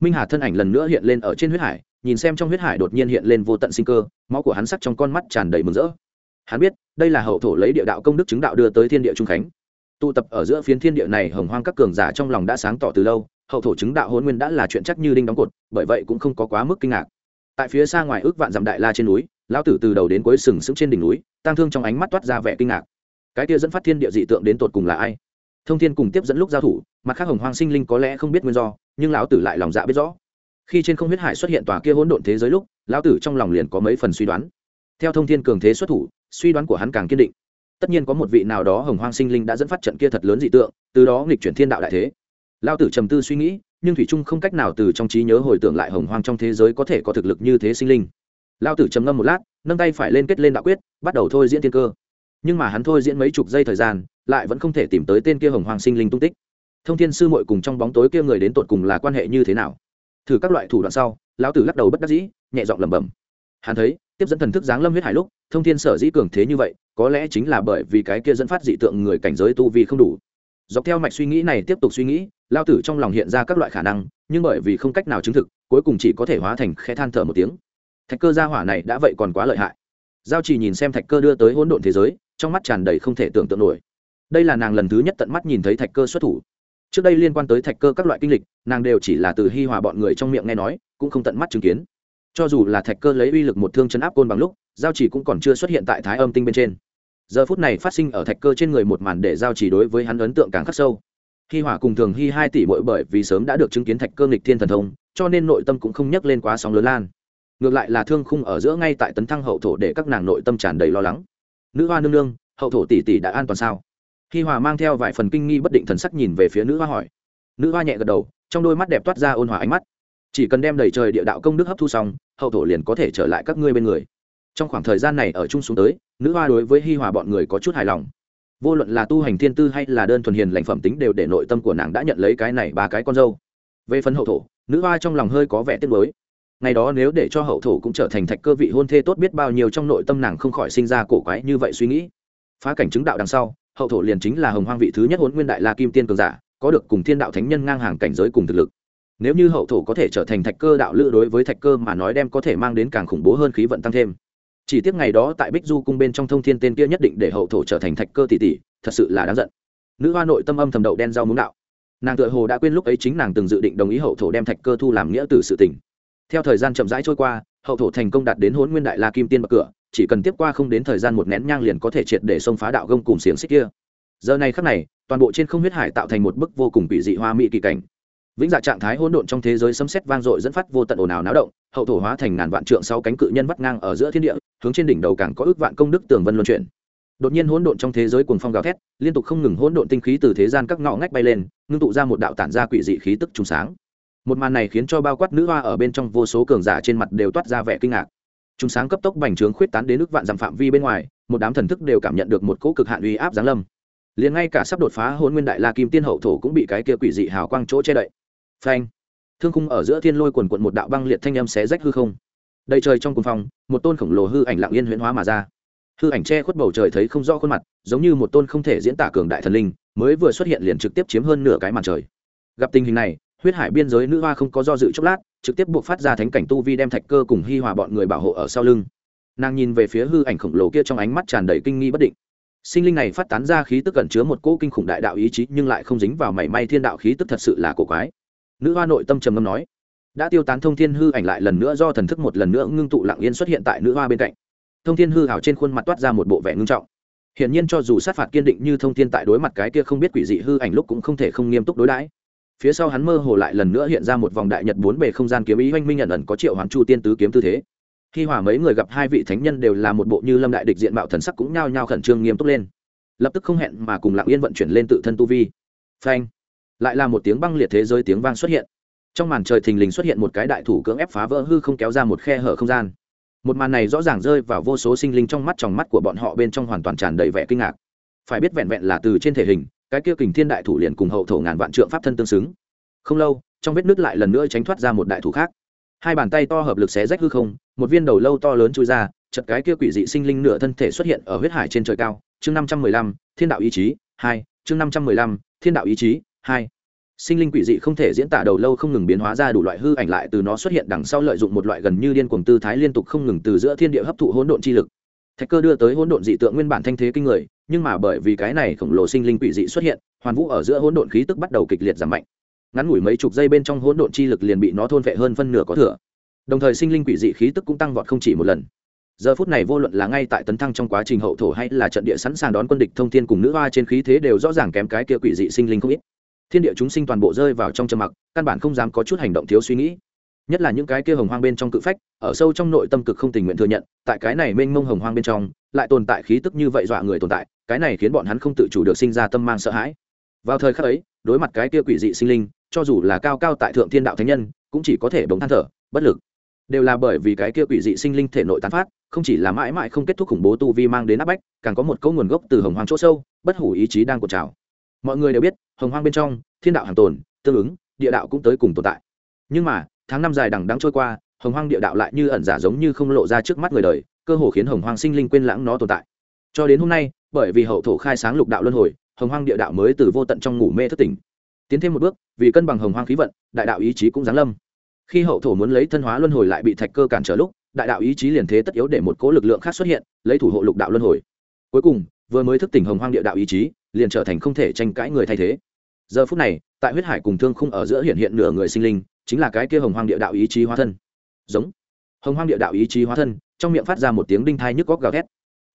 Minh hà thân ảnh lần nữa hiện lên ở trên huyết hải, nhìn xem trong huyết hải đột nhiên hiện lên vô tận sinh cơ, máu của hắn sắc trong con mắt tràn đầy mừng rỡ. Hắn biết, đây là hậu thổ lấy địa đạo công đức chứng đạo đưa tới thiên địa trung khánh. Tụ tập ở giữa phiến thiên địa này hồng hoang các cường giả trong lòng đã sáng tỏ từ lâu, hậu thổ chứng đạo hôn nguyên đã là chuyện chắc như đinh đóng cột, bởi vậy cũng không có quá mức kinh ngạc. Tại phía xa ngoài ước vạn dặm đại la trên núi, lão tử từ đầu đến cuối sừng sững trên đỉnh núi tăng thương trong ánh mắt toát ra vẻ kinh ngạc cái kia dẫn phát thiên địa dị tượng đến tột cùng là ai? Thông thiên cùng tiếp dẫn lúc giao thủ, mặt khác hồng hoang sinh linh có lẽ không biết nguyên do, nhưng lão tử lại lòng dạ biết rõ. Khi trên không huyết hải xuất hiện tòa kia hỗn độn thế giới lúc, lão tử trong lòng liền có mấy phần suy đoán. Theo thông thiên cường thế xuất thủ, suy đoán của hắn càng kiên định. Tất nhiên có một vị nào đó hồng hoang sinh linh đã dẫn phát trận kia thật lớn dị tượng, từ đó nghịch chuyển thiên đạo đại thế. Lão tử trầm tư suy nghĩ, nhưng thủy trung không cách nào từ trong trí nhớ hồi tưởng lại hồng hoang trong thế giới có thể có thực lực như thế sinh linh. Lão tử trầm ngâm một lát, nâng tay phải lên kết lên đạo quyết, bắt đầu thôi diễn thiên cơ nhưng mà hắn thôi diễn mấy chục giây thời gian, lại vẫn không thể tìm tới tên kia hồng hoàng sinh linh tung tích. Thông thiên sư mội cùng trong bóng tối kia người đến tột cùng là quan hệ như thế nào? Thử các loại thủ đoạn sau, lão tử lắc đầu bất đắc dĩ, nhẹ giọng lẩm bẩm. Hắn thấy, tiếp dẫn thần thức giáng lâm huyết hải lúc, thông thiên sở dĩ cường thế như vậy, có lẽ chính là bởi vì cái kia dẫn phát dị tượng người cảnh giới tu vi không đủ. Dọc theo mạch suy nghĩ này tiếp tục suy nghĩ lao tử trong lòng hiện ra các loại khả năng, nhưng bởi vì không cách nào chứng thực, cuối cùng chỉ có thể hóa thành khe than thở một tiếng. Thạch cơ gia hỏa này đã vậy còn quá lợi hại giao chỉ nhìn xem thạch cơ đưa tới hỗn độn thế giới, trong mắt tràn đầy không thể tưởng tượng nổi. Đây là nàng lần thứ nhất tận mắt nhìn thấy thạch cơ xuất thủ. Trước đây liên quan tới thạch cơ các loại kinh lịch, nàng đều chỉ là từ hi hòa bọn người trong miệng nghe nói, cũng không tận mắt chứng kiến. Cho dù là thạch cơ lấy uy lực một thương chấn áp côn bằng lúc, giao chỉ cũng còn chưa xuất hiện tại thái âm tinh bên trên. Giờ phút này phát sinh ở thạch cơ trên người một màn để giao chỉ đối với hắn ấn tượng càng khắc sâu. Hi hòa cùng thường hi hai tỷ bội bởi vì sớm đã được chứng kiến thạch cơ nghịch thiên thần thông, cho nên nội tâm cũng không nhắc lên quá sóng lớn lan ngược lại là thương khung ở giữa ngay tại tấn thăng hậu thổ để các nàng nội tâm tràn đầy lo lắng. Nữ hoa nương nương, hậu thổ tỷ tỷ đã an toàn sao? Hi hòa mang theo vài phần kinh nghi bất định thần sắc nhìn về phía nữ hoa hỏi. Nữ hoa nhẹ gật đầu, trong đôi mắt đẹp toát ra ôn hòa ánh mắt. Chỉ cần đem đầy trời địa đạo công đức hấp thu xong, hậu thổ liền có thể trở lại các ngươi bên người. Trong khoảng thời gian này ở chung xuống tới, nữ hoa đối với hi hòa bọn người có chút hài lòng. Vô luận là tu hành thiên tư hay là đơn thuần hiền lành phẩm tính đều để nội tâm của nàng đã nhận lấy cái này ba cái con dâu. Về phần hậu thổ, nữ hoa trong lòng hơi có vẻ tiếc mới ngày đó nếu để cho hậu thổ cũng trở thành thạch cơ vị hôn thê tốt biết bao nhiêu trong nội tâm nàng không khỏi sinh ra cổ quái như vậy suy nghĩ. Phá cảnh chứng đạo đằng sau, hậu thổ liền chính là hồng hoang vị thứ nhất huấn nguyên đại la kim tiên cường giả, có được cùng thiên đạo thánh nhân ngang hàng cảnh giới cùng thực lực. Nếu như hậu thổ có thể trở thành thạch cơ đạo lữ đối với thạch cơ mà nói đem có thể mang đến càng khủng bố hơn khí vận tăng thêm. Chỉ tiếc ngày đó tại bích du cung bên trong thông thiên tên kia nhất định để hậu thổ trở thành thạch cơ tỷ tỷ, thật sự là đáng giận. Nữ hoa nội tâm âm thầm đậu đen rau muốn đạo. Nàng tựa hồ đã quên lúc ấy chính nàng từng dự định đồng ý hậu thổ đem thạch cơ thu làm nghĩa từ sự tình theo thời gian chậm rãi trôi qua, hậu thổ thành công đạt đến hôn nguyên đại la kim tiên bậc cửa, chỉ cần tiếp qua không đến thời gian một nén nhang liền có thể triệt để xông phá đạo gông cùng xiềng xích kia. Giờ này khắc này, toàn bộ trên không huyết hải tạo thành một bức vô cùng bị dị hoa mỹ kỳ cảnh. Vĩnh dạ trạng thái hỗn độn trong thế giới sấm sét vang dội dẫn phát vô tận ồn ào náo động, hậu thổ hóa thành ngàn vạn trượng sau cánh cự nhân vắt ngang ở giữa thiên địa, hướng trên đỉnh đầu càng có ước vạn công đức tường vân luân chuyển. Đột nhiên hỗn độn trong thế giới cuồng phong gào thét, liên tục không ngừng hỗn độn tinh khí từ thế gian các ngõ ngách bay lên, ngưng tụ ra một đạo tản ra quỷ dị khí tức trùng sáng một màn này khiến cho bao quát nữ hoa ở bên trong vô số cường giả trên mặt đều toát ra vẻ kinh ngạc. Chúng sáng cấp tốc bành trướng khuyết tán đến nước vạn dặm phạm vi bên ngoài, một đám thần thức đều cảm nhận được một cỗ cực hạn uy áp giáng lâm. Liền ngay cả sắp đột phá hôn nguyên đại la kim tiên hậu thổ cũng bị cái kia quỷ dị hào quang chỗ che đậy. Phanh! Thương khung ở giữa thiên lôi quần quận một đạo băng liệt thanh âm xé rách hư không. Đầy trời trong cùng phòng một tôn khổng lồ hư ảnh lặng yên huyễn hóa mà ra. Hư ảnh che khuất bầu trời thấy không rõ khuôn mặt, giống như một tôn không thể diễn tả cường đại thần linh, mới vừa xuất hiện liền trực tiếp chiếm hơn nửa cái màn trời. Gặp tình hình này huyết hải biên giới nữ hoa không có do dự chốc lát, trực tiếp buộc phát ra thánh cảnh tu vi đem thạch cơ cùng hi hòa bọn người bảo hộ ở sau lưng. Nàng nhìn về phía hư ảnh khổng lồ kia trong ánh mắt tràn đầy kinh nghi bất định. Sinh linh này phát tán ra khí tức cẩn chứa một cỗ kinh khủng đại đạo ý chí, nhưng lại không dính vào mảy may thiên đạo khí tức thật sự là cổ quái. Nữ hoa nội tâm trầm ngâm nói, đã tiêu tán thông thiên hư ảnh lại lần nữa do thần thức một lần nữa ngưng tụ lặng yên xuất hiện tại nữ hoa bên cạnh. Thông thiên hư hảo trên khuôn mặt toát ra một bộ vẻ ngưng trọng. Hiển nhiên cho dù sát phạt kiên định như thông thiên tại đối mặt cái kia không biết quỷ dị hư ảnh lúc cũng không thể không nghiêm túc đối đãi phía sau hắn mơ hồ lại lần nữa hiện ra một vòng đại nhật bốn bề không gian kiếm ý oanh minh nhận ẩn có triệu hoàng chu tiên tứ kiếm tư thế. Khi hỏa mấy người gặp hai vị thánh nhân đều là một bộ như lâm đại địch diện mạo thần sắc cũng nhao nhao khẩn trương nghiêm túc lên. Lập tức không hẹn mà cùng lặng yên vận chuyển lên tự thân tu vi. Phanh! Lại là một tiếng băng liệt thế giới tiếng vang xuất hiện. Trong màn trời thình lình xuất hiện một cái đại thủ cưỡng ép phá vỡ hư không kéo ra một khe hở không gian. Một màn này rõ ràng rơi vào vô số sinh linh trong mắt trong mắt của bọn họ bên trong hoàn toàn tràn đầy vẻ kinh ngạc. Phải biết vẹn vẹn là từ trên thể hình cái kia kình thiên đại thủ liền cùng hậu thổ ngàn vạn trượng pháp thân tương xứng. Không lâu, trong vết nứt lại lần nữa tránh thoát ra một đại thủ khác. Hai bàn tay to hợp lực xé rách hư không, một viên đầu lâu to lớn chui ra chật cái kia quỷ dị sinh linh nửa thân thể xuất hiện ở huyết hải trên trời cao. Chương năm trăm mười lăm, thiên đạo ý chí, hai. Chương năm trăm mười lăm, thiên đạo ý chí, hai. Sinh linh quỷ dị không thể diễn tả đầu lâu không ngừng biến hóa ra đủ loại hư ảnh lại từ nó xuất hiện đằng sau lợi dụng một loại gần như điên cuồng tư thái liên tục không ngừng từ giữa thiên địa hấp thụ hỗn độn chi lực. Thạch cơ đưa tới hỗn độn dị tượng nguyên bản thanh thế kinh người nhưng mà bởi vì cái này khổng lồ sinh linh quỷ dị xuất hiện, hoàn vũ ở giữa hỗn độn khí tức bắt đầu kịch liệt giảm mạnh. Ngắn ngủi mấy chục giây bên trong hỗn độn chi lực liền bị nó thôn vệ hơn phân nửa có thừa. Đồng thời sinh linh quỷ dị khí tức cũng tăng vọt không chỉ một lần. Giờ phút này vô luận là ngay tại tấn thăng trong quá trình hậu thổ hay là trận địa sẵn sàng đón quân địch thông thiên cùng nữ hoa trên khí thế đều rõ ràng kém cái kia quỷ dị sinh linh không ít. Thiên địa chúng sinh toàn bộ rơi vào trong trầm mặc, căn bản không dám có chút hành động thiếu suy nghĩ nhất là những cái kia hồng hoang bên trong cự phách, ở sâu trong nội tâm cực không tình nguyện thừa nhận, tại cái này mênh mông hồng hoang bên trong, lại tồn tại khí tức như vậy dọa người tồn tại, cái này khiến bọn hắn không tự chủ được sinh ra tâm mang sợ hãi. Vào thời khắc ấy, đối mặt cái kia quỷ dị sinh linh, cho dù là cao cao tại thượng thiên đạo thánh nhân, cũng chỉ có thể bỗng than thở, bất lực. Đều là bởi vì cái kia quỷ dị sinh linh thể nội tán phát, không chỉ là mãi mãi không kết thúc khủng bố tu vi mang đến áp bách, càng có một câu nguồn gốc từ hồng hoang chỗ sâu, bất hủ ý chí đang cột trào. Mọi người đều biết, hồng hoang bên trong, thiên đạo hàng tồn, tương ứng, địa đạo cũng tới cùng tồn tại. Nhưng mà tháng năm dài đằng đắng trôi qua, hồng hoang địa đạo lại như ẩn giả giống như không lộ ra trước mắt người đời, cơ hồ khiến hồng hoang sinh linh quên lãng nó tồn tại. Cho đến hôm nay, bởi vì hậu thổ khai sáng lục đạo luân hồi, hồng hoang địa đạo mới từ vô tận trong ngủ mê thất tỉnh. Tiến thêm một bước, vì cân bằng hồng hoang khí vận, đại đạo ý chí cũng giáng lâm. Khi hậu thổ muốn lấy thân hóa luân hồi lại bị thạch cơ cản trở lúc, đại đạo ý chí liền thế tất yếu để một cố lực lượng khác xuất hiện, lấy thủ hộ lục đạo luân hồi. Cuối cùng, vừa mới thức tỉnh hồng hoang địa đạo ý chí, liền trở thành không thể tranh cãi người thay thế. Giờ phút này, tại huyết hải cùng thương khung ở giữa hiện hiện nửa người sinh linh chính là cái kia hồng hoang địa đạo ý chí hóa thân. Giống. Hồng hoang địa đạo ý chí hóa thân, trong miệng phát ra một tiếng đinh thai nhức góc gào thét.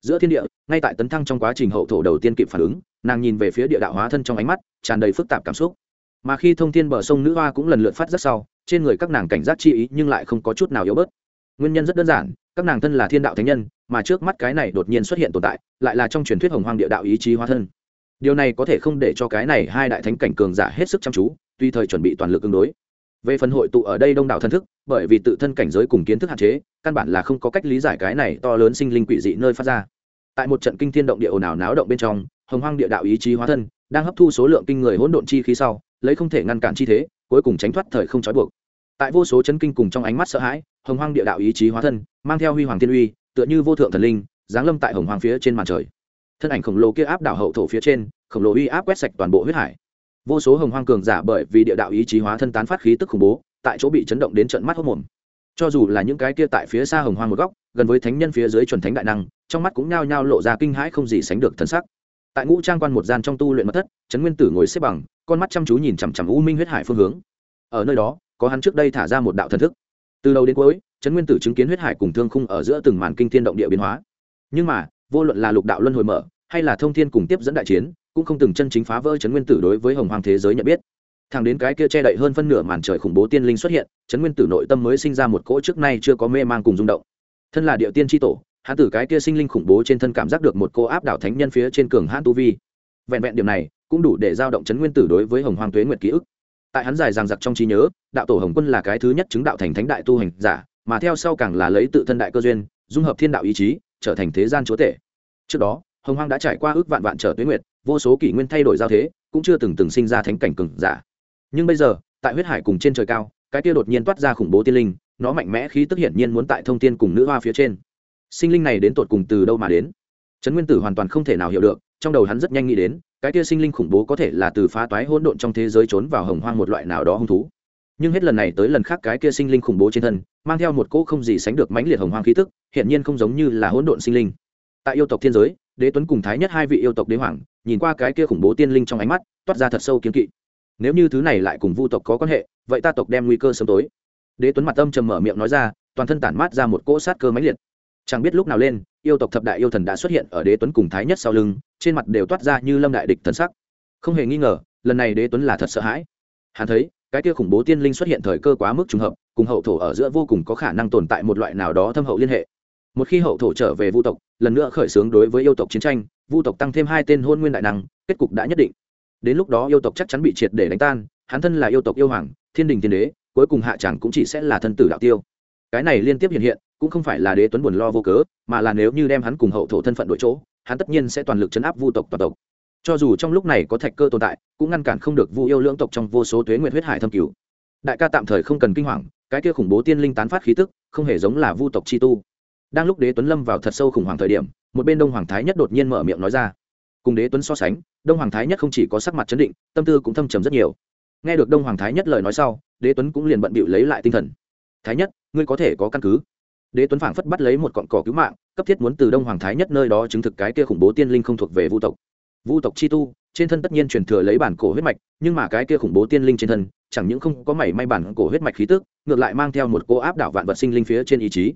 Giữa thiên địa, ngay tại tấn thăng trong quá trình hậu thổ đầu tiên kịp phản ứng, nàng nhìn về phía địa đạo hóa thân trong ánh mắt, tràn đầy phức tạp cảm xúc. Mà khi thông thiên bờ sông nữ hoa cũng lần lượt phát rất sau, trên người các nàng cảnh giác chi ý nhưng lại không có chút nào yếu bớt. Nguyên nhân rất đơn giản, các nàng thân là thiên đạo thánh nhân, mà trước mắt cái này đột nhiên xuất hiện tồn tại, lại là trong truyền thuyết hồng hoang địa đạo ý chí hóa thân. Điều này có thể không để cho cái này hai đại thánh cảnh cường giả hết sức chăm chú, tuy thời chuẩn bị toàn lực ứng đối về phần hội tụ ở đây đông đảo thân thức, bởi vì tự thân cảnh giới cùng kiến thức hạn chế, căn bản là không có cách lý giải cái này to lớn sinh linh quỷ dị nơi phát ra. Tại một trận kinh thiên động địa ồn ào náo động bên trong, hồng hoang địa đạo ý chí hóa thân, đang hấp thu số lượng kinh người hỗn độn chi khí sau, lấy không thể ngăn cản chi thế, cuối cùng tránh thoát thời không trói buộc. Tại vô số chấn kinh cùng trong ánh mắt sợ hãi, hồng hoang địa đạo ý chí hóa thân, mang theo huy hoàng thiên uy, tựa như vô thượng thần linh, giáng lâm tại hồng hoang phía trên màn trời. Thân ảnh khổng lồ kia áp đảo hậu thổ phía trên, khổng lồ uy áp quét sạch toàn bộ huyết hải vô số hồng hoang cường giả bởi vì địa đạo ý chí hóa thân tán phát khí tức khủng bố, tại chỗ bị chấn động đến trận mắt hốc mồm. Cho dù là những cái kia tại phía xa hồng hoang một góc, gần với thánh nhân phía dưới chuẩn thánh đại năng, trong mắt cũng nhao nhao lộ ra kinh hãi không gì sánh được thân sắc. Tại ngũ trang quan một gian trong tu luyện mật thất, trấn nguyên tử ngồi xếp bằng, con mắt chăm chú nhìn chằm chằm u minh huyết hải phương hướng. Ở nơi đó, có hắn trước đây thả ra một đạo thần thức. Từ đầu đến cuối, trấn nguyên tử chứng kiến huyết hải cùng thương khung ở giữa từng màn kinh thiên động địa biến hóa. Nhưng mà, vô luận là lục đạo luân hồi mở, hay là thông thiên cùng tiếp dẫn đại chiến cũng không từng chân chính phá vỡ chấn nguyên tử đối với hồng hoàng thế giới nhận biết. Thằng đến cái kia che đậy hơn phân nửa màn trời khủng bố tiên linh xuất hiện, chấn nguyên tử nội tâm mới sinh ra một cỗ trước nay chưa có mê mang cùng rung động. Thân là địa tiên tri tổ hắn tử cái kia sinh linh khủng bố trên thân cảm giác được một cô áp đảo thánh nhân phía trên cường hãn tu vi. Vẹn vẹn điểm này, cũng đủ để giao động chấn nguyên tử đối với hồng hoàng tuế nguyệt ký ức. Tại hắn dài ràng giặc trong trí nhớ, đạo tổ hồng quân là cái thứ nhất chứng đạo thành thánh đại tu hành giả, mà theo sau càng là lấy tự thân đại cơ duyên, dung hợp thiên đạo ý chí, trở thành thế gian chúa tể. Trước đó, hồng hoàng đã trải qua ước vạn vạn trở tuế nguyệt vô số kỷ nguyên thay đổi giao thế, cũng chưa từng từng sinh ra thánh cảnh cường giả. Nhưng bây giờ, tại huyết hải cùng trên trời cao, cái kia đột nhiên toát ra khủng bố tiên linh, nó mạnh mẽ khí tức hiển nhiên muốn tại thông tiên cùng nữ hoa phía trên. Sinh linh này đến tột cùng từ đâu mà đến? Trấn nguyên tử hoàn toàn không thể nào hiểu được, trong đầu hắn rất nhanh nghĩ đến, cái kia sinh linh khủng bố có thể là từ phá toái hỗn độn trong thế giới trốn vào hồng hoang một loại nào đó hung thú. Nhưng hết lần này tới lần khác cái kia sinh linh khủng bố trên thân, mang theo một cỗ không gì sánh được mãnh liệt hồng hoang khí tức hiện nhiên không giống như là hỗn độn sinh linh. Tại yêu tộc thiên giới đế tuấn cùng thái nhất hai vị yêu tộc đế hoàng, nhìn qua cái kia khủng bố tiên linh trong ánh mắt, toát ra thật sâu kiếm kỵ. Nếu như thứ này lại cùng vu tộc có quan hệ, vậy ta tộc đem nguy cơ sớm tối. Đế tuấn mặt âm trầm mở miệng nói ra, toàn thân tản mát ra một cỗ sát cơ máy liệt. Chẳng biết lúc nào lên, yêu tộc thập đại yêu thần đã xuất hiện ở đế tuấn cùng thái nhất sau lưng, trên mặt đều toát ra như lâm đại địch thần sắc. Không hề nghi ngờ, lần này đế tuấn là thật sợ hãi. Hắn thấy, cái kia khủng bố tiên linh xuất hiện thời cơ quá mức trùng hợp, cùng hậu thổ ở giữa vô cùng có khả năng tồn tại một loại nào đó thâm hậu liên hệ một khi hậu thổ trở về vu tộc, lần nữa khởi xướng đối với yêu tộc chiến tranh, vu tộc tăng thêm hai tên hôn nguyên đại năng, kết cục đã nhất định. Đến lúc đó yêu tộc chắc chắn bị triệt để đánh tan, hắn thân là yêu tộc yêu hoàng, thiên đình tiên đế, cuối cùng hạ chẳng cũng chỉ sẽ là thân tử đạo tiêu. Cái này liên tiếp hiện hiện, cũng không phải là đế tuấn buồn lo vô cớ, mà là nếu như đem hắn cùng hậu thổ thân phận đổi chỗ, hắn tất nhiên sẽ toàn lực chấn áp vu tộc toàn tộc. Cho dù trong lúc này có thạch cơ tồn tại, cũng ngăn cản không được vu yêu lưỡng tộc trong vô số tuế nguyệt huyết hải thâm cứu đại ca tạm thời không cần kinh hoàng, cái kia khủng bố tiên linh tán phát khí tức, không hề giống là vu tộc chi tu đang lúc đế tuấn lâm vào thật sâu khủng hoảng thời điểm, một bên đông hoàng thái nhất đột nhiên mở miệng nói ra. Cùng đế tuấn so sánh, đông hoàng thái nhất không chỉ có sắc mặt chấn định, tâm tư cũng thâm trầm rất nhiều. Nghe được đông hoàng thái nhất lời nói sau, đế tuấn cũng liền bận bịu lấy lại tinh thần. Thái nhất, ngươi có thể có căn cứ. Đế tuấn phảng phất bắt lấy một cọn cỏ cứu mạng, cấp thiết muốn từ đông hoàng thái nhất nơi đó chứng thực cái kia khủng bố tiên linh không thuộc về vu tộc. Vu tộc chi tu, trên thân tất nhiên truyền thừa lấy bản cổ huyết mạch, nhưng mà cái kia khủng bố tiên linh trên thân, chẳng những không có mảy may bản cổ huyết mạch khí tức, ngược lại mang theo một cô áp đảo vạn vật sinh linh phía trên ý chí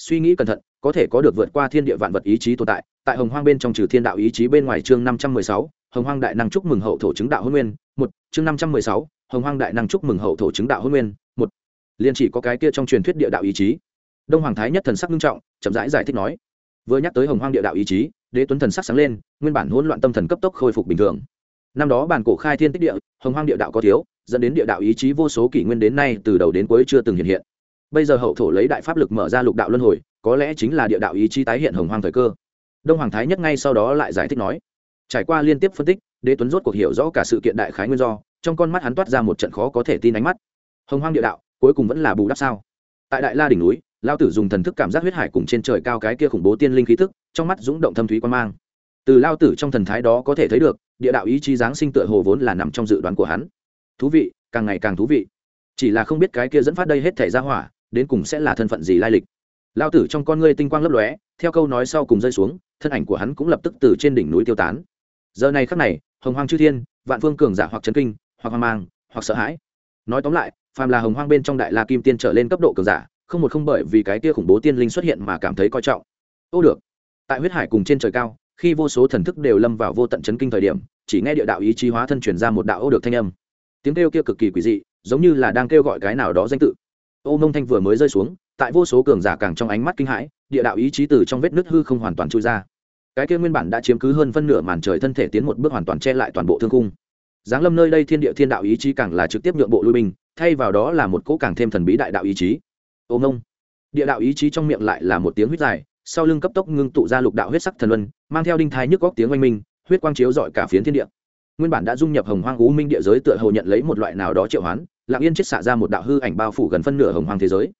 suy nghĩ cẩn thận có thể có được vượt qua thiên địa vạn vật ý chí tồn tại. Tại hồng hoang bên trong trừ thiên đạo ý chí bên ngoài chương năm trăm mười sáu hồng hoang đại năng chúc mừng hậu thổ chứng đạo hôn nguyên một chương năm trăm mười sáu hồng hoang đại năng chúc mừng hậu thổ chứng đạo hôn nguyên một. Liền chỉ có cái kia trong truyền thuyết địa đạo ý chí. Đông hoàng thái nhất thần sắc nghiêm trọng chậm rãi giải, giải thích nói vừa nhắc tới hồng hoang địa đạo ý chí đế tuấn thần sắc sáng lên nguyên bản hỗn loạn tâm thần cấp tốc khôi phục bình thường. Năm đó bản cổ khai thiên tích địa hồng hoang địa đạo có thiếu dẫn đến địa đạo ý chí vô số kỷ nguyên đến nay từ đầu đến cuối chưa từng hiện hiện bây giờ hậu thổ lấy đại pháp lực mở ra lục đạo luân hồi, có lẽ chính là địa đạo ý chí tái hiện hồng hoang thời cơ. Đông hoàng thái nhất ngay sau đó lại giải thích nói, trải qua liên tiếp phân tích, đế tuấn rốt cuộc hiểu rõ cả sự kiện đại khái nguyên do, trong con mắt hắn toát ra một trận khó có thể tin ánh mắt. Hồng hoang địa đạo, cuối cùng vẫn là bù đắp sao? Tại đại la đỉnh núi lao tử dùng thần thức cảm giác huyết hải cùng trên trời cao cái kia khủng bố tiên linh khí thức trong mắt dũng động thâm thúy quan mang. Từ lao tử trong thần thái đó có thể thấy được, địa đạo ý chí giáng sinh tựa hồ vốn là nằm trong dự đoán của hắn. Thú vị, càng ngày càng thú vị. Chỉ là không biết cái kia dẫn phát đây hết thể ra hỏa đến cùng sẽ là thân phận gì lai lịch. Lao tử trong con ngươi tinh quang lấp lóe, theo câu nói sau cùng rơi xuống, thân ảnh của hắn cũng lập tức từ trên đỉnh núi tiêu tán. Giờ này khắc này, hồng hoang chư thiên, vạn phương cường giả hoặc chấn kinh, hoặc hoang mang, hoặc sợ hãi. Nói tóm lại, phàm là hồng hoang bên trong đại la kim tiên trở lên cấp độ cường giả, không một không bởi vì cái kia khủng bố tiên linh xuất hiện mà cảm thấy coi trọng. Ô được. Tại huyết hải cùng trên trời cao, khi vô số thần thức đều lâm vào vô tận chấn kinh thời điểm, chỉ nghe địa đạo ý chí hóa thân chuyển ra một đạo ô được thanh âm. Tiếng kêu kia cực kỳ quỷ dị, giống như là đang kêu gọi cái nào đó danh tự ô mông thanh vừa mới rơi xuống, tại vô số cường giả càng trong ánh mắt kinh hãi, địa đạo ý chí từ trong vết nứt hư không hoàn toàn trôi ra. Cái kia nguyên bản đã chiếm cứ hơn phân nửa màn trời thân thể tiến một bước hoàn toàn che lại toàn bộ thương cung giáng lâm nơi đây thiên địa thiên đạo ý chí càng là trực tiếp nhượng bộ lui binh, thay vào đó là một cỗ càng thêm thần bí đại đạo ý chí. Ô mông, địa đạo ý chí trong miệng lại là một tiếng huyết dài, sau lưng cấp tốc ngưng tụ ra lục đạo huyết sắc thần luân, mang theo đinh thái nhức góc tiếng oanh minh, huyết quang chiếu dọi cả phiến thiên địa. Nguyên bản đã dung nhập hồng hoang u minh địa giới tựa hồ nhận lấy một loại nào đó triệu hoán lặng yên chết xạ ra một đạo hư ảnh bao phủ gần phân nửa hồng hoang thế giới.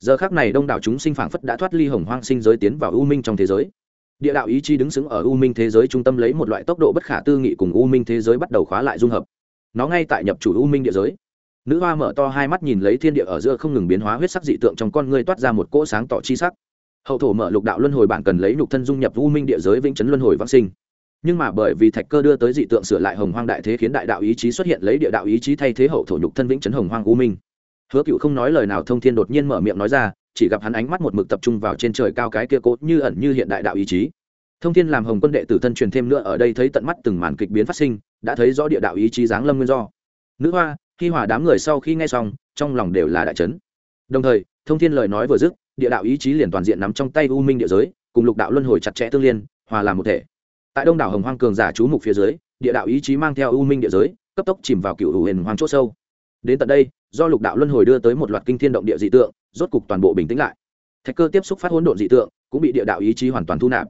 Giờ khác này đông đảo chúng sinh phảng phất đã thoát ly hồng hoang sinh giới tiến vào u minh trong thế giới. Địa đạo ý chí đứng xứng ở u minh thế giới trung tâm lấy một loại tốc độ bất khả tư nghị cùng u minh thế giới bắt đầu khóa lại dung hợp. Nó ngay tại nhập chủ u minh địa giới. Nữ hoa mở to hai mắt nhìn lấy thiên địa ở giữa không ngừng biến hóa huyết sắc dị tượng trong con người toát ra một cỗ sáng tỏ chi sắc. Hậu thổ mở lục đạo luân hồi bản cần lấy nhục thân dung nhập u minh địa giới vĩnh chấn luân hồi vãng sinh nhưng mà bởi vì thạch cơ đưa tới dị tượng sửa lại hồng hoang đại thế khiến đại đạo ý chí xuất hiện lấy địa đạo ý chí thay thế hậu thổ nhục thân vĩnh chấn hồng hoang u minh. Hứa cựu không nói lời nào, thông thiên đột nhiên mở miệng nói ra, chỉ gặp hắn ánh mắt một mực tập trung vào trên trời cao cái kia cốt như ẩn như hiện đại đạo ý chí. Thông thiên làm hồng quân đệ tử thân truyền thêm nữa ở đây thấy tận mắt từng màn kịch biến phát sinh, đã thấy rõ địa đạo ý chí giáng lâm nguyên do. Nữ hoa khi hòa đám người sau khi nghe xong, trong lòng đều là đại trấn đồng thời, thông thiên lời nói vừa dứt, địa đạo ý chí liền toàn diện nắm trong tay u minh địa giới, cùng lục đạo luân hồi chặt chẽ tương liên, hòa làm một thể tại đông đảo hồng hoang cường giả chú mục phía dưới, địa đạo ý chí mang theo u minh địa giới, cấp tốc chìm vào cựu hữu huyền hoang c h ỗ sâu. Đến tận đây, do lục đạo luân hồi đưa tới một loạt kinh thiên động địa dị tượng, rốt cục toàn bộ bình tĩnh lại. Thạch cơ tiếp xúc phát hỗn độn dị tượng, cũng bị địa đạo ý chí hoàn toàn thu nạp.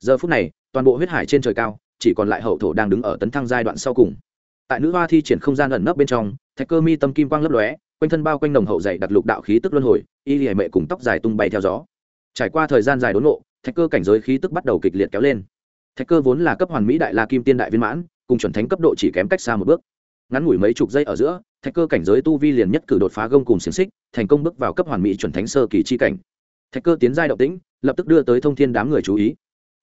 Giờ phút này, toàn bộ huyết hải trên trời cao, chỉ còn lại hậu thổ đang đứng ở tấn thăng giai đoạn sau cùng. Tại nữ hoa thi triển không gian ẩn nấp bên trong, thạch cơ mi tâm kim quang lấp lóe, quanh thân bao quanh nồng hậu dày đặt lục đạo khí tức luân hồi, y hệ mệ cùng tóc dài tung bay theo gió. Trải qua thời gian dài đốn nộ thạch cơ cảnh giới khí tức bắt đầu kịch liệt kéo lên thạch cơ vốn là cấp hoàn mỹ đại la kim tiên đại viên mãn, cùng chuẩn thánh cấp độ chỉ kém cách xa một bước. Ngắn ngủi mấy chục giây ở giữa, thạch cơ cảnh giới tu vi liền nhất cử đột phá gông cùng xiềng xích, thành công bước vào cấp hoàn mỹ chuẩn thánh sơ kỳ chi cảnh. Thạch cơ tiến giai động tĩnh, lập tức đưa tới thông thiên đám người chú ý.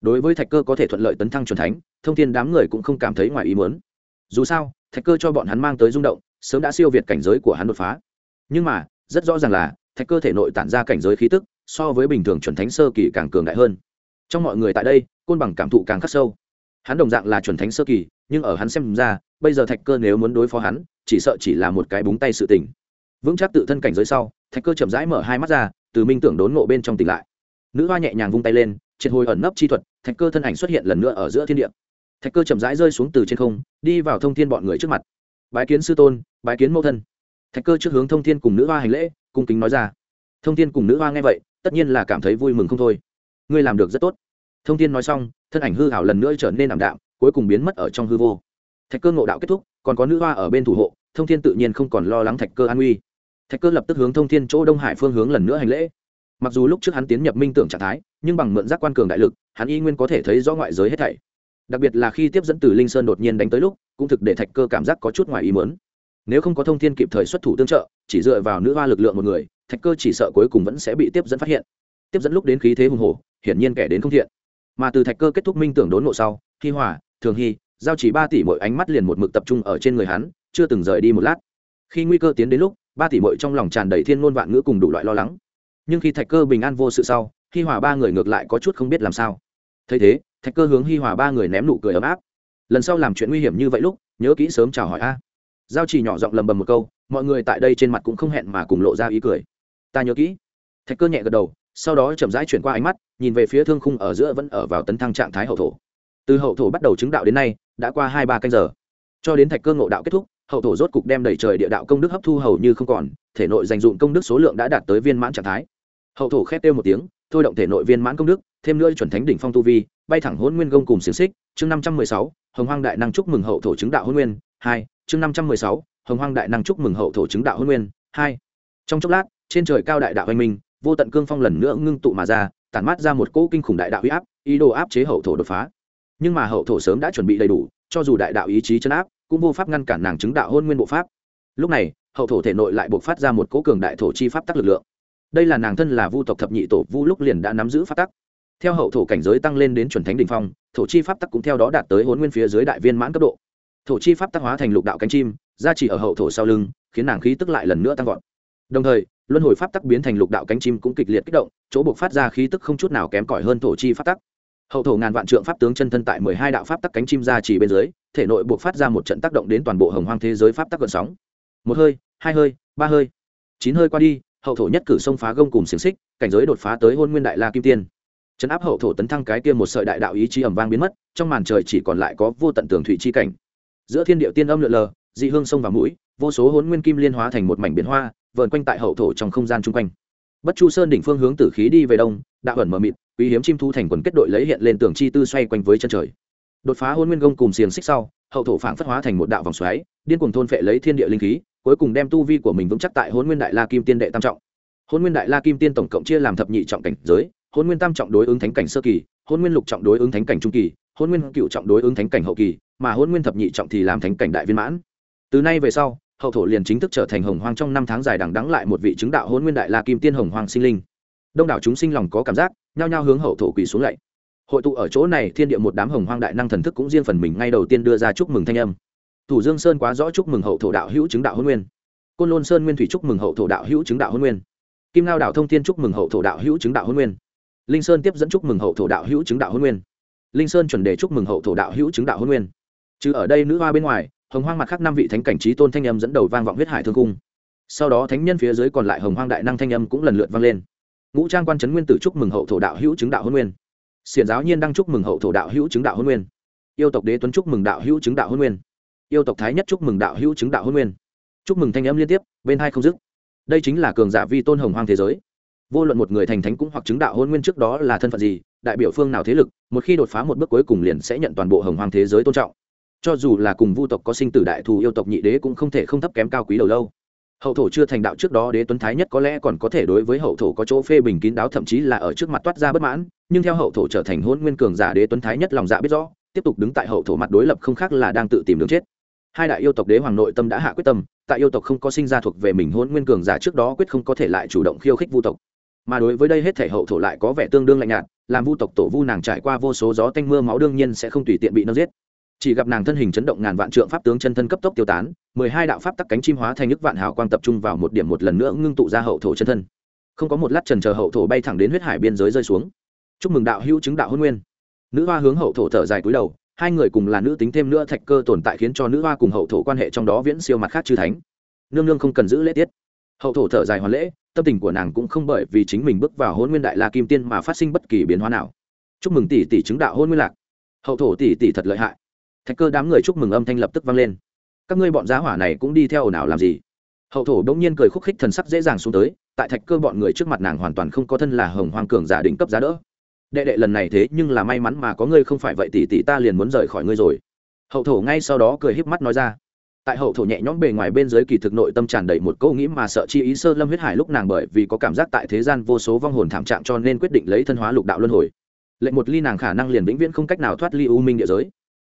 Đối với thạch cơ có thể thuận lợi tấn thăng chuẩn thánh, thông thiên đám người cũng không cảm thấy ngoài ý muốn. Dù sao, thạch cơ cho bọn hắn mang tới rung động, sớm đã siêu việt cảnh giới của hắn đột phá. Nhưng mà, rất rõ ràng là, thạch cơ thể nội tản ra cảnh giới khí tức, so với bình thường chuẩn thánh sơ kỳ càng cường đại hơn trong mọi người tại đây, côn bằng cảm thụ càng khắc sâu. Hắn đồng dạng là chuẩn thánh sơ kỳ, nhưng ở hắn xem ra, bây giờ thạch cơ nếu muốn đối phó hắn, chỉ sợ chỉ là một cái búng tay sự tình. Vững chắc tự thân cảnh giới sau, thạch cơ chậm rãi mở hai mắt ra, từ minh tưởng đốn ngộ bên trong tỉnh lại. Nữ hoa nhẹ nhàng vung tay lên, triệt hồi ẩn nấp chi thuật, thạch cơ thân ảnh xuất hiện lần nữa ở giữa thiên địa. Thạch cơ chậm rãi rơi xuống từ trên không, đi vào thông thiên bọn người trước mặt. Bái kiến sư tôn, bái kiến mẫu thân. Thạch cơ trước hướng thông thiên cùng nữ hoa hành lễ, cung kính nói ra. Thông thiên cùng nữ hoa nghe vậy, tất nhiên là cảm thấy vui mừng không thôi ngươi làm được rất tốt. Thông thiên nói xong, thân ảnh hư hảo lần nữa trở nên ảm đạm, cuối cùng biến mất ở trong hư vô. Thạch cơ ngộ đạo kết thúc, còn có nữ hoa ở bên thủ hộ, thông thiên tự nhiên không còn lo lắng thạch cơ an nguy. Thạch cơ lập tức hướng thông thiên chỗ đông hải phương hướng lần nữa hành lễ. Mặc dù lúc trước hắn tiến nhập minh tưởng trạng thái, nhưng bằng mượn giác quan cường đại lực, hắn y nguyên có thể thấy rõ ngoại giới hết thảy. Đặc biệt là khi tiếp dẫn từ linh sơn đột nhiên đánh tới lúc, cũng thực để thạch cơ cảm giác có chút ngoài ý mớn nếu không có thông thiên kịp thời xuất thủ tương trợ, chỉ dựa vào nữ hoa lực lượng một người, thạch cơ chỉ sợ cuối cùng vẫn sẽ bị tiếp dẫn phát hiện. Tiếp dẫn lúc đến khí thế hùng hồ hiển nhiên kẻ đến không thiện. Mà từ thạch cơ kết thúc minh tưởng đốn ngộ sau, hi hòa, thường hy giao chỉ ba tỷ mỗi ánh mắt liền một mực tập trung ở trên người hắn, chưa từng rời đi một lát. Khi nguy cơ tiến đến lúc, ba tỷ mỗi trong lòng tràn đầy thiên ngôn vạn ngữ cùng đủ loại lo lắng. Nhưng khi thạch cơ bình an vô sự sau, hi hòa ba người ngược lại có chút không biết làm sao. Thấy thế, thạch cơ hướng hi hòa ba người ném nụ cười ấm áp. Lần sau làm chuyện nguy hiểm như vậy lúc, nhớ kỹ sớm chào hỏi a. Giao chỉ nhỏ giọng lầm bầm một câu, mọi người tại đây trên mặt cũng không hẹn mà cùng lộ ra ý cười. Ta nhớ kỹ. Thạch cơ nhẹ gật đầu sau đó chậm rãi chuyển qua ánh mắt, nhìn về phía thương khung ở giữa vẫn ở vào tấn thăng trạng thái hậu thổ. Từ hậu thổ bắt đầu chứng đạo đến nay, đã qua hai ba canh giờ. Cho đến thạch cơ ngộ đạo kết thúc, hậu thổ rốt cục đem đẩy trời địa đạo công đức hấp thu hầu như không còn, thể nội dành dụng công đức số lượng đã đạt tới viên mãn trạng thái. Hậu thổ khét kêu một tiếng, thôi động thể nội viên mãn công đức, thêm nữa chuẩn thánh đỉnh phong tu vi, bay thẳng hôn nguyên gông cùng xiềng xích, chương năm trăm mười sáu, hồng hoang đại năng chúc mừng hậu thổ chứng đạo hôn nguyên, hai, chương năm trăm mười sáu, hồng hoang đại năng chúc mừng hậu thổ chứng đạo hôn nguyên, hai. Trong chốc lát, trên trời cao đại đạo anh minh vô tận cương phong lần nữa ngưng tụ mà ra, tản mát ra một cỗ kinh khủng đại đạo huy áp, ý đồ áp chế hậu thổ đột phá. Nhưng mà hậu thổ sớm đã chuẩn bị đầy đủ, cho dù đại đạo ý chí chấn áp, cũng vô pháp ngăn cản nàng chứng đạo hôn nguyên bộ pháp. Lúc này, hậu thổ thể nội lại buộc phát ra một cỗ cường đại thổ chi pháp tắc lực lượng. Đây là nàng thân là vu tộc thập nhị tổ vu lúc liền đã nắm giữ pháp tắc. Theo hậu thổ cảnh giới tăng lên đến chuẩn thánh đ ỉ n h phong, thổ chi pháp tắc cũng theo đó đạt tới hôn nguyên phía dưới đại viên mãn cấp độ. Thổ chi pháp tắc hóa thành lục đạo cánh chim ra chỉ ở hậu thổ sau lưng, khiến nàng khí tức lại lần nữa tăng vọt. Đồng thời luân hồi pháp tắc biến thành lục đạo cánh chim cũng kịch liệt kích động, chỗ buộc phát ra khí tức không chút nào kém cỏi hơn thổ chi pháp tắc. Hậu thổ ngàn vạn trượng pháp tướng chân thân tại mười hai đạo pháp tắc cánh chim ra chỉ bên dưới, thể nội buộc phát ra một trận tác động đến toàn bộ hồng hoang thế giới pháp tắc gợn sóng. Một hơi, hai hơi, ba hơi. Chín hơi qua đi, hậu thổ nhất cử xông phá gông cùng xiềng xích, cảnh giới đột phá tới hôn nguyên đại la kim tiên. Trấn áp hậu thổ tấn thăng cái kia một sợi đại đạo ý chí ẩm vang biến mất, trong màn trời chỉ còn lại có vô tận tường thủy chi cảnh. Giữa thiên điệu tiên âm lượn lờ, dị hương sông và mũi, vô số hôn nguyên kim liên hóa thành một mảnh biển hoa vờn quanh tại hậu thổ trong không gian chung quanh. Bất chu sơn đỉnh phương hướng tử khí đi về đông, đạo ẩn mờ mịt, quý hiếm chim thu thành quần kết đội lấy hiện lên tường chi tư xoay quanh với chân trời. Đột phá hôn nguyên gông cùng xiềng xích sau, hậu thổ phảng phất hóa thành một đạo vòng xoáy, điên cuồng thôn phệ lấy thiên địa linh khí, cuối cùng đem tu vi của mình vững chắc tại hôn nguyên đại la kim tiên đệ tam trọng. Hôn nguyên đại la kim tiên tổng cộng chia làm thập nhị trọng cảnh giới, hôn nguyên tam trọng đối ứng thánh cảnh sơ kỳ, hôn nguyên lục trọng đối ứng thánh cảnh trung kỳ, hôn nguyên cựu trọng đối ứng thánh cảnh hậu kỳ, mà hôn nguyên thập nhị trọng thì làm thánh cảnh đại viên mãn. Từ nay về sau hậu thổ liền chính thức trở thành hồng hoang trong năm tháng dài đằng đắng lại một vị chứng đạo hôn nguyên đại la kim tiên hồng hoang sinh linh. Đông đảo chúng sinh lòng có cảm giác, nhao nhao hướng hậu thổ quỳ xuống lạy. Hội tụ ở chỗ này, thiên địa một đám hồng hoang đại năng thần thức cũng riêng phần mình ngay đầu tiên đưa ra chúc mừng thanh âm. Thủ dương sơn quá rõ chúc mừng hậu thổ đạo hữu chứng đạo hôn nguyên. Côn lôn sơn nguyên thủy chúc mừng hậu thổ đạo hữu chứng đạo hôn nguyên. Kim lao đảo thông thiên chúc mừng hậu thổ đạo hữu chứng đạo hôn nguyên. Linh sơn tiếp dẫn chúc mừng hậu thổ đạo hữu chứng đạo hôn nguyên. Linh sơn chuẩn đề chúc mừng hậu thổ đạo hữu chứng đạo hôn nguyên. Chứ ở đây nữ hoa bên ngoài hồng hoang mặt khác năm vị thánh cảnh trí tôn thanh âm dẫn đầu vang vọng huyết hải thương cung. Sau đó thánh nhân phía dưới còn lại hồng hoang đại năng thanh âm cũng lần lượt vang lên. Ngũ trang quan trấn nguyên tử chúc mừng hậu thổ đạo hữu chứng đạo hôn nguyên. Xiển giáo nhiên đang chúc mừng hậu thổ đạo hữu chứng đạo hôn nguyên. Yêu tộc đế tuấn chúc mừng đạo hữu chứng đạo hôn nguyên. Yêu tộc thái nhất chúc mừng đạo hữu chứng đạo hôn nguyên. Chúc mừng thanh âm liên tiếp, bên hai không dứt. Đây chính là cường giả vi tôn hồng hoang thế giới. Vô luận một người thành thánh cũng hoặc chứng đạo hôn nguyên trước đó là thân phận gì, đại biểu phương nào thế lực, một khi đột phá một bước cuối cùng liền sẽ nhận toàn bộ hồng hoang thế giới tôn trọng cho dù là cùng vu tộc có sinh tử đại thù yêu tộc nhị đế cũng không thể không thấp kém cao quý đầu lâu. Hậu thổ chưa thành đạo trước đó đế tuấn thái nhất có lẽ còn có thể đối với hậu thổ có chỗ phê bình kín đáo thậm chí là ở trước mặt toát ra bất mãn, nhưng theo hậu thổ trở thành hôn nguyên cường giả đế tuấn thái nhất lòng dạ biết rõ, tiếp tục đứng tại hậu thổ mặt đối lập không khác là đang tự tìm đường chết. Hai đại yêu tộc đế hoàng nội tâm đã hạ quyết tâm, tại yêu tộc không có sinh ra thuộc về mình hôn nguyên cường giả trước đó quyết không có thể lại chủ động khiêu khích vu tộc. Mà đối với đây hết thể hậu thổ lại có vẻ tương đương lạnh nhạt, làm vu tộc tổ vu nàng trải qua vô số gió tanh mưa máu đương nhiên sẽ không tùy tiện bị nó giết chỉ gặp nàng thân hình chấn động ngàn vạn trượng pháp tướng chân thân cấp tốc tiêu tán, mười hai đạo pháp tắc cánh chim hóa thành nước vạn hào quang tập trung vào một điểm một lần nữa ngưng tụ ra hậu thổ chân thân. Không có một lát trần chờ hậu thổ bay thẳng đến huyết hải biên giới rơi xuống. Chúc mừng đạo hữu chứng đạo hôn nguyên. Nữ hoa hướng hậu thổ thở dài cúi đầu, hai người cùng là nữ tính thêm nữa thạch cơ tồn tại khiến cho nữ hoa cùng hậu thổ quan hệ trong đó viễn siêu mặt khác chư thánh. Nương nương không cần giữ lễ tiết. Hậu thổ thở dài hoàn lễ, tâm tình của nàng cũng không bởi vì chính mình bước vào hôn nguyên đại la kim tiên mà phát sinh bất kỳ biến hóa nào. Chúc mừng tỷ tỷ chứng đạo hôn nguyên lạc. Hậu thổ tỷ tỷ thật lợi hại thạch cơ đám người chúc mừng âm thanh lập tức vang lên. Các ngươi bọn giá hỏa này cũng đi theo ồn ào làm gì? Hậu thổ đ ỗ n g nhiên cười khúc khích thần sắc dễ dàng xuống tới, tại thạch cơ bọn người trước mặt nàng hoàn toàn không có thân là hồng hoang cường giả định cấp giá đỡ. Đệ đệ lần này thế nhưng là may mắn mà có ngươi không phải vậy tỷ tỷ ta liền muốn rời khỏi ngươi rồi. Hậu thổ ngay sau đó cười híp mắt nói ra. Tại hậu thổ nhẹ nhõm bề ngoài bên dưới kỳ thực nội tâm tràn đầy một câu nghĩ mà sợ chi ý sơ lâm huyết hải lúc nàng bởi vì có cảm giác tại thế gian vô số vong hồn thảm trạng cho nên quyết định lấy thân hóa lục đạo luân hồi. Lệnh một ly nàng khả năng liền vĩnh viễn không cách nào thoát ly u minh địa giới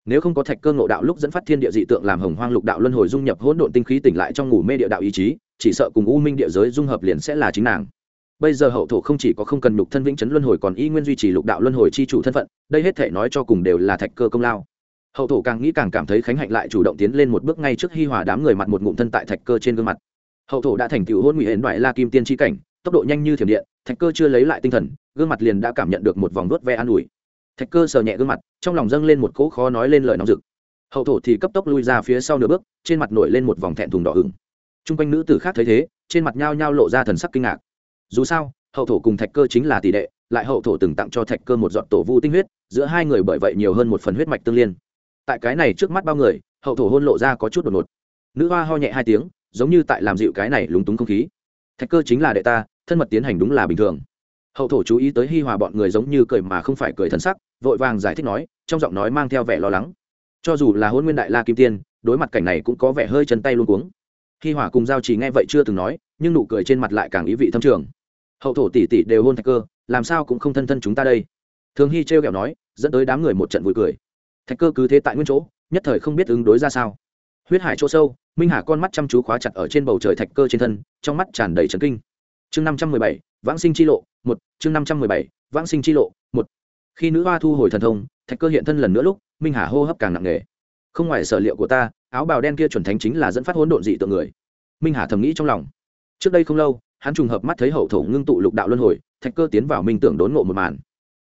nếu không có thạch cơ ngộ đạo lúc dẫn phát thiên địa dị tượng làm hồng hoang lục đạo luân hồi dung nhập hỗn độn tinh khí tỉnh lại trong ngủ mê địa đạo ý chí, chỉ sợ cùng u minh địa giới dung hợp liền sẽ là chính nàng. Bây giờ hậu thổ không chỉ có không cần nhục thân vĩnh chấn luân hồi còn y nguyên duy trì lục đạo luân hồi chi chủ thân phận, đây hết thể nói cho cùng đều là thạch cơ công lao. Hậu thổ càng nghĩ càng cảm thấy khánh hạnh lại chủ động tiến lên một bước ngay trước hi hòa đám người mặt một ngụm thân tại thạch cơ trên gương mặt. Hậu thổ đã thành tựu hôn nguy hến loại la kim tiên tri cảnh, tốc độ nhanh như thiểm điện, thạch cơ chưa lấy lại tinh thần, gương mặt liền đã cảm nhận được một vòng đốt ve an ủi thạch cơ sờ nhẹ gương mặt, trong lòng dâng lên một cỗ khó nói lên lời nóng rực. Hậu thổ thì cấp tốc lui ra phía sau nửa bước, trên mặt nổi lên một vòng thẹn thùng đỏ hừng t r u n g quanh nữ tử khác thấy thế, trên mặt nhao nhao lộ ra thần sắc kinh ngạc. Dù sao, hậu thổ cùng thạch cơ chính là tỷ đệ, lại hậu thổ từng tặng cho thạch cơ một dọn tổ vu tinh huyết, giữa hai người bởi vậy nhiều hơn một phần huyết mạch tương liên. Tại cái này trước mắt bao người, hậu thổ hôn lộ ra có chút đột ngột. Nữ hoa ho nhẹ hai tiếng, giống như tại làm dịu cái này lúng túng không khí. Thạch cơ chính là đệ ta, thân mật tiến hành đúng là bình thường hậu thổ chú ý tới hi hòa bọn người giống như cười mà không phải cười thân sắc, vội vàng giải thích nói, trong giọng nói mang theo vẻ lo lắng. Cho dù là hôn nguyên đại la kim tiên, đối mặt cảnh này cũng có vẻ hơi chân tay luôn cuống. Hi hòa cùng giao chỉ nghe vậy chưa từng nói, nhưng nụ cười trên mặt lại càng ý vị thâm trường. Hậu thổ tỷ tỷ đều hôn thạch cơ, làm sao cũng không thân thân chúng ta đây. Thường hy trêu ghẹo nói, dẫn tới đám người một trận vui cười. Thạch cơ cứ thế tại nguyên chỗ, nhất thời không biết ứng đối ra sao. Huyết hải chỗ sâu, minh hà con mắt chăm chú khóa chặt ở trên bầu trời thạch cơ trên thân, trong mắt tràn đầy trấn kinh. Chương năm trăm mười bảy vãng sinh chi lộ, một, chương năm trăm mười bảy, vãng sinh chi lộ, một. Khi nữ hoa thu hồi thần thông, thạch cơ hiện thân lần nữa lúc, minh hà hô hấp càng nặng nề. Không ngoài sở liệu của ta, áo bào đen kia chuẩn thánh chính là dẫn phát hỗn độn dị tượng người. Minh hà thầm nghĩ trong lòng. Trước đây không lâu, hắn trùng hợp mắt thấy hậu thổ ngưng tụ lục đạo luân hồi, thạch cơ tiến vào minh tưởng đốn ngộ một màn.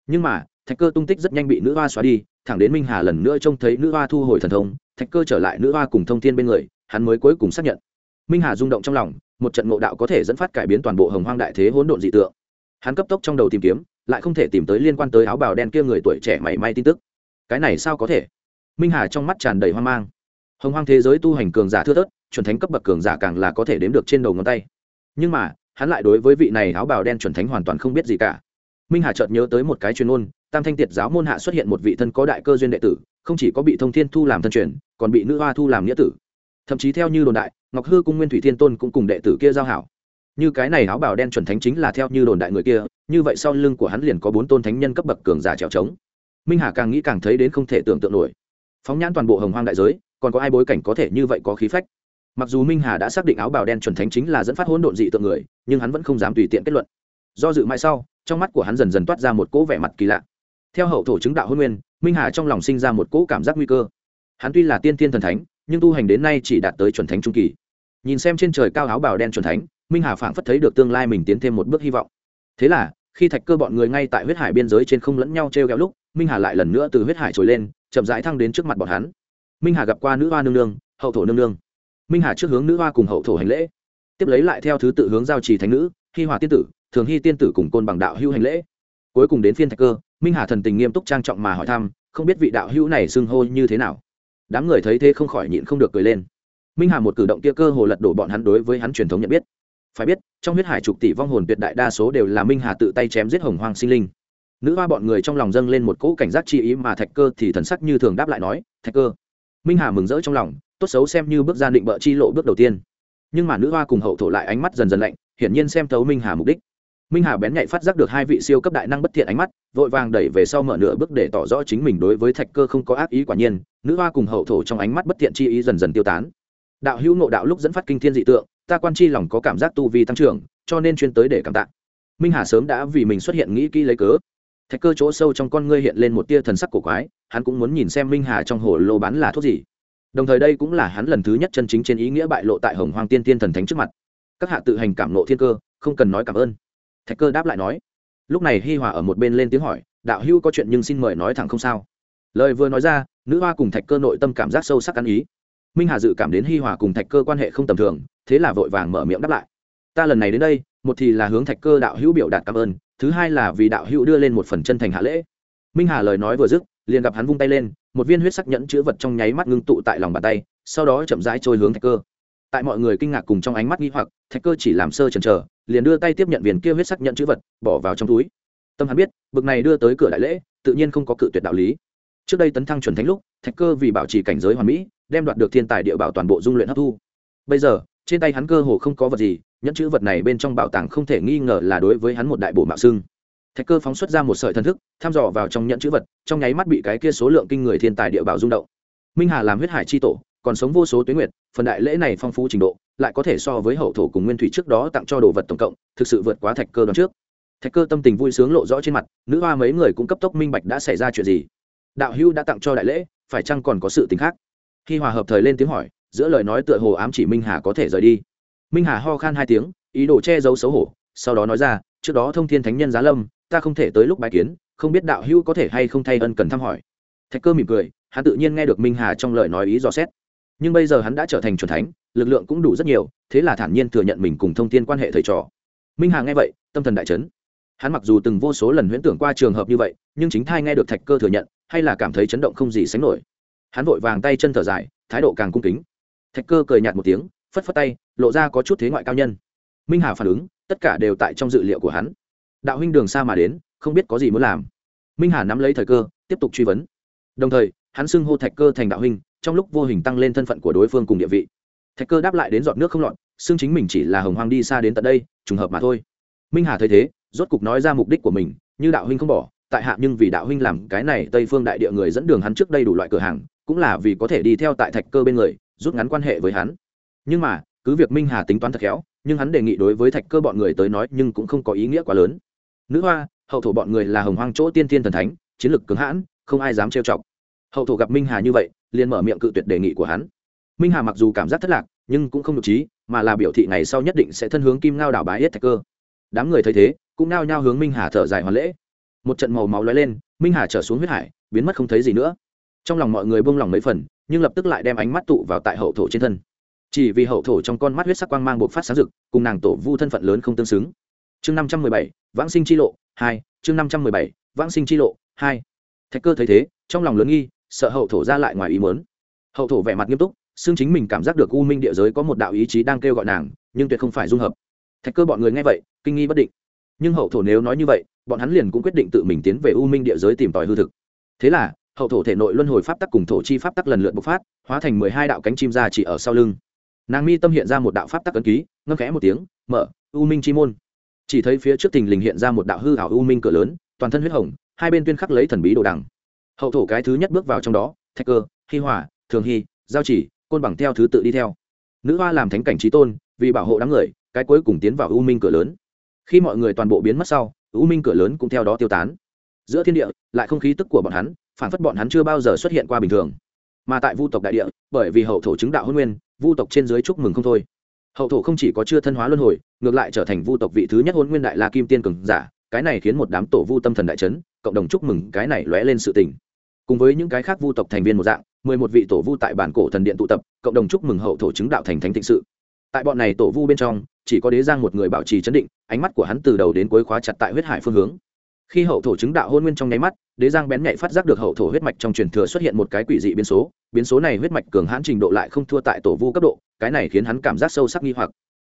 Nhưng mà, thạch cơ tung tích rất nhanh bị nữ hoa xóa đi, thẳng đến minh hà lần nữa trông thấy nữ hoa thu hồi thần thông, thạch cơ trở lại nữ hoa cùng thông thiên bên người, hắn mới cuối cùng xác nhận. Minh hà rung động trong lòng một trận ngộ đạo có thể dẫn phát cải biến toàn bộ hồng hoang đại thế hỗn độn dị tượng. Hắn cấp tốc trong đầu tìm kiếm, lại không thể tìm tới liên quan tới áo bào đen kia người tuổi trẻ mảy may tin tức. Cái này sao có thể? Minh hà trong mắt tràn đầy hoang mang. Hồng hoang thế giới tu hành cường giả thưa thớt, chuẩn thánh cấp bậc cường giả càng là có thể đếm được trên đầu ngón tay. Nhưng mà, hắn lại đối với vị này áo bào đen chuẩn thánh hoàn toàn không biết gì cả. Minh hà chợt nhớ tới một cái chuyên môn tam thanh tiệt giáo môn hạ xuất hiện một vị thân có đại cơ duyên đệ tử, không chỉ có bị thông thiên thu làm thân truyền, còn bị nữ hoa thu làm nghĩa tử thậm chí theo như đồn đại, ngọc hư cung nguyên thủy thiên tôn cũng cùng đệ tử kia giao hảo. Như cái này áo bào đen chuẩn thánh chính là theo như đồn đại người kia, như vậy sau lưng của hắn liền có bốn tôn thánh nhân cấp bậc cường giả trèo trống. Minh hà càng nghĩ càng thấy đến không thể tưởng tượng nổi. Phóng nhãn toàn bộ hồng hoang đại giới, còn có ai bối cảnh có thể như vậy có khí phách? Mặc dù minh hà đã xác định áo bào đen chuẩn thánh chính là dẫn phát hỗn độn dị tượng người, nhưng hắn vẫn không dám tùy tiện kết luận. Do dự mãi sau, trong mắt của hắn dần dần toát ra một cỗ vẻ mặt kỳ lạ. Theo hậu thổ chứng đạo hôn nguyên, minh hà trong lòng sinh ra một cỗ cảm giác nguy cơ. Hắn tuy là tiên thiên thần thánh nhưng tu hành đến nay chỉ đạt tới chuẩn thánh trung kỳ. Nhìn xem trên trời cao áo bào đen chuẩn thánh, minh hà phảng phất thấy được tương lai mình tiến thêm một bước hy vọng. Thế là, khi thạch cơ bọn người ngay tại huyết hải biên giới trên không lẫn nhau t r e o g ẹ o lúc, minh hà lại lần nữa từ huyết hải trồi lên, chậm rãi thăng đến trước mặt bọn hắn. Minh hà gặp qua nữ hoa nương nương, hậu thổ nương nương. Minh hà trước hướng nữ hoa cùng hậu thổ hành lễ, tiếp lấy lại theo thứ tự hướng giao trì thánh nữ, hi hòa tiên tử, thường hy tiên tử cùng côn bằng đạo hữu hành lễ. Cuối cùng đến phiên thạch cơ, minh hà thần tình nghiêm túc trang trọng mà hỏi thăm, không biết vị đạo hữu này xưng hô như thế nào đám người thấy thế không khỏi nhịn không được cười lên. Minh hà một cử động kia cơ hồ lật đổ bọn hắn đối với hắn truyền thống nhận biết. Phải biết, trong huyết hải trục tỷ vong hồn tuyệt đại đa số đều là minh hà tự tay chém giết hồng hoang sinh linh. Nữ hoa bọn người trong lòng dâng lên một cỗ cảnh giác chi ý mà thạch cơ thì thần sắc như thường đáp lại nói, thạch cơ. Minh hà mừng rỡ trong lòng, tốt xấu xem như bước ra định bợ chi lộ bước đầu tiên. Nhưng mà nữ hoa cùng hậu thổ lại ánh mắt dần dần lạnh, hiển nhiên xem thấu minh hà mục đích minh hà bén nhạy phát giác được hai vị siêu cấp đại năng bất thiện ánh mắt, vội vàng đẩy về sau mở nửa bước để tỏ rõ chính mình đối với thạch cơ không có ác ý quả nhiên, nữ hoa cùng hậu thổ trong ánh mắt bất thiện chi ý dần dần tiêu tán. Đạo hữu nộ đạo lúc dẫn phát kinh thiên dị tượng, ta quan chi lòng có cảm giác tu vi tăng trưởng, cho nên chuyên tới để cảm tạ. Minh hà sớm đã vì mình xuất hiện nghĩ kỹ lấy cớ. Thạch cơ chỗ sâu trong con ngươi hiện lên một tia thần sắc cổ quái, hắn cũng muốn nhìn xem minh hà trong hồ lô bán là thuốc gì. Đồng thời đây cũng là hắn lần thứ nhất chân chính trên ý nghĩa bại lộ tại hồng hoàng tiên tiên thần thánh trước mặt. Các hạ tự hành cảm nộ thiên cơ, không cần nói cảm ơn thạch cơ đáp lại nói. Lúc này hi hòa ở một bên lên tiếng hỏi, đạo hữu có chuyện nhưng xin mời nói thẳng không sao. Lời vừa nói ra, nữ hoa cùng thạch cơ nội tâm cảm giác sâu sắc ăn ý. Minh hà dự cảm đến hi hòa cùng thạch cơ quan hệ không tầm thường, thế là vội vàng mở miệng đáp lại. Ta lần này đến đây, một thì là hướng thạch cơ đạo hữu biểu đạt cảm ơn, thứ hai là vì đạo hữu đưa lên một phần chân thành hạ lễ. Minh hà lời nói vừa dứt, liền gặp hắn vung tay lên, một viên huyết sắc nhẫn chữ vật trong nháy mắt ngưng tụ tại lòng bàn tay, sau đó chậm rãi trôi hướng thạch cơ tại mọi người kinh ngạc cùng trong ánh mắt nghi hoặc, thạch cơ chỉ làm sơ chần chờ, liền đưa tay tiếp nhận viên kia huyết sắc nhận chữ vật, bỏ vào trong túi. Tâm hắn biết, bực này đưa tới cửa đại lễ, tự nhiên không có cự tuyệt đạo lý. Trước đây tấn thăng chuẩn thánh lúc, thạch cơ vì bảo trì cảnh giới hoàn mỹ, đem đoạt được thiên tài địa bảo toàn bộ dung luyện hấp thu. Bây giờ, trên tay hắn cơ hồ không có vật gì, nhẫn chữ vật này bên trong bảo tàng không thể nghi ngờ là đối với hắn một đại bộ mạo xưng. Thạch cơ phóng xuất ra một sợi thần thức thăm dò vào trong nhẫn chữ vật, trong nháy mắt bị cái kia số lượng kinh người thiên tài địa bảo rung động. Minh hà làm huyết hải chi tổ còn sống vô số tuyến nguyệt, phần đại lễ này phong phú trình độ, lại có thể so với hậu thổ cùng nguyên thủy trước đó tặng cho đồ vật tổng cộng, thực sự vượt quá thạch cơ đón trước. Thạch cơ tâm tình vui sướng lộ rõ trên mặt, nữ hoa mấy người cũng cấp tốc minh bạch đã xảy ra chuyện gì. Đạo hưu đã tặng cho đại lễ, phải chăng còn có sự tình khác? Khi hòa hợp thời lên tiếng hỏi, giữa lời nói tựa hồ ám chỉ minh hà có thể rời đi. Minh hà ho khan hai tiếng, ý đồ che giấu xấu hổ, sau đó nói ra, trước đó thông thiên thánh nhân giá lâm, ta không thể tới lúc bài kiến, không biết đạo hưu có thể hay không thay ân cần thăm hỏi. Thạch cơ mỉm cười, hắn tự nhiên nghe được minh hà trong lời nói ý dò xét nhưng bây giờ hắn đã trở thành c thánh, lực lượng cũng đủ rất nhiều, thế là thản nhiên thừa nhận mình cùng thông tin quan hệ thầy trò. Minh hà nghe vậy, tâm thần đại chấn. Hắn mặc dù từng vô số lần huyễn tưởng qua trường hợp như vậy, nhưng chính thai nghe được thạch cơ thừa nhận, hay là cảm thấy chấn động không gì sánh nổi. Hắn vội vàng tay chân thở dài, thái độ càng cung kính. Thạch cơ cười nhạt một tiếng, phất phất tay, lộ ra có chút thế ngoại cao nhân. Minh hà phản ứng, tất cả đều tại trong dự liệu của hắn. Đạo huynh đường xa mà đến, không biết có gì muốn làm. Minh hà nắm lấy thời cơ, tiếp tục truy vấn. Đồng thời, hắn xưng hô thạch cơ thành đạo huynh trong lúc vô hình tăng lên thân phận của đối phương cùng địa vị. Thạch cơ đáp lại đến giọt nước không lọt, xưng chính mình chỉ là hồng hoang đi xa đến tận đây, trùng hợp mà thôi. Minh hà thấy thế, rốt cục nói ra mục đích của mình, như đạo huynh không bỏ, tại hạ nhưng vì đạo huynh làm cái này tây phương đại địa người dẫn đường hắn trước đây đủ loại cửa hàng, cũng là vì có thể đi theo tại thạch cơ bên người, rút ngắn quan hệ với hắn. Nhưng mà, cứ việc minh hà tính toán thật khéo, nhưng hắn đề nghị đối với thạch cơ bọn người tới nói nhưng cũng không có ý nghĩa quá lớn. Nữ hoa, hậu thổ bọn người là hồng hoang chỗ tiên tiên thần thánh, chiến lược cứng hãn, không ai dám trêu chọc hậu thổ gặp minh hà như vậy, liền mở miệng cự tuyệt đề nghị của hắn. Minh hà mặc dù cảm giác thất lạc, nhưng cũng không nhục trí mà là biểu thị ngày sau nhất định sẽ thân hướng kim ngao đảo bái yết thạch cơ. Đám người thấy thế, cũng nao nhao hướng minh hà thở dài hoàn lễ. Một trận màu máu lóe lên, minh hà trở xuống huyết hải, biến mất không thấy gì nữa. Trong lòng mọi người buông lỏng mấy phần, nhưng lập tức lại đem ánh mắt tụ vào tại hậu thổ trên thân. Chỉ vì hậu thổ trong con mắt huyết sắc quang mang bộc phát sáng rực, cùng nàng tổ vu thân phận lớn không tương xứng. Chương năm trăm mười bảy, vãng sinh chi lộ hai, chương năm trăm mười bảy, vãng sinh chi lộ hai. Thạch cơ thấy thế, trong lòng lớn nghi sợ hậu thổ ra lại ngoài ý muốn. Hậu thổ vẻ mặt nghiêm túc xương chính mình cảm giác được u minh địa giới có một đạo ý chí đang kêu gọi nàng, nhưng tuyệt không phải dung hợp. Thạch cơ bọn người nghe vậy, kinh nghi bất định. Nhưng hậu thổ nếu nói như vậy, bọn hắn liền cũng quyết định tự mình tiến về u minh địa giới tìm tòi hư thực. Thế là, hậu thổ thể nội luân hồi pháp tắc cùng thổ chi pháp tắc lần lượt bộc phát, hóa thành mười hai đạo cánh chim ra chỉ ở sau lưng. Nàng mi tâm hiện ra một đạo pháp tắc ấn ký, ngâm khẽ một tiếng, mở, u minh chi môn. Chỉ thấy phía trước tình lình hiện ra một đạo hư hảo u minh cửa lớn, toàn thân huyết hồng, hai bên tuyên khắc lấy thần bí đồ đằng hậu thổ cái thứ nhất bước vào trong đó thạch cơ hi hòa thường hy giao chỉ côn bằng theo thứ tự đi theo. Nữ hoa làm thánh cảnh trí tôn vì bảo hộ đám người cái cuối cùng tiến vào u minh cửa lớn. Khi mọi người toàn bộ biến mất sau u minh cửa lớn cũng theo đó tiêu tán. Giữa thiên địa lại không khí tức của bọn hắn phản phất bọn hắn chưa bao giờ xuất hiện qua bình thường. Mà tại vu tộc đại địa bởi vì hậu thổ chứng đạo hôn nguyên vu tộc trên dưới chúc mừng không thôi. Hậu thổ không chỉ có chưa thân hóa luân hồi ngược lại trở thành vu tộc vị thứ nhất hôn nguyên đại la kim tiên cường giả cái này khiến một đám tổ vu tâm thần đại Trấn, cộng đồng chúc mừng cái này lóe lên sự tình cùng với những cái khác vu tộc thành viên một dạng, mười một vị tổ vu tại bản cổ thần điện tụ tập, cộng đồng chúc mừng hậu thổ chứng đạo thành thánh thịnh sự. Tại bọn này tổ vu bên trong, chỉ có đế giang một người bảo trì chấn định, ánh mắt của hắn từ đầu đến cuối khóa chặt tại huyết hải phương hướng. Khi hậu thổ chứng đạo hôn nguyên trong nháy mắt, đế giang bén nhạy phát giác được hậu thổ huyết mạch trong truyền thừa xuất hiện một cái quỷ dị biến số biến số này huyết mạch cường hãn trình độ lại không thua tại tổ vu cấp độ, cái này khiến hắn cảm giác sâu sắc nghi hoặc.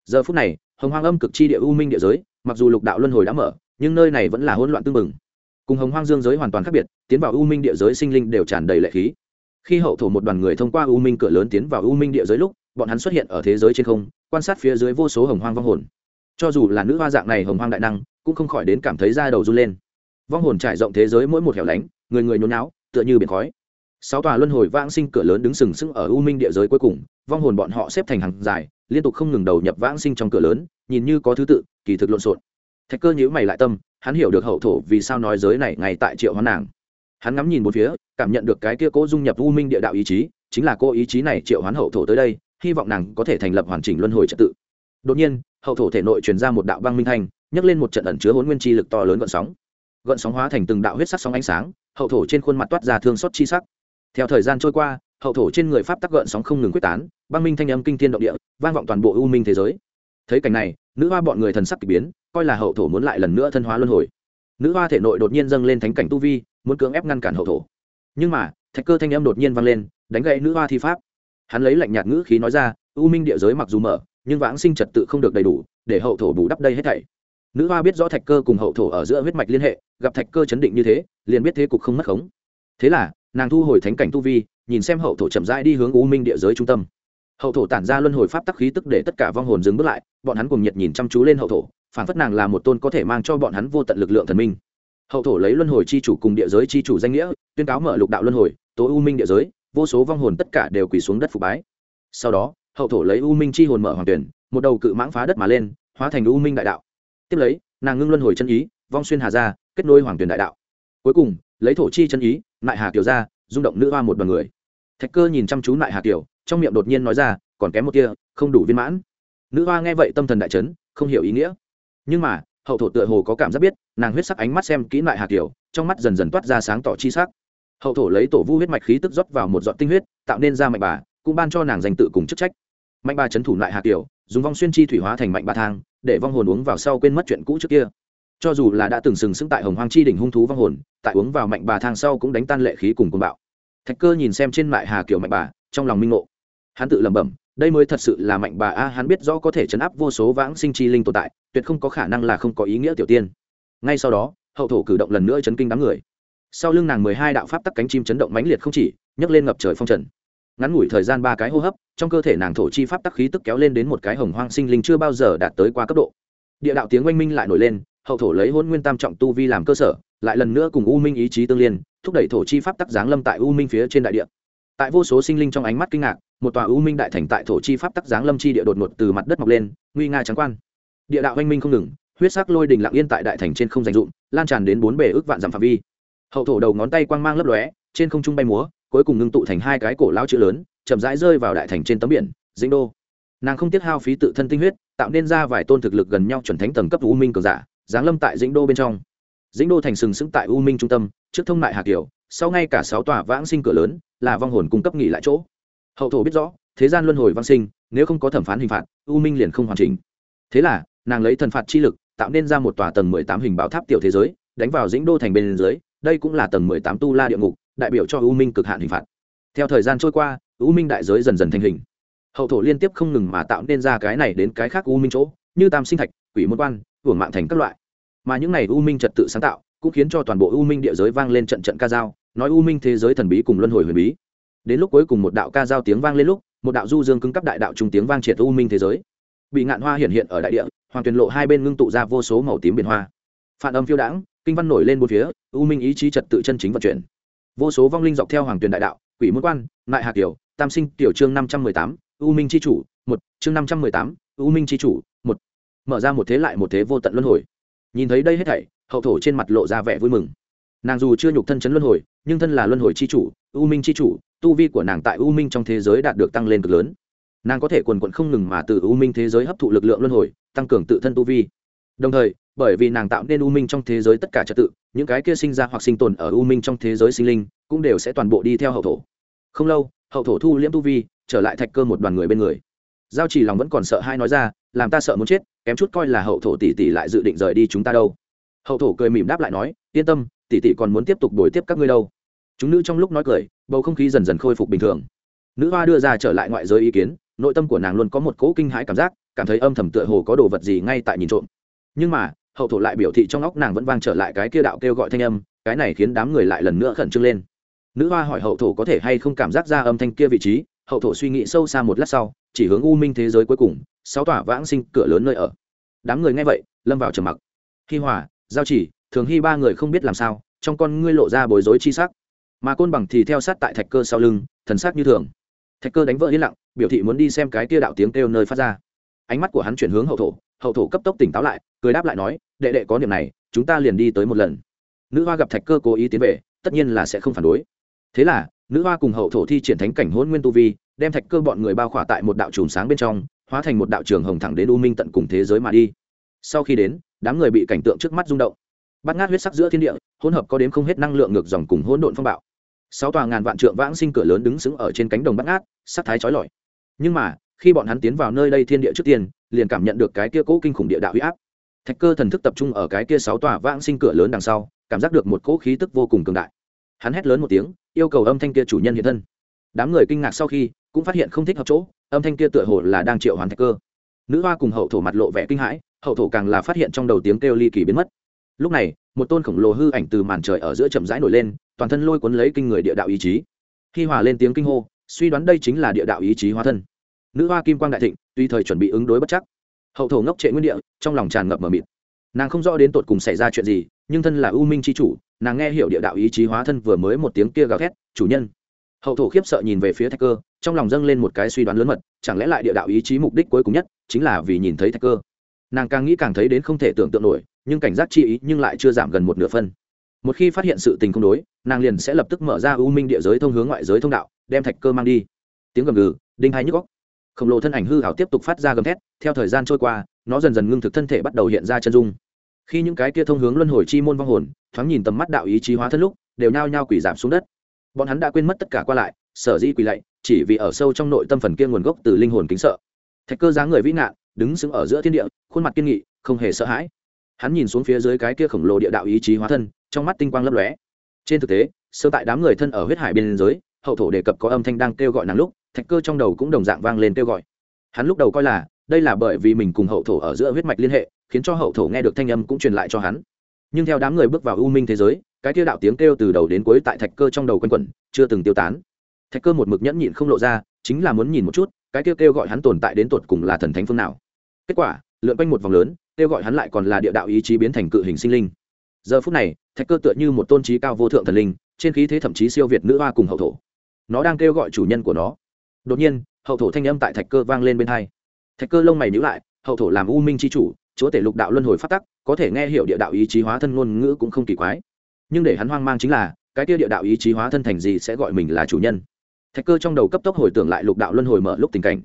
Giờ phút này, hồng hoang âm cực chi địa u minh địa giới, mặc dù lục đạo luân hồi đã mở, nhưng nơi này vẫn là hỗn loạn tương mừng cùng hồng hoang dương giới hoàn toàn khác biệt, tiến vào u minh địa giới sinh linh đều tràn đầy lệ khí. Khi hậu thổ một đoàn người thông qua u minh cửa lớn tiến vào u minh địa giới lúc, bọn hắn xuất hiện ở thế giới trên không, quan sát phía dưới vô số hồng hoang vong hồn. Cho dù là nữ hoa dạng này hồng hoang đại năng, cũng không khỏi đến cảm thấy da đầu run lên. Vong hồn trải rộng thế giới mỗi một hẻo lánh, người người nhốn náo tựa như biển khói. Sáu tòa luân hồi vãng sinh cửa lớn đứng sừng sững ở u minh địa giới cuối cùng, vong hồn bọn họ xếp thành hàng dài, liên tục không ngừng đầu nhập vãng sinh trong cửa lớn, nhìn như có thứ tự, kỳ thực lộn xộn. Thạch cơ nhíu mày lại tâm hắn hiểu được hậu thổ vì sao nói giới này ngay tại triệu hoán nàng. Hắn ngắm nhìn một phía, cảm nhận được cái kia cố dung nhập u minh địa đạo ý chí, chính là cô ý chí này triệu hoán hậu thổ tới đây, hy vọng nàng có thể thành lập hoàn chỉnh luân hồi trật tự. Đột nhiên, hậu thổ thể nội truyền ra một đạo băng minh thanh, nhấc lên một trận ẩn chứa hỗn nguyên chi lực to lớn gợn sóng. Gợn sóng hóa thành từng đạo huyết sắc sóng ánh sáng, hậu thổ trên khuôn mặt toát ra thương xót chi sắc. Theo thời gian trôi qua, hậu thổ trên người pháp tắc gợn sóng không ngừng quyết tán, băng minh thanh âm kinh thiên động địa, vang vọng toàn bộ u minh thế giới. Thấy cảnh này nữ hoa bọn người thần sắc k ỳ biến, coi là hậu thổ muốn lại lần nữa thân hóa luân hồi. Nữ hoa thể nội đột nhiên dâng lên thánh cảnh tu vi, muốn cưỡng ép ngăn cản hậu thổ. Nhưng mà, thạch cơ thanh âm đột nhiên vang lên, đánh gậy nữ hoa thi pháp. Hắn lấy lạnh nhạt ngữ khí nói ra, u minh địa giới mặc dù mở, nhưng vãng sinh trật tự không được đầy đủ, để hậu thổ bù đắp đây hết thảy. Nữ hoa biết rõ thạch cơ cùng hậu thổ ở giữa huyết mạch liên hệ, gặp thạch cơ chấn định như thế, liền biết thế cục không mất khống. Thế là, nàng thu hồi thánh cảnh tu vi, nhìn xem hậu thổ chậm rãi đi hướng u minh địa giới trung tâm hậu thổ tản ra luân hồi pháp tắc khí tức để tất cả vong hồn dừng bước lại, bọn hắn cùng nhiệt nhìn chăm chú lên hậu thổ, phản phất nàng là một tôn có thể mang cho bọn hắn vô tận lực lượng thần minh. Hậu thổ lấy luân hồi chi chủ cùng địa giới chi chủ danh nghĩa, tuyên cáo mở lục đạo luân hồi, tố u minh địa giới, vô số vong hồn tất cả đều quỳ xuống đất phục bái. Sau đó, hậu thổ lấy u minh chi hồn mở hoàng tuyển, một đầu cự mãng phá đất mà lên, hóa thành u minh đại đạo. Tiếp lấy, nàng ngưng luân hồi chân ý, vong xuyên hà ra, kết nối hoàng tuyển đại đạo. Cuối cùng, lấy thổ chi chân ý, nại hà kiều ra, rung động nữ hoa một đoàn người. Thạch cơ nhìn chăm chú nại hà kiều trong miệng đột nhiên nói ra, còn kém một tia, không đủ viên mãn. Nữ hoa nghe vậy tâm thần đại chấn, không hiểu ý nghĩa. Nhưng mà, hậu thổ tựa hồ có cảm giác biết, nàng huyết sắc ánh mắt xem kỹ lại hà kiều, trong mắt dần dần toát ra sáng tỏ chi sắc. Hậu thổ lấy tổ vu huyết mạch khí tức rót vào một giọt tinh huyết, tạo nên ra mạnh bà, cũng ban cho nàng danh tự cùng chức trách. Mạnh bà trấn thủ lại hà kiều, dùng vong xuyên chi thủy hóa thành mạnh bà thang, để vong hồn uống vào sau quên mất chuyện cũ trước kia. Cho dù là đã từng sừng sững tại hồng hoang chi đỉnh hung thú vong hồn, tại uống vào mạnh bà thang sau cũng đánh tan lệ khí cùng côn bạo. Thạch cơ nhìn xem trên mại hà kiều mạnh bà, trong lòng minh ngộ hắn tự lẩm bẩm, đây mới thật sự là mạnh bà a, hắn biết rõ có thể chấn áp vô số vãng sinh chi linh tồn tại, tuyệt không có khả năng là không có ý nghĩa tiểu tiên. Ngay sau đó, hậu thổ cử động lần nữa chấn kinh đám người. Sau lưng nàng mười hai đạo pháp tắc cánh chim chấn động mãnh liệt không chỉ, nhấc lên ngập trời phong trần. Ngắn ngủi thời gian ba cái hô hấp, trong cơ thể nàng thổ chi pháp tắc khí tức kéo lên đến một cái hồng hoang sinh linh chưa bao giờ đạt tới qua cấp độ. Địa đạo tiếng oanh minh lại nổi lên, hậu thổ lấy hôn nguyên tam trọng tu vi làm cơ sở, lại lần nữa cùng u minh ý chí tương liên, thúc đẩy thổ chi pháp tắc giáng lâm tại u minh phía trên đại địa tại vô số sinh linh trong ánh mắt kinh ngạc, một tòa u minh đại thành tại thổ chi pháp tắc giáng lâm chi địa đột ngột từ mặt đất mọc lên, nguy nga trắng quan. Địa đạo oanh minh không ngừng, huyết sắc lôi đình lặng yên tại đại thành trên không dành dụng lan tràn đến bốn bề ước vạn dặm phạm vi. Hậu thổ đầu ngón tay quang mang lấp lóe, trên không trung bay múa, cuối cùng ngưng tụ thành hai cái cổ lao chữ lớn, chậm rãi rơi vào đại thành trên tấm biển, dĩnh đô. Nàng không tiếc hao phí tự thân tinh huyết, tạo nên ra vài tôn thực lực gần nhau chuẩn thánh tầng cấp u minh cường giả, giáng lâm tại dĩnh đô bên trong. Dĩnh đô thành sừng sững tại u minh trung tâm, trước thông lại hà kiều sau ngay cả sáu tòa vãng sinh cửa lớn là vong hồn cung cấp nghỉ lại chỗ. Hậu thổ biết rõ, thế gian luân hồi vãng sinh, nếu không có thẩm phán hình phạt, u minh liền không hoàn chỉnh. Thế là, nàng lấy thần phạt chi lực, tạo nên ra một tòa tầng mười tám hình bảo tháp tiểu thế giới, đánh vào dĩnh đô thành bên dưới, đây cũng là tầng mười tám tu la địa ngục, đại biểu cho u minh cực hạn hình phạt. Theo thời gian trôi qua, u minh đại giới dần dần thành hình. Hậu thổ liên tiếp không ngừng mà tạo nên ra cái này đến cái khác u minh chỗ, như tam sinh thạch, quỷ môn quan, hưởng mạng thành các loại. Mà những này u minh trật tự sáng tạo, cũng khiến cho toàn bộ u minh địa giới vang lên trận trận ca dao nói u minh thế giới thần bí cùng luân hồi huyền bí. Đến lúc cuối cùng một đạo ca giao tiếng vang lên lúc, một đạo du dương cứng cấp đại đạo trung tiếng vang triệt u minh thế giới. Bị ngạn hoa hiện hiện ở đại địa, hoàng tuyền lộ hai bên ngưng tụ ra vô số màu tím biển hoa. Phản âm phiêu đãng, kinh văn nổi lên bốn phía, u minh ý chí trật tự chân chính vận chuyển. Vô số vong linh dọc theo hoàng tuyền đại đạo, quỷ môn quan nại hà kiều tam sinh tiểu chương năm trăm mười tám, u minh c h i chủ, một, chương năm trăm mười tám, u minh c h i chủ, một. Mở ra một thế lại một thế vô tận luân hồi. Nhìn thấy đây hết thảy, hậu thổ trên mặt lộ ra vẻ vui mừng. Nàng dù chưa nhục thân chấn luân hồi nhưng thân là luân hồi c h i chủ, u minh c h i chủ, tu vi của nàng tại u minh trong thế giới đạt được tăng lên cực lớn. Nàng có thể quần quận không ngừng mà từ u minh thế giới hấp thụ lực lượng luân hồi, tăng cường tự thân tu vi. Đồng thời, bởi vì nàng tạo nên u minh trong thế giới tất cả trật tự, những cái kia sinh ra hoặc sinh tồn ở u minh trong thế giới sinh linh cũng đều sẽ toàn bộ đi theo hậu thổ. Không lâu, hậu thổ thu liễm tu vi, trở lại thạch cơ một đoàn người bên người. Giao chỉ lòng vẫn còn sợ hai nói ra, làm ta sợ muốn chết, kém chút coi là hậu thổ tỷ tỷ lại dự định rời đi chúng ta đâu. Hậu thổ cười mỉm đáp lại nói, yên tâm, tỷ tỷ còn muốn tiếp tục đổi tiếp các ngươi đâu chúng nữ trong lúc nói cười, bầu không khí dần dần khôi phục bình thường. Nữ hoa đưa ra trở lại ngoại giới ý kiến, nội tâm của nàng luôn có một cỗ kinh hãi cảm giác, cảm thấy âm thầm tựa hồ có đồ vật gì ngay tại nhìn trộm. Nhưng mà, hậu thổ lại biểu thị trong óc nàng vẫn vang trở lại cái kia đạo kêu gọi thanh âm, cái này khiến đám người lại lần nữa khẩn trương lên. Nữ hoa hỏi hậu thổ có thể hay không cảm giác ra âm thanh kia vị trí, hậu thổ suy nghĩ sâu xa một lát sau, chỉ hướng u minh thế giới cuối cùng, sáu tỏa vãng sinh cửa lớn nơi ở. Đám người nghe vậy, lâm vào trầm mặc. Hi hòa, giao chỉ, thường hy ba người không biết làm sao, trong con ngươi lộ ra bối rối chi sắc mà côn bằng thì theo sát tại thạch cơ sau lưng, thần sắc như thường. Thạch cơ đánh vỡ yên lặng, biểu thị muốn đi xem cái kia đạo tiếng kêu nơi phát ra. Ánh mắt của hắn chuyển hướng hậu thổ hậu thổ cấp tốc tỉnh táo lại, cười đáp lại nói, đệ đệ có niệm này, chúng ta liền đi tới một lần. Nữ hoa gặp thạch cơ cố ý tiến về, tất nhiên là sẽ không phản đối. Thế là, nữ hoa cùng hậu thổ thi triển thánh cảnh hôn nguyên tu vi, đem thạch cơ bọn người bao khỏa tại một đạo chùm sáng bên trong, hóa thành một đạo trường hồng thẳng đến u minh tận cùng thế giới mà đi. Sau khi đến, đám người bị cảnh tượng trước mắt rung động. Bắt ngát huyết sắc giữa thiên địa, hỗn hợp có đến không hết năng lượng ngược dòng cùng hỗn độn phong bạo sáu tòa ngàn vạn trượng vãng sinh cửa lớn đứng sững ở trên cánh đồng bắt ngát, sắc thái trói lọi. Nhưng mà, khi bọn hắn tiến vào nơi đây thiên địa trước tiên, liền cảm nhận được cái kia cỗ kinh khủng địa đạo huy áp. Thạch cơ thần thức tập trung ở cái kia sáu tòa vãng sinh cửa lớn đằng sau, cảm giác được một cỗ khí tức vô cùng cường đại. Hắn hét lớn một tiếng, yêu cầu âm thanh kia chủ nhân hiện thân. Đám người kinh ngạc sau khi, cũng phát hiện không thích hợp chỗ, âm thanh kia tựa hồ là đang triệu hoàn thạch cơ. Nữ hoa cùng hậu thổ mặt lộ vẻ kinh hãi, hậu thổ càng là phát hiện trong đầu tiếng kêu ly kỳ biến mất lúc này, một tôn khổng lồ hư ảnh từ màn trời ở giữa chậm rãi nổi lên, toàn thân lôi cuốn lấy kinh người địa đạo ý chí. Khi hòa lên tiếng kinh hô, suy đoán đây chính là địa đạo ý chí hóa thân. Nữ hoa kim quang đại thịnh, tuy thời chuẩn bị ứng đối bất chắc. Hậu thổ ngốc trệ nguyên địa, trong lòng tràn ngập mờ mịt. Nàng không rõ đến tột cùng xảy ra chuyện gì, nhưng thân là u minh c h i chủ, nàng nghe hiểu địa đạo ý chí hóa thân vừa mới một tiếng kia gào thét, chủ nhân! Hậu thổ khiếp sợ nhìn về phía thạch cơ, trong lòng dâng lên một cái suy đoán lớn mật, chẳng lẽ lại địa đạo ý chí mục đích cuối cùng nhất chính là vì nhìn thấy thạch cơ? Nàng càng nghĩ càng thấy đến không thể tưởng tượng nổi nhưng cảnh giác chi ý nhưng lại chưa giảm gần một nửa phân. Một khi phát hiện sự tình không đối, nàng liền sẽ lập tức mở ra u minh địa giới thông hướng ngoại giới thông đạo, đem thạch cơ mang đi. Tiếng gầm gừ, đinh hai nhức góc khổng lồ thân ảnh hư hảo tiếp tục phát ra gầm thét, theo thời gian trôi qua, nó dần dần ngưng thực thân thể bắt đầu hiện ra chân dung. Khi những cái kia thông hướng luân hồi chi môn vong hồn, thoáng nhìn tầm mắt đạo ý chí hóa thân lúc, đều nhao nhao quỷ giảm xuống đất. Bọn hắn đã quên mất tất cả qua lại, sở dĩ quỳ lạy, chỉ vì ở sâu trong nội tâm phần kia nguồn gốc từ linh hồn kính sợ. Thạch cơ dáng người vĩ ngạn, đứng sững ở giữa thiên địa, khuôn mặt kiên nghị, không hề sợ hãi hắn nhìn xuống phía dưới cái kia khổng lồ địa đạo ý chí hóa thân, trong mắt tinh quang lấp lóe. Trên thực tế, sơ tại đám người thân ở huyết hải biên giới, hậu thổ đề cập có âm thanh đang kêu gọi nàng lúc, thạch cơ trong đầu cũng đồng dạng vang lên kêu gọi. Hắn lúc đầu coi là, đây là bởi vì mình cùng hậu thổ ở giữa huyết mạch liên hệ, khiến cho hậu thổ nghe được thanh âm cũng truyền lại cho hắn. Nhưng theo đám người bước vào u minh thế giới, cái kia đạo tiếng kêu từ đầu đến cuối tại thạch cơ trong đầu quanh quẩn, chưa từng tiêu tán. Thạch cơ một mực nhẫn nhịn không lộ ra, chính là muốn nhìn một chút, cái kêu kêu gọi hắn tồn tại đến tột cùng là thần thánh phương nào. Kết quả, lượn quanh một vòng lớn kêu gọi hắn lại còn là địa đạo ý chí biến thành cự hình sinh linh. Giờ phút này, thạch cơ tựa như một tôn trí cao vô thượng thần linh, trên khí thế thậm chí siêu việt nữ hoa cùng hậu thổ. Nó đang kêu gọi chủ nhân của nó. Đột nhiên, hậu thổ thanh âm tại thạch cơ vang lên bên hai. Thạch cơ lông mày nhữ lại, hậu thổ làm u minh c h i chủ, chúa tể lục đạo luân hồi phát tắc, có thể nghe hiểu địa đạo ý chí hóa thân ngôn ngữ cũng không kỳ quái. Nhưng để hắn hoang mang chính là, cái kia địa đạo ý chí hóa thân thành gì sẽ gọi mình là chủ nhân. Thạch cơ trong đầu cấp tốc hồi tưởng lại lục đạo luân hồi mở lúc tình cảnh.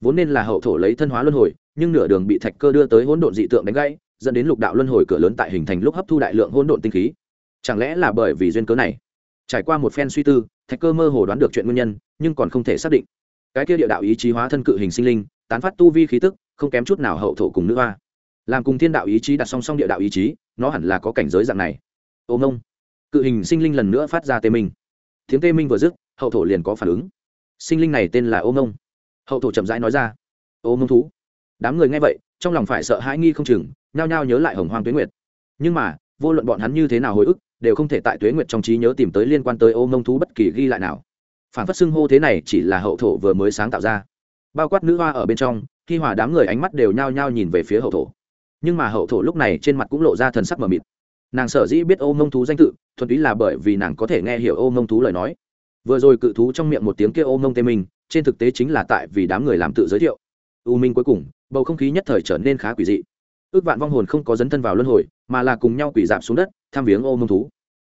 Vốn nên là hậu thổ lấy thân hóa luân hồi nhưng nửa đường bị thạch cơ đưa tới hỗn độn dị tượng đánh gãy, dẫn đến lục đạo luân hồi cửa lớn tại hình thành lúc hấp thu đại lượng hỗn độn tinh khí. Chẳng lẽ là bởi vì duyên cớ này? Trải qua một phen suy tư, thạch cơ mơ hồ đoán được chuyện nguyên nhân, nhưng còn không thể xác định. Cái kia địa đạo ý chí hóa thân cự hình sinh linh, tán phát tu vi khí tức, không kém chút nào hậu thổ cùng nữ hoa. Làm cùng thiên đạo ý chí đặt song song địa đạo ý chí, nó hẳn là có cảnh giới dạng này. Ô mông. Cự hình sinh linh lần nữa phát ra tê minh. Tiếng tê minh vừa dứt, hậu thổ liền có phản ứng. Sinh linh này tên là ô mông. Hậu thổ chậm rãi nói ra. Ô mông thú đám người nghe vậy, trong lòng phải sợ hãi nghi không chừng, nhao nhao nhớ lại hồng hoang tuế nguyệt. Nhưng mà, vô luận bọn hắn như thế nào hồi ức, đều không thể tại tuế nguyệt trong trí nhớ tìm tới liên quan tới ô mông thú bất kỳ ghi lại nào. Phản phát xưng hô thế này chỉ là hậu thổ vừa mới sáng tạo ra. Bao quát nữ hoa ở bên trong, khi hòa đám người ánh mắt đều nhao nhao nhìn về phía hậu thổ. Nhưng mà hậu thổ lúc này trên mặt cũng lộ ra thần sắc mờ mịt. Nàng sở dĩ biết ô mông thú danh tự, thuần túy là bởi vì nàng có thể nghe hiểu ô mông thú lời nói. Vừa rồi cự thú trong miệng một tiếng kia ô mông tê minh, trên thực tế chính là tại vì đám người làm tự giới thiệu. U minh cuối cùng bầu không khí nhất thời trở nên khá quỷ dị. Ước vạn vong hồn không có dấn thân vào luân hồi, mà là cùng nhau quỷ dạp xuống đất, tham viếng ô mông thú.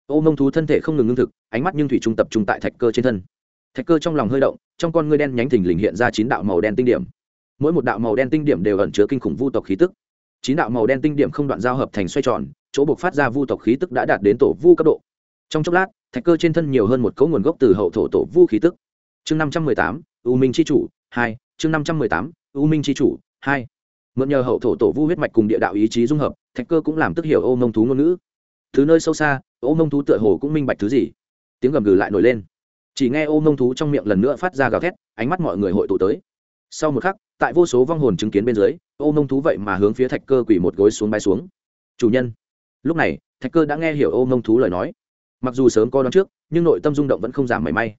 Ô mông thú thân thể không ngừng ngưng thực, ánh mắt nhưng thủy trung tập trung tại thạch cơ trên thân. Thạch cơ trong lòng hơi động, trong con ngươi đen nhánh thình lình hiện ra chín đạo màu đen tinh điểm. Mỗi một đạo màu đen tinh điểm đều ẩn chứa kinh khủng vu tộc khí tức. Chín đạo màu đen tinh điểm không đoạn giao hợp thành xoay tròn, chỗ buộc phát ra vu tộc khí tức đã đạt đến tổ vu cấp độ. Trong chốc lát, thạch cơ trên thân nhiều hơn một cấu nguồn gốc từ hậu thổ tổ vu khí tức. Chương năm trăm mười tám, u minh c chủ, hai, chương năm trăm mười tám, u minh c chủ hai, mượn nhờ hậu thổ tổ vu huyết mạch cùng địa đạo ý chí dung hợp, thạch cơ cũng làm tức hiểu ô mông thú ngôn ngữ. Thứ nơi sâu xa, ô mông thú tựa hồ cũng minh bạch thứ gì. Tiếng gầm gừ lại nổi lên. Chỉ nghe ô mông thú trong miệng lần nữa phát ra gào thét, ánh mắt mọi người hội tụ tới. Sau một khắc, tại vô số vong hồn chứng kiến bên dưới, ô mông thú vậy mà hướng phía thạch cơ quỳ một gối xuống bay xuống. Chủ nhân, lúc này, thạch cơ đã nghe hiểu ô mông thú lời nói. Mặc dù sớm coi đón trước, nhưng nội tâm rung động vẫn không giảm mảy may.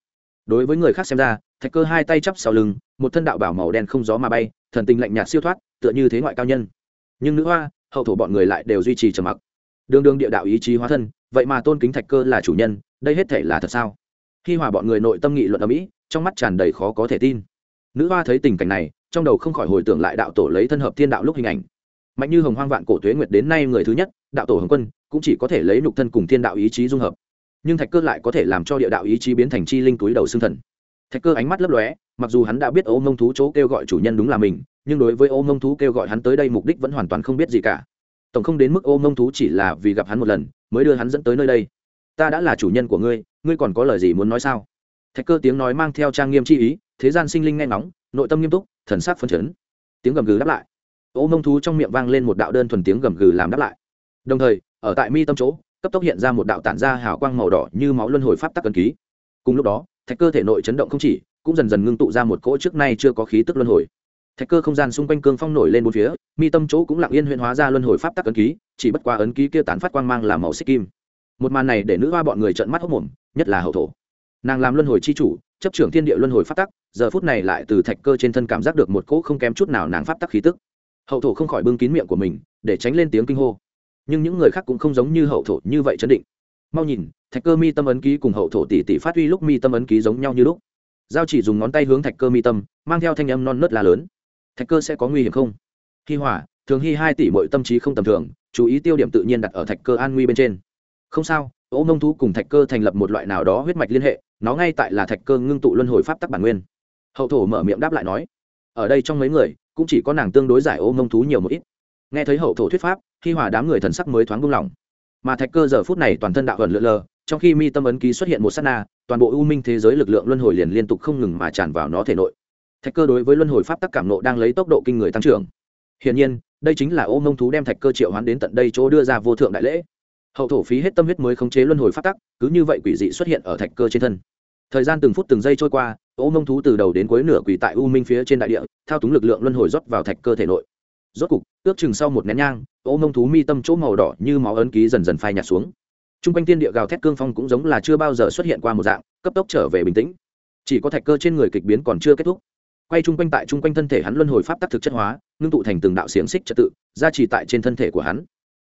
Đối với người khác xem ra thạch cơ hai tay chắp sau lưng, một thân đạo bảo màu đen không gió mà bay, thần tình lạnh nhạt siêu thoát, tựa như thế ngoại cao nhân. Nhưng nữ hoa, hậu thổ bọn người lại đều duy trì trầm mặc. Đường đường địa đạo ý chí hóa thân, vậy mà tôn kính thạch cơ là chủ nhân, đây hết thể là thật sao? Khi hòa bọn người nội tâm nghị luận ở mỹ, trong mắt tràn đầy khó có thể tin. Nữ hoa thấy tình cảnh này, trong đầu không khỏi hồi tưởng lại đạo tổ lấy thân hợp thiên đạo lúc hình ảnh. Mạnh như hồng hoang vạn cổ tuế nguyệt đến nay người thứ nhất, đạo tổ hồng quân, cũng chỉ có thể lấy nhục thân cùng thiên đạo ý chí dung hợp. Nhưng thạch cơ lại có thể làm cho địa đạo ý chí biến thành chi linh túi đầu xương thần thạch cơ ánh mắt lấp lóe, mặc dù hắn đã biết ô mông thú chỗ kêu gọi chủ nhân đúng là mình, nhưng đối với ô mông thú kêu gọi hắn tới đây mục đích vẫn hoàn toàn không biết gì cả. Tổng không đến mức ô mông thú chỉ là vì gặp hắn một lần, mới đưa hắn dẫn tới nơi đây. Ta đã là chủ nhân của ngươi ngươi còn có lời gì muốn nói sao? Thạch cơ tiếng nói mang theo trang nghiêm chi ý, thế gian sinh linh nghe ngóng, nội tâm nghiêm túc, thần sắc phân chấn. Tiếng gầm gừ đáp lại. Ô mông thú trong miệng vang lên một đạo đơn thuần tiếng gầm gừ làm đáp lại. Đồng thời, ở tại mi tâm chỗ, cấp tốc hiện ra một đạo tản ra hào quang màu đỏ như máu luân hồi pháp tắc cần ký. Cùng lúc đó thạch cơ thể nội chấn động không chỉ, cũng dần dần ngưng tụ ra một cỗ trước nay chưa có khí tức luân hồi. Thạch cơ không gian xung quanh cương phong nổi lên bốn phía, mi tâm chỗ cũng lặng yên huyên hóa ra luân hồi pháp tắc ấn ký, chỉ bất qua ấn ký kia tán phát quang mang làm màu xích kim. Một màn này để nữ hoa bọn người trợn mắt hốc mồm nhất là hậu thổ. Nàng làm luân hồi chi chủ, chấp trưởng thiên địa luân hồi pháp tắc, giờ phút này lại từ thạch cơ trên thân cảm giác được một cỗ không kém chút nào nàng pháp tắc khí tức. Hậu thổ không khỏi bưng kín miệng của mình, để tránh lên tiếng kinh hô. Nhưng những người khác cũng không giống như hậu thổ như vậy chấn định mau nhìn, thạch cơ mi tâm ấn ký cùng hậu thổ tỷ tỷ phát huy lúc mi tâm ấn ký giống nhau như lúc. Giao chỉ dùng ngón tay hướng thạch cơ mi tâm, mang theo thanh âm non nớt là lớn. Thạch cơ sẽ có nguy hiểm không? Hi hỏa, thường hy hai tỷ mọi tâm trí không tầm thường, chú ý tiêu điểm tự nhiên đặt ở thạch cơ an nguy bên trên. Không sao, ô mông thú cùng thạch cơ thành lập một loại nào đó huyết mạch liên hệ, nó ngay tại là thạch cơ ngưng tụ luân hồi pháp tắc bản nguyên. Hậu thổ mở miệng đáp lại nói, ở đây trong mấy người, cũng chỉ có nàng tương đối giải ô mông thú nhiều một ít. Nghe thấy hậu thổ thuyết pháp khi hòa đám người thần sắc mới thoáng buông lỏng mà thạch cơ giờ phút này toàn thân đạo ẩn lượn lờ, trong khi mi tâm ấn ký xuất hiện một s á t na, toàn bộ u minh thế giới lực lượng luân hồi liền liên tục không ngừng mà tràn vào nó thể nội. Thạch cơ đối với luân hồi pháp tắc cảm nộ đang lấy tốc độ kinh người tăng trưởng. Hiển nhiên, đây chính là ô mông thú đem thạch cơ triệu hoán đến tận đây chỗ đưa ra vô thượng đại lễ. Hậu thổ phí hết tâm huyết mới khống chế luân hồi pháp tắc, cứ như vậy quỷ dị xuất hiện ở thạch cơ trên thân. Thời gian từng phút từng giây trôi qua, ô mông thú từ đầu đến cuối nửa quỷ tại u minh phía trên đại địa, thao túng lực lượng luân hồi rót vào thạch cơ thể nội rốt cục, ước chừng sau một nén nhang, ô mông thú mi tâm chỗ màu đỏ như máu ấn ký dần dần phai nhạt xuống. T r u n g quanh tiên địa gào thét cương phong cũng giống là chưa bao giờ xuất hiện qua một dạng, cấp tốc trở về bình tĩnh. Chỉ có thạch cơ trên người kịch biến còn chưa kết thúc. Quay chung quanh tại chung quanh thân thể hắn luân hồi pháp tắc thực chất hóa, ngưng tụ thành từng đạo xiềng xích trật tự ra chỉ tại trên thân thể của hắn.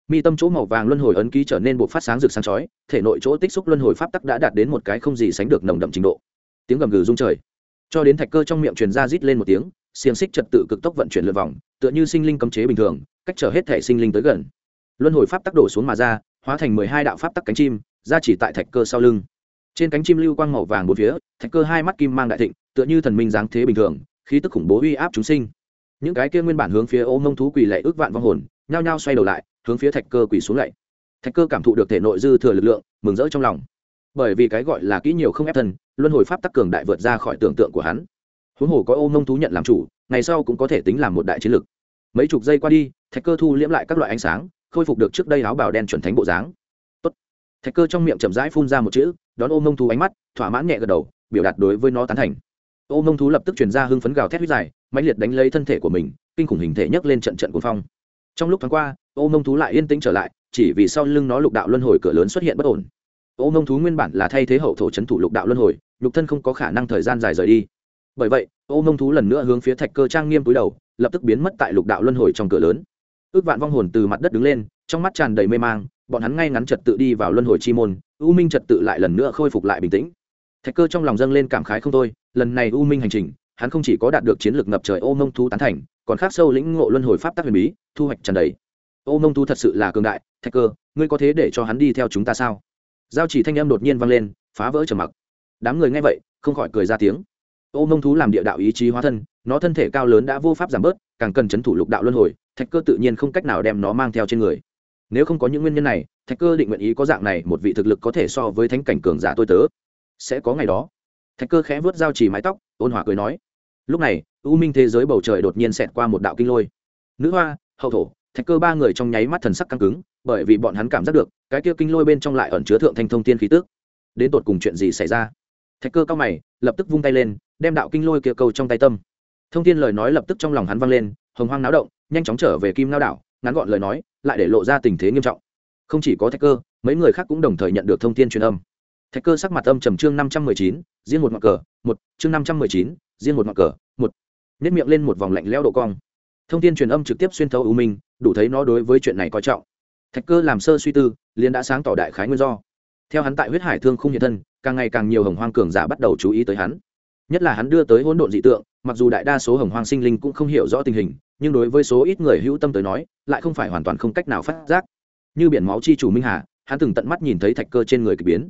Mi tâm chỗ màu vàng luân hồi ấn ký trở nên bộ phát sáng rực sáng chói, thể nội chỗ tích xúc luân hồi pháp tắc đã đạt đến một cái không gì sánh được nồng đậm trình độ. Tiếng gầm gừ rung trời. Cho đến thạch cơ trong miệng truyền ra rít lên một tiếng xiềng xích trật tự cực tốc vận chuyển lượt vòng tựa như sinh linh cấm chế bình thường cách trở hết thể sinh linh tới gần. Luân hồi pháp tắc đổ xuống mà ra hóa thành mười hai đạo pháp tắc cánh chim ra chỉ tại thạch cơ sau lưng. Trên cánh chim lưu quang màu vàng bốn phía thạch cơ hai mắt kim mang đại thịnh tựa như thần minh giáng thế bình thường khí tức khủng bố uy áp chúng sinh. Những cái kia nguyên bản hướng phía ô mông thú quỳ lệ ước vạn vong hồn nhao nhao xoay đầu lại hướng phía thạch cơ quỳ xuống lạy. Thạch cơ cảm thụ được thể nội dư thừa lực lượng mừng rỡ trong lòng. Bởi vì cái gọi là kỹ nhiều không ép thần, luân hồi pháp tắc cường đại vượt ra khỏi tưởng tượng của hắn huống hồ có ô mông thú nhận làm chủ, ngày sau cũng có thể tính làm một đại chiến lực mấy chục giây qua đi, thạch cơ thu liễm lại các loại ánh sáng, khôi phục được trước đây áo bào đen chuẩn thánh bộ dáng. Tốt. thạch cơ trong miệng chậm rãi phun ra một chữ, đón ô mông thú ánh mắt, thỏa mãn nhẹ gật đầu, biểu đạt đối với nó tán thành. Ô mông thú lập tức chuyển ra hưng phấn gào thét huyết dài, mãnh liệt đánh lấy thân thể của mình, kinh khủng hình thể nhấc lên trận trận cuồng phong. Trong lúc tháng qua, ô mông thú lại yên tĩnh trở lại, chỉ vì sau lưng nó lục đạo luân hồi cửa lớn xuất hiện bất ổn. Ô mông thú nguyên bản là thay thế hậu thổ c h ấ n thủ lục đạo luân hồi lục thân không có khả năng thời gian dài rời đi bởi vậy, ô mông thú lần nữa hướng phía thạch cơ trang nghiêm túi đầu, lập tức biến mất tại lục đạo luân hồi trong cửa lớn. Ước vạn vong hồn từ mặt đất đứng lên, trong mắt tràn đầy mê mang, bọn hắn ngay ngắn trật tự đi vào luân hồi chi môn, u minh trật tự lại lần nữa khôi phục lại bình tĩnh. Thạch cơ trong lòng dâng lên cảm khái không thôi, lần này u minh hành trình, hắn không chỉ có đạt được chiến lược ngập trời ô mông thú tán thành, còn khác sâu lĩnh ngộ luân hồi pháp tác huyền bí, thu hoạch tràn đầy. Ô mông thú thật sự là cường đại, thạch cơ, ngươi có thế để cho hắn đi theo chúng ta sao? Giao chỉ thanh âm đột nhiên vang lên, phá vỡ trầm mặc. Đám người nghe vậy, không khỏi cười ra tiếng ô mông thú làm địa đạo ý chí hóa thân, nó thân thể cao lớn đã vô pháp giảm bớt, càng cần chấn thủ lục đạo luân hồi, thạch cơ tự nhiên không cách nào đem nó mang theo trên người. Nếu không có những nguyên nhân này, thạch cơ định nguyện ý có dạng này một vị thực lực có thể so với thánh cảnh cường giả tôi tớ. Sẽ có ngày đó. Thạch cơ khẽ vớt dao chỉ mái tóc, ôn hòa cười nói. Lúc này, u minh thế giới bầu trời đột nhiên xẹt qua một đạo kinh lôi. Nữ hoa, hậu thổ, thạch cơ ba người trong nháy mắt thần sắc căng cứng, bởi vì bọn hắn cảm giác được, cái kia kinh lôi bên trong lại ẩn chứa thượng thanh thông tiên khí tước đến tột cùng chuyện gì xảy ra? Thạch cơ cao mày, lập tức vung tay lên, đem đạo kinh lôi kia cầu trong tay tâm. Thông tiên lời nói lập tức trong lòng hắn vang lên, hồng hoang náo động, nhanh chóng trở về kim lao đảo, ngắn gọn lời nói, lại để lộ ra tình thế nghiêm trọng. Không chỉ có thạch cơ, mấy người khác cũng đồng thời nhận được thông tin truyền âm. Thạch cơ sắc mặt âm trầm chương năm trăm mười chín, riêng một ngọn cờ, một, chương năm trăm mười chín, riêng một ngọn cờ, một. Nếp miệng lên một vòng lạnh leo độ cong. Thông tin truyền âm trực tiếp xuyên thấu ưu minh, đủ thấy nó đối với chuyện này coi trọng. Thạch cơ làm sơ suy tư, liền đã sáng tỏ đại khái nguyên do theo hắn tại huyết hải thương không hiện thân, càng ngày càng nhiều hồng hoang cường giả bắt đầu chú ý tới hắn. Nhất là hắn đưa tới hỗn độn dị tượng, mặc dù đại đa số hồng hoang sinh linh cũng không hiểu rõ tình hình, nhưng đối với số ít người hữu tâm tới nói, lại không phải hoàn toàn không cách nào phát giác. Như biển máu chi chủ minh hà, hắn từng tận mắt nhìn thấy thạch cơ trên người k ỳ biến.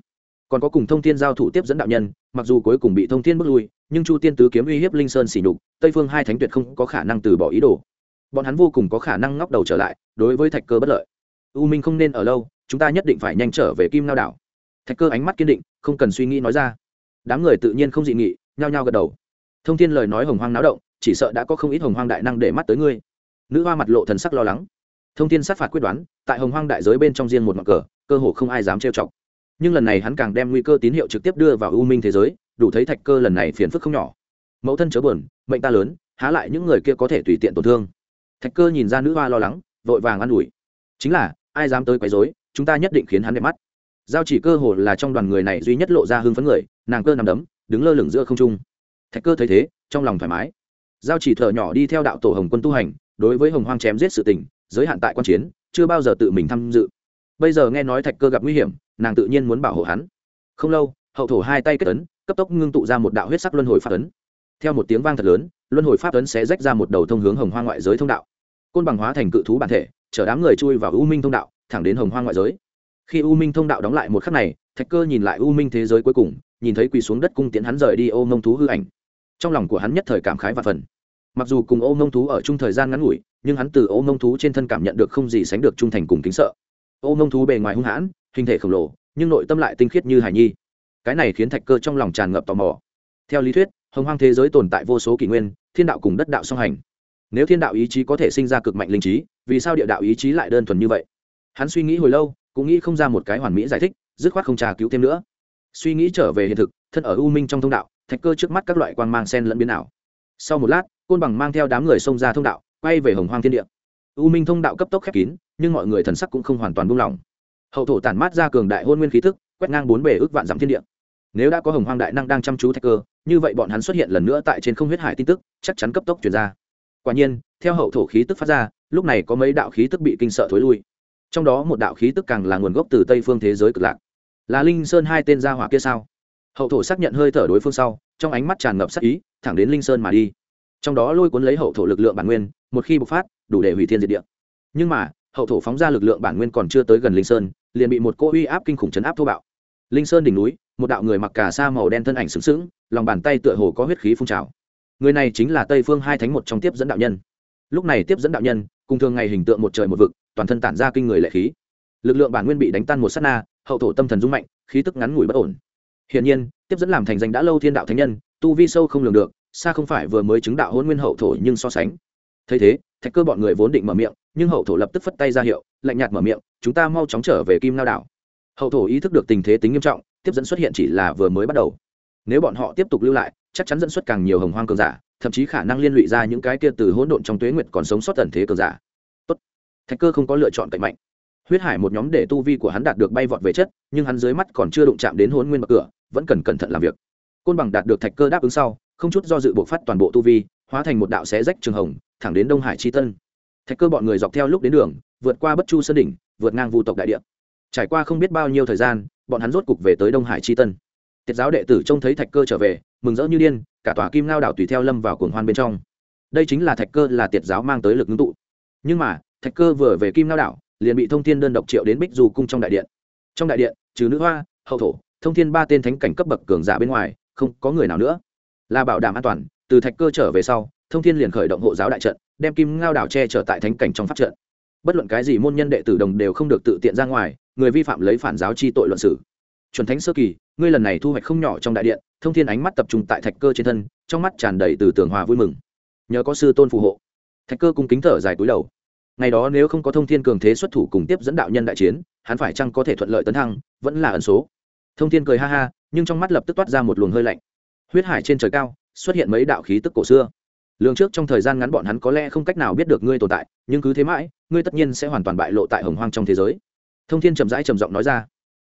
Còn có cùng thông thiên giao thủ tiếp dẫn đạo nhân, mặc dù cuối cùng bị thông thiên bước lui, nhưng chu tiên tứ kiếm uy hiếp linh sơn xỉ nhục, tây phương hai thánh tuyệt không có khả năng từ bỏ ý đồ. Bọn hắn vô cùng có khả năng ngóc đầu trở lại, đối với thạch cơ bất lợi. U minh không nên ở lâu, chúng ta nhất định phải nhanh trở về kim lao đảo thạch cơ ánh mắt kiên định, không cần suy nghĩ nói ra. Đám người tự nhiên không dị nghị, nhao nhao gật đầu. Thông thiên lời nói hồng hoang náo động, chỉ sợ đã có không ít hồng hoang đại năng để mắt tới ngươi. Nữ hoa mặt lộ thần sắc lo lắng. Thông thiên sát phạt quyết đoán, tại hồng hoang đại giới bên trong riêng một mặt cờ, cơ hồ không ai dám trêu chọc. Nhưng lần này hắn càng đem nguy cơ tín hiệu trực tiếp đưa vào u minh thế giới, đủ thấy thạch cơ lần này phiền phức không nhỏ. Mẫu thân chớ buồn, mệnh ta lớn, há lại những người kia có thể tùy tiện tổn thương. Thạch cơ nhìn ra nữ hoa lo lắng, vội vàng an ủi. Chính là, ai dám tới quấy rối, chúng ta nhất định khiến hắn đẹp mắt giao chỉ cơ hồ là trong đoàn người này duy nhất lộ ra hưng phấn người, nàng cơ nằm đấm, đứng lơ lửng giữa không trung. Thạch cơ thấy thế, trong lòng thoải mái. Giao chỉ thợ nhỏ đi theo đạo tổ hồng quân tu hành, đối với hồng hoang chém giết sự tình, giới hạn tại quan chiến, chưa bao giờ tự mình tham dự. Bây giờ nghe nói thạch cơ gặp nguy hiểm, nàng tự nhiên muốn bảo hộ hắn. Không lâu, hậu thổ hai tay kết ấn, cấp tốc ngưng tụ ra một đạo huyết sắc luân hồi pháp ấn. Theo một tiếng vang thật lớn, luân hồi pháp ấn sẽ rách ra một đầu thông hướng hồng hoa ngoại giới thông đạo. Côn bằng hóa thành cự thú bản thể, chở đám người chui vào u minh thông đạo, thẳng đến hồng hoa ngoại giới khi u minh thông đạo đóng lại một khắc này, thạch cơ nhìn lại u minh thế giới cuối cùng, nhìn thấy quỳ xuống đất cung tiễn hắn rời đi ô mông thú hư ảnh. Trong lòng của hắn nhất thời cảm khái và phần mặc dù cùng ô mông thú ở chung thời gian ngắn ngủi, nhưng hắn từ ô mông thú trên thân cảm nhận được không gì sánh được trung thành cùng kính sợ. Ô mông thú bề ngoài hung hãn, hình thể khổng lồ, nhưng nội tâm lại tinh khiết như hải nhi. Cái này khiến thạch cơ trong lòng tràn ngập tò mò. Theo lý thuyết, hồng hoang thế giới tồn tại vô số kỷ nguyên, thiên đạo cùng đất đạo song hành. Nếu thiên đạo ý chí có thể sinh ra cực mạnh linh trí, vì sao địa đạo ý chí lại đơn thuần như vậy? Hắn suy nghĩ hồi lâu cũng nghĩ không ra một cái hoàn mỹ giải thích, dứt khoát không trà cứu thêm nữa. Suy nghĩ trở về hiện thực, thân ở u minh trong thông đạo, thạch cơ trước mắt các loại quang mang sen lẫn biến ảo. Sau một lát, côn bằng mang theo đám người xông ra thông đạo, quay về hồng hoang thiên địa. U minh thông đạo cấp tốc khép kín, nhưng mọi người thần sắc cũng không hoàn toàn buông lỏng. Hậu thổ tản mát ra cường đại hôn nguyên khí thức, quét ngang bốn bề ước vạn dặm thiên địa. Nếu đã có hồng hoang đại năng đang chăm chú thạch cơ, như vậy bọn hắn xuất hiện lần nữa tại trên không huyết hải tin tức, chắc chắn cấp tốc truyền ra. Quả nhiên, theo hậu thổ khí tức phát ra, lúc này có mấy đạo khí tức bị kinh sợ thối lui trong đó một đạo khí tức càng là nguồn gốc từ tây phương thế giới cực lạc. Là linh sơn hai tên gia hỏa kia sao? Hậu thổ xác nhận hơi thở đối phương sau, trong ánh mắt tràn ngập sắc ý, thẳng đến linh sơn mà đi. Trong đó lôi cuốn lấy hậu thổ lực lượng bản nguyên, một khi bộc phát, đủ để hủy thiên diệt địa. Nhưng mà, hậu thổ phóng ra lực lượng bản nguyên còn chưa tới gần linh sơn, liền bị một cô uy áp kinh khủng chấn áp thô bạo. Linh sơn đỉnh núi, một đạo người mặc cả sa màu đen thân ảnh sướng sướng lòng bàn tay tựa hồ có huyết khí phun trào. Người này chính là tây phương hai thánh một trong tiếp dẫn đạo nhân. Lúc này tiếp dẫn đạo nhân, cùng thường ngày hình tượng một trời một vực toàn thân tản ra kinh người lệ khí. Lực lượng bản nguyên bị đánh tan một s á t na, hậu thổ tâm thần rung mạnh, khí tức ngắn ngủi bất ổn. Hiển nhiên, tiếp dẫn làm thành danh đã lâu thiên đạo thánh nhân, tu vi sâu không lường được, xa không phải vừa mới chứng đạo hôn nguyên hậu thổ nhưng so sánh. Thấy thế, thạch cơ bọn người vốn định mở miệng, nhưng hậu thổ lập tức phất tay ra hiệu, lạnh nhạt mở miệng, chúng ta mau chóng trở về kim lao đảo. Hậu thổ ý thức được tình thế tính nghiêm trọng, tiếp dẫn xuất hiện chỉ là vừa mới bắt đầu. Nếu bọn họ tiếp tục lưu lại, chắc chắn dẫn xuất càng nhiều hồng hoang cường giả, thậm chí khả năng liên lụy ra những cái kia từ hỗn độn trong tuế nguyệt còn sống sót tần thế cường giả thạch cơ không có lựa chọn cạnh mạnh. Huyết hải một nhóm để tu vi của hắn đạt được bay vọt về chất, nhưng hắn dưới mắt còn chưa đụng chạm đến hôn nguyên bậc cửa, vẫn cần cẩn thận làm việc. Côn bằng đạt được thạch cơ đáp ứng sau, không chút do dự buộc phát toàn bộ tu vi, hóa thành một đạo xé rách trường hồng, thẳng đến đông hải chi tân. Thạch cơ bọn người dọc theo lúc đến đường, vượt qua bất chu sơn đỉnh, vượt ngang vu tộc đại địa. Trải qua không biết bao nhiêu thời gian, bọn hắn rốt cục về tới đông hải chi tân. Tiết giáo đệ tử trông thấy thạch cơ trở về, mừng rỡ như điên, cả tòa kim ngao đảo tùy theo lâm vào cuồng hoan bên trong. Đây chính là thạch cơ là tiệt giáo mang tới lực ngưng tụ. Nhưng mà thạch cơ vừa về kim ngao đảo, liền bị thông thiên đơn độc triệu đến bích du cung trong đại điện. Trong đại điện, trừ nữ hoa, hậu thổ, thông thiên ba tên thánh cảnh cấp bậc cường giả bên ngoài, không có người nào nữa. Là bảo đảm an toàn, từ thạch cơ trở về sau, thông thiên liền khởi động hộ giáo đại trận, đem kim ngao đảo che trở tại thánh cảnh trong pháp trận. Bất luận cái gì môn nhân đệ tử đồng đều không được tự tiện ra ngoài, người vi phạm lấy phản giáo chi tội luận xử chuẩn thánh sơ kỳ, ngươi lần này thu hoạch không nhỏ trong đại điện, thông thiên ánh mắt tập trung tại thạch cơ trên thân, trong mắt tràn đầy từ tường hòa vui mừng. Nhờ có sư tôn phù hộ. Thạch cơ cung kính thở dài cúi đầu ngày đó nếu không có thông thiên cường thế xuất thủ cùng tiếp dẫn đạo nhân đại chiến, hắn phải chăng có thể thuận lợi tấn thăng, vẫn là ẩn số. Thông thiên cười ha ha, nhưng trong mắt lập tức toát ra một luồng hơi lạnh. Huyết hải trên trời cao, xuất hiện mấy đạo khí tức cổ xưa. Lường trước trong thời gian ngắn bọn hắn có lẽ không cách nào biết được ngươi tồn tại, nhưng cứ thế mãi, ngươi tất nhiên sẽ hoàn toàn bại lộ tại hồng hoang trong thế giới. Thông thiên trầm rãi trầm giọng nói ra.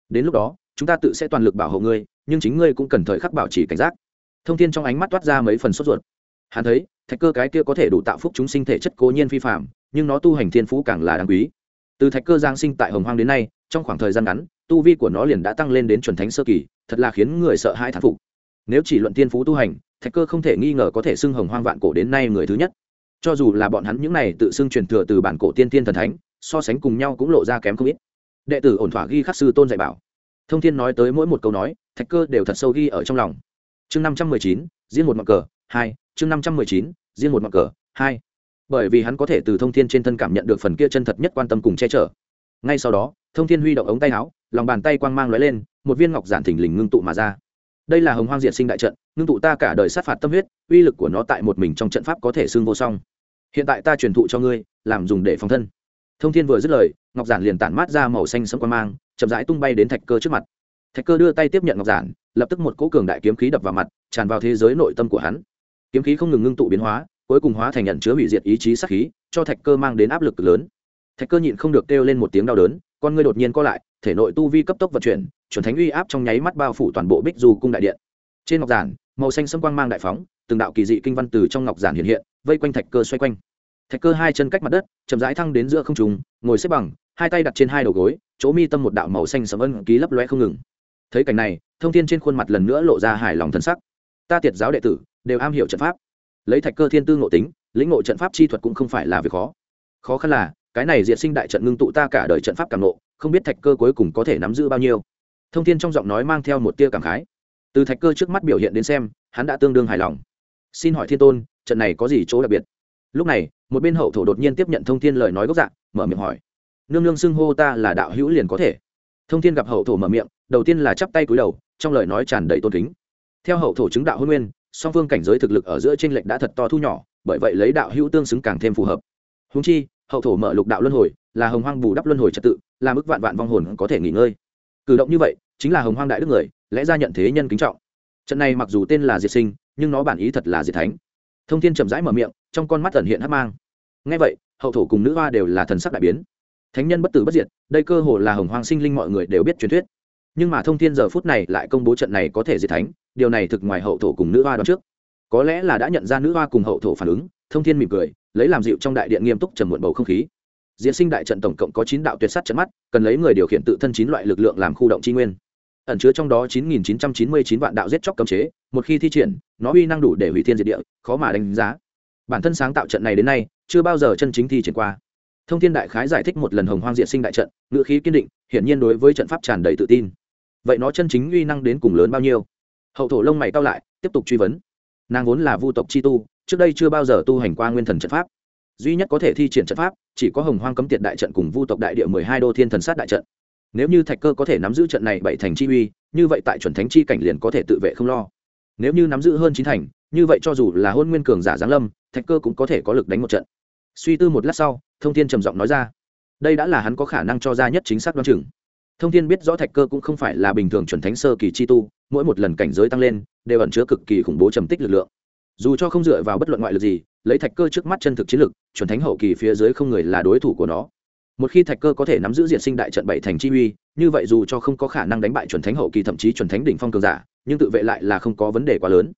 Đến lúc đó, chúng ta tự sẽ toàn lực bảo hộ ngươi, nhưng chính ngươi cũng cần thời khắc bảo trì cảnh giác. Thông thiên trong ánh mắt toát ra mấy phần sốt ruột. Hắn thấy, thạch cơ cái kia có thể đủ tạo phúc chúng sinh thể chất cố nhiên phi phạm nhưng nó tu hành thiên phú càng là đáng quý. Từ thạch cơ giang sinh tại hồng hoang đến nay, trong khoảng thời gian ngắn, tu vi của nó liền đã tăng lên đến chuẩn thánh sơ kỳ, thật là khiến người sợ hãi thán phục. Nếu chỉ luận thiên phú tu hành, thạch cơ không thể nghi ngờ có thể xưng hồng hoang vạn cổ đến nay người thứ nhất. Cho dù là bọn hắn những này tự xưng truyền thừa từ bản cổ tiên tiên thần thánh, so sánh cùng nhau cũng lộ ra kém không ít. Đệ tử ổn thỏa ghi khắc sư tôn dạy bảo. Thông thiên nói tới mỗi một câu nói, thạch cơ đều thật sâu ghi ở trong lòng. Chương năm trăm mười chín riêng một mặt cờ, hai. Chương năm trăm mười chín riêng một mặt cờ, hai bởi vì hắn có thể từ thông thiên trên thân cảm nhận được phần kia chân thật nhất quan tâm cùng che chở. Ngay sau đó, thông thiên huy động ống tay áo, lòng bàn tay quang mang lóe lên, một viên ngọc giản thình lình ngưng tụ mà ra. Đây là hồng hoang diện sinh đại trận, ngưng tụ ta cả đời sát phạt tâm huyết, uy lực của nó tại một mình trong trận pháp có thể xương vô song. Hiện tại ta truyền thụ cho ngươi, làm dùng để phòng thân. Thông thiên vừa dứt lời, ngọc giản liền tản mát ra màu xanh sẫm quang mang, chậm rãi tung bay đến thạch cơ trước mặt. Thạch cơ đưa tay tiếp nhận ngọc giản, lập tức một cỗ cường đại kiếm khí đập vào mặt, tràn vào thế giới nội tâm của hắn. Kiếm khí không ngừng ngưng tụ biến hóa cuối cùng hóa thành nhận chứa hủy diệt ý chí sắc khí, cho thạch cơ mang đến áp lực lớn. Thạch cơ nhịn không được kêu lên một tiếng đau đớn, con ngươi đột nhiên co lại, thể nội tu vi cấp tốc vận chuyển, chuẩn thánh uy áp trong nháy mắt bao phủ toàn bộ bích du cung đại điện. Trên ngọc giản, màu xanh sâm quang mang đại phóng, từng đạo kỳ dị kinh văn từ trong ngọc giản hiện hiện, vây quanh thạch cơ xoay quanh. Thạch cơ hai chân cách mặt đất, chậm rãi thăng đến giữa không trùng ngồi xếp bằng, hai tay đặt trên hai đầu gối, chỗ mi tâm một đạo màu xanh sầm ân ký lấp loe không ngừng. Thấy cảnh này, thông thiên trên khuôn mặt lần nữa lộ ra hài lòng thân sắc. Ta tiệt giáo đệ tử, đều am hiểu trận pháp lấy thạch cơ thiên tư ngộ tính, lĩnh ngộ trận pháp chi thuật cũng không phải là việc khó. Khó khăn là, cái này diệt sinh đại trận ngưng tụ ta cả đời trận pháp cảm nộ không biết thạch cơ cuối cùng có thể nắm giữ bao nhiêu. Thông thiên trong giọng nói mang theo một tia cảm khái. Từ thạch cơ trước mắt biểu hiện đến xem, hắn đã tương đương hài lòng. Xin hỏi thiên tôn, trận này có gì chỗ đặc biệt? Lúc này, một bên hậu thổ đột nhiên tiếp nhận thông thiên lời nói gốc dạng mở miệng hỏi. Nương nương xưng hô ta là đạo hữu liền có thể. Thông thiên gặp hậu thổ mở miệng, đầu tiên là chắp tay cúi đầu, trong lời nói tràn đầy tôn kính. Theo hậu thổ chứng đạo hôn nguyên song phương cảnh giới thực lực ở giữa t r ê n lệch đã thật to thu nhỏ, bởi vậy lấy đạo hữu tương xứng càng thêm phù hợp. Húng chi, hậu thổ mở lục đạo luân hồi, là hồng hoang bù đắp luân hồi trật tự là mức vạn vạn vong hồn có thể nghỉ ngơi. Cử động như vậy, chính là hồng hoang đại đức người, lẽ ra nhận thế nhân kính trọng. Trận này mặc dù tên là diệt sinh, nhưng nó bản ý thật là diệt thánh. Thông thiên chậm rãi mở miệng, trong con mắt tần hiện hát mang. Ngay vậy, hậu thổ cùng nữ hoa đều là thần sắc đại biến. Thánh nhân bất tử bất diệt, đây cơ hồ là hồng hoang sinh linh mọi người đều biết truyền thuyết. Nhưng mà thông thiên giờ phút này lại công bố trận này có thể diệt thánh điều này thực ngoài hậu thổ cùng nữ hoa đó trước. Có lẽ là đã nhận ra nữ hoa cùng hậu thổ phản ứng, thông thiên mỉm cười, lấy làm dịu trong đại điện nghiêm túc trầm muộn bầu không khí. Diễn sinh đại trận tổng cộng có chín đạo tuyệt sát trận mắt, cần lấy người điều khiển tự thân chín loại lực lượng làm khu động tri nguyên. Ẩn chứa trong đó chín nghìn chín trăm chín mươi chín vạn đạo giết chóc cấm chế, một khi thi triển, nó uy năng đủ để hủy thiên diệt địa, khó mà đánh giá. Bản thân sáng tạo trận này đến nay, chưa bao giờ chân chính thi triển qua. Thông thiên đại khái giải thích một lần hồng hoang diện sinh đại trận, ngữ khí kiên định, hiển nhiên đối với trận pháp tràn đầy tự tin. Vậy nó chân chính uy năng đến cùng lớn bao nhiêu? Hậu thổ lông mày cao lại, tiếp tục truy vấn. Nàng vốn là vu tộc chi tu, trước đây chưa bao giờ tu hành qua nguyên thần trận pháp. Duy nhất có thể thi triển trận pháp, chỉ có hồng hoang cấm tiệt đại trận cùng vu tộc đại địa mười hai đô thiên thần sát đại trận. Nếu như thạch cơ có thể nắm giữ trận này bảy thành chi uy, như vậy tại chuẩn thánh chi cảnh liền có thể tự vệ không lo. Nếu như nắm giữ hơn chín thành, như vậy cho dù là hôn nguyên cường giả giáng lâm, thạch cơ cũng có thể có lực đánh một trận. Suy tư một lát sau, thông tin trầm giọng nói ra. Đây đã là hắn có khả năng cho ra nhất chính xác đoán chừng thông Thiên biết rõ thạch cơ cũng không phải là bình thường chuẩn thánh sơ kỳ chi tu, mỗi một lần cảnh giới tăng lên, đều ẩn chứa cực kỳ khủng bố trầm tích lực lượng. Dù cho không dựa vào bất luận ngoại lực gì, lấy thạch cơ trước mắt chân thực chiến lực, chuẩn thánh hậu kỳ phía dưới không người là đối thủ của nó. Một khi thạch cơ có thể nắm giữ diện sinh đại trận bảy thành chi uy, như vậy dù cho không có khả năng đánh bại chuẩn thánh hậu kỳ thậm chí chuẩn thánh đỉnh phong cường giả, nhưng tự vệ lại là không có vấn đề quá lớn.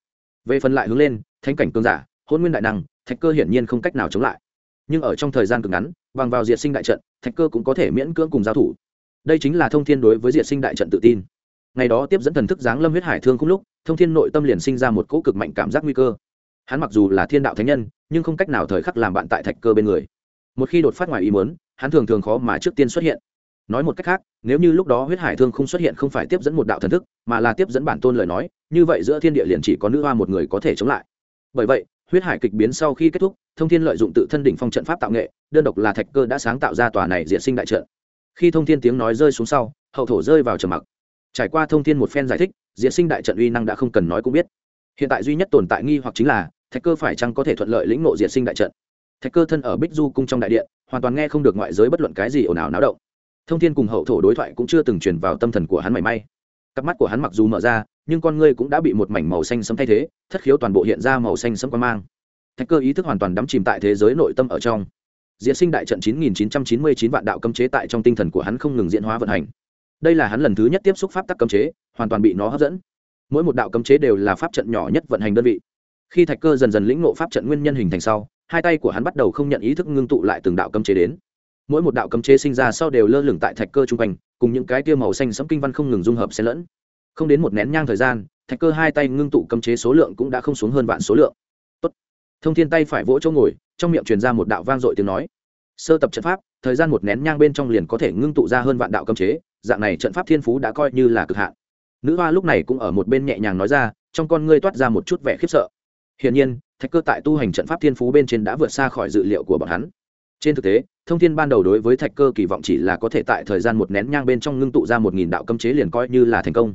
Về phần lại hướng lên, thánh cảnh cường giả, hôn nguyên đại năng, thạch cơ hiển nhiên không cách nào chống lại. Nhưng ở trong thời gian cực ngắn, bằng vào diệt sinh đại trận, thạch cơ cũng có thể miễn cưỡng cùng giao thủ đây chính là thông thiên đối với diệt sinh đại trận tự tin. Ngày đó tiếp dẫn thần thức giáng lâm huyết hải thương không lúc, thông thiên nội tâm liền sinh ra một cỗ cực mạnh cảm giác nguy cơ. Hắn mặc dù là thiên đạo thánh nhân, nhưng không cách nào thời khắc làm bạn tại thạch cơ bên người. Một khi đột phát ngoài ý muốn, hắn thường thường khó mà trước tiên xuất hiện. Nói một cách khác, nếu như lúc đó huyết hải thương không xuất hiện không phải tiếp dẫn một đạo thần thức, mà là tiếp dẫn bản tôn lời nói, như vậy giữa thiên địa liền chỉ có nữ hoa một người có thể chống lại. Bởi vậy, huyết hải kịch biến sau khi kết thúc, thông thiên lợi dụng tự thân đỉnh phong trận pháp tạo nghệ, đơn độc là thạch cơ đã sáng tạo ra tòa này diện sinh đại trận khi thông thiên tiếng nói rơi xuống sau, hậu thổ rơi vào trầm mặc. Trải qua thông thiên một phen giải thích diễn sinh đại trận uy năng đã không cần nói cũng biết. Hiện tại duy nhất tồn tại nghi hoặc chính là, thạch cơ phải chăng có thể thuận lợi lĩnh ngộ diễn sinh đại trận? Thạch cơ thân ở bích du cung trong đại điện, hoàn toàn nghe không được ngoại giới bất luận cái gì ồn ào náo động. Thông thiên cùng hậu thổ đối thoại cũng chưa từng truyền vào tâm thần của hắn mảy may. Cặp mắt của hắn mặc dù mở ra, nhưng con ngươi cũng đã bị một mảnh màu xanh sấm thay thế, thất khiếu toàn bộ hiện ra màu xanh sấm quan mang. Thạch cơ ý thức hoàn toàn đắm chìm tại thế giới nội tâm ở trong diễn sinh đại trận 9999 vạn đạo cấm chế tại trong tinh thần của hắn không ngừng diễn hóa vận hành. Đây là hắn lần thứ nhất tiếp xúc pháp tắc cấm chế, hoàn toàn bị nó hấp dẫn. Mỗi một đạo cấm chế đều là pháp trận nhỏ nhất vận hành đơn vị. Khi thạch cơ dần dần lĩnh ngộ pháp trận nguyên nhân hình thành sau, hai tay của hắn bắt đầu không nhận ý thức ngưng tụ lại từng đạo cấm chế đến. Mỗi một đạo cấm chế sinh ra sau đều lơ lửng tại thạch cơ trung quanh, cùng những cái tia màu xanh sẫm kinh văn không ngừng dung hợp xen lẫn. Không đến một nén nhang thời gian, thạch cơ hai tay ngưng tụ cấm chế số lượng cũng đã không xuống hơn vạn số lượng thông thiên tay phải vỗ chỗ ngồi, trong miệng truyền ra một đạo vang dội tiếng nói. Sơ tập trận pháp, thời gian một nén nhang bên trong liền có thể ngưng tụ ra hơn vạn đạo cấm chế, dạng này trận pháp thiên phú đã coi như là cực hạn. Nữ hoa lúc này cũng ở một bên nhẹ nhàng nói ra, trong con ngươi toát ra một chút vẻ khiếp sợ. Hiển nhiên, thạch cơ tại tu hành trận pháp thiên phú bên trên đã vượt xa khỏi dự liệu của bọn hắn. Trên thực tế, thông tin ban đầu đối với thạch cơ kỳ vọng chỉ là có thể tại thời gian một nén nhang bên trong ngưng tụ ra một nghìn đạo cấm chế liền coi như là thành công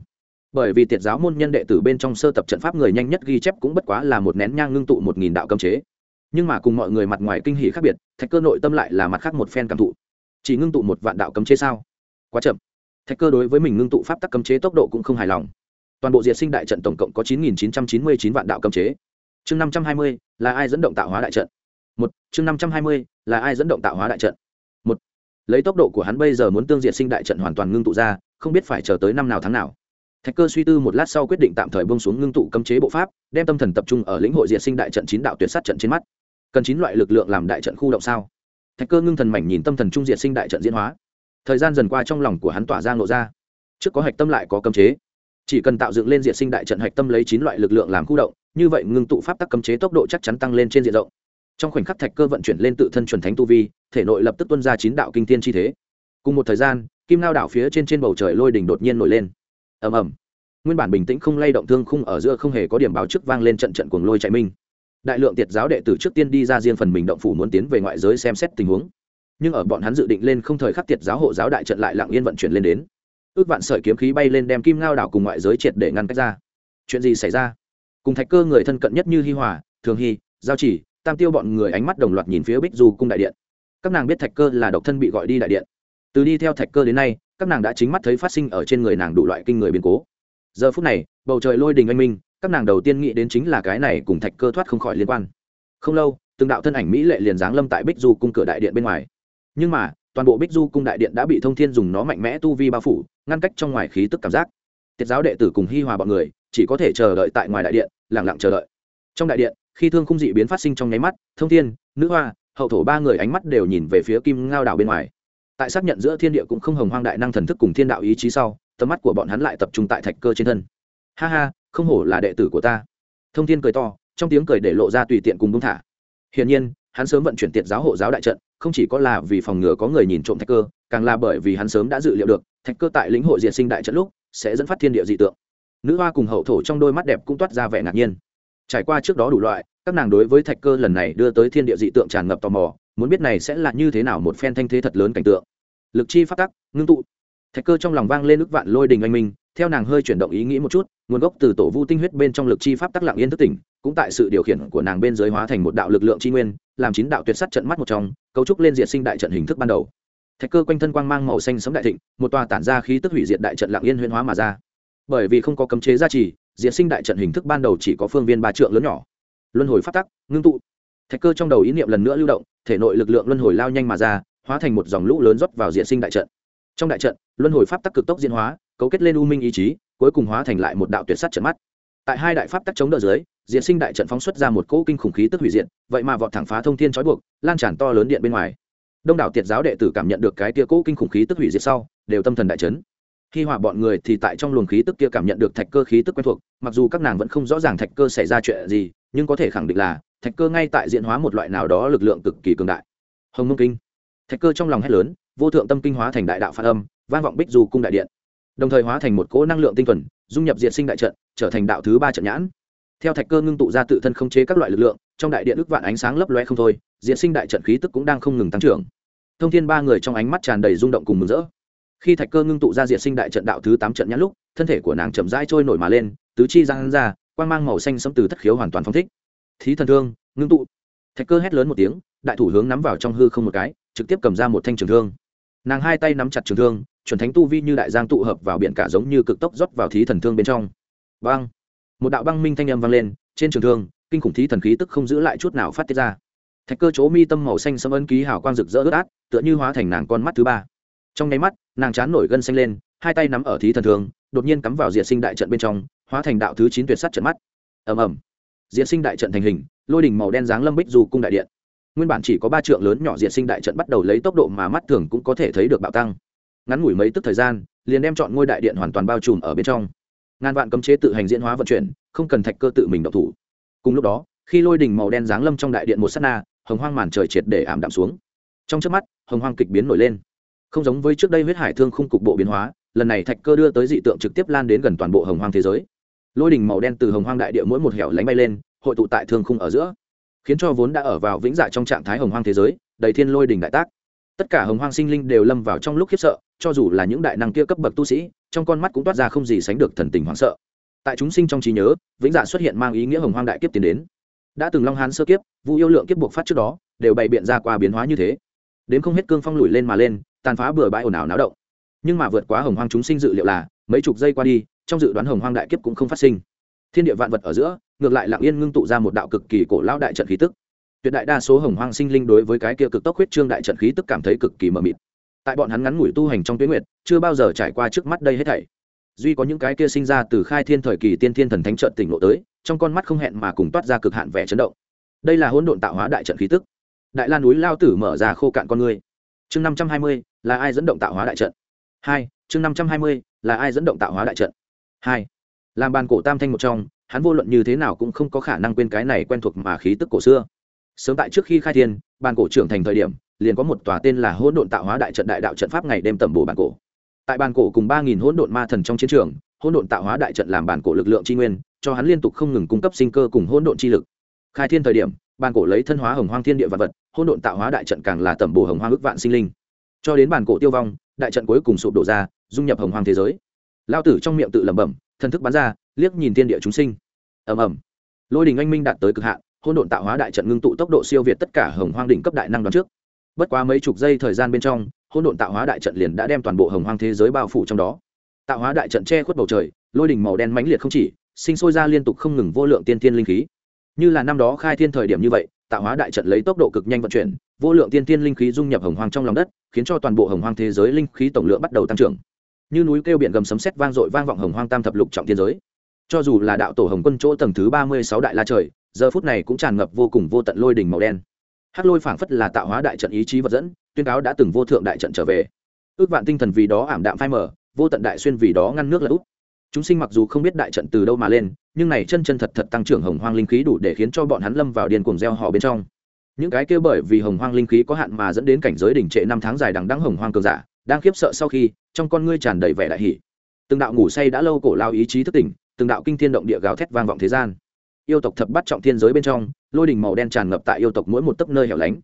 bởi vì tiệt giáo môn nhân đệ tử bên trong sơ tập trận pháp người nhanh nhất ghi chép cũng bất quá là một nén nhang ngưng tụ một nghìn đạo cấm chế. Nhưng mà cùng mọi người mặt ngoài kinh hỷ khác biệt, thạch cơ nội tâm lại là mặt khác một phen cảm thụ. Chỉ ngưng tụ một vạn đạo cấm chế sao? Quá chậm. Thạch cơ đối với mình ngưng tụ pháp tắc cấm chế tốc độ cũng không hài lòng. Toàn bộ diệt sinh đại trận tổng cộng có chín nghìn chín trăm chín mươi chín vạn đạo cấm chế. Chương năm trăm hai mươi, là ai dẫn động tạo hóa đại trận? Một, chương năm trăm hai mươi, là ai dẫn động tạo hóa đại trận? Một, lấy tốc độ của hắn bây giờ muốn tương diệt sinh đại trận hoàn toàn ngưng tụ ra, không biết phải chờ tới năm nào tháng nào thạch cơ suy tư một lát sau quyết định tạm thời bông xuống ngưng tụ cấm chế bộ pháp, đem tâm thần tập trung ở lĩnh hội diệt sinh đại trận chín đạo tuyệt sát trận trên mắt. Cần chín loại lực lượng làm đại trận khu động sao? Thạch cơ ngưng thần mảnh nhìn tâm thần trung diệt sinh đại trận diễn hóa. Thời gian dần qua trong lòng của hắn tỏa ra ngộ ra. Trước có hạch tâm lại có cấm chế. Chỉ cần tạo dựng lên diệt sinh đại trận hạch tâm lấy chín loại lực lượng làm khu động, như vậy ngưng tụ pháp tắc cấm chế tốc độ chắc chắn tăng lên trên diện rộng. Trong khoảnh khắc thạch cơ vận chuyển lên tự thân chuẩn thánh tu vi, thể nội lập tức tuân ra chín đạo kinh thiên chi thế. Cùng một thời gian, kim lao đảo phía trên trên bầu trời lôi đỉnh đột nhiên nổi lên ầm ầm. Nguyên bản bình tĩnh không lay động thương khung ở giữa không hề có điểm báo trước vang lên trận trận cuồng lôi chạy minh. Đại lượng tiệt giáo đệ tử trước tiên đi ra riêng phần mình động phủ muốn tiến về ngoại giới xem xét tình huống. Nhưng ở bọn hắn dự định lên không thời khắc tiệt giáo hộ giáo đại trận lại lặng yên vận chuyển lên đến. Ước vạn sợi kiếm khí bay lên đem kim ngao đảo cùng ngoại giới triệt để ngăn cách ra. Chuyện gì xảy ra? Cùng thạch cơ người thân cận nhất như hi hòa, thường hy giao chỉ, tam tiêu bọn người ánh mắt đồng loạt nhìn phía bích du cung đại điện. Các nàng biết thạch cơ là độc thân bị gọi đi đại điện. Từ đi theo thạch cơ đến nay các nàng đã chính mắt thấy phát sinh ở trên người nàng đủ loại kinh người biến cố. Giờ phút này, bầu trời lôi đình anh minh, các nàng đầu tiên nghĩ đến chính là cái này cùng thạch cơ thoát không khỏi liên quan. Không lâu, từng đạo thân ảnh mỹ lệ liền giáng lâm tại bích du cung cửa đại điện bên ngoài. Nhưng mà, toàn bộ bích du cung đại điện đã bị thông thiên dùng nó mạnh mẽ tu vi bao phủ, ngăn cách trong ngoài khí tức cảm giác. Tiết giáo đệ tử cùng hi hòa bọn người, chỉ có thể chờ đợi tại ngoài đại điện lẳng lặng chờ đợi. Trong đại điện, khi thương khung dị biến phát sinh trong nháy mắt, thông thiên, nữ hoa, hậu thổ ba người ánh mắt đều nhìn về phía kim ngao đảo bên ngoài tại xác nhận giữa thiên địa cũng không hồng hoang đại năng thần thức cùng thiên đạo ý chí sau, tầm mắt của bọn hắn lại tập trung tại thạch cơ trên thân. Ha ha, không hổ là đệ tử của ta. Thông thiên cười to, trong tiếng cười để lộ ra tùy tiện cùng bông thả. Hiển nhiên, hắn sớm vận chuyển tiện giáo hộ giáo đại trận, không chỉ có là vì phòng ngừa có người nhìn trộm thạch cơ, càng là bởi vì hắn sớm đã dự liệu được, thạch cơ tại lĩnh hội diệt sinh đại trận lúc, sẽ dẫn phát thiên địa dị tượng. Nữ hoa cùng hậu thổ trong đôi mắt đẹp cũng toát ra vẻ ngạc nhiên. Trải qua trước đó đủ loại, các nàng đối với thạch cơ lần này đưa tới thiên địa dị tượng tràn ngập tò mò muốn biết này sẽ là như thế nào một phen thanh thế thật lớn cảnh tượng. Lực chi phát tắc, ngưng tụ. Thạch cơ trong lòng vang lên ức vạn lôi đình anh minh, theo nàng hơi chuyển động ý nghĩ một chút, nguồn gốc từ tổ vu tinh huyết bên trong lực chi pháp tắc lặng yên thức tỉnh, cũng tại sự điều khiển của nàng bên dưới hóa thành một đạo lực lượng tri nguyên, làm chín đạo tuyệt sắt trận mắt một trong, cấu trúc lên diệt sinh đại trận hình thức ban đầu. Thạch cơ quanh thân quang mang màu xanh sấm đại thịnh, một tòa tản ra khí tức hủy diệt đại trận lặng yên huyên hóa mà ra. Bởi vì không có cấm chế gia trì, diệt sinh đại trận hình thức ban đầu chỉ có phương viên ba trượng lớn nhỏ. Luân hồi phát tắc, ngưng tụ thạch cơ trong đầu ý niệm lần nữa lưu động, thể nội lực lượng luân hồi lao nhanh mà ra, hóa thành một dòng lũ lớn rót vào diệt sinh đại trận. Trong đại trận, luân hồi pháp tắc cực tốc diễn hóa, cấu kết lên u minh ý chí, cuối cùng hóa thành lại một đạo tuyệt sắt trận mắt. Tại hai đại pháp tắc chống đỡ dưới diệt sinh đại trận phóng xuất ra một cỗ kinh khủng khí tức hủy diệt, vậy mà vọt thẳng phá thông thiên trói buộc, lan tràn to lớn điện bên ngoài. Đông đảo tiệt giáo đệ tử cảm nhận được cái tia cỗ kinh khủng khí tức hủy diệt sau, đều tâm thần đại chấn. Khi hỏa bọn người thì tại trong luồng khí tức kia cảm nhận được thạch cơ khí tức quen thuộc, mặc dù các nàng vẫn không rõ ràng thạch cơ xảy ra chuyện gì, nhưng có thể khẳng định là thạch cơ ngay tại diễn hóa một loại nào đó lực lượng cực kỳ cường đại. Hồng mông kinh. Thạch cơ trong lòng hét lớn, vô thượng tâm kinh hóa thành đại đạo phản âm, vang vọng bích du cung đại điện. Đồng thời hóa thành một cỗ năng lượng tinh thuần, dung nhập diện sinh đại trận, trở thành đạo thứ ba trận nhãn. Theo thạch cơ ngưng tụ ra tự thân không chế các loại lực lượng, trong đại điện ức vạn ánh sáng lấp loe không thôi diện sinh đại trận khí tức cũng đang không ngừng tăng trưởng. Thông thiên ba người trong ánh mắt tràn đầy rung động cùng mừng rỡ. Khi thạch cơ ngưng tụ ra diện sinh đại trận đạo thứ tám trận nhãn lúc, thân thể của nàng chậm rãi trôi nổi mà lên, tứ chi giang ra, quang mang màu xanh sẫm từ thất khiếu hoàn toàn phong thích thí thần thương, ngưng tụ. Thạch cơ hét lớn một tiếng, đại thủ hướng nắm vào trong hư không một cái, trực tiếp cầm ra một thanh trường thương. Nàng hai tay nắm chặt trường thương, chuẩn thánh tu vi như đại giang tụ hợp vào biển cả giống như cực tốc rót vào thí thần thương bên trong. Băng một đạo băng minh thanh âm vang lên, trên trường thương, kinh khủng thí thần khí tức không giữ lại chút nào phát tiết ra. Thạch cơ chỗ mi tâm màu xanh xâm ấn ký hào quang rực rỡ ướt át, tựa như hóa thành nàng con mắt thứ ba. Trong nháy mắt, nàng chán nổi gân xanh lên, hai tay nắm ở thí thần thương, đột nhiên cắm vào diệt sinh đại trận bên trong, hóa thành đạo thứ chín tuyệt sắt trận mắt. Ầm ầm diễn sinh đại trận thành hình, lôi đỉnh màu đen dáng lâm bích du cung đại điện. Nguyên bản chỉ có ba trượng lớn nhỏ diện sinh đại trận bắt đầu lấy tốc độ mà mắt thường cũng có thể thấy được bạo tăng. Ngắn ngủi mấy tức thời gian, liền đem chọn ngôi đại điện hoàn toàn bao trùm ở bên trong. Ngàn vạn cấm chế tự hành diễn hóa vận chuyển, không cần thạch cơ tự mình độc thủ. Cùng lúc đó, khi lôi đỉnh màu đen giáng lâm trong đại điện một s á t na, hồng hoang màn trời triệt để ảm đạm xuống. Trong trước mắt, hồng hoang kịch biến nổi lên. Không giống với trước đây huyết hải thương khung cục bộ biến hóa, lần này thạch cơ đưa tới dị tượng trực tiếp lan đến gần toàn bộ hồng hoang thế giới lôi đỉnh màu đen từ hồng hoang đại địa mỗi một hẻo lánh bay lên, hội tụ tại thương khung ở giữa, khiến cho vốn đã ở vào vĩnh dạ trong trạng thái hồng hoang thế giới, đầy thiên lôi đỉnh đại tác. Tất cả hồng hoang sinh linh đều lâm vào trong lúc khiếp sợ, cho dù là những đại năng kia cấp bậc tu sĩ, trong con mắt cũng toát ra không gì sánh được thần tình hoảng sợ. Tại chúng sinh trong trí nhớ, vĩnh dạ xuất hiện mang ý nghĩa hồng hoang đại kiếp tiến đến. Đã từng long hán sơ kiếp vụ yêu lượng kiếp buộc phát trước đó, đều bày biện ra qua biến hóa như thế. Đến không hết cương phong lùi lên mà lên, tàn phá bừa bãi ồn ào náo động. Nhưng mà vượt quá hồng hoang chúng sinh dự liệu là, mấy chục giây qua đi trong dự đoán hồng hoang đại kiếp cũng không phát sinh. Thiên địa vạn vật ở giữa, ngược lại lặng yên ngưng tụ ra một đạo cực kỳ cổ lao đại trận khí tức. Tuyệt đại đa số hồng hoang sinh linh đối với cái kia cực tốc huyết trương đại trận khí tức cảm thấy cực kỳ mờ mịt. Tại bọn hắn ngắn ngủi tu hành trong tuyến nguyệt, chưa bao giờ trải qua trước mắt đây hết thảy. Duy có những cái kia sinh ra từ khai thiên thời kỳ tiên thiên thần thánh trận tỉnh lộ tới, trong con mắt không hẹn mà cùng toát ra cực hạn vẻ chấn động. Đây là hỗn độn tạo hóa đại trận khí tức. Đại la núi lao tử mở ra khô cạn con người chương năm trăm hai mươi, là ai dẫn động tạo hóa đại trận? Hai, chương năm trăm hai mươi, là ai dẫn động tạo hóa đại trận? Hai, làm bàn cổ tam thanh một trong, hắn vô luận như thế nào cũng không có khả năng quên cái này quen thuộc mà khí tức cổ xưa. Sớm tại trước khi khai thiên, bàn cổ trưởng thành thời điểm, liền có một tòa tên là hỗn độn tạo hóa đại trận đại đạo trận pháp ngày đêm tẩm bổ bàn cổ. Tại bàn cổ cùng ba nghìn hỗn độn ma thần trong chiến trường, hỗn độn tạo hóa đại trận làm bàn cổ lực lượng tri nguyên, cho hắn liên tục không ngừng cung cấp sinh cơ cùng hỗn độn chi lực. Khai thiên thời điểm, bàn cổ lấy thân hóa hồng hoang thiên địa vật vật, hỗn độn tạo hóa đại trận càng là tẩm bổ hồng hoang ước vạn sinh linh. Cho đến bàn cổ tiêu vong, đại trận cuối cùng sụp đổ ra, dung nhập hồng hoang thế giới lao tử trong miệng tự lẩm bẩm, thần thức bắn ra, liếc nhìn thiên địa chúng sinh. Ầm ầm. Lôi đình anh minh đạt tới cực hạn, hỗn độn tạo hóa đại trận ngưng tụ tốc độ siêu việt tất cả hồng hoang đỉnh cấp đại năng đoán trước. Bất quá mấy chục giây thời gian bên trong, hỗn độn tạo hóa đại trận liền đã đem toàn bộ hồng hoang thế giới bao phủ trong đó. Tạo hóa đại trận che khuất bầu trời, lôi đình màu đen mãnh liệt không chỉ, sinh sôi ra liên tục không ngừng vô lượng tiên tiên linh khí. Như là năm đó khai thiên thời điểm như vậy, tạo hóa đại trận lấy tốc độ cực nhanh vận chuyển, vô lượng tiên tiên linh khí dung nhập hồng hoang trong lòng đất, khiến cho toàn bộ hồng hoang thế giới linh khí tổng lượng bắt đầu tăng trưởng như núi kêu biển gầm sấm sét vang dội vang vọng hồng hoang tam thập lục trọng thiên giới. Cho dù là đạo tổ hồng quân chỗ tầng thứ ba mươi sáu đại la trời, giờ phút này cũng tràn ngập vô cùng vô tận lôi đỉnh màu đen. Hắc lôi phảng phất là tạo hóa đại trận ý chí vật dẫn, tuyên cáo đã từng vô thượng đại trận trở về. Ước vạn tinh thần vì đó ảm đạm phai mở vô tận đại xuyên vì đó ngăn nước là úp. Chúng sinh mặc dù không biết đại trận từ đâu mà lên, nhưng này chân chân thật thật tăng trưởng hồng hoang linh khí đủ để khiến cho bọn hắn lâm vào điên cuồng gieo họ bên trong. Những cái kia bởi vì hồng hoang linh khí có hạn mà dẫn đến cảnh giới đỉnh trệ năm tháng dài đằng đẵng hồng hoang cường giả đang khiếp sợ sau khi, trong con ngươi tràn đầy vẻ đại hỷ từng đạo ngủ say đã lâu cổ lao ý chí thức tỉnh, từng đạo kinh thiên động địa gào thét vang vọng thế gian. Yêu tộc thập bắt trọng thiên giới bên trong, lôi đình màu đen tràn ngập tại yêu tộc mỗi một tấc nơi hẻo lánh.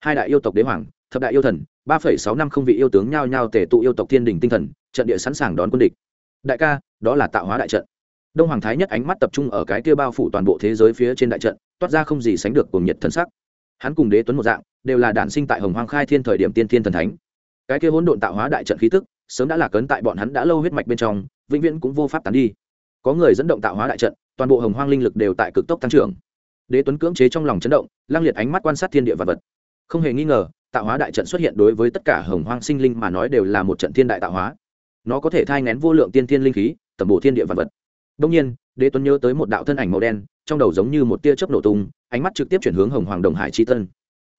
Hai đại yêu tộc đế hoàng, thập đại yêu thần, ba phẩy sáu năm không vị yêu tướng nhao nhao tể tụ yêu tộc thiên đình tinh thần, trận địa sẵn sàng đón quân địch. Đại ca, đó là tạo hóa đại trận. Đông hoàng thái nhất ánh mắt tập trung ở cái kia bao phủ toàn bộ thế giới phía trên đại trận, toát ra không gì sánh được cùng nhiệt thần sắc. Hắn cùng đế tuấn một dạng, đều là đản sinh tại hồng hoàng khai thiên thời điểm tiên thiên thần thánh cái kia hỗn độn tạo hóa đại trận khí tức, sớm đã là cấn tại bọn hắn đã lâu huyết mạch bên trong, vĩnh viễn cũng vô pháp tán đi. Có người dẫn động tạo hóa đại trận, toàn bộ hồng hoang linh lực đều tại cực tốc tăng trưởng. Đế tuấn cưỡng chế trong lòng chấn động lang liệt ánh mắt quan sát thiên địa vật vật. Không hề nghi ngờ, tạo hóa đại trận xuất hiện đối với tất cả hồng hoang sinh linh mà nói đều là một trận thiên đại tạo hóa. Nó có thể thai ngén vô lượng tiên thiên linh khí tầm bộ thiên địa vật vật. Đông nhiên, đế tuấn nhớ tới một đạo thân ảnh màu đen, trong đầu giống như một tia chớp nổ tung, ánh mắt trực tiếp chuyển hướng hồng hoàng đồng hải chi tân.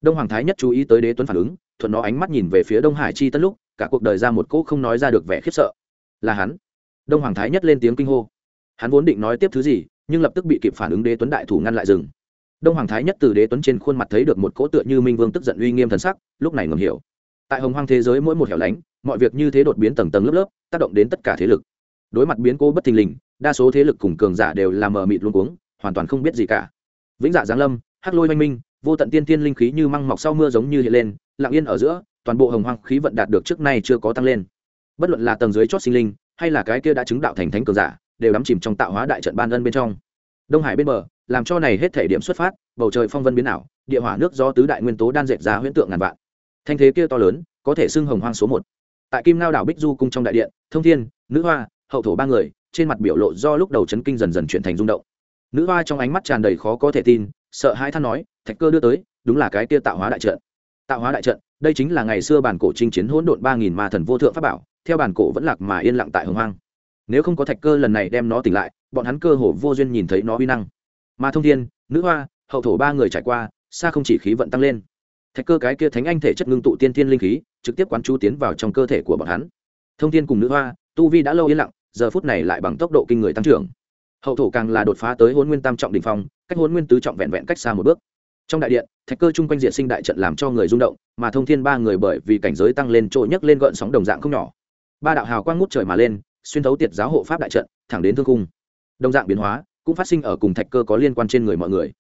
Đông hoàng thái nhất chú ý tới đế tuấn phản ứng thuận nó ánh mắt nhìn về phía đông hải chi tân lúc, cả cuộc đời ra một cỗ không nói ra được vẻ khiếp sợ. Là hắn. Đông hoàng thái nhất lên tiếng kinh hô. Hắn vốn định nói tiếp thứ gì, nhưng lập tức bị kịp phản ứng đế tuấn đại thủ ngăn lại rừng đông hoàng thái nhất từ đế tuấn trên khuôn mặt thấy được một cỗ tựa như minh vương tức giận uy nghiêm thần sắc, lúc này ngầm hiểu. Tại hồng hoang thế giới mỗi một hẻo lánh, mọi việc như thế đột biến tầng tầng lớp lớp, tác động đến tất cả thế lực. Đối mặt biến cố bất thình lình, đa số thế lực cùng cường giả đều là mờ mịt luôn cuống, hoàn toàn không biết gì cả. Vĩnh dạ giáng lâm, hắc lôi oanh minh, vô tận tiên tiên linh khí như măng mọc sau mưa giống như hiện lên lặng yên ở giữa, toàn bộ hồng hoang khí vận đạt được trước nay chưa có tăng lên. Bất luận là tầng dưới chót sinh linh, hay là cái kia đã chứng đạo thành thánh cường giả, đều đắm chìm trong tạo hóa đại trận ban ân bên trong. Đông hải bên bờ, làm cho này hết thể điểm xuất phát, bầu trời phong vân biến ảo, địa hỏa nước do tứ đại nguyên tố đan dệt ra huyễn tượng ngàn vạn. Thanh thế kia to lớn, có thể xưng hồng hoang số một. Tại kim lao đảo bích du cung trong đại điện, thông thiên, nữ hoa, hậu thổ ba người, trên mặt biểu lộ do lúc đầu chấn kinh dần dần chuyển thành rung động. Nữ hoa trong ánh mắt tràn đầy khó có thể tin, sợ hai than nói, thạch cơ đưa tới, đúng là cái kia tạo hóa đại trận tạo hóa đại trận, đây chính là ngày xưa bản cổ chinh chiến hỗn độn ba nghìn ma thần vô thượng pháp bảo, theo bản cổ vẫn lạc mà yên lặng tại hồng hoang. Nếu không có thạch cơ lần này đem nó tỉnh lại, bọn hắn cơ hồ vô duyên nhìn thấy nó uy năng. Mà thông thiên, nữ hoa, hậu thổ ba người trải qua, xa không chỉ khí vận tăng lên. Thạch cơ cái kia thánh anh thể chất ngưng tụ tiên thiên linh khí, trực tiếp quán chú tiến vào trong cơ thể của bọn hắn. Thông thiên cùng nữ hoa, tu vi đã lâu yên lặng, giờ phút này lại bằng tốc độ kinh người tăng trưởng. Hậu thổ càng là đột phá tới hôn nguyên tam trọng đình phong, cách hôn nguyên tứ trọng vẹn vẹn cách xa một bước trong đại điện, thạch cơ chung quanh diện sinh đại trận làm cho người rung động, mà thông thiên ba người bởi vì cảnh giới tăng lên trội nhấc lên gợn sóng đồng dạng không nhỏ. Ba đạo hào quang ngút trời mà lên, xuyên thấu tiệt giáo hộ pháp đại trận, thẳng đến thương cung. Đồng dạng biến hóa, cũng phát sinh ở cùng thạch cơ có liên quan trên người mọi người.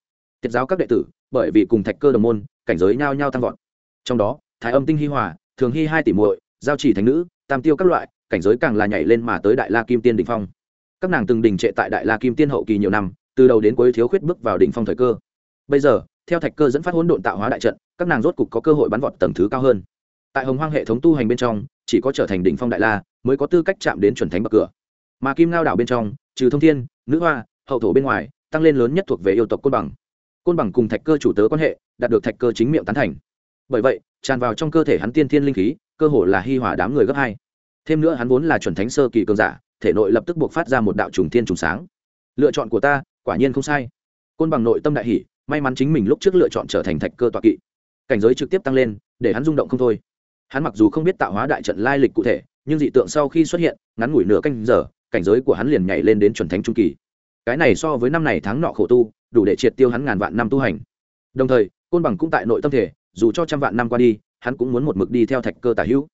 Tiệt giáo các đệ tử, bởi vì cùng thạch cơ đồng môn, cảnh giới nhao nhao tăng vọt. Trong đó, thái âm tinh hi hòa, thường hy hai tỷ muội, giao chỉ thành nữ, tam tiêu các loại, cảnh giới càng là nhảy lên mà tới đại la kim tiên đỉnh phong. Các nàng từng đình trệ tại đại la kim tiên hậu kỳ nhiều năm, từ đầu đến cuối thiếu khuyết bước vào đỉnh phong thời cơ. Bây giờ theo thạch cơ dẫn phát hỗn độn tạo hóa đại trận, các nàng rốt cục có cơ hội bắn vọt tầng thứ cao hơn. Tại hồng hoang hệ thống tu hành bên trong, chỉ có trở thành đỉnh phong đại la mới có tư cách chạm đến chuẩn thánh bậc cửa. Mà kim ngao đảo bên trong, trừ thông thiên, nữ hoa, hậu thổ bên ngoài, tăng lên lớn nhất thuộc về yêu tộc côn bằng. Côn bằng cùng thạch cơ chủ tớ quan hệ, đạt được thạch cơ chính miệng tán thành. Bởi vậy, tràn vào trong cơ thể hắn tiên thiên linh khí, cơ hồ là hi hòa đám người gấp hai. Thêm nữa hắn vốn là chuẩn thánh sơ kỳ cường giả, thể nội lập tức buộc phát ra một đạo trùng thiên trùng sáng. Lựa chọn của ta, quả nhiên không sai. Côn bằng nội tâm đại hỷ may mắn chính mình lúc trước lựa chọn trở thành thạch cơ tọa kỵ. Cảnh giới trực tiếp tăng lên, để hắn rung động không thôi. Hắn mặc dù không biết tạo hóa đại trận lai lịch cụ thể, nhưng dị tượng sau khi xuất hiện, ngắn ngủi nửa canh giờ, cảnh giới của hắn liền nhảy lên đến chuẩn thánh trung kỳ. Cái này so với năm này tháng nọ khổ tu, đủ để triệt tiêu hắn ngàn vạn năm tu hành. Đồng thời, côn bằng cũng tại nội tâm thể, dù cho trăm vạn năm qua đi, hắn cũng muốn một mực đi theo thạch cơ tả hữu.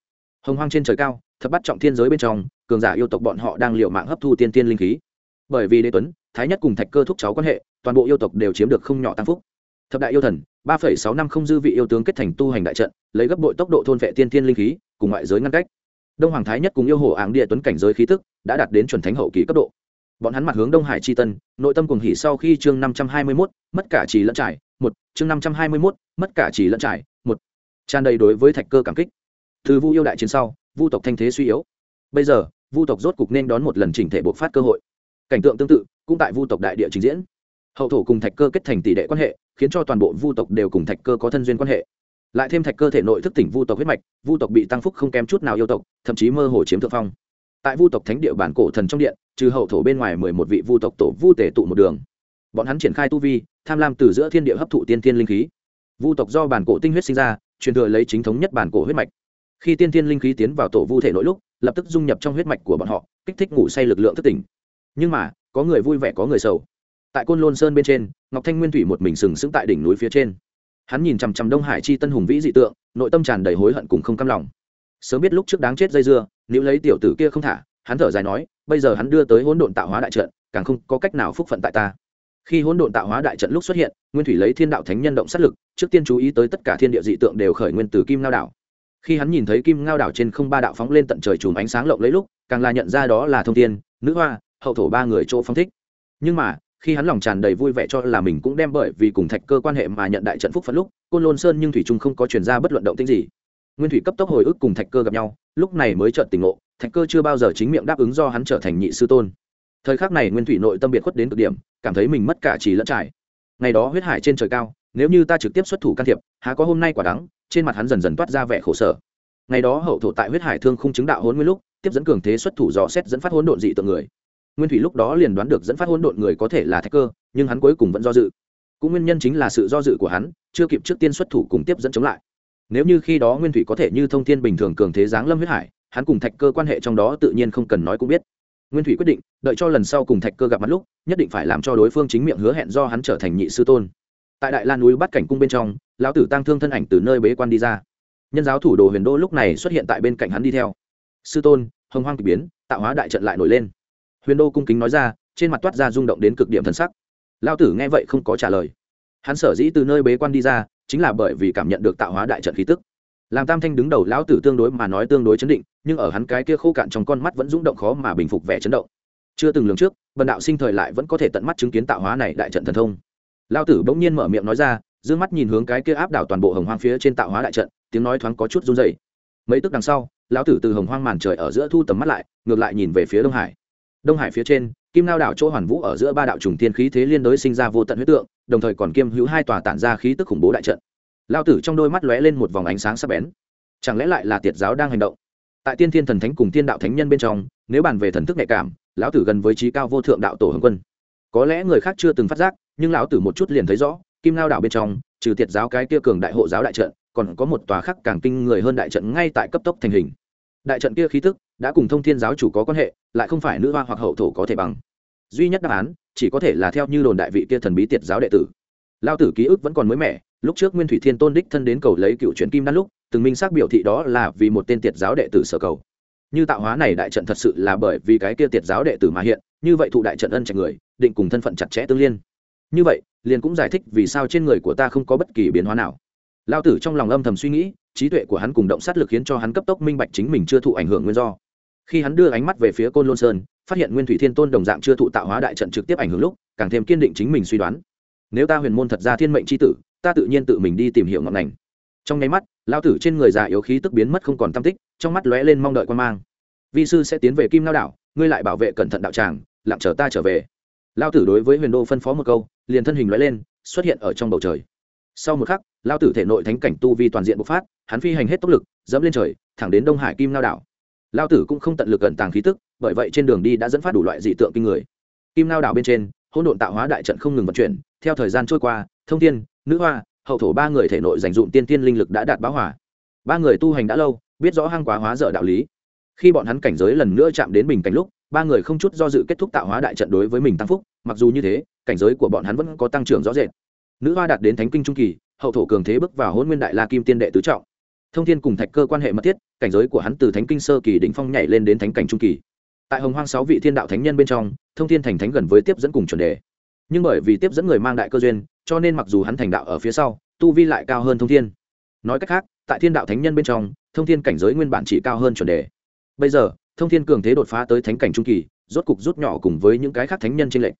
Hồng hoang trên trời cao, thập bắt trọng thiên giới bên trong, cường giả yêu tộc bọn họ đang liệu mạng hấp thu tiên tiên linh khí. Bởi vì đế tuấn, thái nhất cùng thạch cơ thúc cháu quan hệ toàn bộ yêu tộc đều chiếm được không nhỏ tăng phúc. Thập đại yêu thần, ba phẩy sáu năm không dư vị yêu tướng kết thành tu hành đại trận, lấy gấp bội tốc độ thôn vệ tiên tiên linh khí, cùng ngoại giới ngăn cách. Đông hoàng thái nhất cùng yêu hồ áng địa tuấn cảnh giới khí tức, đã đạt đến chuẩn thánh hậu kỳ cấp độ. Bọn hắn mặt hướng đông hải c h i tân, nội tâm cùng hỉ sau khi chương năm trăm hai mươi mốt, mất cả chỉ lẫn trải, một, chương năm trăm hai mươi mốt, mất cả chỉ lẫn trải, một. Tràn đầy đối với thạch cơ cảm kích. Từ vu yêu đại chiến sau, vu tộc thanh thế suy yếu. Bây giờ, vu tộc rốt cục nên đón một lần chỉnh thể bộc phát cơ hội. Cảnh tượng tương tự, cũng tại vu tộc đại địa trình diễn hậu thổ cùng thạch cơ kết thành tỷ đệ quan hệ, khiến cho toàn bộ vu tộc đều cùng thạch cơ có thân duyên quan hệ. Lại thêm thạch cơ thể nội thức tỉnh vu tộc huyết mạch, vu tộc bị tăng phúc không kém chút nào yêu tộc, thậm chí mơ hồ chiếm thượng phong. Tại vu tộc thánh địa bản cổ thần trong điện, trừ hậu thổ bên ngoài mười một vị vu tộc tổ vu tể tụ một đường. Bọn hắn triển khai tu vi, tham lam từ giữa thiên địa hấp thụ tiên thiên linh khí. Vu tộc do bản cổ tinh huyết sinh ra, truyền thừa lấy chính thống nhất bản cổ huyết mạch. Khi tiên thiên linh khí tiến vào tổ vu thể nội lúc, lập tức dung nhập trong huyết mạch của bọn họ, kích thích ngủ say lực lượng thức tỉnh. Nhưng mà, có người vui vẻ, có người sầu tại côn lôn sơn bên trên, ngọc thanh nguyên thủy một mình sừng sững tại đỉnh núi phía trên. Hắn nhìn chằm chằm đông hải chi tân hùng vĩ dị tượng, nội tâm tràn đầy hối hận cùng không cam lòng. Sớm biết lúc trước đáng chết dây dưa, nếu lấy tiểu tử kia không thả, hắn thở dài nói, bây giờ hắn đưa tới hỗn độn tạo hóa đại trận, càng không có cách nào phúc phận tại ta. Khi hỗn độn tạo hóa đại trận lúc xuất hiện, nguyên thủy lấy thiên đạo thánh nhân động sát lực, trước tiên chú ý tới tất cả thiên địa dị tượng đều khởi nguyên từ kim ngao đảo. Khi hắn nhìn thấy kim ngao đảo trên không ba đạo phóng lên tận trời chùm ánh sáng lộng lấy lúc, càng là nhận ra đó là thông tiên nữ hoa, hậu thổ ba người chỗ phong thích. Nhưng mà khi hắn lòng tràn đầy vui vẻ cho là mình cũng đem bởi vì cùng thạch cơ quan hệ mà nhận đại trận phúc phận lúc, côn lôn sơn nhưng thủy trung không có chuyển ra bất luận động tinh gì. Nguyên thủy cấp tốc hồi ức cùng thạch cơ gặp nhau, lúc này mới chợt tỉnh ngộ, thạch cơ chưa bao giờ chính miệng đáp ứng do hắn trở thành nhị sư tôn. Thời khắc này nguyên thủy nội tâm biệt khuất đến cực điểm, cảm thấy mình mất cả trí lẫn trải. Ngày đó huyết hải trên trời cao, nếu như ta trực tiếp xuất thủ can thiệp, há có hôm nay quả đắng, trên mặt hắn dần dần toát ra vẻ khổ sở. Ngày đó hậu thổ tại huyết hải thương không chứng đạo hôn nguyên lúc, tiếp dẫn cường thế xuất thủ dò xét dẫn phát hỗn độn dị tượng người nguyên thủy lúc đó liền đoán được dẫn phát hỗn độn người có thể là thạch cơ, nhưng hắn cuối cùng vẫn do dự. Cũng nguyên nhân chính là sự do dự của hắn, chưa kịp trước tiên xuất thủ cùng tiếp dẫn chống lại. Nếu như khi đó nguyên thủy có thể như thông thiên bình thường cường thế giáng lâm huyết hải, hắn cùng thạch cơ quan hệ trong đó tự nhiên không cần nói cũng biết. Nguyên thủy quyết định, đợi cho lần sau cùng thạch cơ gặp mặt lúc, nhất định phải làm cho đối phương chính miệng hứa hẹn do hắn trở thành nhị sư tôn. Tại đại lan núi bắt cảnh cung bên trong, lão tử tăng thương thân ảnh từ nơi bế quan đi ra. Nhân giáo thủ đồ huyền đô lúc này xuất hiện tại bên cạnh hắn đi theo. Sư tôn, hồng hoang k ỳ biến, tạo hóa đại trận lại nổi lên huyền đô cung kính nói ra, trên mặt toát ra rung động đến cực điểm thần sắc. Lao tử nghe vậy không có trả lời. Hắn sở dĩ từ nơi bế quan đi ra, chính là bởi vì cảm nhận được tạo hóa đại trận khí tức. Làm tam thanh đứng đầu lão tử tương đối mà nói tương đối chấn định, nhưng ở hắn cái kia khô cạn trong con mắt vẫn rung động khó mà bình phục vẻ chấn động. Chưa từng lường trước bần đạo sinh thời lại vẫn có thể tận mắt chứng kiến tạo hóa này đại trận thần thông. Lao tử bỗng nhiên mở miệng nói ra d ư ơ n g mắt nhìn hướng cái kia áp đảo toàn bộ hồng hoang phía trên tạo hóa đại trận, tiếng nói thoáng có chút run dày mấy tức đằng sau, lão tử từ hồng hoang màn trời ở giữa thu tầm mắt lại, ngược lại nhìn về phía đông hải đông hải phía trên, kim lao đảo chỗ hoàn vũ ở giữa ba đạo trùng tiên khí thế liên đối sinh ra vô tận huyết tượng, đồng thời còn kiêm hữu hai tòa tản ra khí tức khủng bố đại trận. Lao tử trong đôi mắt lóe lên một vòng ánh sáng sắc bén. Chẳng lẽ lại là tiệt giáo đang hành động? Tại tiên thiên thần thánh cùng tiên đạo thánh nhân bên trong, nếu bàn về thần thức nhạy cảm, lão tử gần với trí cao vô thượng đạo tổ hồng quân. Có lẽ người khác chưa từng phát giác, nhưng lão tử một chút liền thấy rõ, kim lao đảo bên trong, trừ tiệt giáo cái kia cường đại hộ giáo đại trận, còn có một tòa khác càng kinh người hơn đại trận ngay tại cấp tốc thành hình đại trận kia khí tức đã cùng thông thiên giáo chủ có quan hệ, lại không phải nữ hoa hoặc hậu thổ có thể bằng. Duy nhất đáp án, chỉ có thể là theo như đồn đại vị kia thần bí tiệt giáo đệ tử. Lao tử ký ức vẫn còn mới mẻ, lúc trước nguyên thủy thiên tôn đích thân đến cầu lấy cựu truyền kim đan lúc, từng minh xác biểu thị đó là vì một tên tiệt giáo đệ tử sở cầu. Như tạo hóa này đại trận thật sự là bởi vì cái kia tiệt giáo đệ tử mà hiện, như vậy thụ đại trận ân trạch người, định cùng thân phận chặt chẽ tương liên. Như vậy, liền cũng giải thích vì sao trên người của ta không có bất kỳ biến hóa nào. Lao tử trong lòng âm thầm suy nghĩ trí tuệ của hắn cùng động sát lực khiến cho hắn cấp tốc minh bạch chính mình chưa thụ ảnh hưởng nguyên do. Khi hắn đưa ánh mắt về phía côn lôn sơn, phát hiện nguyên thủy thiên tôn đồng dạng chưa thụ tạo hóa đại trận trực tiếp ảnh hưởng lúc, càng thêm kiên định chính mình suy đoán. Nếu ta huyền môn thật ra thiên mệnh c h i tử, ta tự nhiên tự mình đi tìm hiểu ngọn ngành trong nháy mắt lao tử trên người già yếu khí tức biến mất không còn tam tích, trong mắt lóe lên mong đợi quan mang. Vi sư sẽ tiến về kim lao đảo, ngươi lại bảo vệ cẩn thận đạo tràng, lặng chờ ta trở về. Lao tử đối với huyền đô phân phó một câu, liền thân hình lóe lên, xuất hiện ở trong bầu trời sau một khắc, lao tử thể nội thánh cảnh tu vi toàn diện bộc phát, hắn phi hành hết tốc lực, dẫm lên trời, thẳng đến đông hải kim lao đảo. Lao tử cũng không tận lực cẩn tàng khí tức, bởi vậy trên đường đi đã dẫn phát đủ loại dị tượng kinh người. Kim lao đảo bên trên, hỗn độn tạo hóa đại trận không ngừng vận chuyển, theo thời gian trôi qua, thông tiên nữ hoa, hậu thổ ba người thể nội dành dụm tiên tiên linh lực đã đạt báo hỏa. Ba người tu hành đã lâu, biết rõ hăng quá hóa dở đạo lý. Khi bọn hắn cảnh giới lần nữa chạm đến bình cảnh lúc, ba người không chút do dự kết thúc tạo hóa đại trận đối với mình tăng phúc, mặc dù như thế, cảnh giới của bọn hắn vẫn có tăng trưởng rõ rệt nữ hoa đạt đến thánh kinh trung kỳ, hậu thổ cường thế bước vào hôn nguyên đại la kim tiên đệ tứ trọng. Thông thiên cùng thạch cơ quan hệ mật thiết, cảnh giới của hắn từ thánh kinh sơ kỳ đỉnh phong nhảy lên đến thánh cảnh trung kỳ. Tại hồng hoang sáu vị thiên đạo thánh nhân bên trong, thông thiên thành thánh gần với tiếp dẫn cùng chuẩn đề. Nhưng bởi vì tiếp dẫn người mang đại cơ duyên, cho nên mặc dù hắn thành đạo ở phía sau, tu vi lại cao hơn thông thiên. Nói cách khác, tại thiên đạo thánh nhân bên trong, thông thiên cảnh giới nguyên bản chỉ cao hơn chuẩn đề. Bây giờ, thông thiên cường thế đột phá tới thánh cảnh trung kỳ, rốt cục rút nhỏ cùng với những cái khác thánh nhân trên lệnh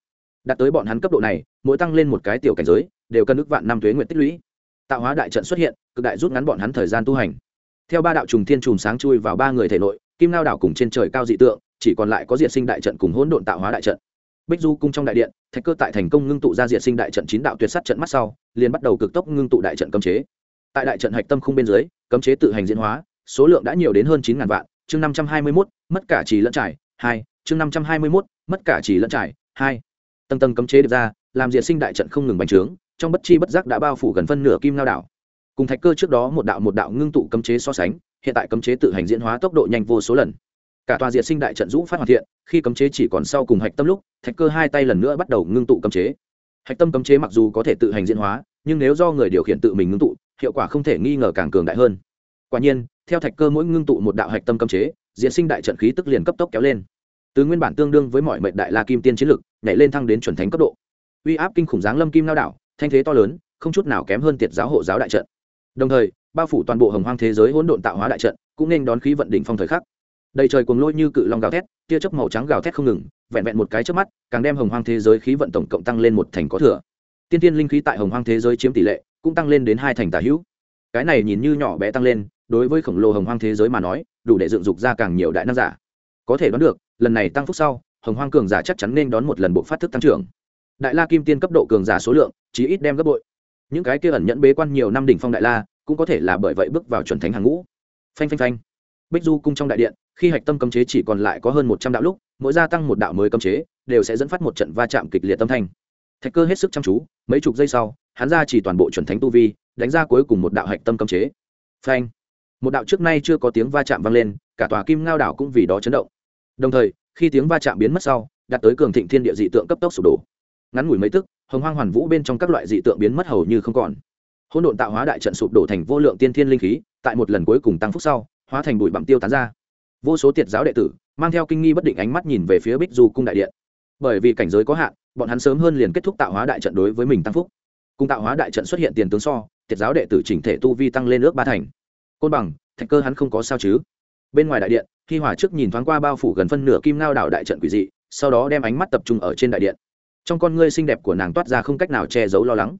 đạt tới bọn hắn cấp độ này, mỗi tăng lên một cái tiểu cảnh giới đều cần ước vạn năm tuế nguyện tích lũy. Tạo hóa đại trận xuất hiện, cực đại rút ngắn bọn hắn thời gian tu hành. Theo ba đạo trùng thiên trùm sáng chui vào ba người thể nội, kim lao đảo cùng trên trời cao dị tượng, chỉ còn lại có diệt sinh đại trận cùng hỗn độn tạo hóa đại trận. Bích du cung trong đại điện, thạch cơ tại thành công ngưng tụ ra diệt sinh đại trận chín đạo tuyệt sắt trận mắt sau, liền bắt đầu cực tốc ngưng tụ đại trận cấm chế. Tại đại trận hạch tâm không bên dưới, cấm chế tự hành diễn hóa, số lượng đã nhiều đến hơn chín ngàn vạn, chương năm trăm hai mươi mốt, mất cả trì lẫn trải, hai, chương năm trăm hai mươi mốt, mất cả trì lẫn trải, hai. Tầng tầng cấm chế được ra, làm diệt sinh đại trận không ngừng bành trướng trong bất chi bất giác đã bao phủ gần phân nửa kim lao đảo. Cùng thạch cơ trước đó một đạo một đạo ngưng tụ cấm chế so sánh, hiện tại cấm chế tự hành diễn hóa tốc độ nhanh vô số lần. Cả tòa diệt sinh đại trận rũ phát hoàn thiện, khi cấm chế chỉ còn sau cùng hạch tâm lúc, thạch cơ hai tay lần nữa bắt đầu ngưng tụ cấm chế. Hạch tâm cấm chế mặc dù có thể tự hành diễn hóa, nhưng nếu do người điều khiển tự mình ngưng tụ, hiệu quả không thể nghi ngờ càng cường đại hơn. Quả nhiên, theo thạch cơ mỗi ngưng tụ một đạo hạch tâm cấm chế diễn sinh đại trận khí tức liền cấp tốc kéo lên. Từ nguyên bản tương đương với mọi mệnh đại la kim tiên chiến lực, nhảy lên thăng đến chuẩn thánh cấp độ. Uy áp kinh khủng giáng lâm kim lao đảo thanh thế to lớn, không chút nào kém hơn tiệt giáo hộ giáo đại trận. Đồng thời, bao phủ toàn bộ hồng hoang thế giới hỗn độn tạo hóa đại trận, cũng nên đón khí vận đỉnh phong thời khắc. Đầy trời cuồng lôi như cự long gào thét, tia chớp màu trắng gào thét không ngừng, vẹn vẹn một cái trước mắt, càng đem hồng hoang thế giới khí vận tổng cộng tăng lên một thành có thừa. Tiên tiên linh khí tại hồng hoang thế giới chiếm tỷ lệ, cũng tăng lên đến hai thành tả hữu. Cái này nhìn như nhỏ bé tăng lên, đối với khổng lồ hồng hoang thế giới mà nói, đủ để dựng dục ra càng nhiều đại năng giả. Có thể đoán được, lần này tăng phúc sau, hồng hoang cường giả chắc chắn nên đón một lần bộ phát thức tăng trưởng đại la kim tiên cấp độ cường giả số lượng, chí ít đem gấp bội. Những cái kia ẩn nhẫn bế quan nhiều năm đỉnh phong đại la, cũng có thể là bởi vậy bước vào chuẩn thánh hàng ngũ. Phanh phanh phanh. Bích du cung trong đại điện, khi hạch tâm cấm chế chỉ còn lại có hơn một trăm đạo lúc, mỗi gia tăng một đạo mới cấm chế, đều sẽ dẫn phát một trận va chạm kịch liệt tâm thanh. Thạch cơ hết sức chăm chú, mấy chục giây sau, hắn ra chỉ toàn bộ chuẩn thánh tu vi, đánh ra cuối cùng một đạo hạch tâm cấm chế. Phanh. Một đạo trước nay chưa có tiếng va chạm vang lên, cả tòa kim ngao đảo cũng vì đó chấn động. Đồng thời, khi tiếng va chạm biến mất sau, đạt tới cường thịnh thiên địa dị tượng cấp tốc sụp đổ ngắn ngủi mấy tức, hồng hoang hoàn vũ bên trong các loại dị tượng biến mất hầu như không còn. Hỗn độn tạo hóa đại trận sụp đổ thành vô lượng tiên thiên linh khí, tại một lần cuối cùng tăng phúc sau, hóa thành bụi bặm tiêu tán ra. Vô số tiệt giáo đệ tử, mang theo kinh nghi bất định ánh mắt nhìn về phía bích du cung đại điện. Bởi vì cảnh giới có hạn, bọn hắn sớm hơn liền kết thúc tạo hóa đại trận đối với mình tăng phúc. Cung tạo hóa đại trận xuất hiện tiền tướng so, tiệt giáo đệ tử chỉnh thể tu vi tăng lên ước ba thành. Côn bằng, thạch cơ hắn không có sao chứ? Bên ngoài đại điện khi hỏa trước nhìn thoáng qua bao phủ gần phân nửa kim ngao đảo đại trận quỷ dị, sau đó đem ánh mắt tập trung ở trên đại điện trong con ngươi xinh đẹp của nàng toát ra không cách nào che giấu lo lắng.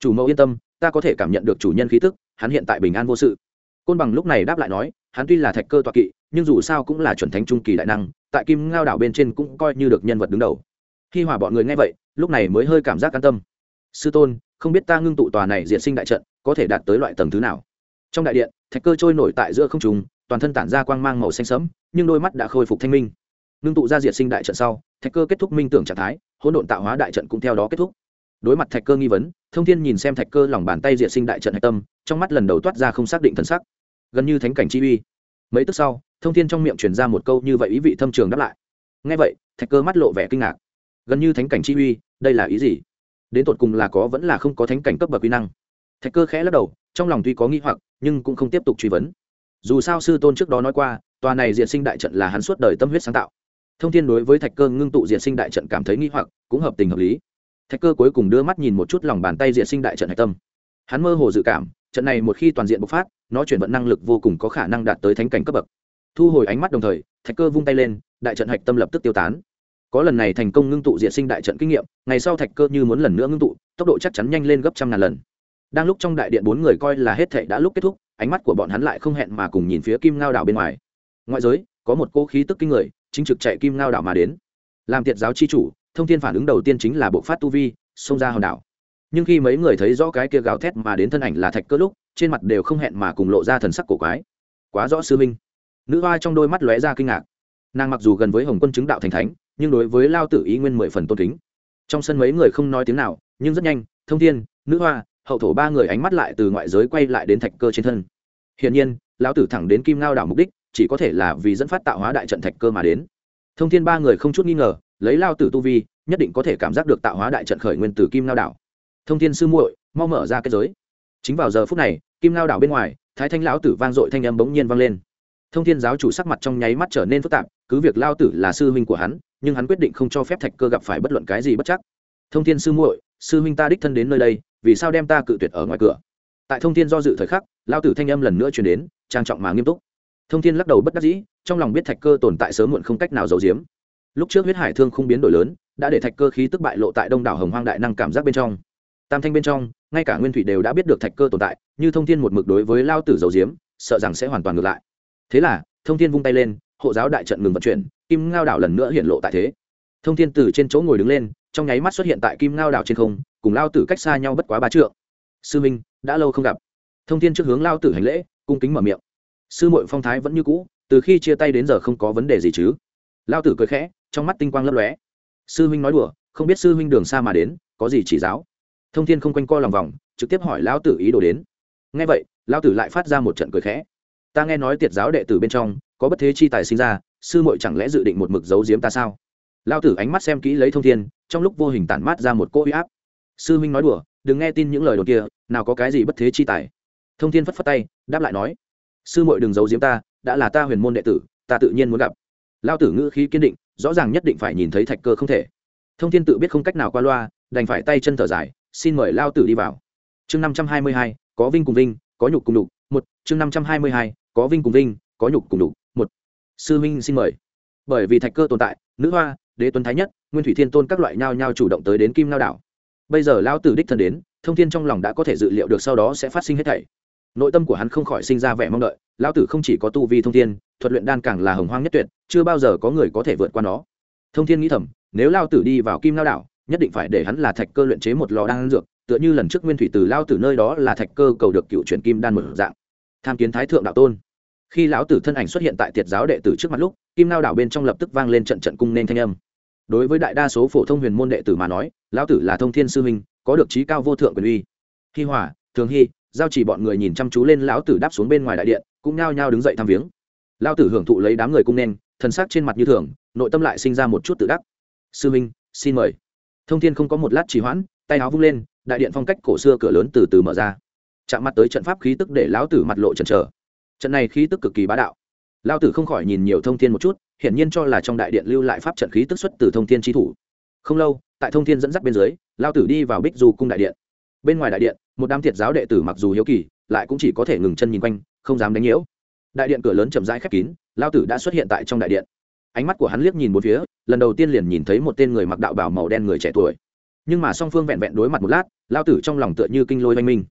Chủ mẫu yên tâm, ta có thể cảm nhận được chủ nhân khí tức, hắn hiện tại bình an vô sự. Côn bằng lúc này đáp lại nói, hắn tuy là thạch cơ toạ kỵ, nhưng dù sao cũng là chuẩn thánh trung kỳ đại năng, tại kim ngao đảo bên trên cũng coi như được nhân vật đứng đầu. Khi hòa bọn người nghe vậy, lúc này mới hơi cảm giác an tâm. Sư tôn, không biết ta ngưng tụ tòa này diện sinh đại trận, có thể đạt tới loại tầng thứ nào? Trong đại điện, thạch cơ trôi nổi tại giữa không trùng toàn thân tản ra quang mang màu xanh sẫm, nhưng đôi mắt đã khôi phục thanh minh ngưng tụ ra diệt sinh đại trận sau, thạch cơ kết thúc minh tưởng trạng thái, hỗn độn tạo hóa đại trận cũng theo đó kết thúc. Đối mặt thạch cơ nghi vấn, thông thiên nhìn xem thạch cơ lòng bàn tay diệt sinh đại trận hạch tâm, trong mắt lần đầu toát ra không xác định thần sắc. Gần như thánh cảnh chi uy. Mấy tức sau, thông thiên trong miệng truyền ra một câu như vậy ý vị thâm trường đáp lại. Ngay vậy, thạch cơ mắt lộ vẻ kinh ngạc. Gần như thánh cảnh chi uy, đây là ý gì? Đến tột cùng là có vẫn là không có thánh cảnh cấp bậc quy năng? Thạch cơ khẽ lắc đầu, trong lòng tuy có nghi hoặc, nhưng cũng không tiếp tục truy vấn. Dù sao sư tôn trước đó nói qua, tòa này diệt sinh đại trận là hắn suốt đời tâm huyết sáng tạo thông thiên đối với thạch cơ ngưng tụ diệt sinh đại trận cảm thấy nghi hoặc, cũng hợp tình hợp lý. Thạch cơ cuối cùng đưa mắt nhìn một chút lòng bàn tay diệt sinh đại trận hạch tâm. Hắn mơ hồ dự cảm, trận này một khi toàn diện bộc phát, nó chuyển vận năng lực vô cùng có khả năng đạt tới thánh cảnh cấp bậc. Thu hồi ánh mắt đồng thời, thạch cơ vung tay lên, đại trận hạch tâm lập tức tiêu tán. Có lần này thành công ngưng tụ diệt sinh đại trận kinh nghiệm, ngày sau thạch cơ như muốn lần nữa ngưng tụ, tốc độ chắc chắn nhanh lên gấp trăm ngàn lần. Đang lúc trong đại điện bốn người coi là hết thệ đã lúc kết thúc, ánh mắt của bọn hắn lại không hẹn mà cùng nhìn phía kim ngao đảo bên ngoài. Ngoại giới có một cô khí tức kinh người, chính trực chạy kim ngao đảo mà đến. Làm tiệt giáo chi chủ, thông tin phản ứng đầu tiên chính là bộ phát tu vi, xông ra hòn đảo. Nhưng khi mấy người thấy rõ cái kia gào thét mà đến thân ảnh là thạch cơ lúc, trên mặt đều không hẹn mà cùng lộ ra thần sắc cổ quái. Quá rõ sư minh. Nữ hoa trong đôi mắt lóe ra kinh ngạc. Nàng mặc dù gần với hồng quân chứng đạo thành thánh, nhưng đối với lao tử ý nguyên mười phần tôn kính. Trong sân mấy người không nói tiếng nào, nhưng rất nhanh, thông thiên, nữ hoa, hậu thổ ba người ánh mắt lại từ ngoại giới quay lại đến thạch cơ trên thân. Hiển nhiên, lão tử thẳng đến kim ngao đảo mục đích chỉ có thể là vì dẫn phát tạo hóa đại trận thạch cơ mà đến. Thông thiên ba người không chút nghi ngờ, lấy lao tử tu vi, nhất định có thể cảm giác được tạo hóa đại trận khởi nguyên từ kim ngao đảo. Thông thiên sư muội, mau mở ra kết giới. Chính vào giờ phút này, kim ngao đảo bên ngoài, thái thanh lão tử vang dội thanh âm bỗng nhiên vang lên. Thông thiên giáo chủ sắc mặt trong nháy mắt trở nên phức tạp, cứ việc lao tử là sư huynh của hắn, nhưng hắn quyết định không cho phép thạch cơ gặp phải bất luận cái gì bất chắc. Thông thiên sư muội, sư huynh ta đích thân đến nơi đây, vì sao đem ta cự tuyệt ở ngoài cửa? Tại thông thiên do dự thời khắc, lao tử thanh âm lần nữa truyền đến, trang trọng mà nghiêm túc thông thiên lắc đầu bất đắc dĩ, trong lòng biết thạch cơ tồn tại sớm muộn không cách nào giấu giếm. Lúc trước huyết hải thương không biến đổi lớn, đã để thạch cơ khí tức bại lộ tại đông đảo hồng hoang đại năng cảm giác bên trong. Tam thanh bên trong, ngay cả nguyên thủy đều đã biết được thạch cơ tồn tại, như thông thiên một mực đối với lao tử giấu diếm sợ rằng sẽ hoàn toàn ngược lại. Thế là, thông thiên vung tay lên, hộ giáo đại trận ngừng vận chuyển, kim ngao đảo lần nữa hiện lộ tại thế. Thông thiên từ trên chỗ ngồi đứng lên, trong nháy mắt xuất hiện tại kim ngao đảo trên không, cùng lao tử cách xa nhau bất quá ba trượng. Sư minh, đã lâu không gặp. Thông thiên trước hướng lao tử hành lễ, cung kính mở miệng sư muội phong thái vẫn như cũ, từ khi chia tay đến giờ không có vấn đề gì chứ. Lao tử cười khẽ, trong mắt tinh quang lấp lóe. Sư huynh nói đùa, không biết sư huynh đường xa mà đến, có gì chỉ giáo? Thông thiên không quanh co lòng vòng, trực tiếp hỏi lão tử ý đồ đến. Nghe vậy lão tử lại phát ra một trận cười khẽ. Ta nghe nói tiệt giáo đệ tử bên trong, có bất thế chi tài sinh ra, sư muội chẳng lẽ dự định một mực giấu giếm ta sao? Lão tử ánh mắt xem kỹ lấy thông thiên, trong lúc vô hình tản mát ra một cỗ uy áp. Sư huynh nói đùa, đừng nghe tin những lời đồn kia, nào có cái gì bất thế chi tài. Thông thiên phất phất tay, đáp lại nói sư muội đừng giấu giếm ta, đã là ta huyền môn đệ tử, ta tự nhiên muốn gặp. Lao tử ngữ khí kiên định, rõ ràng nhất định phải nhìn thấy thạch cơ không thể. Thông thiên tự biết không cách nào qua loa, đành phải tay chân thở dài, xin mời lao tử đi vào. Chương năm trăm hai mươi hai, có vinh cùng vinh, có nhục cùng đục một. Chương năm trăm hai mươi hai, có vinh cùng vinh, có nhục cùng đục một. Sư minh xin mời. Bởi vì thạch cơ tồn tại, nữ hoa, đế tuấn thái nhất, nguyên thủy thiên tôn các loại nhao nhao chủ động tới đến kim lao đảo. Bây giờ lao tử đích thân đến, thông thiên trong lòng đã có thể dự liệu được sau đó sẽ phát sinh hết thảy nội tâm của hắn không khỏi sinh ra vẻ mong đợi, Lão tử không chỉ có tu vi thông thiên, thuật luyện đan càng là hồng hoang nhất tuyệt, chưa bao giờ có người có thể vượt qua nó. Thông thiên nghĩ thầm, nếu lao tử đi vào kim lao đảo, nhất định phải để hắn là thạch cơ luyện chế một lò đan dược, tựa như lần trước nguyên thủy từ lao tử nơi đó là thạch cơ cầu được cựu truyền kim đan một dạng. Tham kiến thái thượng đạo tôn. Khi lão tử thân ảnh xuất hiện tại tiệt giáo đệ tử trước mặt lúc, kim lao đảo bên trong lập tức vang lên trận trận cung nên thanh âm. Đối với đại đa số phổ thông huyền môn đệ tử mà nói, lão tử là thông thiên sư huynh, có được trí cao vô thượng quyền uy. Hi hòa, thường hy giao chỉ bọn người nhìn chăm chú lên lão tử đáp xuống bên ngoài đại điện, cũng nhao nhao đứng dậy thăm viếng. Lão tử hưởng thụ lấy đám người cung nên, thần sắc trên mặt như thường, nội tâm lại sinh ra một chút tự đắc. Sư minh xin mời. Thông thiên không có một lát trì hoãn, tay áo vung lên, đại điện phong cách cổ xưa cửa lớn từ từ mở ra. Chạm mặt tới trận pháp khí tức để lão tử mặt lộ trần trở trận này khí tức cực kỳ bá đạo. Lão tử không khỏi nhìn nhiều thông thiên một chút, hiển nhiên cho là trong đại điện lưu lại pháp trận khí tức xuất từ thông thiên tri thủ. Không lâu, tại thông thiên dẫn dắt bên dưới, lão tử đi vào bích du cung đại điện bên ngoài đại điện, một đám thiệt giáo đệ tử mặc dù hiếu kỳ, lại cũng chỉ có thể ngừng chân nhìn quanh, không dám đánh nhiễu. Đại điện cửa lớn chậm rãi khép kín, lao tử đã xuất hiện tại trong đại điện. Ánh mắt của hắn liếc nhìn một phía, lần đầu tiên liền nhìn thấy một tên người mặc đạo bảo màu đen người trẻ tuổi. Nhưng mà song phương vẹn vẹn đối mặt một lát, lao tử trong lòng tựa như kinh lôi oanh minh.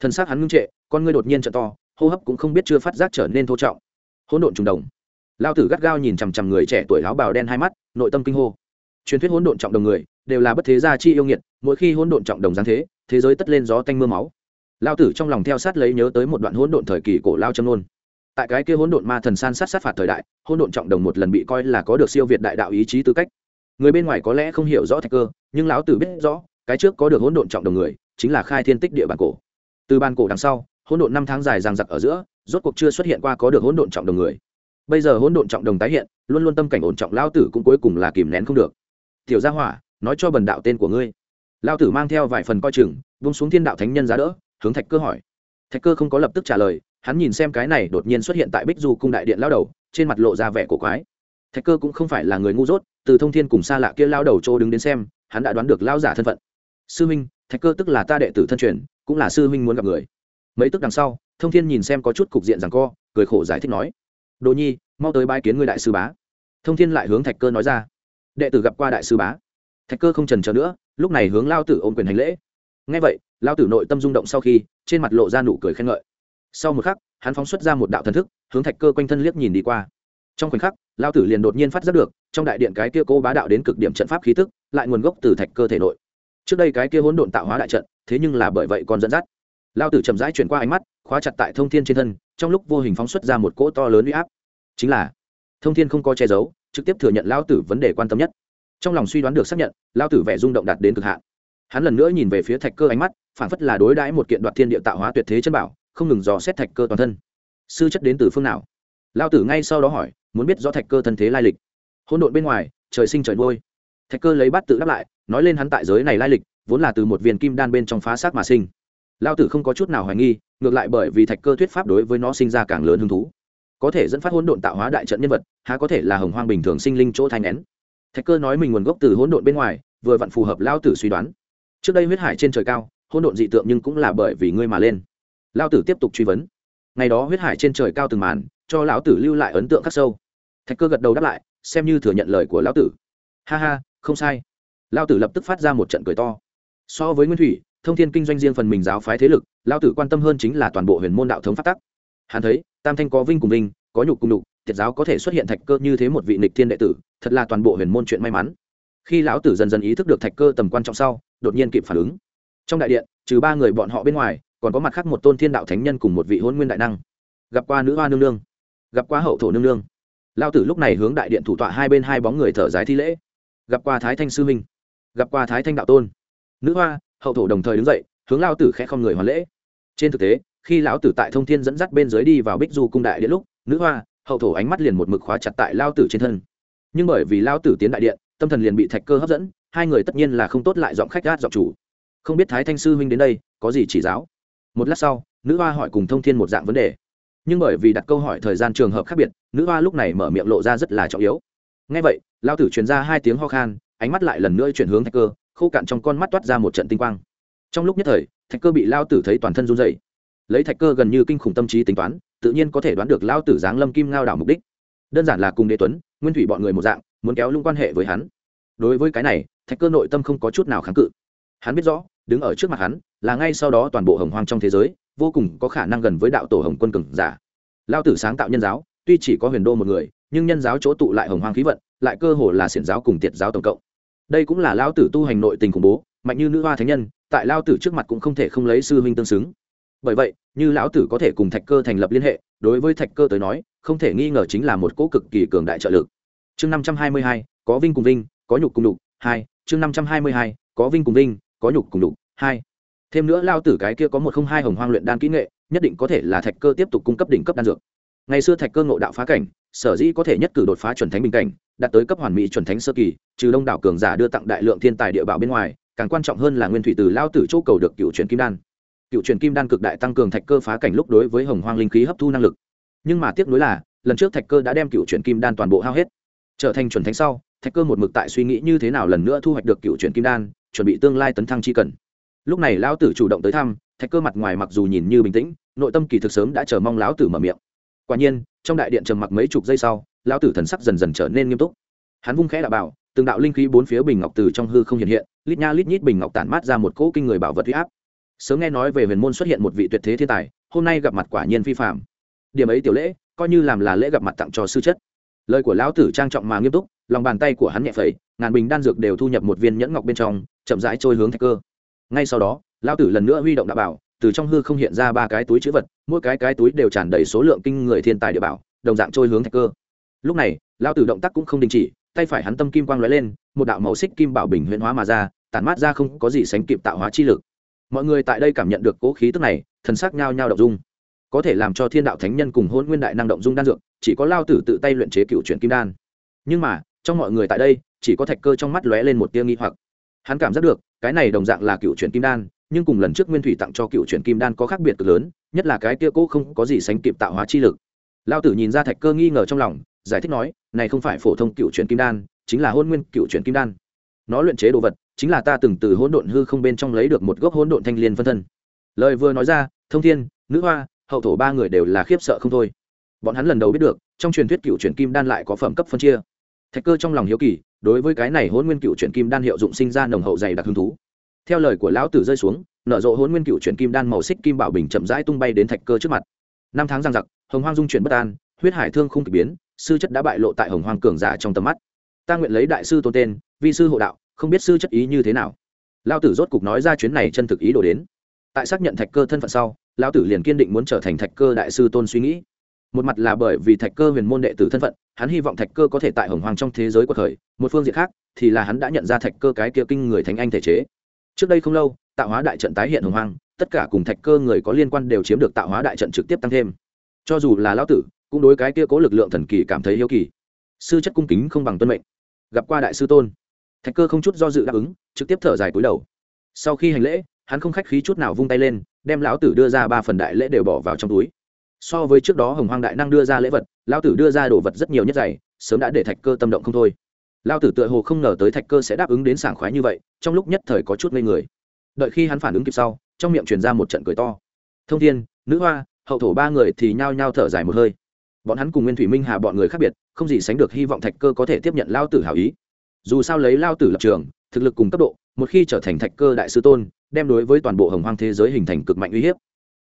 Thân xác hắn ngưng trệ, con ngươi đột nhiên t to, hô hấp cũng không biết chưa phát giác trở nên thô trọng. Hỗn độn trùng đồng. Lao tử gắt gao nhìn chằm chằm người trẻ tuổi áo bào đen hai mắt, nội tâm kinh hô. Truyền thuyết hỗn độn trọng đồng người, đều là bất thế gia chi yêu nghiệt, mỗi khi hỗn độn trọng đồng giáng thế thế giới tất lên gió tanh mưa máu. Lao tử trong lòng theo sát lấy nhớ tới một đoạn hỗn độn thời kỳ cổ lao châm nôn tại cái kia hỗn độn ma thần san sát sát phạt thời đại, hỗn độn trọng đồng một lần bị coi là có được siêu việt đại đạo ý chí tư cách. Người bên ngoài có lẽ không hiểu rõ thạch cơ, nhưng lão tử biết rõ, cái trước có được hỗn độn trọng đồng người, chính là khai thiên tích địa bản cổ. Từ bàn cổ đằng sau, hỗn độn năm tháng dài ràng giặc ở giữa, rốt cuộc chưa xuất hiện qua có được hỗn độn trọng đồng người. Bây giờ hỗn độn trọng đồng tái hiện, luôn luôn tâm cảnh ổn trọng lao tử cũng cuối cùng là kìm nén không được. Tiểu gia hỏa, nói cho bần đạo tên của ngươi lao tử mang theo vài phần coi chừng vung xuống thiên đạo thánh nhân giá đỡ, hướng thạch cơ hỏi. Thạch cơ không có lập tức trả lời, hắn nhìn xem cái này đột nhiên xuất hiện tại bích du cung đại điện lao đầu, trên mặt lộ ra vẻ cổ quái. Thạch cơ cũng không phải là người ngu dốt, từ thông thiên cùng xa lạ kia lao đầu chỗ đứng đến xem, hắn đã đoán được lao giả thân phận. Sư minh, thạch cơ tức là ta đệ tử thân truyền, cũng là sư minh muốn gặp người. Mấy tức đằng sau, thông thiên nhìn xem có chút cục diện rằng co, cười khổ giải thích nói. Đồ nhi, mau tới bãi kiến ngươi đại sư bá. Thông thiên lại hướng thạch cơ nói ra. Đệ tử gặp qua đại sư bá. Thạch cơ không trần trờ nữa lúc này hướng lao tử ôm quyền hành lễ. Ngay vậy, lao tử nội tâm rung động sau khi, trên mặt lộ ra nụ cười khen ngợi. Sau một khắc, hắn phóng xuất ra một đạo thần thức, hướng thạch cơ quanh thân liếc nhìn đi qua. Trong khoảnh khắc, lao tử liền đột nhiên phát giác được, trong đại điện cái kia cô bá đạo đến cực điểm trận pháp khí tức, lại nguồn gốc từ thạch cơ thể nội. Trước đây cái kia hỗn độn tạo hóa đại trận, thế nhưng là bởi vậy còn dẫn dắt. Lao tử chậm rãi chuyển qua ánh mắt, khóa chặt tại thông thiên trên thân, trong lúc vô hình phóng xuất ra một cỗ to lớn huy áp. Chính là, thông thiên không có che giấu, trực tiếp thừa nhận lao tử vấn đề quan tâm nhất trong lòng suy đoán được xác nhận lao tử vẻ rung động đạt đến cực hạn. Hắn lần nữa nhìn về phía thạch cơ ánh mắt phản phất là đối đãi một kiện đoạt thiên địa tạo hóa tuyệt thế chân bảo, không ngừng dò xét thạch cơ toàn thân. Sư chất đến từ phương nào? Lao tử ngay sau đó hỏi, muốn biết rõ thạch cơ thân thế lai lịch. Hỗn độn bên ngoài, trời sinh trời vôi thạch cơ lấy bát tự đáp lại, nói lên hắn tại giới này lai lịch, vốn là từ một viên kim đan bên trong phá xác mà sinh. Lao tử không có chút nào hoài nghi, ngược lại bởi vì thạch cơ thuyết pháp đối với nó sinh ra càng lớn hứng thú. Có thể dẫn phát hỗn độn tạo hóa đại trận nhân vật, há có thể là hồng hoang bình thường sinh linh chỗ thanh n thạch cơ nói mình nguồn gốc từ hỗn độn bên ngoài, vừa vặn phù hợp lao tử suy đoán. Trước đây huyết hải trên trời cao, hỗn độn dị tượng nhưng cũng là bởi vì ngươi mà lên. Lao tử tiếp tục truy vấn. Ngày đó huyết hải trên trời cao từng màn, cho lão tử lưu lại ấn tượng khắc sâu. Thạch cơ gật đầu đáp lại, xem như thừa nhận lời của lão tử. Ha ha, không sai. Lao tử lập tức phát ra một trận cười to. So với nguyên thủy, thông thiên kinh doanh riêng phần mình giáo phái thế lực, lao tử quan tâm hơn chính là toàn bộ huyền môn đạo thống phát tắc. Hắn thấy, tam thanh có vinh cùng vinh, có nhục cùng nhục tiệt giáo có thể xuất hiện thạch cơ như thế một vị nịch thiên đệ tử, thật là toàn bộ huyền môn chuyện may mắn. Khi lão tử dần dần ý thức được thạch cơ tầm quan trọng sau, đột nhiên kịp phản ứng. Trong đại điện, trừ ba người bọn họ bên ngoài, còn có mặt khác một tôn thiên đạo thánh nhân cùng một vị hôn nguyên đại năng. Gặp qua nữ hoa nương nương, gặp qua hậu thổ nương nương. Lao tử lúc này hướng đại điện thủ tọa hai bên hai bóng người thở dài thi lễ. Gặp qua thái thanh sư minh gặp qua thái thanh đạo tôn. Nữ hoa, hậu thổ đồng thời đứng dậy, hướng lao tử khẽ không người hoàn lễ. Trên thực tế, khi lão tử tại thông thiên dẫn dắt bên dưới đi vào bích du cung đại điện lúc, nữ hoa hậu thổ ánh mắt liền một mực khóa chặt tại lao tử trên thân. Nhưng bởi vì lao tử tiến đại điện, tâm thần liền bị thạch cơ hấp dẫn, hai người tất nhiên là không tốt lại giọng khách gát giọng chủ. Không biết thái thanh sư huynh đến đây, có gì chỉ giáo? Một lát sau, nữ hoa hỏi cùng thông thiên một dạng vấn đề. Nhưng bởi vì đặt câu hỏi thời gian trường hợp khác biệt, nữ hoa lúc này mở miệng lộ ra rất là trọng yếu. Ngay vậy, lao tử truyền ra hai tiếng ho khan, ánh mắt lại lần nữa chuyển hướng thạch cơ, khô cạn trong con mắt toát ra một trận tinh quang. Trong lúc nhất thời, thạch cơ bị lao tử thấy toàn thân run dậy lấy thạch cơ gần như kinh khủng tâm trí tính toán tự nhiên có thể đoán được lao tử giáng lâm kim ngao đảo mục đích. Đơn giản là cùng đế tuấn, nguyên thủy bọn người một dạng, muốn kéo lung quan hệ với hắn. Đối với cái này, thạch cơ nội tâm không có chút nào kháng cự. Hắn biết rõ, đứng ở trước mặt hắn, là ngay sau đó toàn bộ hồng hoang trong thế giới, vô cùng có khả năng gần với đạo tổ hồng quân cường giả. Lao tử sáng tạo nhân giáo, tuy chỉ có huyền đô một người, nhưng nhân giáo chỗ tụ lại hồng hoang khí vận, lại cơ hồ là xiển giáo cùng tiệt giáo tổng cộng. Đây cũng là lao tử tu hành nội tình khủng bố, mạnh như nữ hoa thánh nhân, tại lao tử trước mặt cũng không thể không lấy sư huynh tương xứng. Bởi vậy như lão tử có thể cùng thạch cơ thành lập liên hệ, đối với thạch cơ tới nói, không thể nghi ngờ chính là một cỗ cực kỳ cường đại trợ lực. Chương năm trăm hai mươi hai, có vinh cùng vinh, có nhục cùng đục hai, chương năm trăm hai mươi hai, có vinh cùng vinh, có nhục cùng đục hai. Thêm nữa lao tử cái kia có một không hai hồng hoang luyện đan kỹ nghệ, nhất định có thể là thạch cơ tiếp tục cung cấp đỉnh cấp đan dược. Ngày xưa thạch cơ ngộ đạo phá cảnh, sở dĩ có thể nhất cử đột phá chuẩn thánh bình cảnh, đạt tới cấp hoàn mỹ chuẩn thánh sơ kỳ, trừ đông đảo cường giả đưa tặng đại lượng thiên tài địa bảo bên ngoài, càng quan trọng hơn là nguyên thủy từ lao tử chỗ cầu được cựu truyền kim đan cựu truyền kim đan cực đại tăng cường thạch cơ phá cảnh lúc đối với hồng hoang linh khí hấp thu năng lực. Nhưng mà tiếc nuối là, lần trước thạch cơ đã đem cựu truyền kim đan toàn bộ hao hết. Trở thành chuẩn thánh sau, thạch cơ một mực tại suy nghĩ như thế nào lần nữa thu hoạch được cựu truyền kim đan, chuẩn bị tương lai tấn thăng chi cần. Lúc này lão tử chủ động tới thăm, thạch cơ mặt ngoài mặc dù nhìn như bình tĩnh, nội tâm kỳ thực sớm đã chờ mong lão tử mở miệng. Quả nhiên, trong đại điện trầm mặc mấy chục giây sau, lão tử thần sắc dần dần trở nên nghiêm túc. Hắn vung khẽ đạo bảo, từng đạo linh khí bốn phía bình ngọc từ trong hư không hiện hiện, lít nha lít nhít bình ngọc tản mát ra một cỗ kinh người bảo vật huy áp sớm nghe nói về huyền môn xuất hiện một vị tuyệt thế thiên tài, hôm nay gặp mặt quả nhiên phi phạm điểm ấy tiểu lễ, coi như làm là lễ gặp mặt tặng cho sư chất. Lời của lão tử trang trọng mà nghiêm túc, lòng bàn tay của hắn nhẹ phẩy, ngàn bình đan dược đều thu nhập một viên nhẫn ngọc bên trong, chậm rãi trôi hướng thạch cơ. Ngay sau đó, lão tử lần nữa huy động đạo bảo, từ trong hư không hiện ra ba cái túi chữ vật, mỗi cái cái túi đều tràn đầy số lượng kinh người thiên tài địa bảo, đồng dạng trôi hướng thạch cơ. Lúc này, Lão tử động tác cũng không đình chỉ, tay phải hắn tâm kim quang lóe lên, một đạo màu xích kim bảo bình huyễn hóa mà ra, tản mát ra không có gì sánh kịp tạo hóa chi lực mọi người tại đây cảm nhận được cố khí tức này, thần sắc nhao nhao động dung. Có thể làm cho thiên đạo thánh nhân cùng hôn nguyên đại năng động dung đan dược, chỉ có lao tử tự tay luyện chế cựu chuyển kim đan. Nhưng mà, trong mọi người tại đây, chỉ có thạch cơ trong mắt lóe lên một tia nghi hoặc. Hắn cảm giác được, cái này đồng dạng là cựu chuyển kim đan, nhưng cùng lần trước nguyên thủy tặng cho cựu chuyển kim đan có khác biệt cực lớn, nhất là cái kia cố không có gì sánh kịp tạo hóa chi lực. Lao tử nhìn ra thạch cơ nghi ngờ trong lòng, giải thích nói, này không phải phổ thông cựu chuyển kim đan, chính là hôn nguyên cựu chuyển kim đan. Nó luyện chế đồ vật chính là ta từng từ hỗn độn hư không bên trong lấy được một gốc hỗn độn thanh liên phân thân. Lời vừa nói ra, thông thiên, nữ hoa, hậu thổ ba người đều là khiếp sợ không thôi. Bọn hắn lần đầu biết được, trong truyền thuyết cựu truyền kim đan lại có phẩm cấp phân chia. Thạch cơ trong lòng hiếu kỳ, đối với cái này hôn nguyên cựu truyền kim đan hiệu dụng sinh ra nồng hậu dày đặc hứng thú. Theo lời của lão tử rơi xuống, nở rộ hôn nguyên cựu truyền kim đan màu xích kim bảo bình chậm rãi tung bay đến thạch cơ trước mặt. Năm tháng giang giặc, hồng hoang dung chuyển bất an, huyết hải thương không k ỳ biến, sư chất đã bại lộ tại hồng hoang cường giả trong tầm mắt. Ta nguyện lấy đại sư tôn tên, vi sư hộ đạo không biết sư chất ý như thế nào. Lao tử rốt cục nói ra chuyến này chân thực ý đồ đến. Tại xác nhận thạch cơ thân phận sau lao tử liền kiên định muốn trở thành thạch cơ đại sư tôn suy nghĩ. Một mặt là bởi vì thạch cơ huyền môn đệ tử thân phận, hắn hy vọng thạch cơ có thể tại hồng hoàng trong thế giới của thời một phương diện khác thì là hắn đã nhận ra thạch cơ cái kia kinh người thánh anh thể chế. Trước đây không lâu, tạo hóa đại trận tái hiện hồng hoàng, tất cả cùng thạch cơ người có liên quan đều chiếm được tạo hóa đại trận trực tiếp tăng thêm. Cho dù là lão tử, cũng đối cái kia cố lực lượng thần kỳ cảm thấy hiếu kỳ. Sư chất cung kính không bằng tuân mệnh. Gặp qua đại sư tôn thạch cơ không chút do dự đáp ứng, trực tiếp thở dài cúi đầu. Sau khi hành lễ, hắn không khách khí chút nào vung tay lên, đem lão tử đưa ra ba phần đại lễ đều bỏ vào trong túi. So với trước đó hồng hoang đại năng đưa ra lễ vật, lão tử đưa ra đồ vật rất nhiều nhất dày, sớm đã để thạch cơ tâm động không thôi. Lão tử tựa hồ không ngờ tới thạch cơ sẽ đáp ứng đến sảng khoái như vậy, trong lúc nhất thời có chút ngây người. Đợi khi hắn phản ứng kịp sau, trong miệng truyền ra một trận cười to. Thông thiên, nữ hoa, hậu thổ ba người thì nhao nhao thở dài một hơi. Bọn hắn cùng nguyên thủy minh hà bọn người khác biệt, không gì sánh được hy vọng thạch cơ có thể tiếp nhận lao tử hảo ý dù sao lấy lao tử lập trường, thực lực cùng cấp độ, một khi trở thành thạch cơ đại sư tôn, đem đối với toàn bộ hồng hoang thế giới hình thành cực mạnh uy hiếp.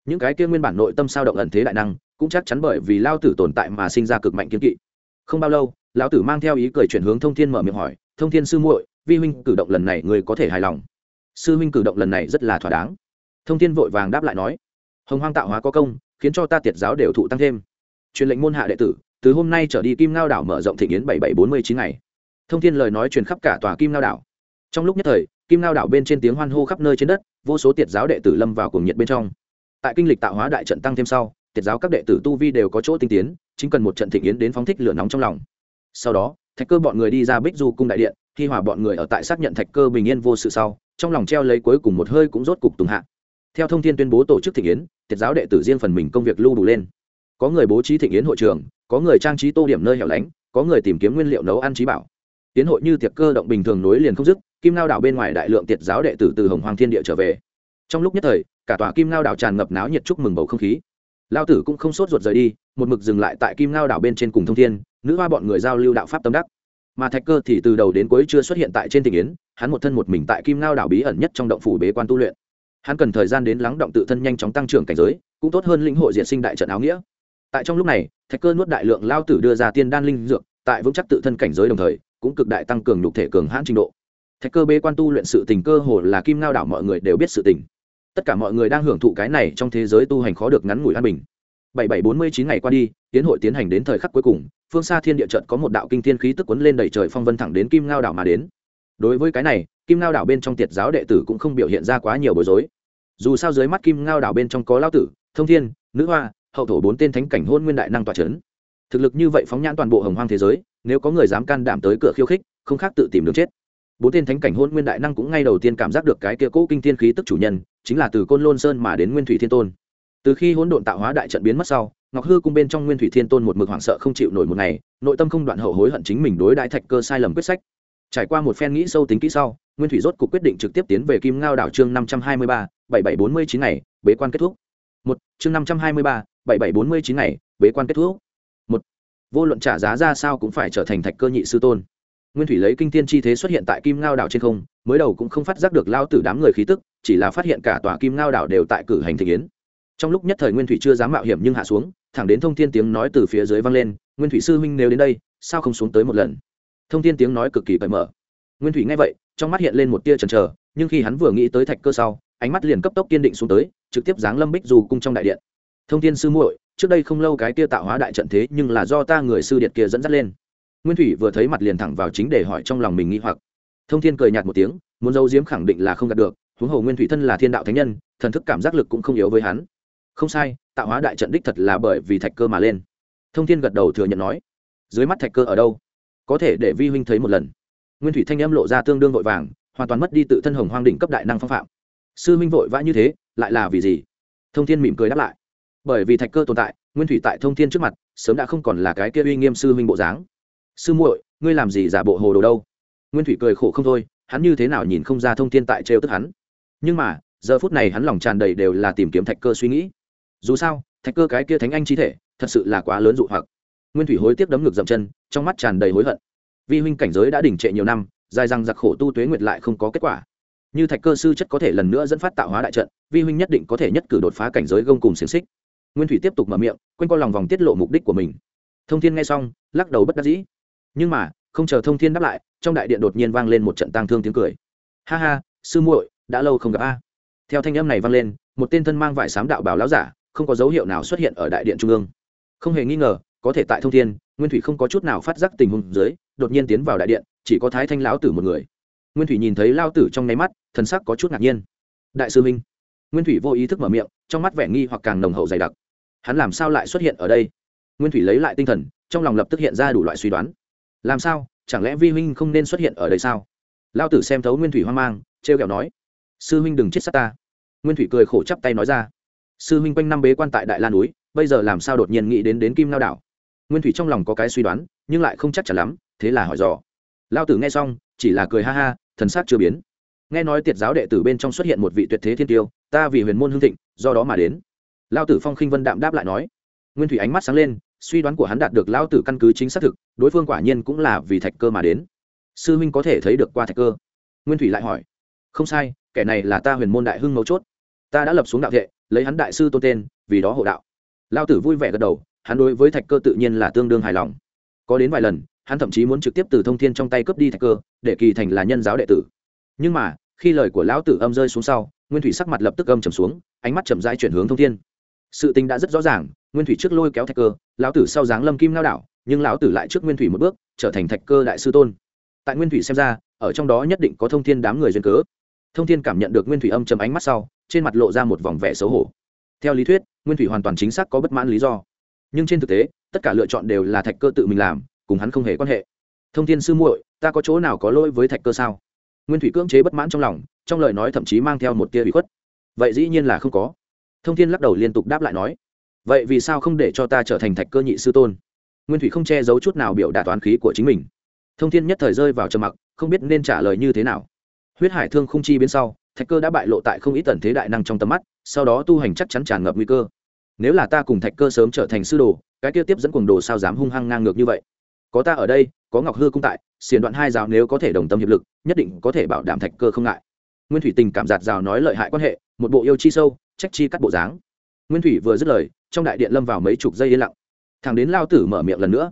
Những cái kia nguyên bản nội tâm sao động ẩn thế đại năng, cũng chắc chắn bởi vì lao tử tồn tại mà sinh ra cực mạnh kiến kỵ. Không bao lâu, lão tử mang theo ý cười chuyển hướng thông thiên mở miệng hỏi, thông thiên sư muội, vi huynh cử động lần này người có thể hài lòng? Sư huynh cử động lần này rất là thỏa đáng. Thông thiên vội vàng đáp lại nói, hồng hoang tạo hóa có công, khiến cho ta tiệt giáo đều thụ tăng thêm. Truyền lệnh môn hạ đệ tử, từ hôm nay trở đi kim ngao đảo mở rộng thị kiến bảy bảy bốn mươi chín ngày thông thiên lời nói truyền khắp cả tòa kim lao đảo. Trong lúc nhất thời, kim lao đảo bên trên tiếng hoan hô khắp nơi trên đất, vô số tiệt giáo đệ tử lâm vào cùng nhiệt bên trong. Tại kinh lịch tạo hóa đại trận tăng thêm sau, tiệt giáo các đệ tử tu vi đều có chỗ tinh tiến, chính cần một trận thịnh yến đến phóng thích lửa nóng trong lòng. Sau đó, thạch cơ bọn người đi ra bích du cung đại điện, khi hòa bọn người ở tại xác nhận thạch cơ bình yên vô sự sau, trong lòng treo lấy cuối cùng một hơi cũng rốt cục tùng hạ. Theo thông tin tuyên bố tổ chức thịnh yến, tiệt giáo đệ tử riêng phần mình công việc lưu đủ lên. Có người bố trí thịnh yến hội trường, có người trang trí tô điểm nơi hẻo lánh, có người tìm kiếm nguyên liệu nấu ăn trí bảo tiến hội như tiệc cơ động bình thường nối liền không dứt, kim lao đảo bên ngoài đại lượng tiệt giáo đệ tử từ hồng hoàng thiên địa trở về. Trong lúc nhất thời, cả tòa kim lao đảo tràn ngập náo nhiệt chúc mừng bầu không khí. Lao tử cũng không sốt ruột rời đi, một mực dừng lại tại kim lao đảo bên trên cùng thông thiên, nữ hoa bọn người giao lưu đạo pháp tâm đắc. Mà thạch cơ thì từ đầu đến cuối chưa xuất hiện tại trên tình yến, hắn một thân một mình tại kim lao đảo bí ẩn nhất trong động phủ bế quan tu luyện. Hắn cần thời gian đến lắng động tự thân nhanh chóng tăng trưởng cảnh giới, cũng tốt hơn lĩnh hội diện sinh đại trận áo nghĩa. Tại trong lúc này, thạch cơ nuốt đại lượng lao tử đưa ra tiên đan linh dược, tại vững chắc tự thân cảnh giới đồng thời cũng cực đại tăng cường nhục thể cường hãn trình độ. Thạch cơ bế quan tu luyện sự tình cơ hồ là kim ngao đảo mọi người đều biết sự tình. Tất cả mọi người đang hưởng thụ cái này trong thế giới tu hành khó được ngắn ngủi an bình. Bảy bảy bốn mươi chín ngày qua đi, tiến hội tiến hành đến thời khắc cuối cùng, phương xa thiên địa trận có một đạo kinh thiên khí tức quấn lên đầy trời phong vân thẳng đến kim ngao đảo mà đến. Đối với cái này, kim ngao đảo bên trong tiệt giáo đệ tử cũng không biểu hiện ra quá nhiều bối rối. Dù sao dưới mắt kim ngao đảo bên trong có lao tử, thông thiên, nữ hoa, hậu thổ bốn tên thánh cảnh hôn nguyên đại năng tòa c h ấ n thực lực như vậy phóng nhãn toàn bộ hồng hoang thế giới nếu có người dám can đảm tới cửa khiêu khích, không khác tự tìm đường chết. Bốn tên thánh cảnh hôn nguyên đại năng cũng ngay đầu tiên cảm giác được cái kia cỗ kinh thiên khí tức chủ nhân, chính là từ côn lôn sơn mà đến nguyên thủy thiên tôn. Từ khi hỗn độn tạo hóa đại trận biến mất sau, ngọc hư cung bên trong nguyên thủy thiên tôn một mực hoảng sợ không chịu nổi một ngày, nội tâm không đoạn hậu hối hận chính mình đối đại thạch cơ sai lầm quyết sách. Trải qua một phen nghĩ sâu tính kỹ sau, nguyên thủy rốt cuộc quyết định trực tiếp tiến về kim ngao đảo chương năm trăm hai mươi ba, bảy bảy bốn mươi chín ngày, bế quan kết thúc. Một, chương năm trăm hai mươi ba, bảy bảy bốn mươi chín ngày, bế quan kết thúc vô luận trả giá ra sao cũng phải trở thành thạch cơ nhị sư tôn. Nguyên thủy lấy kinh thiên chi thế xuất hiện tại kim ngao đảo trên không, mới đầu cũng không phát giác được lao tử đám người khí tức, chỉ là phát hiện cả tòa kim ngao đảo đều tại cử hành thị kiến trong lúc nhất thời nguyên thủy chưa dám mạo hiểm nhưng hạ xuống, thẳng đến thông thiên tiếng nói từ phía dưới vang lên, nguyên thủy sư huynh nếu đến đây, sao không xuống tới một lần? Thông thiên tiếng nói cực kỳ cởi mở. Nguyên thủy nghe vậy, trong mắt hiện lên một tia chần chờ, nhưng khi hắn vừa nghĩ tới thạch cơ sau, ánh mắt liền cấp tốc kiên định xuống tới, trực tiếp giáng lâm bích dù cung trong đại điện. Thông thiên sư muội trước đây không lâu cái kia tạo hóa đại trận thế, nhưng là do ta người sư điện kia dẫn dắt lên. Nguyên thủy vừa thấy mặt liền thẳng vào chính để hỏi trong lòng mình nghĩ hoặc. Thông thiên cười nhạt một tiếng, muốn giấu diếm khẳng định là không đạt được, huống hồ nguyên thủy thân là thiên đạo thánh nhân, thần thức cảm giác lực cũng không yếu với hắn. Không sai, tạo hóa đại trận đích thật là bởi vì thạch cơ mà lên. Thông thiên gật đầu thừa nhận nói, dưới mắt thạch cơ ở đâu? Có thể để vi huynh thấy một lần. Nguyên thủy thanh âm lộ ra tương đương vội vàng, hoàn toàn mất đi tự thân hồng hoang đỉnh cấp đại năng phong phạm. Sư minh vội vã như thế, lại là vì gì? Thông thiên mỉm cười đáp lại bởi vì thạch cơ tồn tại, nguyên thủy tại thông thiên trước mặt, sớm đã không còn là cái kia uy nghiêm sư huynh bộ dáng. Sư muội, ngươi làm gì giả bộ hồ đồ đâu? Nguyên thủy cười khổ không thôi, hắn như thế nào nhìn không ra thông thiên tại trêu tức hắn. Nhưng mà, giờ phút này hắn lòng tràn đầy đều là tìm kiếm thạch cơ suy nghĩ. Dù sao, thạch cơ cái kia thánh anh chi thể, thật sự là quá lớn dụ hoặc. Nguyên thủy hối tiếc đấm ngực dậm chân, trong mắt tràn đầy hối hận. Vi huynh cảnh giới đã đỉnh trệ nhiều năm, dài rằng giặc khổ tu tuế nguyệt lại không có kết quả. Như thạch cơ sư chất có thể lần nữa dẫn phát tạo hóa đại trận, vi huynh nhất định có thể nhất cử đột phá cảnh giới gông cùng xiềng xích nguyên thủy tiếp tục mở miệng, quanh co lòng vòng tiết lộ mục đích của mình. Thông thiên nghe xong, lắc đầu bất đắc dĩ. Nhưng mà, không chờ thông thiên đáp lại, trong đại điện đột nhiên vang lên một trận tang thương tiếng cười. Ha ha, sư muội, đã lâu không gặp a. Theo thanh âm này vang lên, một tên thân mang vải sám đạo bảo láo giả, không có dấu hiệu nào xuất hiện ở đại điện trung ương. Không hề nghi ngờ, có thể tại thông thiên, nguyên thủy không có chút nào phát giác tình huống dưới, đột nhiên tiến vào đại điện, chỉ có thái thanh lão tử một người. Nguyên thủy nhìn thấy lao tử trong nháy mắt, thần sắc có chút ngạc nhiên. Đại sư minh. Nguyên thủy vô ý thức mở miệng, trong mắt vẻ nghi hoặc càng nồng hậu dày đặc hắn làm sao lại xuất hiện ở đây? Nguyên thủy lấy lại tinh thần, trong lòng lập tức hiện ra đủ loại suy đoán. Làm sao? Chẳng lẽ vi huynh không nên xuất hiện ở đây sao? Lao tử xem thấu nguyên thủy hoang mang t r e o kẹo nói. Sư huynh đừng chết sát ta. Nguyên thủy cười khổ chắp tay nói ra. Sư huynh quanh năm bế quan tại đại la núi, bây giờ làm sao đột nhiên nghĩ đến đến kim lao đảo? Nguyên thủy trong lòng có cái suy đoán, nhưng lại không chắc chắn lắm, thế là hỏi dò. Lao tử nghe xong, chỉ là cười ha ha, thần s á c chưa biến. Nghe nói tiệt giáo đệ tử bên trong xuất hiện một vị tuyệt thế thiên tiêu, ta vì huyền môn hương thịnh, do đó mà đến lao tử phong khinh vân đạm đáp lại nói. Nguyên thủy ánh mắt sáng lên, suy đoán của hắn đạt được lao tử căn cứ chính xác thực, đối phương quả nhiên cũng là vì thạch cơ mà đến. Sư huynh có thể thấy được qua thạch cơ? Nguyên thủy lại hỏi. Không sai, kẻ này là ta huyền môn đại hưng mấu chốt. Ta đã lập xuống đạo thệ, lấy hắn đại sư tôn tên, vì đó hộ đạo. Lao tử vui vẻ gật đầu, hắn đối với thạch cơ tự nhiên là tương đương hài lòng. Có đến vài lần, hắn thậm chí muốn trực tiếp từ thông thiên trong tay cướp đi thạch cơ, để kỳ thành là nhân giáo đệ tử. Nhưng mà, khi lời của lão tử âm rơi xuống sau, nguyên thủy sắc mặt lập tức âm trầm xuống, ánh mắt chậm rãi chuyển hướng thông thiên sự tình đã rất rõ ràng, nguyên thủy trước lôi kéo thạch cơ, lão tử sau dáng lâm kim lao đảo, nhưng lão tử lại trước nguyên thủy một bước, trở thành thạch cơ đại sư tôn. Tại nguyên thủy xem ra, ở trong đó nhất định có thông thiên đám người duyên cớ. Thông thiên cảm nhận được nguyên thủy âm chầm ánh mắt sau, trên mặt lộ ra một vòng vẻ xấu hổ. Theo lý thuyết, nguyên thủy hoàn toàn chính xác có bất mãn lý do. Nhưng trên thực tế, tất cả lựa chọn đều là thạch cơ tự mình làm, cùng hắn không hề quan hệ. Thông thiên sư muội, ta có chỗ nào có lỗi với thạch cơ sao? Nguyên thủy cưỡng chế bất mãn trong lòng, trong lời nói thậm chí mang theo một tia bị khuất. Vậy dĩ nhiên là không có thông thiên lắc đầu liên tục đáp lại nói, vậy vì sao không để cho ta trở thành thạch cơ nhị sư tôn? Nguyên thủy không che giấu chút nào biểu đạt toán khí của chính mình. Thông thiên nhất thời rơi vào trầm mặc, không biết nên trả lời như thế nào. Huyết hải thương không chi bên sau, thạch cơ đã bại lộ tại không ít tần thế đại năng trong tầm mắt, sau đó tu hành chắc chắn tràn ngập nguy cơ. Nếu là ta cùng thạch cơ sớm trở thành sư đồ, cái kia tiếp dẫn cuồng đồ sao dám hung hăng ngang ngược như vậy? Có ta ở đây, có ngọc hư cung tại xiền đoạn hai rào nếu có thể đồng tâm hiệp lực, nhất định có thể bảo đảm thạch cơ không ngại nguyên thủy tình cảm giạt rào nói lợi hại quan hệ, một bộ yêu chi sâu, trách chi cắt bộ dáng. Nguyên thủy vừa dứt lời, trong đại điện lâm vào mấy chục giây yên lặng. Thằng đến lao tử mở miệng lần nữa.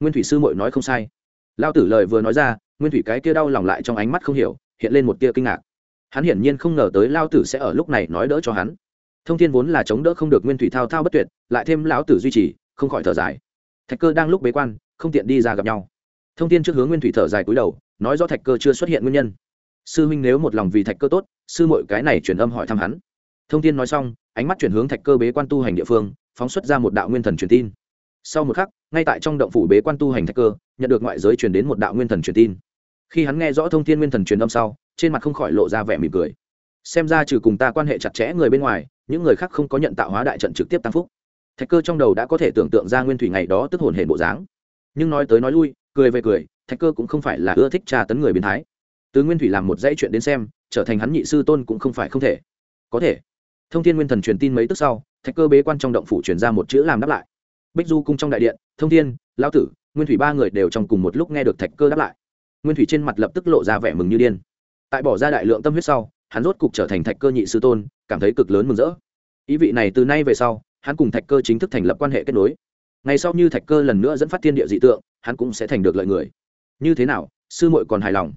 Nguyên thủy sư mội nói không sai. Lao tử lời vừa nói ra, nguyên thủy cái kia đau lòng lại trong ánh mắt không hiểu, hiện lên một tia kinh ngạc. Hắn hiển nhiên không ngờ tới lao tử sẽ ở lúc này nói đỡ cho hắn. Thông thiên vốn là chống đỡ không được nguyên thủy thao thao bất tuyệt, lại thêm lão tử duy trì, không khỏi thở dài. Thạch cơ đang lúc bế quan, không tiện đi ra gặp nhau. Thông thiên trước hướng nguyên thủy thở dài cúi đầu, nói do thạch cơ chưa xuất hiện nguyên nhân sư huynh nếu một lòng vì thạch cơ tốt, sư mội cái này truyền âm hỏi thăm hắn. Thông thiên nói xong, ánh mắt chuyển hướng thạch cơ bế quan tu hành địa phương, phóng xuất ra một đạo nguyên thần truyền tin. Sau một khắc, ngay tại trong động phủ bế quan tu hành thạch cơ, nhận được ngoại giới truyền đến một đạo nguyên thần truyền tin. Khi hắn nghe rõ thông tin nguyên thần truyền âm sau, trên mặt không khỏi lộ ra vẻ mỉm cười. Xem ra trừ cùng ta quan hệ chặt chẽ người bên ngoài, những người khác không có nhận tạo hóa đại trận trực tiếp tăng phúc. Thạch cơ trong đầu đã có thể tưởng tượng ra nguyên thủy ngày đó tức hồn hển bộ dáng. Nhưng nói tới nói lui, cười về cười, thạch cơ cũng không phải là ưa thích tra tấn người biến thái từ nguyên thủy làm một dãy chuyện đến xem, trở thành hắn nhị sư tôn cũng không phải không thể. Có thể. Thông Thiên nguyên thần truyền tin mấy tức sau, thạch cơ bế quan trong động phủ truyền ra một chữ làm đáp lại. Bích du cung trong đại điện, thông thiên, lão tử, nguyên thủy ba người đều trong cùng một lúc nghe được thạch cơ đáp lại. Nguyên thủy trên mặt lập tức lộ ra vẻ mừng như điên. Tại bỏ ra đại lượng tâm huyết sau, hắn rốt cục trở thành thạch cơ nhị sư tôn, cảm thấy cực lớn mừng rỡ. Ý vị này từ nay về sau, hắn cùng thạch cơ chính thức thành lập quan hệ kết nối. Ngày sau như thạch cơ lần nữa dẫn phát thiên địa dị tượng, hắn cũng sẽ thành được lợi người. Như thế nào, sư muội còn hài lòng?